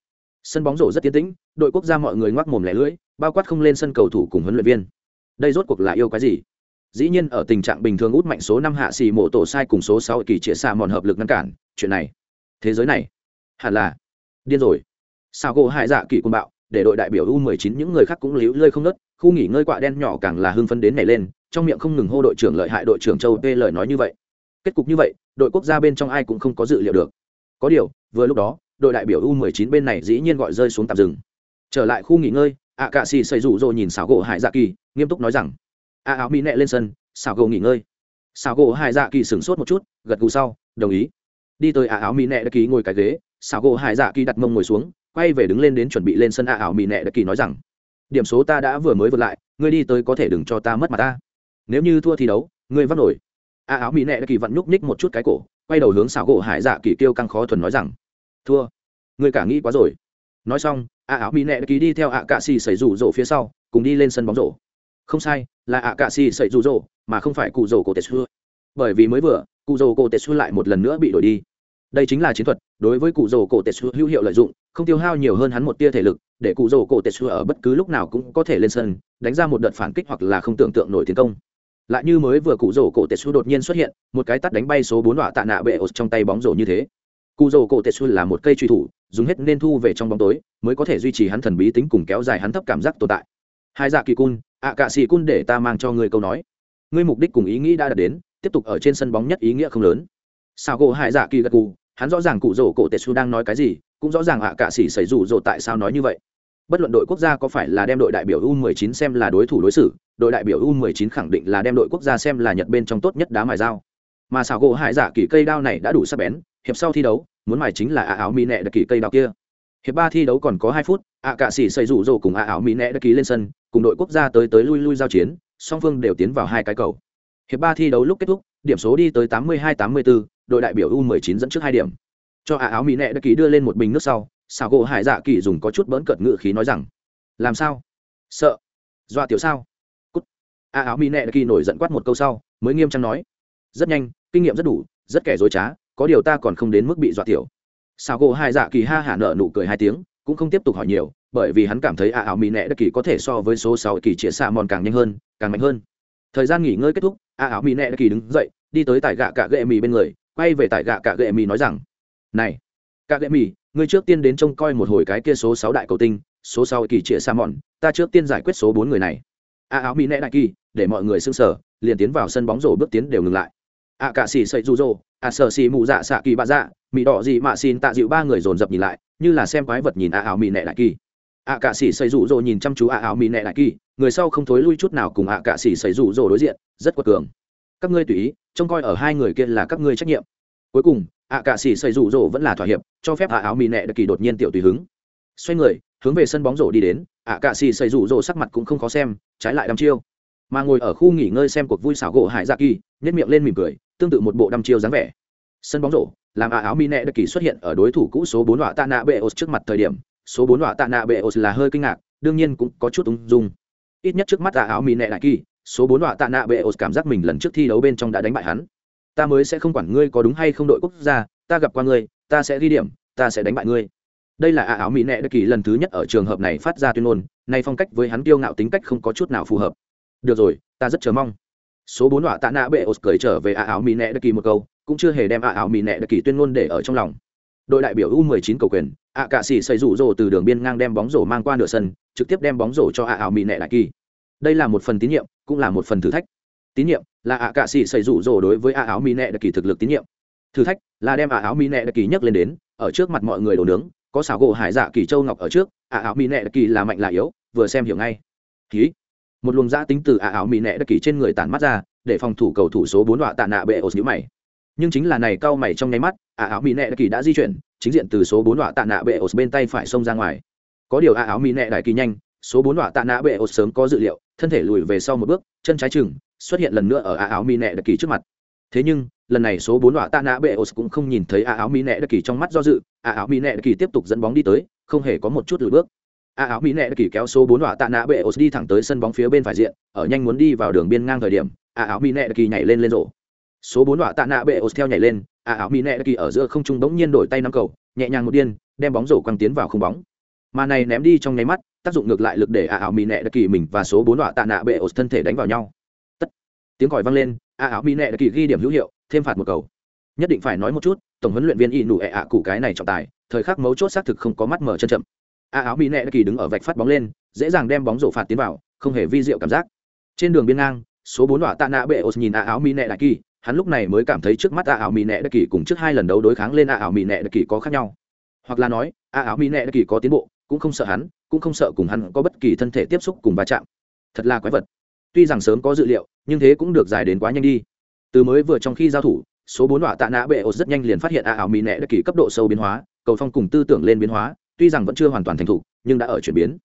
Sân bóng rổ rất tiến tĩnh, đội quốc gia mọi người ngoác mồm lẻ lưỡi, bao quát không lên sân cầu thủ cùng huấn luyện viên. Đây rốt cuộc là yêu cái gì? Dĩ nhiên ở tình trạng bình thường út mạnh số năm hạ xì mổ tổ sai cùng số sáu kỳ trịa xa mòn hợp lực ngăn cản, chuyện này, thế giới này, hẳn là điên rồi sao gỗ hại dạ kỳ quân bạo, để đội đại biểu u 19 những người khác cũng líu lơi không nớt, khu nghỉ ngơi quạ đen nhỏ càng là hưng phấn đến nảy lên, trong miệng không ngừng hô đội trưởng lợi hại đội trưởng châu p lời nói như vậy. Kết cục như vậy, đội quốc gia bên trong ai cũng không có dự liệu được. Có điều, vừa lúc đó, đội đại biểu u 19 bên này dĩ nhiên gọi rơi xuống tạm dừng. Trở lại khu nghỉ ngơi ạ cạ xì xây rủ rồi nhìn xảo gỗ hải dạ kỳ, nghiêm túc nói rằng, a áo mỹ nẹ lên sân xảo gỗ nghỉ ngơi. Xảo gỗ hải dạ kỳ sửng sốt một chút, gật gù sau, đồng ý. Đi tới a áo mỹ nẹ đã ký ngồi cái ghế xảo gỗ hải dạ kỳ đặt mông ngồi xuống quay về đứng lên đến chuẩn bị lên sân a ảo mỹ nệ đặc kỳ nói rằng, điểm số ta đã vừa mới vượt lại, ngươi đi tới có thể đừng cho ta mất mặt ta. Nếu như thua thi đấu, ngươi vắt nổi. A áo mỹ nệ đặc kỳ vặn nhúc ních một chút cái cổ, quay đầu hướng xảo gỗ hải dạ kỳ kêu căng khó thuần nói rằng, thua. Ngươi cả nghĩ quá rồi. Nói xong, a áo mỹ nệ đặc kỳ đi theo ạ cạ xì xảy rủ rỗ phía sau, cùng đi lên sân bóng rổ. Không sai, là ạ cạ xì xảy rủ rỗ, mà không phải cụ rổ cổ tetsu bởi vì mới vừa, cụ rổ cổ tetsu lại một lần nữa bị đổi đi. Đây chính là chiến thuật đối với cụ rổ cổ tetsu hữu hiệu lợi dụng, không tiêu hao nhiều hơn hắn một tia thể lực, để cụ rổ cổ tetsu ở bất cứ lúc nào cũng có thể lên sân, đánh ra một đợt phản kích hoặc là không tưởng tượng nổi tiến công. Lại như mới vừa cụ rổ cổ tetsu đột nhiên xuất hiện, một cái tắt đánh bay số bốn đọa tạ nạ bệ ột trong tay bóng rổ như thế. Cụ rổ cổ tetsu là một cây truy thủ, dùng hết nên thu về trong bóng tối, mới có thể duy trì hắn thần bí tính cùng kéo dài hắn thấp cảm giác tồn tại. Hai dạ kỳ cun, ạ cạ xì cun để ta mang cho ngươi câu nói. Ngươi mục đích cùng ý nghĩ đã đạt đến, tiếp tục ở trên sân bóng nhất ý nghĩa không lớn. Sao gỗ hai dạ kỳ gật cụ hắn rõ ràng cụ rổ cổ tetsu đang nói cái gì cũng rõ ràng ạ cạ xỉ xảy rủ rồ tại sao nói như vậy. Bất luận đội quốc gia có phải là đem đội đại biểu u 19 xem là đối thủ đối xử đội đại biểu u 19 khẳng định là đem đội quốc gia xem là nhật bên trong tốt nhất đá mài dao. Mà xảo gỗ hải giả kỳ cây đao này đã đủ sắc bén hiệp sau thi đấu muốn mài chính là ạ áo mỹ nẹ đặc kỳ cây đao kia. Hiệp ba thi đấu còn có hai phút ạ cạ xỉ xây rủ rồ cùng ạ áo mỹ nẹ đặc kỳ lên sân cùng đội quốc gia tới tới lui lui giao chiến song phương đều tiến vào hai cái cầu. Hiệp ba thi đấu lúc kết thúc điểm số đi tới 82-84, đội đại biểu u 19 dẫn trước hai điểm. Cho ạ áo mỹ nệ đã ký đưa lên một bình nước sau, Sào gỗ hải dạ kỳ dùng có chút bỡn cợt ngự khí nói rằng, làm sao? Sợ? Dọa tiểu sao? Cút. Ạ áo mỹ nệ đã kỳ nổi giận quát một câu sau, mới nghiêm trang nói, rất nhanh, kinh nghiệm rất đủ, rất kẻ dối trá, có điều ta còn không đến mức bị dọa tiểu. Sào gỗ hải dạ kỳ ha hả nợ nụ cười hai tiếng, cũng không tiếp tục hỏi nhiều, bởi vì hắn cảm thấy a áo mỹ nệ đã kỳ có thể so với số sáu kỳ chia xạ mòn càng nhanh hơn, càng mạnh hơn. Thời gian nghỉ ngơi kết thúc a áo mỹ nệ đã kỳ đứng dậy, đi tới tại gạ cạ gệ mì bên người quay về tại gạ cả gệ mì nói rằng, này cả gệ mì, ngươi trước tiên đến trông coi một hồi cái kia số sáu đại cầu tinh, số sáu kỳ trịa sa mòn, ta trước tiên giải quyết số bốn người này. A áo mỹ nẹ đại kỳ, để mọi người sưng sở liền tiến vào sân bóng rổ bước tiến đều ngừng lại. A cạ xì sậy rụ rỗ a sở xì mù dạ xạ kỳ bạ dạ mỹ đỏ gì mạ xin tạ dịu ba người dồn dập nhìn lại, như là xem quái vật nhìn a áo mỹ nẹ đại kỳ. A cạ xỉ xây rụ rỗ nhìn chăm chú a áo mỹ nẹ đại kỳ, người sau không thối lui chút nào cùng a cạ xỉ xây rụ rỗ đối diện, rất quật cường. Các ngươi tùy ý trông coi ở hai người kia là các ngươi trách nhiệm. Cuối cùng, ạ cạ xỉ xây rủ rỗ vẫn là thỏa hiệp, cho phép hạ áo mì nẹ đại kỳ đột nhiên tiểu tùy hứng. Xoay người, hướng về sân bóng rổ đi đến, ạ cạ xỉ xây rủ rỗ sắc mặt cũng không khó xem, trái lại đăm chiêu. Mà ngồi ở khu nghỉ ngơi xem cuộc vui xảo gỗ hải dạ kỳ nhét miệng lên mỉm cười, tương tự một bộ đăm chiêu dáng vẻ. Sân bóng rổ, làm ả áo mì nẹ đặc kỳ xuất hiện ở đối thủ cũ số bốn họa tạ nạ bệ ột trước mặt thời điểm. Số bốn họa tạ nạ bệ ột là hơi kinh ngạc, đương nhiên cũng có chút ung dung. Ít nhất trước mắt ạ áo mì nệ đại kỳ số bốn họa tạ nạ bệ ột cảm giác mình lần trước thi đấu bên trong đã đánh bại hắn. Ta mới sẽ không quản ngươi có đúng hay không đội quốc gia, ta gặp qua ngươi, ta sẽ ghi điểm, ta sẽ đánh bại ngươi. Đây là ạ áo mỹ nệ đại kỳ lần thứ nhất ở trường hợp này phát ra tuyên ngôn, nay phong cách với hắn kiêu ngạo tính cách không có chút nào phù hợp. Được rồi, ta rất chờ mong. Số bốn họa tạ nạ bệ ột cười trở về ạ áo mỹ nệ đại kỳ một câu, cũng chưa hề đem ạ áo mỹ nệ đại kỳ tuyên ngôn để ở trong lòng. Đội đại biểu u 19 cầu quyền, ạ cạ sĩ xây rủ rồ từ đường biên ngang đem bóng rổ mang qua nửa sân, trực tiếp đem bóng rổ cho ạ áo mỹ nệ đại kỳ. Đây là một phần tín nhiệm cũng là một phần thử thách. Tín nhiệm là ạ cạ sĩ xảy rủ rồ đối với ạ áo mỹ nệ đặc kỳ thực lực tín nhiệm. Thử thách là đem ạ áo mỹ nệ đặc kỳ nhấc lên đến, ở trước mặt mọi người đổ nướng, có xảo gỗ hải dạ kỳ châu ngọc ở trước, ạ áo mỹ nệ đặc kỳ là mạnh là yếu, vừa xem hiểu ngay. Ký. Một luồng giã tính từ ạ áo mỹ nệ đặc kỳ trên người tản mắt ra, để phòng thủ cầu thủ số bốn đọa tạ nạ bệ ổ nhữ mày. Nhưng chính là này cao mày trong nháy mắt, ạ áo mỹ nệ đặc kỳ đã di chuyển, chính diện từ số bốn đọa tạ nạ bệ ổ bên tay phải xông ra ngoài. Có điều ạ áo mỹ nệ đại kỳ nhanh số bốn đoạn tạ nạ bệ ột sớm có dự liệu, thân thể lùi về sau một bước, chân trái chừng, xuất hiện lần nữa ở a áo mi nẹ đặc kỳ trước mặt. Thế nhưng, lần này số bốn đoạn tạ nạ bệ ột cũng không nhìn thấy a áo mi nẹ đặc kỳ trong mắt do dự, a áo mi nẹ đặc kỳ tiếp tục dẫn bóng đi tới, không hề có một chút lùi bước. A áo mi nẹ đặc kỳ kéo số bốn đoạn tạ nạ bệ ột đi thẳng tới sân bóng phía bên phải diện, ở nhanh muốn đi vào đường biên ngang thời điểm, a áo mi nẹ đặc kỳ nhảy lên lên rổ. Số bốn đoạn tạ nạ bệ ột theo nhảy lên, a áo mi nẹ đặc kỳ ở giữa không trung bỗng nhiên đổi tay năm cầu, nhẹ nhàng một điên, đem bóng rổ quăng tiến vào không bóng. Mà này ném đi trong nháy mắt tác dụng ngược lại lực để a áo mỹ nệ đặc kỳ mình và số bốn đoạn tạ nạ bệ ổ thân thể đánh vào nhau. Tất. Tiếng còi vang lên, a áo mỹ nệ đặc kỳ ghi điểm hữu hiệu, thêm phạt một cầu. Nhất định phải nói một chút, tổng huấn luyện viên y nụ ẹ ạ cụ cái này trọng tài, thời khắc mấu chốt xác thực không có mắt mở chân chậm. A áo mỹ nệ đặc kỳ đứng ở vạch phát bóng lên, dễ dàng đem bóng rổ phạt tiến vào, không hề vi diệu cảm giác. Trên đường biên ngang, số bốn đoạn tạ nạ bệ ổ nhìn a áo mỹ nệ đặc kỳ, hắn lúc này mới cảm thấy trước mắt a áo mỹ nệ đặc kỳ cùng trước hai lần đấu đối kháng lên a áo mỹ nệ đặc kỳ có khác nhau. Hoặc là nói, a áo mỹ nệ đặc kỳ có tiến bộ, cũng không sợ hắn cũng không sợ cùng hắn có bất kỳ thân thể tiếp xúc cùng va chạm. Thật là quái vật. Tuy rằng sớm có dự liệu nhưng thế cũng được giải đến quá nhanh đi. Từ mới vừa trong khi giao thủ số bốn họa tạ nã bệ ổ rất nhanh liền phát hiện a áo mỹ nẹ đã kỳ cấp độ sâu biến hóa cầu phong cùng tư tưởng lên biến hóa tuy rằng vẫn chưa hoàn toàn thành thục nhưng đã ở chuyển biến.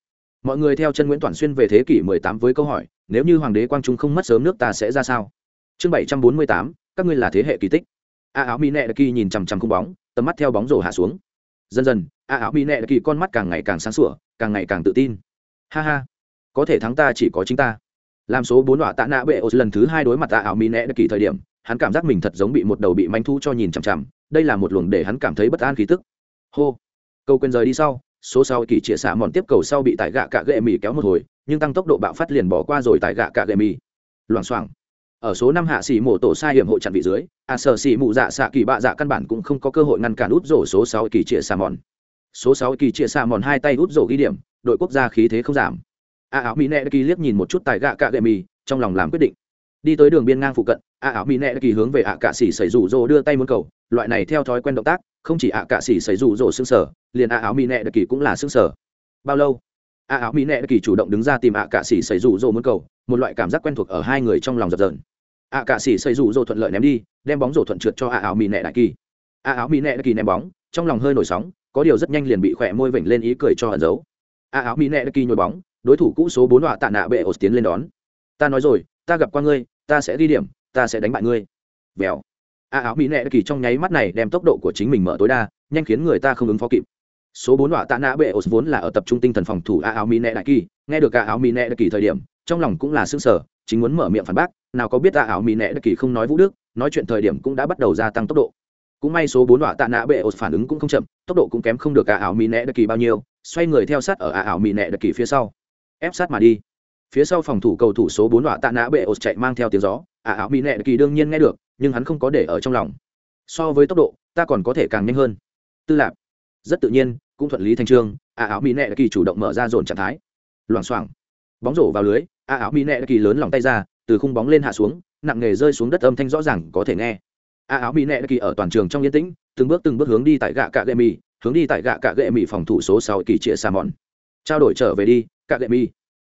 Mọi người theo chân nguyễn toàn xuyên về thế kỷ 18 với câu hỏi nếu như hoàng đế quang trung không mất sớm nước ta sẽ ra sao? Chương 748, các ngươi là thế hệ kỳ tích. A áo mỹ nệ kỳ nhìn chằm chằm không bóng tầm mắt theo bóng rổ hạ xuống dần dần a áo mỹ nệ kỳ con mắt càng ngày càng sáng sủa, càng ngày càng tự tin. Ha ha, có thể thắng ta chỉ có chính ta. Làm số bốn đọa tạ nạ bệ ô lần thứ hai đối mặt a áo mỹ nệ kỳ thời điểm, hắn cảm giác mình thật giống bị một đầu bị manh thu cho nhìn chằm chằm, đây là một luồng để hắn cảm thấy bất an khí tức. Hô, câu quên rời đi sau, số sau kỳ chia xả mòn tiếp cầu sau bị tải gạ cả gệ mì kéo một hồi, nhưng tăng tốc độ bạo phát liền bỏ qua rồi tải gạ cả gệ mì. Loảng xoảng ở số năm hạ xỉ mổ tổ sai hiểm hộ chặn vị dưới à sở xỉ mụ dạ xạ kỳ bạ dạ căn bản cũng không có cơ hội ngăn cản út rổ số sáu kỳ chia xà mòn. Số sáu kỳ chia xà mòn hai tay út rổ ghi điểm, đội quốc gia khí thế không giảm. A áo mỹ nẹ kỳ liếc nhìn một chút tài gạ cạ gậy mì, trong lòng làm quyết định. Đi tới đường biên ngang phụ cận a áo mỹ nẹ kỳ hướng về ạ cạ xỉ xảy rủ rồ đưa tay muốn cầu, loại này theo thói quen động tác, không chỉ ạ cạ xỉ xảy rủ rồ xương sở liền a áo mỹ nẹ kỳ cũng là xương sở bao lâu? A áo mỹ nẹ kỳ chủ động đứng ra tìm ạ cạ xỉ xảy rủ rồ muốn cầu, một loại cảm giác quen thuộc ở hai người trong lòng dập dờn ạ cạ sĩ xây rủ rồ thuận lợi ném đi, đem bóng rổ thuận trượt cho à áo mỹ nẹ đại kỳ. À áo mỹ nẹ kỳ ném bóng, trong lòng hơi nổi sóng, có điều rất nhanh liền bị khỏe môi vểnh lên ý cười cho ẩn giấu. ạ áo mỹ nẹ kỳ nhồi bóng, đối thủ cũ số bốn họa tạ nạ bệ ổ tiến lên đón. Ta nói rồi, ta gặp qua ngươi, ta sẽ đi điểm, ta sẽ đánh bại ngươi. Vèo. a áo mỹ nệ kỳ trong nháy mắt này đem tốc độ của chính mình mở tối đa, nhanh khiến người ta không ứng phó kịp. Số bốn họa tạ nạ bệ ổ vốn là ở tập trung tinh thần phòng thủ a áo mỹ nệ đại kỳ, nghe được a áo mỹ nệ đại kỳ thời điểm, trong lòng cũng là xương sở chính muốn mở miệng phản bác nào có biết ta ảo mỹ nệ đại kỳ không nói vũ đức nói chuyện thời điểm cũng đã bắt đầu gia tăng tốc độ. Cũng may số bốn đọa tạ nạ bệ ột phản ứng cũng không chậm tốc độ cũng kém không được cả ảo mỹ nệ đại kỳ bao nhiêu xoay người theo sát ở ảo áo mỹ nệ kỳ phía sau. Ép sát mà đi. Phía sau phòng thủ cầu thủ số bốn đọa tạ nạ bệ ột chạy mang theo tiếng gió ảo áo mỹ nệ kỳ đương nhiên nghe được nhưng hắn không có để ở trong lòng. So với tốc độ ta còn có thể càng nhanh hơn. Tư lạc, rất tự nhiên cũng thuận lý thành trương ảo áo mỹ nệ kỳ chủ động mở ra dồn trạng thái. Loảng xoảng. Bóng rổ vào lưới ảo áo mỹ nệ kỳ lớn lòng tay ra từ khung bóng lên hạ xuống, nặng nghề rơi xuống đất âm thanh rõ ràng có thể nghe. Ả áo mỹ nẹ kỳ ở toàn trường trong yên tĩnh, từng bước từng bước hướng đi tại gạ cạ gệ mì hướng đi tại gạ cạ gệ mì phòng thủ số sáu kỳ chia xà mòn trao đổi trở về đi, cạ gệ mì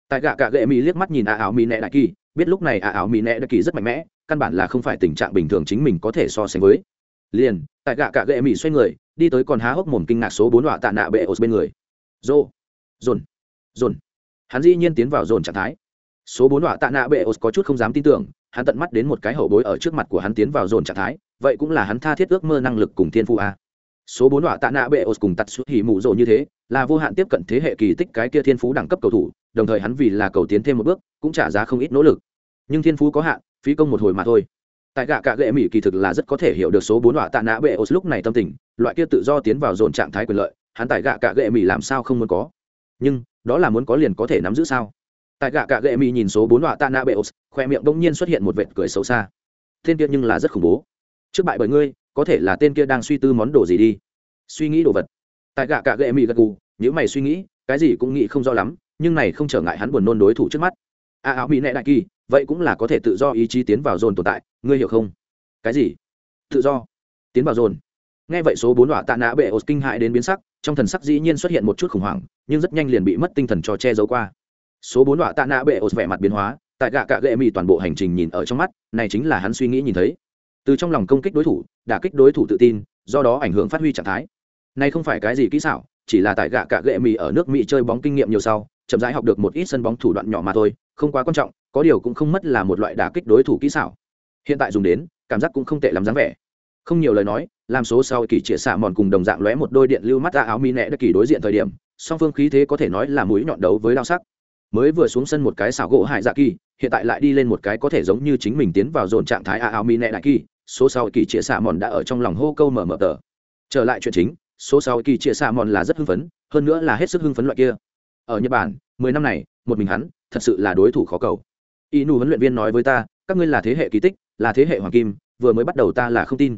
tại gạ cạ gệ mì liếc mắt nhìn ả áo mỹ nẹ đại kỳ, biết lúc này ả áo mỹ nẹ đại kỳ rất mạnh mẽ, căn bản là không phải tình trạng bình thường chính mình có thể so sánh với. Liền, tại gạ cạ gệ mì xoay người, đi tới còn há hốc mồm kinh ngạc số bốn họa tạ nạ bệ ổ bên người. Dô. Dồn. Dồn. Hắn dĩ nhiên tiến vào dồn trạng thái số bốn họa tạ nạ bệ ổ có chút không dám tin tưởng, hắn tận mắt đến một cái hậu bối ở trước mặt của hắn tiến vào dồn trạng thái, vậy cũng là hắn tha thiết ước mơ năng lực cùng thiên phụ a. Số bốn đọa tạ nạ bệ ột cùng tạt xuất hỉ mụ rộ như thế, là vô hạn tiếp cận thế hệ kỳ tích cái kia thiên phú đẳng cấp cầu thủ, đồng thời hắn vì là cầu tiến thêm một bước, cũng trả giá không ít nỗ lực. Nhưng thiên phú có hạn, phí công một hồi mà thôi. Tại gạ cạ gệ mỹ kỳ thực là rất có thể hiểu được số bốn đọa tạ nạ bệ ột lúc này tâm tình, loại kia tự do tiến vào dồn trạng thái quyền lợi, hắn tại gạ cạ gệ mỹ làm sao không muốn có. Nhưng, đó là muốn có liền có thể nắm giữ sao? Tại gạ cạ gệ mỹ nhìn số bốn họa tạ nạ bệ ô, khoe miệng bỗng nhiên xuất hiện một vệt cười xấu xa. Tên kia nhưng là rất khủng bố. Trước bại bởi ngươi có thể là tên kia đang suy tư món đồ gì đi. Suy nghĩ đồ vật. Tại gạ cạ gệ mỹ gật gù nếu mày suy nghĩ cái gì cũng nghĩ không rõ lắm nhưng này không trở ngại hắn buồn nôn đối thủ trước mắt. A áo mỹ nệ đại kỳ vậy cũng là có thể tự do ý chí tiến vào dồn tồn tại ngươi hiểu không? Cái gì? Tự do. Tiến vào dồn nghe vậy số bốn đọa tạ nạ bệ ột kinh hại đến biến sắc trong thần sắc dĩ nhiên xuất hiện một chút khủng hoảng nhưng rất nhanh liền bị mất tinh thần cho che giấu qua số bốn đọa tạ nạ bệ ột vẻ mặt biến hóa, tại gạ cạ gệ mì toàn bộ hành trình nhìn ở trong mắt, này chính là hắn suy nghĩ nhìn thấy. Từ trong lòng công kích đối thủ, đả kích đối thủ tự tin, do đó ảnh hưởng phát huy trạng thái. Này không phải cái gì kỹ xảo, chỉ là tại gạ cạ gệ mì ở nước mỹ chơi bóng kinh nghiệm nhiều sau, chậm rãi học được một ít sân bóng thủ đoạn nhỏ mà thôi, không quá quan trọng, có điều cũng không mất là một loại đả kích đối thủ kỹ xảo. Hiện tại dùng đến, cảm giác cũng không tệ lắm dáng vẻ. Không nhiều lời nói, làm số sau kỳ trịa xạ mòn cùng đồng dạng lóe một đôi điện lưu mắt ra áo mi nẹ đất kỳ đối diện thời điểm, song phương khí thế có thể nói là mũi nhọn đấu với đao sắc mới vừa xuống sân một cái xảo gỗ hại dạ kỳ, hiện tại lại đi lên một cái có thể giống như chính mình tiến vào dồn trạng thái a ao mi nẹ đại kỳ, số sau kỳ chia xạ mòn đã ở trong lòng hô câu mở mở tờ. Trở lại chuyện chính, số sau kỳ chia xạ mòn là rất hưng phấn, hơn nữa là hết sức hưng phấn loại kia. Ở nhật bản, mười năm này, một mình hắn, thật sự là đối thủ khó cầu. Y nu huấn luyện viên nói với ta, các ngươi là thế hệ kỳ tích, là thế hệ hoàng kim, vừa mới bắt đầu ta là không tin.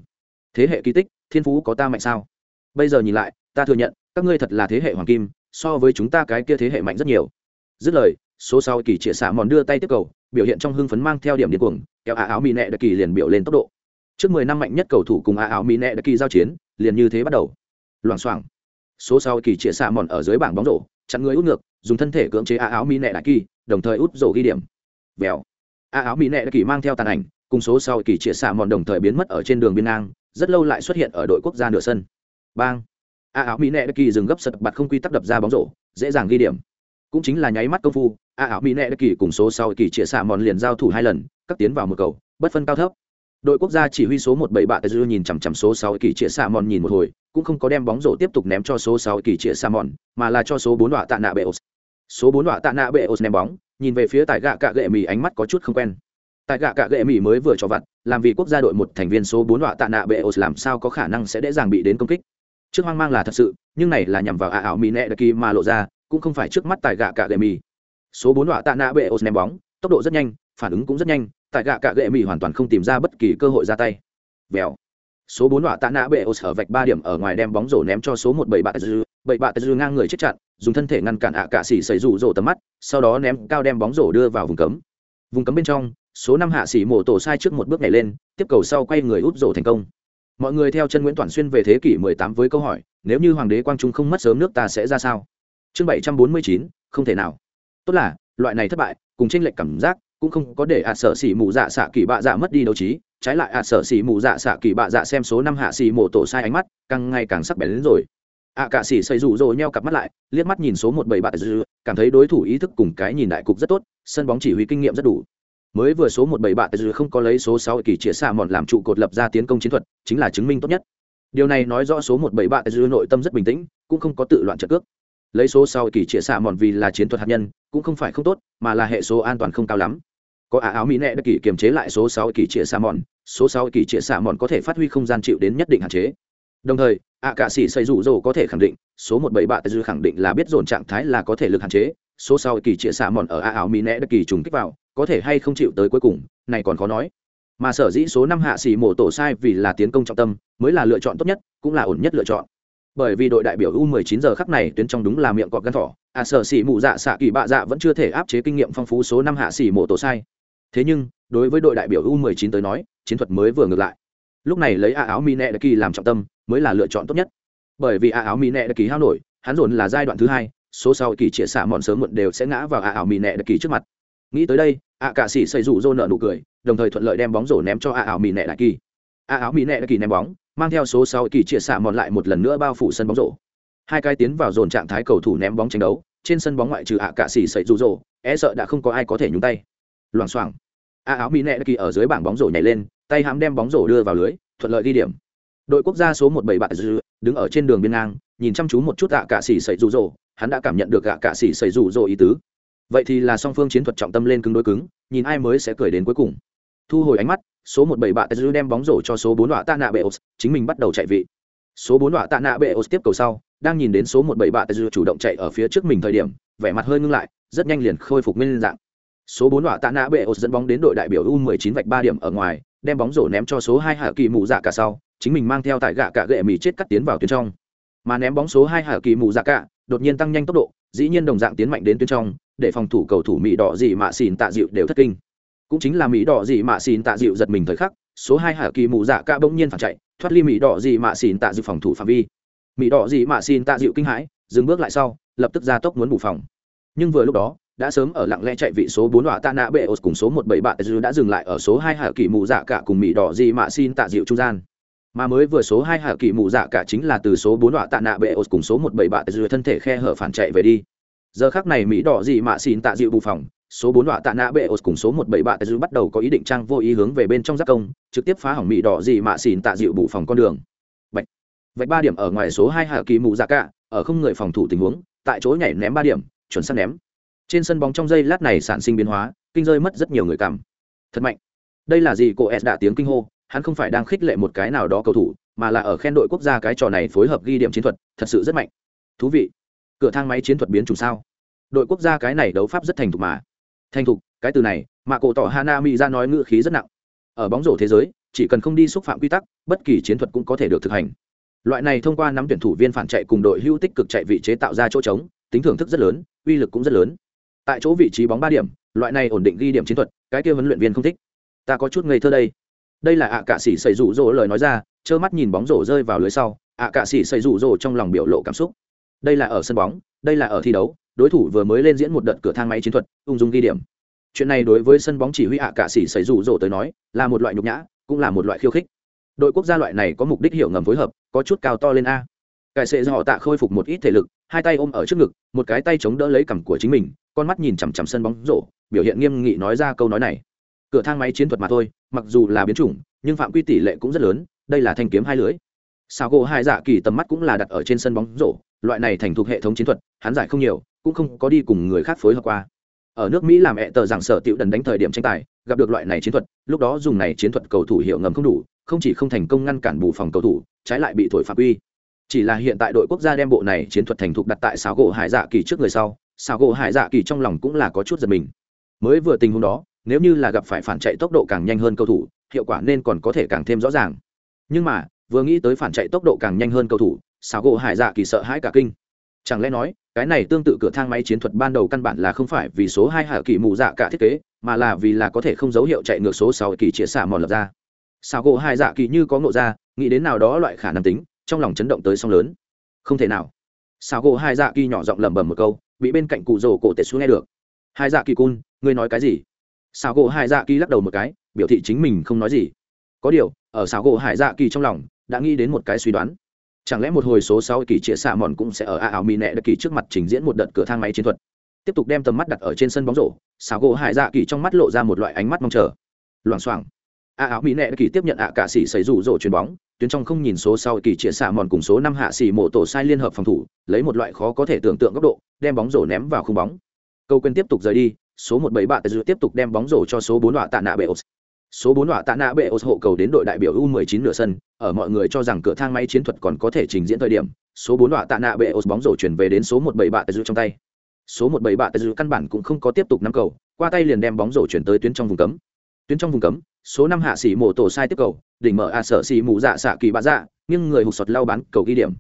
Thế hệ kỳ tích, thiên phú có ta mạnh sao? Bây giờ nhìn lại, ta thừa nhận, các ngươi thật là thế hệ hoàng kim, so với chúng ta cái kia thế hệ mạnh rất nhiều dứt lời, số sau kỳ chĩa xả mòn đưa tay tiếp cầu, biểu hiện trong hưng phấn mang theo điểm điên cuồng, kéo ả áo mỹ nẹ đặc kỳ liền biểu lên tốc độ. Trước mười năm mạnh nhất cầu thủ cùng ả áo mỹ nẹ đặc kỳ giao chiến, liền như thế bắt đầu. Loảng xoảng. Số sau kỳ chĩa xả mòn ở dưới bảng bóng rổ, chặn người út ngược, dùng thân thể cưỡng chế ả áo mỹ nẹ đặc kỳ, đồng thời út rổ ghi điểm. Vèo. Ả áo mỹ nẹ đặc kỳ mang theo tàn ảnh, cùng số sau kỳ chĩa xả mòn đồng thời biến mất ở trên đường biên ngang, rất lâu lại xuất hiện ở đội quốc gia nửa sân. Bang. A áo mỹ nệ kỳ dừng gấp sật bạt không quy tắc đập ra bóng rổ, dễ dàng ghi điểm cũng chính là nháy mắt công phu, a ảo mỹ nệ kỳ cùng số sau kỳ chia xạ mòn liền giao thủ hai lần cắt tiến vào một cầu, bất phân cao thấp. Đội quốc gia chỉ huy số một bảy bạ tờ dư nhìn chằm chằm số sáu kỳ chia xạ mòn nhìn một hồi, cũng không có đem bóng rổ tiếp tục ném cho số sáu kỳ chia xạ mòn, mà là cho số bốn đọa tạ nạ bệ ос số bốn đọa tạ nạ bệ os ném bóng, nhìn về phía tại gạ cạ gệ mì ánh mắt có chút không quen. Tại gạ cạ gệ mỹ mới vừa cho vặt, làm vì quốc gia đội một thành viên số bốn đọa tạ nạ bệ ổ làm sao có khả năng sẽ dễ dàng bị đến công kích. Trước hoang mang là thật sự, nhưng này là nhằm vào ả ảo mỹ nệ đặc kỳ mà lộ ra cũng không phải trước mắt tại gạ cạ gệ mì. số bốn họa tạ nạ bệ ô ném bóng, tốc độ rất nhanh, phản ứng cũng rất nhanh, tại gạ cạ gệ mì hoàn toàn không tìm ra bất kỳ cơ hội ra tay. Vèo. Số bốn họa tạ nạ bệ ô sở vạch ba điểm ở ngoài đem bóng rổ ném cho số một bảy bạ dư. Bảy bạ dư ngang người chết chặn, dùng thân thể ngăn cản ạ cạ xỉ xảy rủ rổ tầm mắt, sau đó ném cao đem bóng rổ đưa vào vùng cấm. Vùng cấm bên trong, số năm hạ sĩ mổ tổ sai trước một bước nhảy lên, tiếp cầu sau quay người út rổ thành công. Mọi người theo chân nguyễn toàn xuyên về thế kỷ 18 với câu hỏi, nếu như hoàng đế quang trung không mất sớm nước ta sẽ ra sao? Chương 749, không thể nào. Tốt là loại này thất bại cùng tranh lệch cảm giác cũng không có để ạ sở xỉ mù dạ xạ kỳ bạ dạ mất đi đấu trí. Trái lại ạ sở xỉ mù dạ xạ kỳ bạ dạ xem số năm hạ xỉ mổ tổ sai ánh mắt càng ngày càng sắc bén đến rồi. Ạ cả xỉ xây rủ rồi nheo cặp mắt lại liếc mắt nhìn số một bảy bạ dư cảm thấy đối thủ ý thức cùng cái nhìn đại cục rất tốt sân bóng chỉ huy kinh nghiệm rất đủ. Mới vừa số một bảy bạ dư không có lấy số sáu kỳ chĩa xạ mòn làm trụ cột lập ra tiến công chiến thuật chính là chứng minh tốt nhất. Điều này nói rõ số một bảy bạ dư nội tâm rất bình tĩnh cũng không có tự loạn trợ cước lấy số sau kỳ chĩa xạ mòn vì là chiến thuật hạt nhân, cũng không phải không tốt, mà là hệ số an toàn không cao lắm. Có ả áo mỹ nẹ đã kỳ kiềm chế lại số sáu kỳ chĩa xạ mòn, số sáu kỳ chĩa xạ mòn có thể phát huy không gian chịu đến nhất định hạn chế. Đồng thời, ạ cả sĩ xây rủ rồ có thể khẳng định, số một bảy bạ dư khẳng định là biết dồn trạng thái là có thể lực hạn chế, số sau kỳ chĩa xạ mòn ở ả áo mỹ nẹ đã kỳ trùng kích vào, có thể hay không chịu tới cuối cùng, này còn khó nói. Mà sở dĩ số năm hạ xỉ mổ tổ sai vì là tiến công trọng tâm, mới là lựa chọn tốt nhất, cũng là ổn nhất lựa chọn bởi vì đội đại biểu u 19 giờ khắc này tuyến trong đúng là miệng cọp gan thỏ. À sở xỉ mù dạ xạ kỳ bạ dạ vẫn chưa thể áp chế kinh nghiệm phong phú số năm hạ xỉ mổ tổ sai. Thế nhưng, đối với đội đại biểu u 19 tới nói, chiến thuật mới vừa ngược lại. Lúc này lấy a áo mi nẹ đặc kỳ làm trọng tâm, mới là lựa chọn tốt nhất. Bởi vì a áo mi nẹ đặc kỳ hao nổi, hắn dồn là giai đoạn thứ hai, số sau kỳ chia xạ mòn sớm muộn đều sẽ ngã vào a áo mi nẹ đặc kỳ trước mặt. Nghĩ tới đây ạ cạ xỉ xây rủ rô nợ nụ cười, đồng thời thuận lợi đem bóng rổ ném cho a áo mi nẹ đại kỳ a áo mỹ nẹ đã kỳ ném bóng mang theo số sáu kỳ chia xạ mòn lại một lần nữa bao phủ sân bóng rổ. Hai cái tiến vào dồn trạng thái cầu thủ ném bóng tranh đấu trên sân bóng ngoại trừ ạ cạ xỉ sậy rủ rổ, e sợ đã không có ai có thể nhúng tay. Loảng xoảng. A áo mỹ nẹ đã kỳ ở dưới bảng bóng rổ nhảy lên tay hãm đem bóng rổ đưa vào lưới thuận lợi ghi điểm. Đội quốc gia số một bảy bạn dư đứng ở trên đường biên ngang nhìn chăm chú một chút ạ cạ xỉ sậy rụ rỗ hắn đã cảm nhận được ạ cạ xỉ sậy rụ rỗ ý tứ. Vậy thì là song phương chiến thuật trọng tâm lên cứng đối cứng nhìn ai mới sẽ cười đến cuối cùng. Thu hồi ánh mắt số một bảy bạ tezu đem bóng rổ cho số bốn đọa tạ nạ bệ os chính mình bắt đầu chạy vị. Số bốn đọa tạ nạ bệ os tiếp cầu sau, đang nhìn đến số một bảy bạ tezu chủ động chạy ở phía trước mình thời điểm, vẻ mặt hơi ngưng lại, rất nhanh liền khôi phục nguyên dạng. Số bốn đọa tạ nạ bệ os dẫn bóng đến đội đại biểu u 19 vạch ba điểm ở ngoài, đem bóng rổ ném cho số hai hạ kỳ mù dạ cả sau, chính mình mang theo tại gạ cả gệ mì chết cắt tiến vào tuyến trong. Mà ném bóng số hai hạ kỳ mù dạ cả, đột nhiên tăng nhanh tốc độ, dĩ nhiên đồng dạng tiến mạnh đến tuyến trong, để phòng thủ cầu thủ mỹ đỏ gì mà xỉn tạ dịu đều thất kinh cũng chính là mỹ đỏ dị mạ xỉn tạ dịu giật mình thời khắc, số hai hạ kỳ mù dạ cả bỗng nhiên phản chạy, thoát ly mỹ đỏ dị mạ xỉn tạ dịu phòng thủ phạm vi. Mỹ đỏ dị mạ xỉn tạ dịu kinh hãi, dừng bước lại sau, lập tức ra tốc muốn bù phòng. Nhưng vừa lúc đó, đã sớm ở lặng lẽ chạy vị số bốn đọa tạ nạ bệ ột cùng số một bảy bạn đã dừng lại ở số hai hạ kỳ mù dạ cả cùng mỹ đỏ dị mạ xin tạ dịu trung gian. Mà mới vừa số hai hạ kỳ mù dạ cả chính là từ số bốn đọa tạ nạ bệ ột cùng số một bảy bạn thân thể khe hở phản chạy về đi. Giờ khác này mỹ đỏ dị mạ xin tạ dịu bù phòng số bốn họa tạ nạ bệ ột cùng số một bảy bạn bắt đầu có ý định trang vô ý hướng về bên trong giác công, trực tiếp phá hỏng mỹ đỏ dị mạ xỉn tạ dịu bù phòng con đường. Bạch. vạch ba điểm ở ngoài số hai hạ kỳ mù dạ cả, ở không người phòng thủ tình huống, tại chỗ nhảy ném ba điểm, chuẩn xác ném. Trên sân bóng trong giây lát này sản sinh biến hóa, kinh rơi mất rất nhiều người cảm. Thật mạnh. Đây là gì? Cô s đã tiếng kinh hô, hắn không phải đang khích lệ một cái nào đó cầu thủ, mà là ở khen đội quốc gia cái trò này phối hợp ghi điểm chiến thuật, thật sự rất mạnh. Thú vị. Cửa thang máy chiến thuật biến chủng sao? Đội quốc gia cái này đấu pháp rất thành thục mà thành thục, cái từ này, mà cổ tỏ hana mỹ ra nói ngữ khí rất nặng. Ở bóng rổ thế giới, chỉ cần không đi xúc phạm quy tắc, bất kỳ chiến thuật cũng có thể được thực hành. Loại này thông qua nắm tuyển thủ viên phản chạy cùng đội hưu tích cực chạy vị chế tạo ra chỗ trống, tính thưởng thức rất lớn, uy lực cũng rất lớn. Tại chỗ vị trí bóng ba điểm, loại này ổn định ghi điểm chiến thuật, cái kia huấn luyện viên không thích. Ta có chút ngây thơ đây. Đây là ạ cạ sĩ xảy rủ rỗ lời nói ra, trơ mắt nhìn bóng rổ rơi vào lưới sau ạ cạ sĩ xảy rủ rỗ trong lòng biểu lộ cảm xúc. Đây là ở sân bóng, đây là ở thi đấu đối thủ vừa mới lên diễn một đợt cửa thang máy chiến thuật, ung dung ghi điểm. Chuyện này đối với sân bóng chỉ huy ạ cả sĩ xảy rủ rỗ tới nói, là một loại nhục nhã, cũng là một loại khiêu khích. Đội quốc gia loại này có mục đích hiểu ngầm phối hợp, có chút cao to lên a. Cải sệ do họ tạ khôi phục một ít thể lực, hai tay ôm ở trước ngực, một cái tay chống đỡ lấy cằm của chính mình, con mắt nhìn chằm chằm sân bóng rổ, biểu hiện nghiêm nghị nói ra câu nói này. Cửa thang máy chiến thuật mà thôi, mặc dù là biến chủng, nhưng phạm quy tỷ lệ cũng rất lớn, đây là thanh kiếm hai lưới. Sao gỗ hai dạ kỳ tầm mắt cũng là đặt ở trên sân bóng rổ, loại này thành thuộc hệ thống chiến thuật, hắn giải không nhiều cũng không có đi cùng người khác phối hợp qua. Ở nước mỹ làm ẹ tờ rằng sở tiệu đần đánh thời điểm tranh tài, gặp được loại này chiến thuật, lúc đó dùng này chiến thuật cầu thủ hiệu ngầm không đủ, không chỉ không thành công ngăn cản bù phòng cầu thủ, trái lại bị thổi phạm uy. Chỉ là hiện tại đội quốc gia đem bộ này chiến thuật thành thục đặt tại xáo gỗ hải dạ kỳ trước người sau xáo gỗ hải dạ kỳ trong lòng cũng là có chút giật mình. Mới vừa tình huống đó, nếu như là gặp phải phản chạy tốc độ càng nhanh hơn cầu thủ, hiệu quả nên còn có thể càng thêm rõ ràng. Nhưng mà, vừa nghĩ tới phản chạy tốc độ càng nhanh hơn cầu thủ xáo gỗ hải dạ kỳ sợ hãi cả kinh. Chẳng lẽ nói cái này tương tự cửa thang máy chiến thuật ban đầu căn bản là không phải vì số hai hạ kỳ mù dạ cả thiết kế, mà là vì là có thể không dấu hiệu chạy ngược số sáu kỳ chia xả mòn lập ra. Sao gỗ hai dạ kỳ như có ngộ ra, nghĩ đến nào đó loại khả năng tính, trong lòng chấn động tới song lớn. Không thể nào. Sao gỗ hai dạ kỳ nhỏ giọng lẩm bẩm một câu, bị bên cạnh cụ rồ cổ tệ xuống nghe được. Hai dạ kỳ cun, ngươi nói cái gì? Sao gỗ hai dạ kỳ lắc đầu một cái, biểu thị chính mình không nói gì. Có điều, ở sao gỗ hải dạ kỳ trong lòng, đã nghĩ đến một cái suy đoán chẳng lẽ một hồi số sáu kỳ chia xạ mòn cũng sẽ ở a ảo mỹ nẹ đặc kỳ trước mặt trình diễn một đợt cửa thang máy chiến thuật? Tiếp tục đem tầm mắt đặt ở trên sân bóng rổ xào gỗ hải dạ kỳ trong mắt lộ ra một loại ánh mắt mong chờ. Loảng xoảng. A ảo mỹ nệ kỳ tiếp nhận ạ cả xỉ xảy rủ rỗ chuyền bóng, tuyến trong không nhìn số sau kỳ chia xạ mòn cùng số năm hạ xỉ mổ tổ sai liên hợp phòng thủ, lấy một loại khó có thể tưởng tượng góc độ, đem bóng rổ ném vào khung bóng. Câu quên tiếp tục rời đi, số một bảy bạn tiếp tục đem bóng rổ cho số bốn đoạn tạ nạ bệ số bốn họa tạ nạ bệ hộ cầu đến đội đại biểu u 19 nửa sân, ở mọi người cho rằng cửa thang máy chiến thuật còn có thể trình diễn thời điểm, số bốn họa tạ nạ bệ bóng rổ chuyển về đến số một bảy giữ trong tay. Số một bảy giữ căn bản cũng không có tiếp tục nắm cầu, qua tay liền đem bóng rổ chuyển tới tuyến trong vùng cấm. Tuyến trong vùng cấm, số năm hạ sĩ mổ tổ sai tiếp cầu, đỉnh mở a sở xì mù dạ xạ kỳ bạ dạ nhưng người hụt sọt lau bán cầu ghi điểm.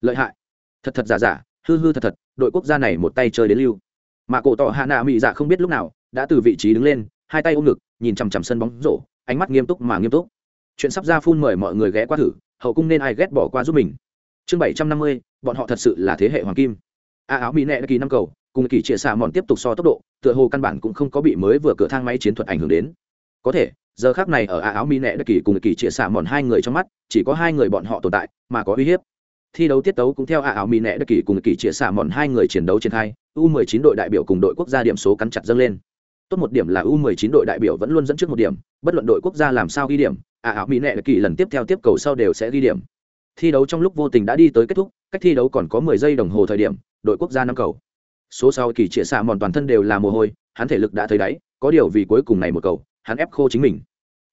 Lợi hại. Thật thật giả giả, hư hư thật thật, đội quốc gia này một tay chơi đến lưu. Mà cổ tỏ hạ nạ mị dạ không biết lúc nào, đã từ vị trí đứng lên, hai tay ôm ngực nhìn chằm chằm sân bóng rổ, ánh mắt nghiêm túc mà nghiêm túc. Chuyện sắp ra phun mời mọi người ghé qua thử, hậu cung nên ai ghét bỏ qua giúp mình. Chương bảy trăm năm mươi, bọn họ thật sự là thế hệ hoàng kim. A áo mỹ nẹ kỳ năm cầu, cùng kỳ chia xạ mòn tiếp tục so tốc độ, tựa hồ căn bản cũng không có bị mới vừa cửa thang máy chiến thuật ảnh hưởng đến. Có thể, giờ khác này ở a áo mỹ nẹ đã kỳ cùng kỳ chia xạ mòn hai người trong mắt, chỉ có hai người bọn họ tồn tại, mà có uy hiếp. Thi đấu tiết tấu cũng theo a áo mỹ nẹ đã kỳ cùng kỳ chia xạ mòn hai người chiến đấu triển khai, u 19 đội đại biểu cùng đội quốc gia điểm số cắn chặt dâng lên tốt một điểm là u 19 đội đại biểu vẫn luôn dẫn trước một điểm, bất luận đội quốc gia làm sao ghi điểm à áo mỹ nệ kỳ lần tiếp theo tiếp cầu sau đều sẽ ghi điểm. Thi đấu trong lúc vô tình đã đi tới kết thúc, cách thi đấu còn có mười giây đồng hồ thời điểm, đội quốc gia năm cầu. Số sau kỳ trịa xạ mòn toàn thân đều là mồ hôi, hắn thể lực đã thấy đáy, có điều vì cuối cùng này một cầu, hắn ép khô chính mình.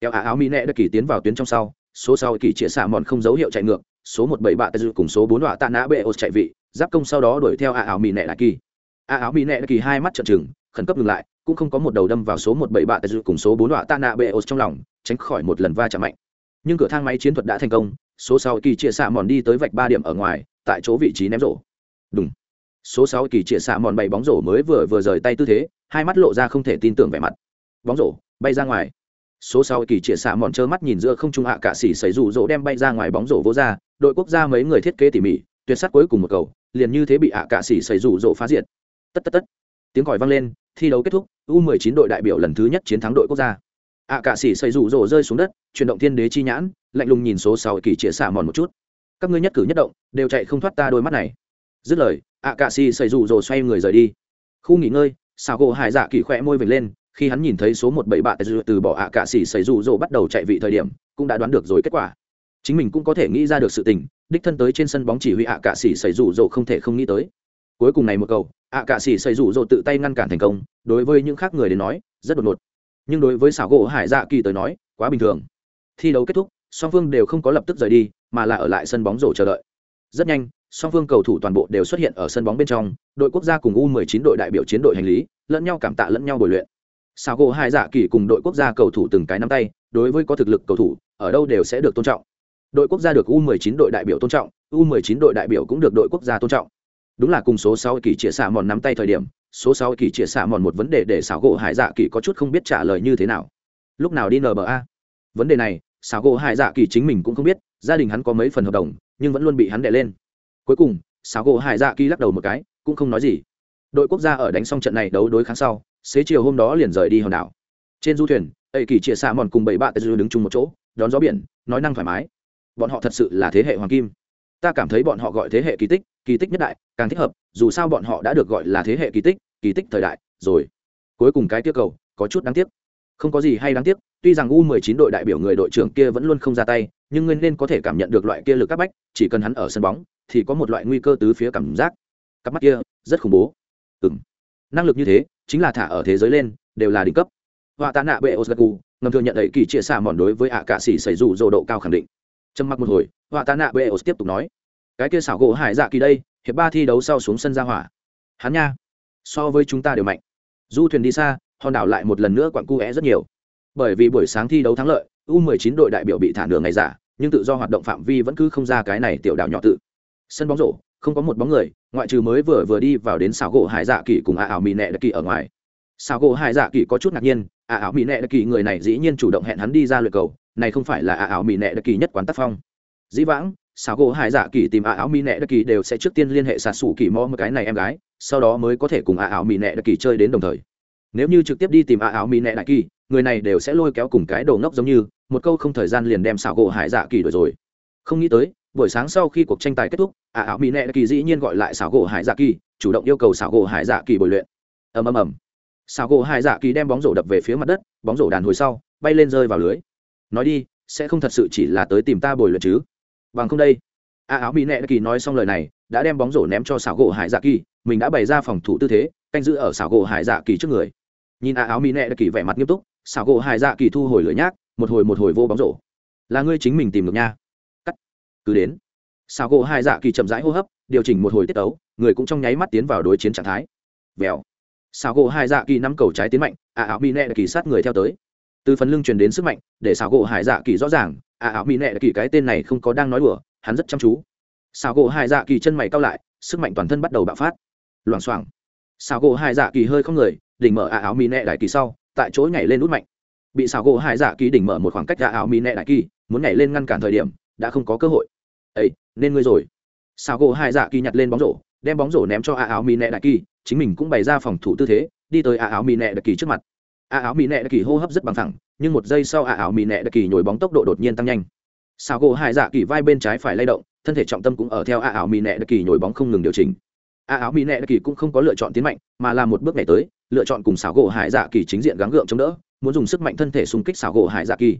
Kéo áo áo mỹ nệ kỳ tiến vào tuyến trong sau, số sau kỳ trịa xạ mòn không dấu hiệu chạy ngược, số một bảy bạ dự cùng số bốn đọa tạ nã bệ ô chạy vị, giáp công sau đó đuổi theo à áo mỹ nệ đại kỳ. À áo mỹ nệ kỳ hai mắt trợn trừng, khẩn cấp ngừng lại cũng không có một đầu đâm vào số một bảy bạ dự cùng số bốn đọa tạ nạ bệ ô trong lòng, tránh khỏi một lần va chạm mạnh. Nhưng cửa thang máy chiến thuật đã thành công, số sáu kỳ chia xạ mòn đi tới vạch ba điểm ở ngoài, tại chỗ vị trí ném rổ. Đúng số sáu kỳ chia xạ mòn bay bóng rổ mới vừa vừa rời tay tư thế, hai mắt lộ ra không thể tin tưởng vẻ mặt. Bóng rổ, bay ra ngoài. Số sáu kỳ chia xạ mòn trơ mắt nhìn giữa không trung hạ cả xỉ xảy rủ rỗ đem bay ra ngoài bóng rổ vô ra, đội quốc gia mấy người thiết kế tỉ mỉ, tuyệt sắt cuối cùng một cầu, liền như thế bị hạ cả xỉ xảy rủ rỗ phá diệt. Tất tất tất. Tiếng còi vang lên thi đấu kết thúc, u 19 đội đại biểu lần thứ nhất chiến thắng đội quốc gia. Ạ cả sĩ xây rủ rỗ rơi xuống đất, chuyển động thiên đế chi nhãn, lạnh lùng nhìn số sáu kỳ chĩa xả mòn một chút. Các ngươi nhất cử nhất động, đều chạy không thoát ta đôi mắt này. Dứt lời ạ cả sĩ xây rủ rỗ xoay người rời đi. Khu nghỉ ngơi xào gỗ hải dạ kỳ khỏe môi vệt lên, khi hắn nhìn thấy số một bảy bạ từ bỏ ạ cả sĩ xây rủ rỗ bắt đầu chạy vị thời điểm, cũng đã đoán được rồi kết quả. Chính mình cũng có thể nghĩ ra được sự tình, đích thân tới trên sân bóng chỉ huy ạ cả sĩ xây rủ rỗ không thể không nghĩ tới cuối cùng này một cầu ạ cả xỉ xây rủ rộ tự tay ngăn cản thành công, đối với những khác người đến nói, rất đột ngột. Nhưng đối với xảo gỗ hải dạ kỳ tới nói, quá bình thường. Thi đấu kết thúc, song phương đều không có lập tức rời đi, mà là ở lại sân bóng rổ chờ đợi. Rất nhanh, song phương cầu thủ toàn bộ đều xuất hiện ở sân bóng bên trong, đội quốc gia cùng u 19 đội đại biểu chiến đội hành lý, lẫn nhau cảm tạ lẫn nhau bồi luyện. Xảo gỗ hải dạ kỳ cùng đội quốc gia cầu thủ từng cái nắm tay, đối với có thực lực cầu thủ, ở đâu đều sẽ được tôn trọng. Đội quốc gia được u 19 đội đại biểu tôn trọng, u 19 đội đại biểu cũng được đội quốc gia tôn trọng đúng là cùng số sáu kỳ chia xạ mòn nắm tay thời điểm, số sáu kỳ chia xạ mòn một vấn đề để xảo gỗ hải dạ kỳ có chút không biết trả lời như thế nào. Lúc nào đi nba vấn đề này xảo gỗ hải dạ kỳ chính mình cũng không biết, gia đình hắn có mấy phần hợp đồng, nhưng vẫn luôn bị hắn đè lên. Cuối cùng xảo gỗ hải dạ kỳ lắc đầu một cái, cũng không nói gì. Đội quốc gia ở đánh xong trận này đấu đối kháng sau, xế chiều hôm đó liền rời đi hòn đảo. Trên du thuyền ấy kỳ chia xạ mòn cùng bảy bạn tê đứng chung một chỗ, đón gió biển, nói năng thoải mái. Bọn họ thật sự là thế hệ hoàng kim ta cảm thấy bọn họ gọi thế hệ kỳ tích kỳ tích nhất đại, càng thích hợp, dù sao bọn họ đã được gọi là thế hệ kỳ tích kỳ tích thời đại, rồi. Cuối cùng cái tiêu cầu, có chút đáng tiếc. Không có gì hay đáng tiếc, tuy rằng u 19 đội đại biểu người đội trưởng kia vẫn luôn không ra tay, nhưng nguyên nên có thể cảm nhận được loại kia lực các bách, chỉ cần hắn ở sân bóng, thì có một loại nguy cơ tứ phía cảm giác. Cặp mắt kia, rất khủng bố. Ừ năng lực như thế, chính là thả ở thế giới lên, đều là đỉnh cấp. Họa tạ nạ bệ osgaku, ngầm thừa nhận ấy kỳ chia xa mòn đối với ạ cạ sĩ xảy dù dồ độ cao khẳng định trầm mặc một hồi, họa tạ nạ bê os tiếp tục nói, cái kia xảo gỗ hải dạ kỳ đây, hiệp ba thi đấu sau xuống sân ra hỏa. Hắn nha, so với chúng ta đều mạnh. Du thuyền đi xa, hòn đảo lại một lần nữa quặn cu é rất nhiều. Bởi vì buổi sáng thi đấu thắng lợi, u 19 đội đại biểu bị thả nửa ngày giả, nhưng tự do hoạt động phạm vi vẫn cứ không ra cái này tiểu đảo nhỏ tự. Sân bóng rổ, không có một bóng người, ngoại trừ mới vừa vừa đi vào đến xảo gỗ hải dạ kỳ cùng a ảo mỹ nẹ đặc kỳ ở ngoài. Xảo gỗ hải dạ kỳ có chút ngạc nhiên, a ảo mỹ nẹ đặc kỳ người này dĩ nhiên chủ động hẹn hắn đi ra luyện cầu này không phải là ả ảo mỹ nệ đặc kỳ nhất quán tác phong. Dĩ vãng xảo gỗ hải dạ kỳ tìm ả ảo mỹ nệ đặc kỳ đều sẽ trước tiên liên hệ xạ xù kỳ mò một cái này em gái, sau đó mới có thể cùng ả ảo mỹ nệ đặc kỳ chơi đến đồng thời. Nếu như trực tiếp đi tìm ả ảo mỹ nệ đại kỳ, người này đều sẽ lôi kéo cùng cái đầu ngốc giống như, một câu không thời gian liền đem xảo gỗ hải dạ kỳ đổi rồi. Không nghĩ tới, buổi sáng sau khi cuộc tranh tài kết thúc ả ảo mỹ nệ đại kỳ dĩ nhiên gọi lại xảo gỗ hải dạ kỳ, chủ động yêu cầu xảo gỗ hải dạ kỳ bồi luyện. Ầm ầm ầm. Xảo gỗ hải dạ kỳ đem bóng rổ đập về phía mặt đất, bóng rổ đàn hồi sau, bay lên rơi vào lưới nói đi, sẽ không thật sự chỉ là tới tìm ta bồi luyện chứ. Bằng không đây. A áo mỹ nẹ kỳ nói xong lời này, đã đem bóng rổ ném cho xảo gỗ hải dạ kỳ, mình đã bày ra phòng thủ tư thế, canh giữ ở xảo gỗ hải dạ kỳ trước người. Nhìn a áo mỹ nẹ kỳ vẻ mặt nghiêm túc, xảo gỗ hải dạ kỳ thu hồi lưỡi nhác, một hồi một hồi vô bóng rổ. Là ngươi chính mình tìm được nha. Cắt. Cứ đến. Xảo gỗ hải dạ kỳ chậm rãi hô hấp, điều chỉnh một hồi tiết ấu người cũng trong nháy mắt tiến vào đối chiến trạng thái. Vèo. Xảo gỗ hải dạ kỳ nắm cầu trái tiến mạnh, a áo mỹ nẹ kỳ sát người theo tới từ phần lưng truyền đến sức mạnh, để xảo gỗ hải dạ kỳ rõ ràng à áo mỹ nệ kỳ, cái tên này không có đang nói đùa, hắn rất chăm chú. Xảo gỗ hải dạ kỳ chân mày cao lại, sức mạnh toàn thân bắt đầu bạo phát. Loảng xoảng. Xảo gỗ hải dạ kỳ hơi không người, đỉnh mở à áo mì nệ đại kỳ sau, tại chỗ nhảy lên nút mạnh. Bị xảo gỗ hải dạ kỳ đỉnh mở một khoảng cách à áo mì nệ đại kỳ muốn nhảy lên ngăn cản thời điểm, đã không có cơ hội. Ấy nên ngươi rồi. Xảo gỗ hải dạ kỳ nhặt lên bóng rổ, đem bóng rổ ném cho à áo mì nệ đại kỳ chính mình cũng bày ra phòng thủ tư thế, đi tới à áo mì nệ đại kỳ trước mặt ả áo mì nẹ đại kỳ hô hấp rất bằng thẳng nhưng một giây sau ả áo mì nẹ đại kỳ nhồi bóng tốc độ đột nhiên tăng nhanh. Sao gỗ hải dạ kỳ vai bên trái phải lay động, thân thể trọng tâm cũng ở theo a áo mỹ nẹ đặc kỳ nhồi bóng không ngừng điều chỉnh. A áo mỹ nẹ đặc kỳ cũng không có lựa chọn tiến mạnh, mà là một bước này tới, lựa chọn cùng xảo gỗ hải dạ kỳ chính diện gắng gượng chống đỡ, muốn dùng sức mạnh thân thể xung kích xảo gỗ hải dạ kỳ.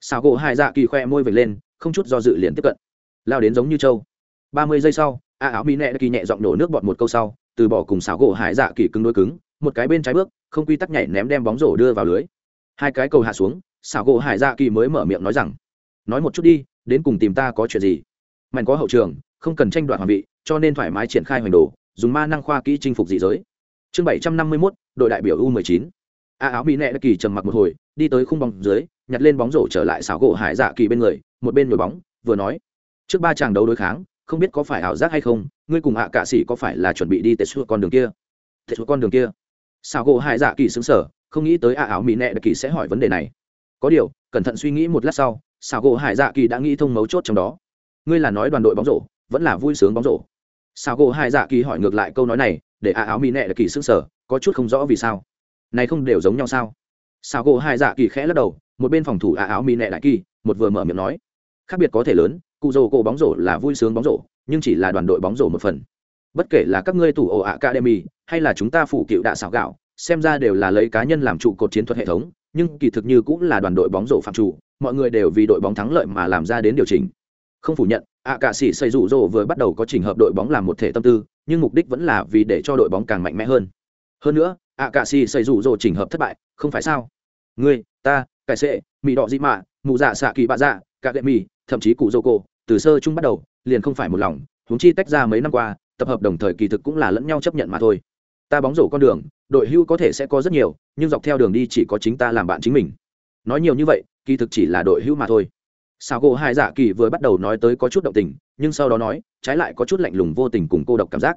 Xảo gỗ hải dạ kỳ khoe môi vệt lên, không chút do dự liền tiếp cận. Lao đến giống như trâu. Ba mươi giây sau, a áo mỹ nẹ kỳ nhẹ giọng nổ nước bọt một câu sau, từ bỏ cùng xảo gỗ hải dạ kỳ cứng đôi cứng một cái bên trái bước, không quy tắc nhảy ném đem bóng rổ đưa vào lưới. Hai cái cầu hạ xuống, xảo gỗ hải dạ kỳ mới mở miệng nói rằng, nói một chút đi, đến cùng tìm ta có chuyện gì? Mạnh có hậu trường, không cần tranh đoạt hoàng vị, cho nên thoải mái triển khai hoành đồ, dùng ma năng khoa kỹ chinh phục dị giới. Chương bảy trăm năm mươi mốt, đội đại biểu u mười chín. A áo mỹ nẹ kỳ trầm mặc một hồi, đi tới khung bóng dưới, nhặt lên bóng rổ trở lại xảo gỗ hải dạ kỳ bên người, một bên nhồi bóng, vừa nói, trước ba chàng đấu đối kháng, không biết có phải ảo giác hay không, ngươi cùng hạ cạ sĩ có phải là chuẩn bị đi tệ xuống con đường kia? Tệ xuống con đường kia? Xảo gỗ hải dạ kỳ xứng sở không nghĩ tới a áo mỹ nẹ kỳ sẽ hỏi vấn đề này. Có điều, cẩn thận suy nghĩ một lát sau, xảo gỗ hải dạ kỳ đã nghĩ thông mấu chốt trong đó. Ngươi là nói đoàn đội bóng rổ, vẫn là vui sướng bóng rổ? Xảo gỗ hải dạ kỳ hỏi ngược lại câu nói này, để a áo mỹ nẹ kỳ xứng sở có chút không rõ vì sao. Này không đều giống nhau sao? Xảo gỗ hải dạ kỳ khẽ lắc đầu, một bên phòng thủ a áo mỹ nẹ đại kỳ, một vừa mở miệng nói. Khác biệt có thể lớn, cụ rồ cổ bóng rổ là vui sướng bóng rổ, nhưng chỉ là đoàn đội bóng rổ một phần bất kể là các ngươi thủ ổ academy hay là chúng ta phụ cựu đạ xảo gạo xem ra đều là lấy cá nhân làm trụ cột chiến thuật hệ thống nhưng kỳ thực như cũng là đoàn đội bóng rổ phạm chủ mọi người đều vì đội bóng thắng lợi mà làm ra đến điều chỉnh. Không phủ nhận ạ cả sĩ xây rủ rỗ vừa bắt đầu có trình hợp đội bóng làm một thể tâm tư nhưng mục đích vẫn là vì để cho đội bóng càng mạnh mẽ hơn. Hơn nữa ạ cả sĩ xây rủ rỗ trình hợp thất bại không phải sao? Ngươi ta cải sệ mỹ đỏ dị mạ mụ dạ xạ kỳ bạ dạ cả gậy mì thậm chí cụ dô cổ, từ sơ chung bắt đầu liền không phải một lòng huống chi tách ra mấy năm qua tập hợp đồng thời kỳ thực cũng là lẫn nhau chấp nhận mà thôi. Ta bóng rổ con đường, đội hưu có thể sẽ có rất nhiều, nhưng dọc theo đường đi chỉ có chính ta làm bạn chính mình. Nói nhiều như vậy, kỳ thực chỉ là đội hưu mà thôi. Sao cô hai dạ kỳ vừa bắt đầu nói tới có chút động tình, nhưng sau đó nói, trái lại có chút lạnh lùng vô tình cùng cô độc cảm giác.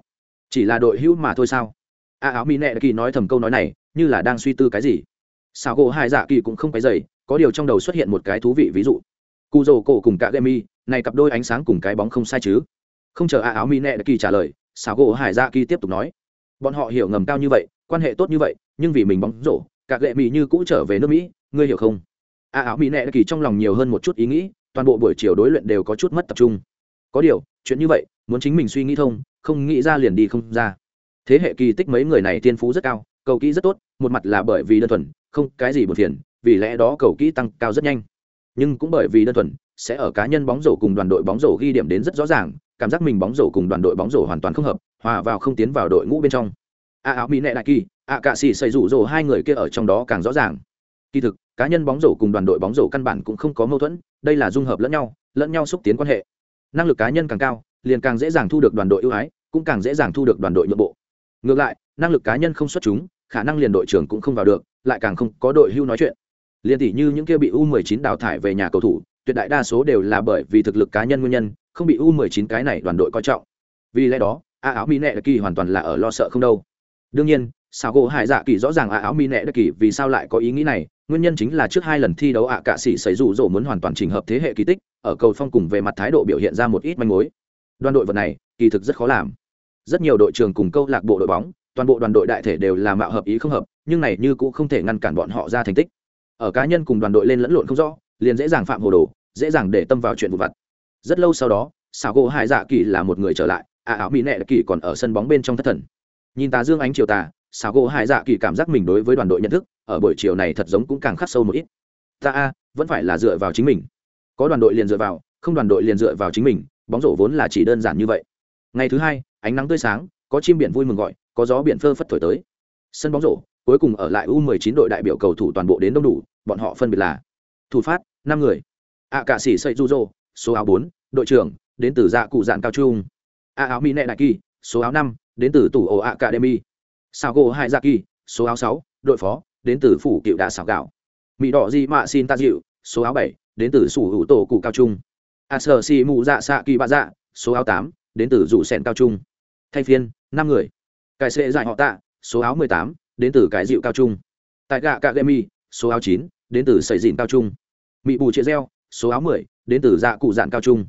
Chỉ là đội hưu mà thôi sao? A áo mỹ nệ kỳ nói thầm câu nói này, như là đang suy tư cái gì. Sao cô hai dạ kỳ cũng không cái dày có điều trong đầu xuất hiện một cái thú vị ví dụ. Cụ rồ cổ cùng cả gemi này cặp đôi ánh sáng cùng cái bóng không sai chứ không chờ a áo mỹ nệ kỳ trả lời sao gỗ hải dạ kỳ tiếp tục nói, bọn họ hiểu ngầm cao như vậy, quan hệ tốt như vậy, nhưng vì mình bóng rổ, cả gệ mỹ như cũ trở về nước mỹ, ngươi hiểu không? a áo mỹ nệ kỳ trong lòng nhiều hơn một chút ý nghĩ, toàn bộ buổi chiều đối luyện đều có chút mất tập trung. Có điều, chuyện như vậy, muốn chính mình suy nghĩ thông, không nghĩ ra liền đi không ra. Thế hệ kỳ tích mấy người này tiên phú rất cao, cầu kỹ rất tốt, một mặt là bởi vì đơn thuần, không cái gì buồn phiền, vì lẽ đó cầu kỹ tăng cao rất nhanh. Nhưng cũng bởi vì đơn thuần, sẽ ở cá nhân bóng rổ cùng đoàn đội bóng rổ ghi điểm đến rất rõ ràng cảm giác mình bóng rổ cùng đoàn đội bóng rổ hoàn toàn không hợp, hòa vào không tiến vào đội ngũ bên trong. A, áo mỹ nệ đại kỳ, a, cạ xì xây rủ rồ hai người kia ở trong đó càng rõ ràng. Kỳ thực, cá nhân bóng rổ cùng đoàn đội bóng rổ căn bản cũng không có mâu thuẫn, đây là dung hợp lẫn nhau lẫn nhau xúc tiến quan hệ. Năng lực cá nhân càng cao, liền càng dễ dàng thu được đoàn đội ưu ái, cũng càng dễ dàng thu được đoàn đội nhượng bộ. Ngược lại, năng lực cá nhân không xuất chúng, khả năng liền đội trưởng cũng không vào được, lại càng không có đội hưu nói chuyện. Liền tỷ như những kia bị u 19 đào thải về nhà cầu thủ tuyệt đại đa số đều là bởi vì thực lực cá nhân nguyên nhân, không bị u 19 cái này đoàn đội coi trọng. Vì lẽ đó, a áo mỹ nệ kỳ hoàn toàn là ở lo sợ không đâu. Đương nhiên sao gỗ hải dạ kỳ rõ ràng a áo mỹ nệ kỳ vì sao lại có ý nghĩ này, nguyên nhân chính là trước hai lần thi đấu ạ cạ sĩ xảy rủ rỗ muốn hoàn toàn trình hợp thế hệ kỳ tích, ở cầu phong cùng về mặt thái độ biểu hiện ra một ít manh mối. Đoàn đội vật này, kỳ thực rất khó làm. Rất nhiều đội trường cùng câu lạc bộ đội bóng, toàn bộ đoàn đội đại thể đều là mạo hợp ý không hợp, nhưng này như cũng không thể ngăn cản bọn họ ra thành tích. Ở cá nhân cùng đoàn đội lên lẫn lộn không rõ, liền dễ dàng phạm hồ đồ dễ dàng để tâm vào chuyện vụ vặt. Rất lâu sau đó, xảo gỗ hải dạ kỳ là một người trở lại à áo mỹ nệ kỳ còn ở sân bóng bên trong thất thần. Nhìn tà dương ánh chiều tà, xảo gỗ hải dạ kỳ cảm giác mình đối với đoàn đội nhận thức, ở buổi chiều này thật giống cũng càng khắc sâu một ít. Ta a, vẫn phải là dựa vào chính mình. Có đoàn đội liền dựa vào, không đoàn đội liền dựa vào chính mình, bóng rổ vốn là chỉ đơn giản như vậy. Ngày thứ hai, ánh nắng tươi sáng, có chim biển vui mừng gọi, có gió biển phơ phất thổi tới. Sân bóng rổ, cuối cùng ở lại u 19 đội đại biểu cầu thủ toàn bộ đến đông đủ, bọn họ phân biệt là thủ phát, năm người ạ cạ sĩ sợi du dô số áo bốn, đội trưởng, đến từ dạ cụ dạn cao trung. ạ áo mỹ nệ đại kỳ số áo năm, đến từ tủ ổ academy. Sao gỗ hai dạ kỳ số áo sáu, đội phó, đến từ phủ cựu đạ xảo gạo. Mỹ đỏ di mạ xin ta dịu số áo bảy, đến từ sủ hữu tổ cụ cao trung. A sơ si mù dạ xạ kỳ bạ dạ số áo tám, đến từ rủ sẹn cao trung. Thay phiên, năm người. Cải sệ giải họ tạ, số áo mười tám, đến từ cải dịu cao trung. Tại gạ cạ gemi số áo chín, đến từ sầy dìn cao trung. Mỹ bù chia reo số áo mười, đến từ dạ cụ dạn cao trung.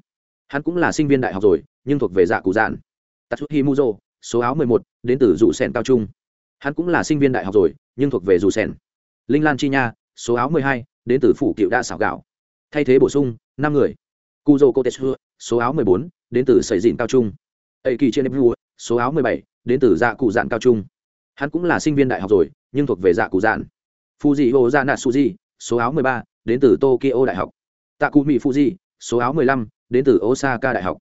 Hắn cũng là sinh viên đại học rồi, nhưng thuộc về dạ cụ dạn. Tatsuhi muzo, số áo mười một, đến từ dù sen cao trung. Hắn cũng là sinh viên đại học rồi, nhưng thuộc về dù sen. Linh lan chi nha, số áo mười hai, đến từ phủ cựu đa xảo gạo. Thay thế bổ sung, năm người. Kuzo kotetsu, số áo mười bốn, đến từ sầy dìn cao trung. Ây kỳ trên số áo mười bảy, đến từ dạ cụ dạn cao trung. Hắn cũng là sinh viên đại học rồi, nhưng thuộc về dạ cụ dạn. Fuji ho suji số áo mười ba, đến từ tokyo đại học tạ cụ mỹ fuji số áo mười lăm đến từ osaka đại học.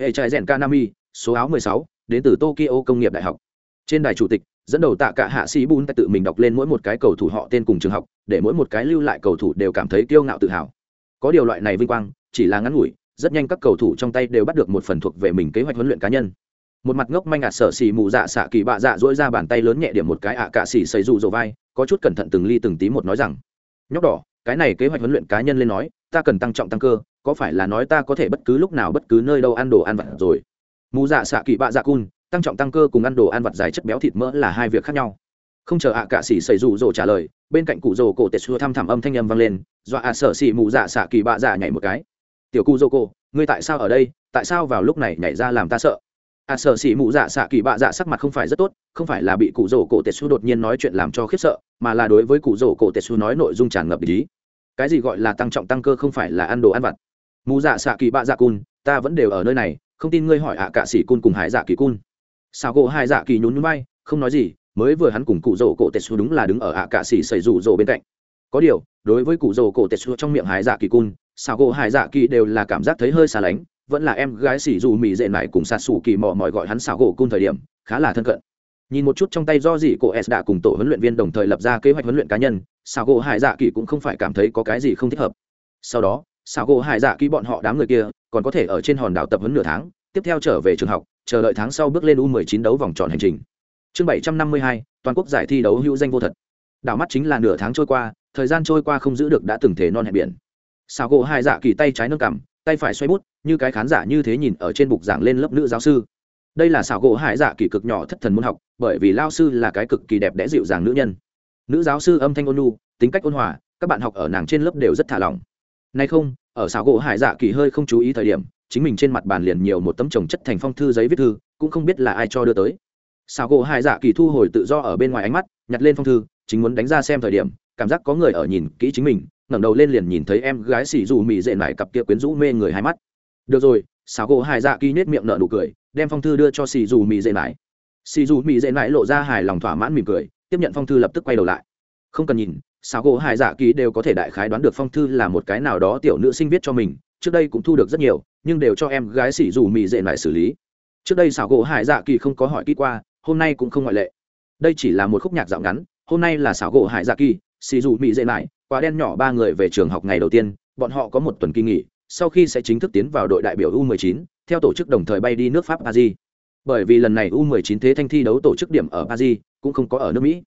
Hệ trại rèn kanami số áo 16, đến từ tokyo công nghiệp đại học. Trên đài chủ tịch dẫn đầu tạ cả hạ sĩ bun tự mình đọc lên mỗi một cái cầu thủ họ tên cùng trường học để mỗi một cái lưu lại cầu thủ đều cảm thấy kiêu ngạo tự hào. Có điều loại này vinh quang chỉ là ngắn ngủi rất nhanh các cầu thủ trong tay đều bắt được một phần thuộc về mình kế hoạch huấn luyện cá nhân. Một mặt ngốc manh ạt sở xì mù dạ xạ kỳ bạ dạ dỗi ra bàn tay lớn nhẹ điểm một cái ạ à cạ xì xây dù dầu vai có chút cẩn thận từng ly từng tí một nói rằng nhóc đỏ cái này kế hoạch huấn luyện cá nhân lên nói, ta cần tăng trọng tăng cơ, có phải là nói ta có thể bất cứ lúc nào bất cứ nơi đâu ăn đồ ăn vặt rồi? Mù dạ xạ kỳ bạ dạ cun, tăng trọng tăng cơ cùng ăn đồ ăn vặt dài chất béo thịt mỡ là hai việc khác nhau. Không chờ ạ à cạ xỉ xảy rủ rồ trả lời, bên cạnh cụ rồ cổ tệ xua thăm thẳm âm thanh âm vang lên, dọa ạ sở xỉ mù dạ xạ kỳ bạ dạ nhảy một cái. Tiểu cụ rồ cổ, ngươi tại sao ở đây? Tại sao vào lúc này nhảy ra làm ta sợ? À sở xỉ mụ dạ xạ kỳ bạ dạ sắc mặt không phải rất tốt, không phải là bị cụ rổ cổ tetsu đột nhiên nói chuyện làm cho khiếp sợ, mà là đối với cụ rổ cổ tetsu nói nội dung tràn ngập ý. Cái gì gọi là tăng trọng tăng cơ không phải là ăn đồ ăn vặt. Mụ dạ xạ kỳ bạ dạ cun, ta vẫn đều ở nơi này, không tin ngươi hỏi ạ cạ sĩ cun cùng hải dạ kỳ cun. Sao gỗ hai dạ kỳ nhún nhún bay không nói gì, mới vừa hắn cùng cụ rổ cổ tetsu đúng là đứng ở ạ cạ xỉ xảy rủ rổ bên cạnh. Có điều, đối với cụ rổ cổ tetsu trong miệng hải dạ kỳ cun sao gỗ hải dạ kỳ đều là cảm giác thấy hơi xa lánh vẫn là em gái xỉ dù mì dệ lại cùng sạt sủ kỳ mò mỏi gọi hắn xảo gỗ cun thời điểm khá là thân cận. Nhìn một chút trong tay do gì cô s đã cùng tổ huấn luyện viên đồng thời lập ra kế hoạch huấn luyện cá nhân xảo gỗ hải dạ kỳ cũng không phải cảm thấy có cái gì không thích hợp. Sau đó xảo gỗ hải dạ kỳ bọn họ đám người kia còn có thể ở trên hòn đảo tập huấn nửa tháng tiếp theo trở về trường học chờ đợi tháng sau bước lên u 19 đấu vòng tròn hành trình. Chương 752, toàn quốc giải thi đấu hữu danh vô thật. Đảo mắt chính là nửa tháng trôi qua thời gian trôi qua không giữ được đã từng thể non hẹn biển. Xảo gỗ hải dạ kỳ tay trái nâng cằm tay phải xoay bút, như cái khán giả như thế nhìn ở trên bục giảng lên lớp nữ giáo sư. Đây là xảo gỗ hải dạ kỳ cực nhỏ thất thần môn học, bởi vì lao sư là cái cực kỳ đẹp đẽ dịu dàng nữ nhân. Nữ giáo sư âm thanh ôn nhu, tính cách ôn hòa, các bạn học ở nàng trên lớp đều rất thả lỏng. Nay không, ở xảo gỗ hải dạ kỳ hơi không chú ý thời điểm, chính mình trên mặt bàn liền nhiều một tấm chồng chất thành phong thư giấy viết thư, cũng không biết là ai cho đưa tới. Xảo gỗ Hải dạ kỳ thu hồi tự do ở bên ngoài ánh mắt, nhặt lên phong thư, chính muốn đánh ra xem thời điểm cảm giác có người ở nhìn kỹ chính mình, ngẩng đầu lên liền nhìn thấy em gái xì dù mị dệ nải cặp kia quyến rũ mê người hai mắt. Được rồi sao gỗ hai dạ kỳ nết miệng nở nụ cười, đem phong thư đưa cho xì dù mị dệ nải. Xì dù mị dệ nải lộ ra hài lòng thỏa mãn mỉm cười, tiếp nhận phong thư lập tức quay đầu lại. Không cần nhìn sao gỗ hai dạ kỳ đều có thể đại khái đoán được phong thư là một cái nào đó tiểu nữ sinh viết cho mình, trước đây cũng thu được rất nhiều, nhưng đều cho em gái xì dù mị dệ nải xử lý. Trước đây xảo gỗ hải dạ kỳ không có hỏi kỹ qua, hôm nay cũng không ngoại lệ. Đây chỉ là một khúc nhạc dạo ngắn, hôm nay là xảo gỗ hải dạ kỳ xì dù Mỹ dễ lại quả đen nhỏ ba người về trường học ngày đầu tiên, bọn họ có một tuần kỳ nghỉ, sau khi sẽ chính thức tiến vào đội đại biểu u 19 theo tổ chức đồng thời bay đi nước pháp paris. Bởi vì lần này u 19 thế thanh thi đấu tổ chức điểm ở paris cũng không có ở nước mỹ.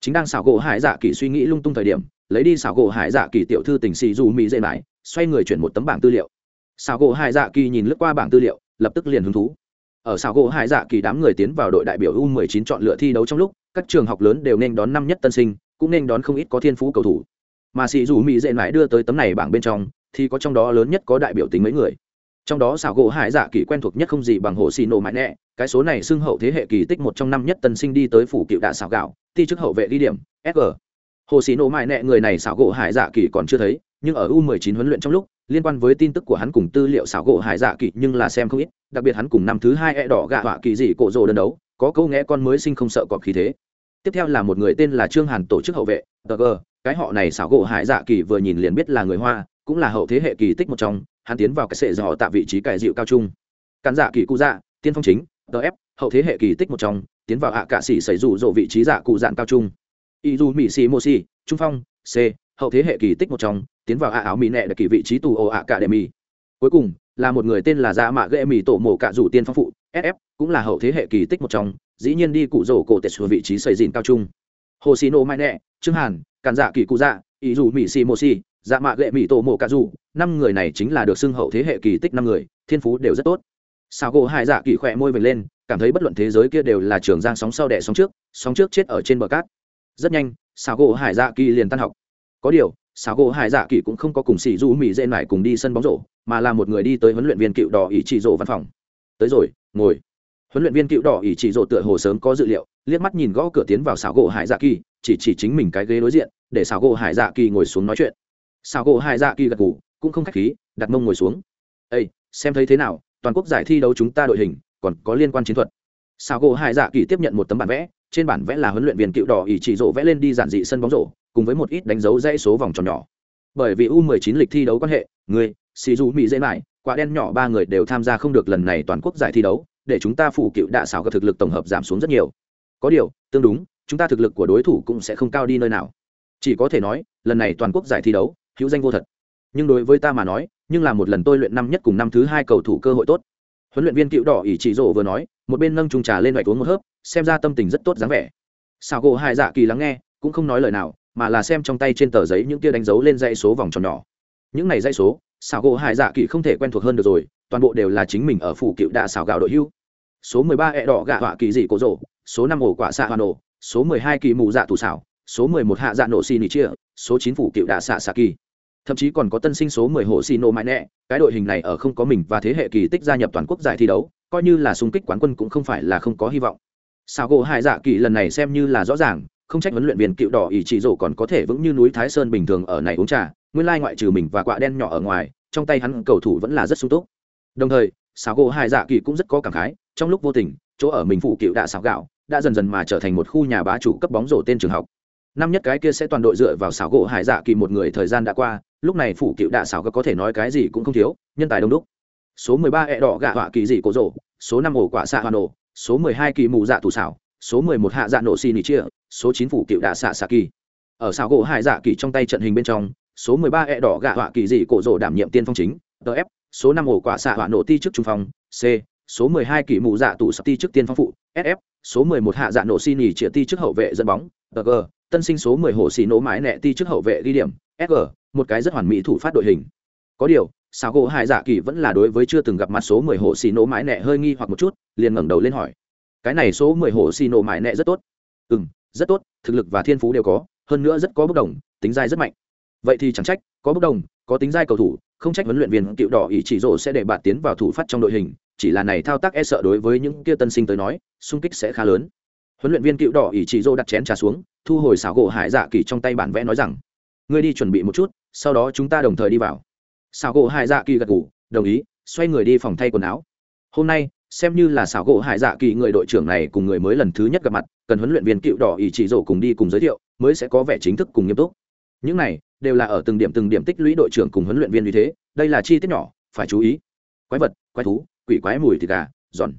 Chính đang xảo gỗ hải dạ kỳ suy nghĩ lung tung thời điểm, lấy đi xảo gỗ hải dạ kỳ tiểu thư tình xì dù mỹ dễ lại xoay người chuyển một tấm bảng tư liệu. Xảo gỗ hải dạ kỳ nhìn lướt qua bảng tư liệu, lập tức liền hứng thú. Ở xảo gỗ hải dạ kỳ đám người tiến vào đội đại biểu u 19 chọn lựa thi đấu trong lúc, các trường học lớn đều nên đón năm nhất tân sinh cũng nên đón không ít có thiên phú cầu thủ. Mà xì dù mỹ dễ mãi đưa tới tấm này bảng bên trong, thì có trong đó lớn nhất có đại biểu tính mấy người. Trong đó xảo gỗ hải dạ kỳ quen thuộc nhất không gì bằng hồ xì nổ mãi nẹ, cái số này xưng hậu thế hệ kỳ tích một trong năm nhất tân sinh đi tới phủ cựu đạ xảo gạo thi chức hậu vệ đi điểm sg hồ xì nổ mãi nẹ người này xảo gỗ hải dạ kỳ còn chưa thấy, nhưng ở u 19 huấn luyện trong lúc, liên quan với tin tức của hắn cùng tư liệu xảo gỗ hải dạ kỳ nhưng là xem không ít, đặc biệt hắn cùng năm thứ hai e đỏ gạ họa kỳ dị cổ rồ đơn đấu, có câu nghe con mới sinh không sợ cọp khí thế tiếp theo là một người tên là trương hàn tổ chức hậu vệ tg cái họ này xảo gỗ hải dạ kỳ vừa nhìn liền biết là người hoa, cũng là hậu thế hệ kỳ tích một trong, hắn tiến vào cái sệ dò tạ vị trí cải dịu cao trung. Căn dạ kỳ cụ dạ tiên phong chính tf hậu thế hệ kỳ tích một trong, tiến vào hạ cạ sĩ xảy rủ rộ vị trí dạ cụ dạn cao trung. Y du mỹ xì mô xì, trung phong, c, hậu thế hệ kỳ tích một trong, tiến vào hạ áo mỹ nẹ đặc kỳ vị trí tù ồ ạ cả đệ mỹ cuối cùng, là một người tên là dạ mạ ghệ mỹ tổ mổ cạ rủ tiên phong phụ sf cũng là hậu thế hệ kỳ tích một trong dĩ nhiên đi cụ rổ cổ tệ xuống vị trí xây dìn cao trung. Hồ xì nổ mai nẹ, trương hàn càn dạ kỳ cụ dạ ý dù mỹ xì mô xì dạ mạ gệ mỹ tổ mổ cà rủ năm người này chính là được xưng hậu thế hệ kỳ tích năm người, thiên phú đều rất tốt. Sao gỗ hai dạ kỳ khỏe môi vệt lên, cảm thấy bất luận thế giới kia đều là trường giang sóng sau đẻ sóng trước sóng trước chết ở trên bờ cát. Rất nhanh sao gỗ hải dạ kỳ liền tan học. Có điều sao gỗ hải dạ kỳ cũng không có cùng xì du mỹ dễ mải cùng đi sân bóng rổ, mà là một người đi tới huấn luyện viên cựu đỏ ý chỉ rổ văn phòng. Tới rồi, ngồi huấn luyện viên cựu đỏ ỷ chỉ rộ tựa hồ sớm có dự liệu, liếc mắt nhìn gõ cửa tiến vào xảo gỗ hải dạ kỳ, chỉ chỉ chính mình cái ghế đối diện, để xảo gỗ hải dạ kỳ ngồi xuống nói chuyện. Xảo gỗ hải dạ kỳ gật ngủ cũng không khách khí, đặt mông ngồi xuống. Ây xem thấy thế nào, toàn quốc giải thi đấu chúng ta đội hình, còn có liên quan chiến thuật. Xảo gỗ hải dạ kỳ tiếp nhận một tấm bản vẽ, trên bản vẽ là huấn luyện viên cựu đỏ ỷ chỉ rộ vẽ lên đi giản dị sân bóng rổ, cùng với một ít đánh dấu dãy số vòng tròn nhỏ. Bởi vì u 19 lịch thi đấu quan hệ, người xì dù mỹ dễ mải quả đen nhỏ ba người đều tham gia không được lần này toàn quốc giải thi đấu để chúng ta phụ cựu đạ xảo các thực lực tổng hợp giảm xuống rất nhiều. Có điều, tương đúng, chúng ta thực lực của đối thủ cũng sẽ không cao đi nơi nào. Chỉ có thể nói, lần này toàn quốc giải thi đấu, hữu danh vô thật. Nhưng đối với ta mà nói, nhưng là một lần tôi luyện năm nhất cùng năm thứ hai cầu thủ cơ hội tốt. Huấn luyện viên cựu đỏ ỷ trị rộ vừa nói, một bên nâng trung trà lên loại uống một hớp, xem ra tâm tình rất tốt dáng vẻ. Sao gỗ hai dạ kỳ lắng nghe, cũng không nói lời nào, mà là xem trong tay trên tờ giấy những kia đánh dấu lên dãy số vòng tròn nhỏ. Những này dãy số, xảo gỗ hải dạ kỳ không thể quen thuộc hơn được rồi toàn bộ đều là chính mình ở phủ cựu đạ xảo gạo đội hưu. Số mười ba ẹ đỏ gạ họa kỳ dị cổ rộ số năm ổ quả xạ hoa nổ số mười hai kỳ mù dạ tù xảo, số mười một hạ dạ nổ xì nỉ chia, số chín phủ cựu đạ xạ xạ kỳ. Thậm chí còn có tân sinh số mười hộ xì nổ mãi nẹ, cái đội hình này ở không có mình và thế hệ kỳ tích gia nhập toàn quốc giải thi đấu, coi như là xung kích quán quân cũng không phải là không có hy vọng. Sao gỗ hải dạ kỳ lần này xem như là rõ ràng, không trách huấn luyện viên cựu đỏ ỷ chỉ rổ còn có thể vững như núi thái sơn bình thường ở này uống trà, nguyên lai ngoại trừ mình và quạ đen nhỏ ở ngoài, trong tay hắn cầu thủ vẫn là rất sung túc đồng thời, xảo gỗ hải dạ kỳ cũng rất có cảm khái, trong lúc vô tình, chỗ ở mình phụ cựu đạ xảo gạo đã dần dần mà trở thành một khu nhà bá chủ cấp bóng rổ tên trường học. Năm nhất cái kia sẽ toàn đội dựa vào xảo gỗ hải dạ kỳ một người thời gian đã qua, lúc này phụ cựu đạ xảo có thể nói cái gì cũng không thiếu, nhân tài đông đúc. Số mười ba ẹ đỏ gạ họa kỳ dị cổ rổ, số năm ổ quả xạ hoa nổ, số mười hai kỳ mù dạ thủ xảo, số mười một hạ dạ nổ xì nỉ chia, số chín phủ cựu đạ xạ xạ kỳ. Ở xảo gỗ hải dạ kỳ trong tay trận hình bên trong, số mười ba ẹ đỏ gạ họa kỳ dị cổ rổ đảm nhiệm tiên phong chính tf số năm ổ quả xạ hỏa nổ ti trước trung phong, c, số mười hai kỳ mù dạ tụ sập ti trước tiên phong phụ sf số mười một hạ dạ nổ xin nhỉ chia ti trước hậu vệ dẫn bóng tg tân sinh số mười hồ xì nổ mái nẹ ti trước hậu vệ ghi điểm sg một cái rất hoàn mỹ thủ phát đội hình. Có điều sao gỗ hải dạ kỳ vẫn là đối với chưa từng gặp mặt số mười hộ xì nổ mãi nẹ hơi nghi hoặc một chút, liền ngẩng đầu lên hỏi. Cái này số mười hộ xì nổ mãi nẹ rất tốt. Ừm, rất tốt, thực lực và thiên phú đều có, hơn nữa rất có bốc đồng, tính dai rất mạnh. Vậy thì chẳng trách, có bốc đồng, có tính dai cầu thủ không trách huấn luyện viên cựu đỏ Ý chỉ rộ sẽ để bạn tiến vào thủ phát trong đội hình, chỉ là này thao tác e sợ đối với những kia tân sinh tới nói, xung kích sẽ khá lớn. Huấn luyện viên cựu đỏ Ý chỉ rộ đặt chén trà xuống, thu hồi xảo gỗ hải dạ kỳ trong tay bản vẽ nói rằng, ngươi đi chuẩn bị một chút, sau đó chúng ta đồng thời đi vào. Xảo gỗ hải dạ kỳ gật ngủ đồng ý, xoay người đi phòng thay quần áo. Hôm nay, xem như là xảo gỗ hải dạ kỳ người đội trưởng này cùng người mới lần thứ nhất gặp mặt, cần huấn luyện viên cựu đỏ ý chỉ rổ cùng đi cùng giới thiệu, mới sẽ có vẻ chính thức cùng nghiêm túc. Những này đều là ở từng điểm từng điểm tích lũy đội trưởng cùng huấn luyện viên như thế, đây là chi tiết nhỏ, phải chú ý. Quái vật, quái thú, quỷ quái mùi thịt gà, giòn.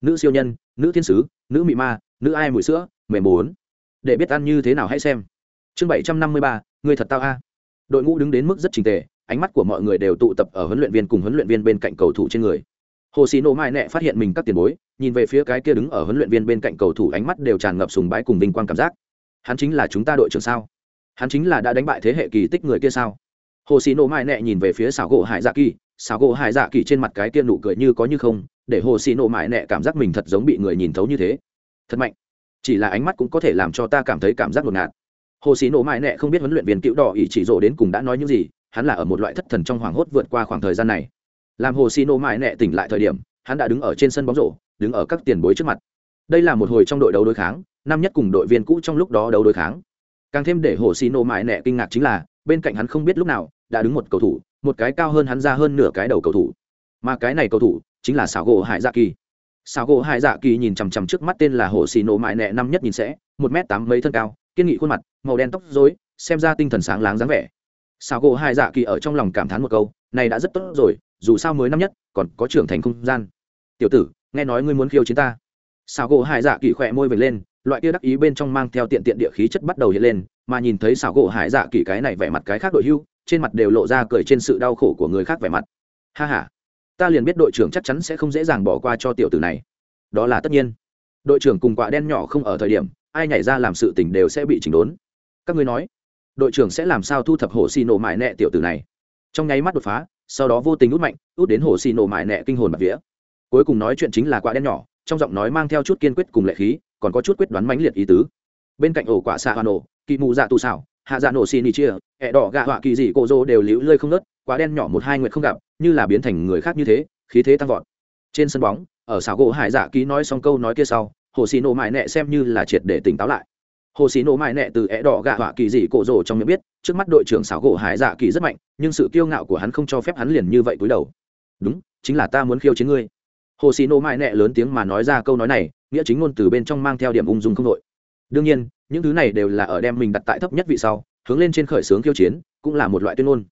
Nữ siêu nhân, nữ thiên sứ, nữ mị ma, nữ ai mùi sữa, mềm bốn. Để biết ăn như thế nào hãy xem. Chương bảy trăm năm mươi ba, người thật tao a. Đội ngũ đứng đến mức rất trình tề, ánh mắt của mọi người đều tụ tập ở huấn luyện viên cùng huấn luyện viên bên cạnh cầu thủ trên người. Hồ xì nổ mai nẹ phát hiện mình các tiền bối, nhìn về phía cái kia đứng ở huấn luyện viên bên cạnh cầu thủ, ánh mắt đều tràn ngập sùng bái cùng vinh quang cảm giác. Hắn chính là chúng ta đội trưởng sao? Hắn chính là đã đánh bại thế hệ kỳ tích người kia sao? Hồ xì nổ mai nẹ nhìn về phía xảo gỗ hải dạ kỳ. Xảo gỗ hải dạ kỳ trên mặt cái kia nụ cười như có như không, để hồ xì nổ mai nẹ cảm giác mình thật giống bị người nhìn thấu như thế. Thật mạnh. Chỉ là ánh mắt cũng có thể làm cho ta cảm thấy cảm giác ngột ngạt. Hồ xì nổ mai nẹ không biết huấn luyện viên cựu đỏ ỷ chỉ rộ đến cùng đã nói những gì, hắn là ở một loại thất thần trong hoảng hốt vượt qua khoảng thời gian này. Làm hồ xì nổ mãi nẹ tỉnh lại thời điểm, hắn đã đứng ở trên sân bóng rổ, đứng ở các tiền bối trước mặt. Đây là một hồi trong đội đấu đối kháng, năm nhất cùng đội viên cũ trong lúc đó đấu đối kháng càng thêm để hồ xì nổ mãi nẹ kinh ngạc chính là, bên cạnh hắn không biết lúc nào, đã đứng một cầu thủ, một cái cao hơn hắn ra hơn nửa cái đầu cầu thủ. Mà cái này cầu thủ, chính là xảo gỗ hải dạ kỳ. Xảo gỗ hải dạ kỳ nhìn chằm chằm trước mắt tên là hồ xì nổ mãi nẹ năm nhất nhìn sẽ, một m tám mấy thân cao, kiên nghị khuôn mặt, màu đen tóc dối xem ra tinh thần sáng láng dáng vẻ. Sao gỗ Hải dạ kỳ ở trong lòng cảm thán một câu, này đã rất tốt rồi, dù sao mới năm nhất, còn có trưởng thành không gian. Tiểu tử, nghe nói ngươi muốn khiêu chiến ta. Sao gỗ hải dạ kỳ khỏe môi vệt lên loại kia đắc ý bên trong mang theo tiện tiện địa khí chất bắt đầu hiện lên, mà nhìn thấy xảo gỗ hải dạ kỳ cái này vẻ mặt cái khác đội hưu, trên mặt đều lộ ra cười trên sự đau khổ của người khác vẻ mặt. Ha ha, ta liền biết đội trưởng chắc chắn sẽ không dễ dàng bỏ qua cho tiểu tử này. Đó là tất nhiên. Đội trưởng cùng quả đen nhỏ không ở thời điểm, ai nhảy ra làm sự tình đều sẽ bị chỉnh đốn. Các ngươi nói, đội trưởng sẽ làm sao thu thập hồ xì nổ mại nẹ tiểu tử này? Trong nháy mắt đột phá, sau đó vô tình út mạnh, út đến hồ xì nổ mại nẹ kinh hồn bạc vía. Cuối cùng nói chuyện chính là quả đen nhỏ, trong giọng nói mang theo chút kiên quyết cùng lệ khí còn có chút quyết đoán mãnh liệt ý tứ. Bên cạnh ổ quả xạ hoa nổ kỳ mù dạ tù xảo, hạ dạ nổ xin nỉ chia, ẹ đỏ gạ họa kỳ dị cô dô đều liễu lơi không nớt, quả đen nhỏ một hai nguyện không gặp, như là biến thành người khác như thế, khí thế tăng vọt. Trên sân bóng, ở xảo gỗ hải dạ ký nói xong câu nói kia sau, hồ xì nổ mại nẹ xem như là triệt để tỉnh táo lại. Hồ xì nổ mại nẹ từ é đỏ gạ họa kỳ dị cổ rồ trong miệng biết, trước mắt đội trưởng xảo gỗ hải dạ kỳ rất mạnh, nhưng sự kiêu ngạo của hắn không cho phép hắn liền như vậy cúi đầu. Đúng, chính là ta muốn khiêu chiến ngươi. Hồ xì nổ mại nẹ lớn tiếng mà nói ra câu nói này nghĩa chính ngôn từ bên trong mang theo điểm ung dung không đội. Đương nhiên, những thứ này đều là ở đem mình đặt tại thấp nhất vị sau, hướng lên trên khởi xướng khiêu chiến, cũng là một loại tuyên ngôn.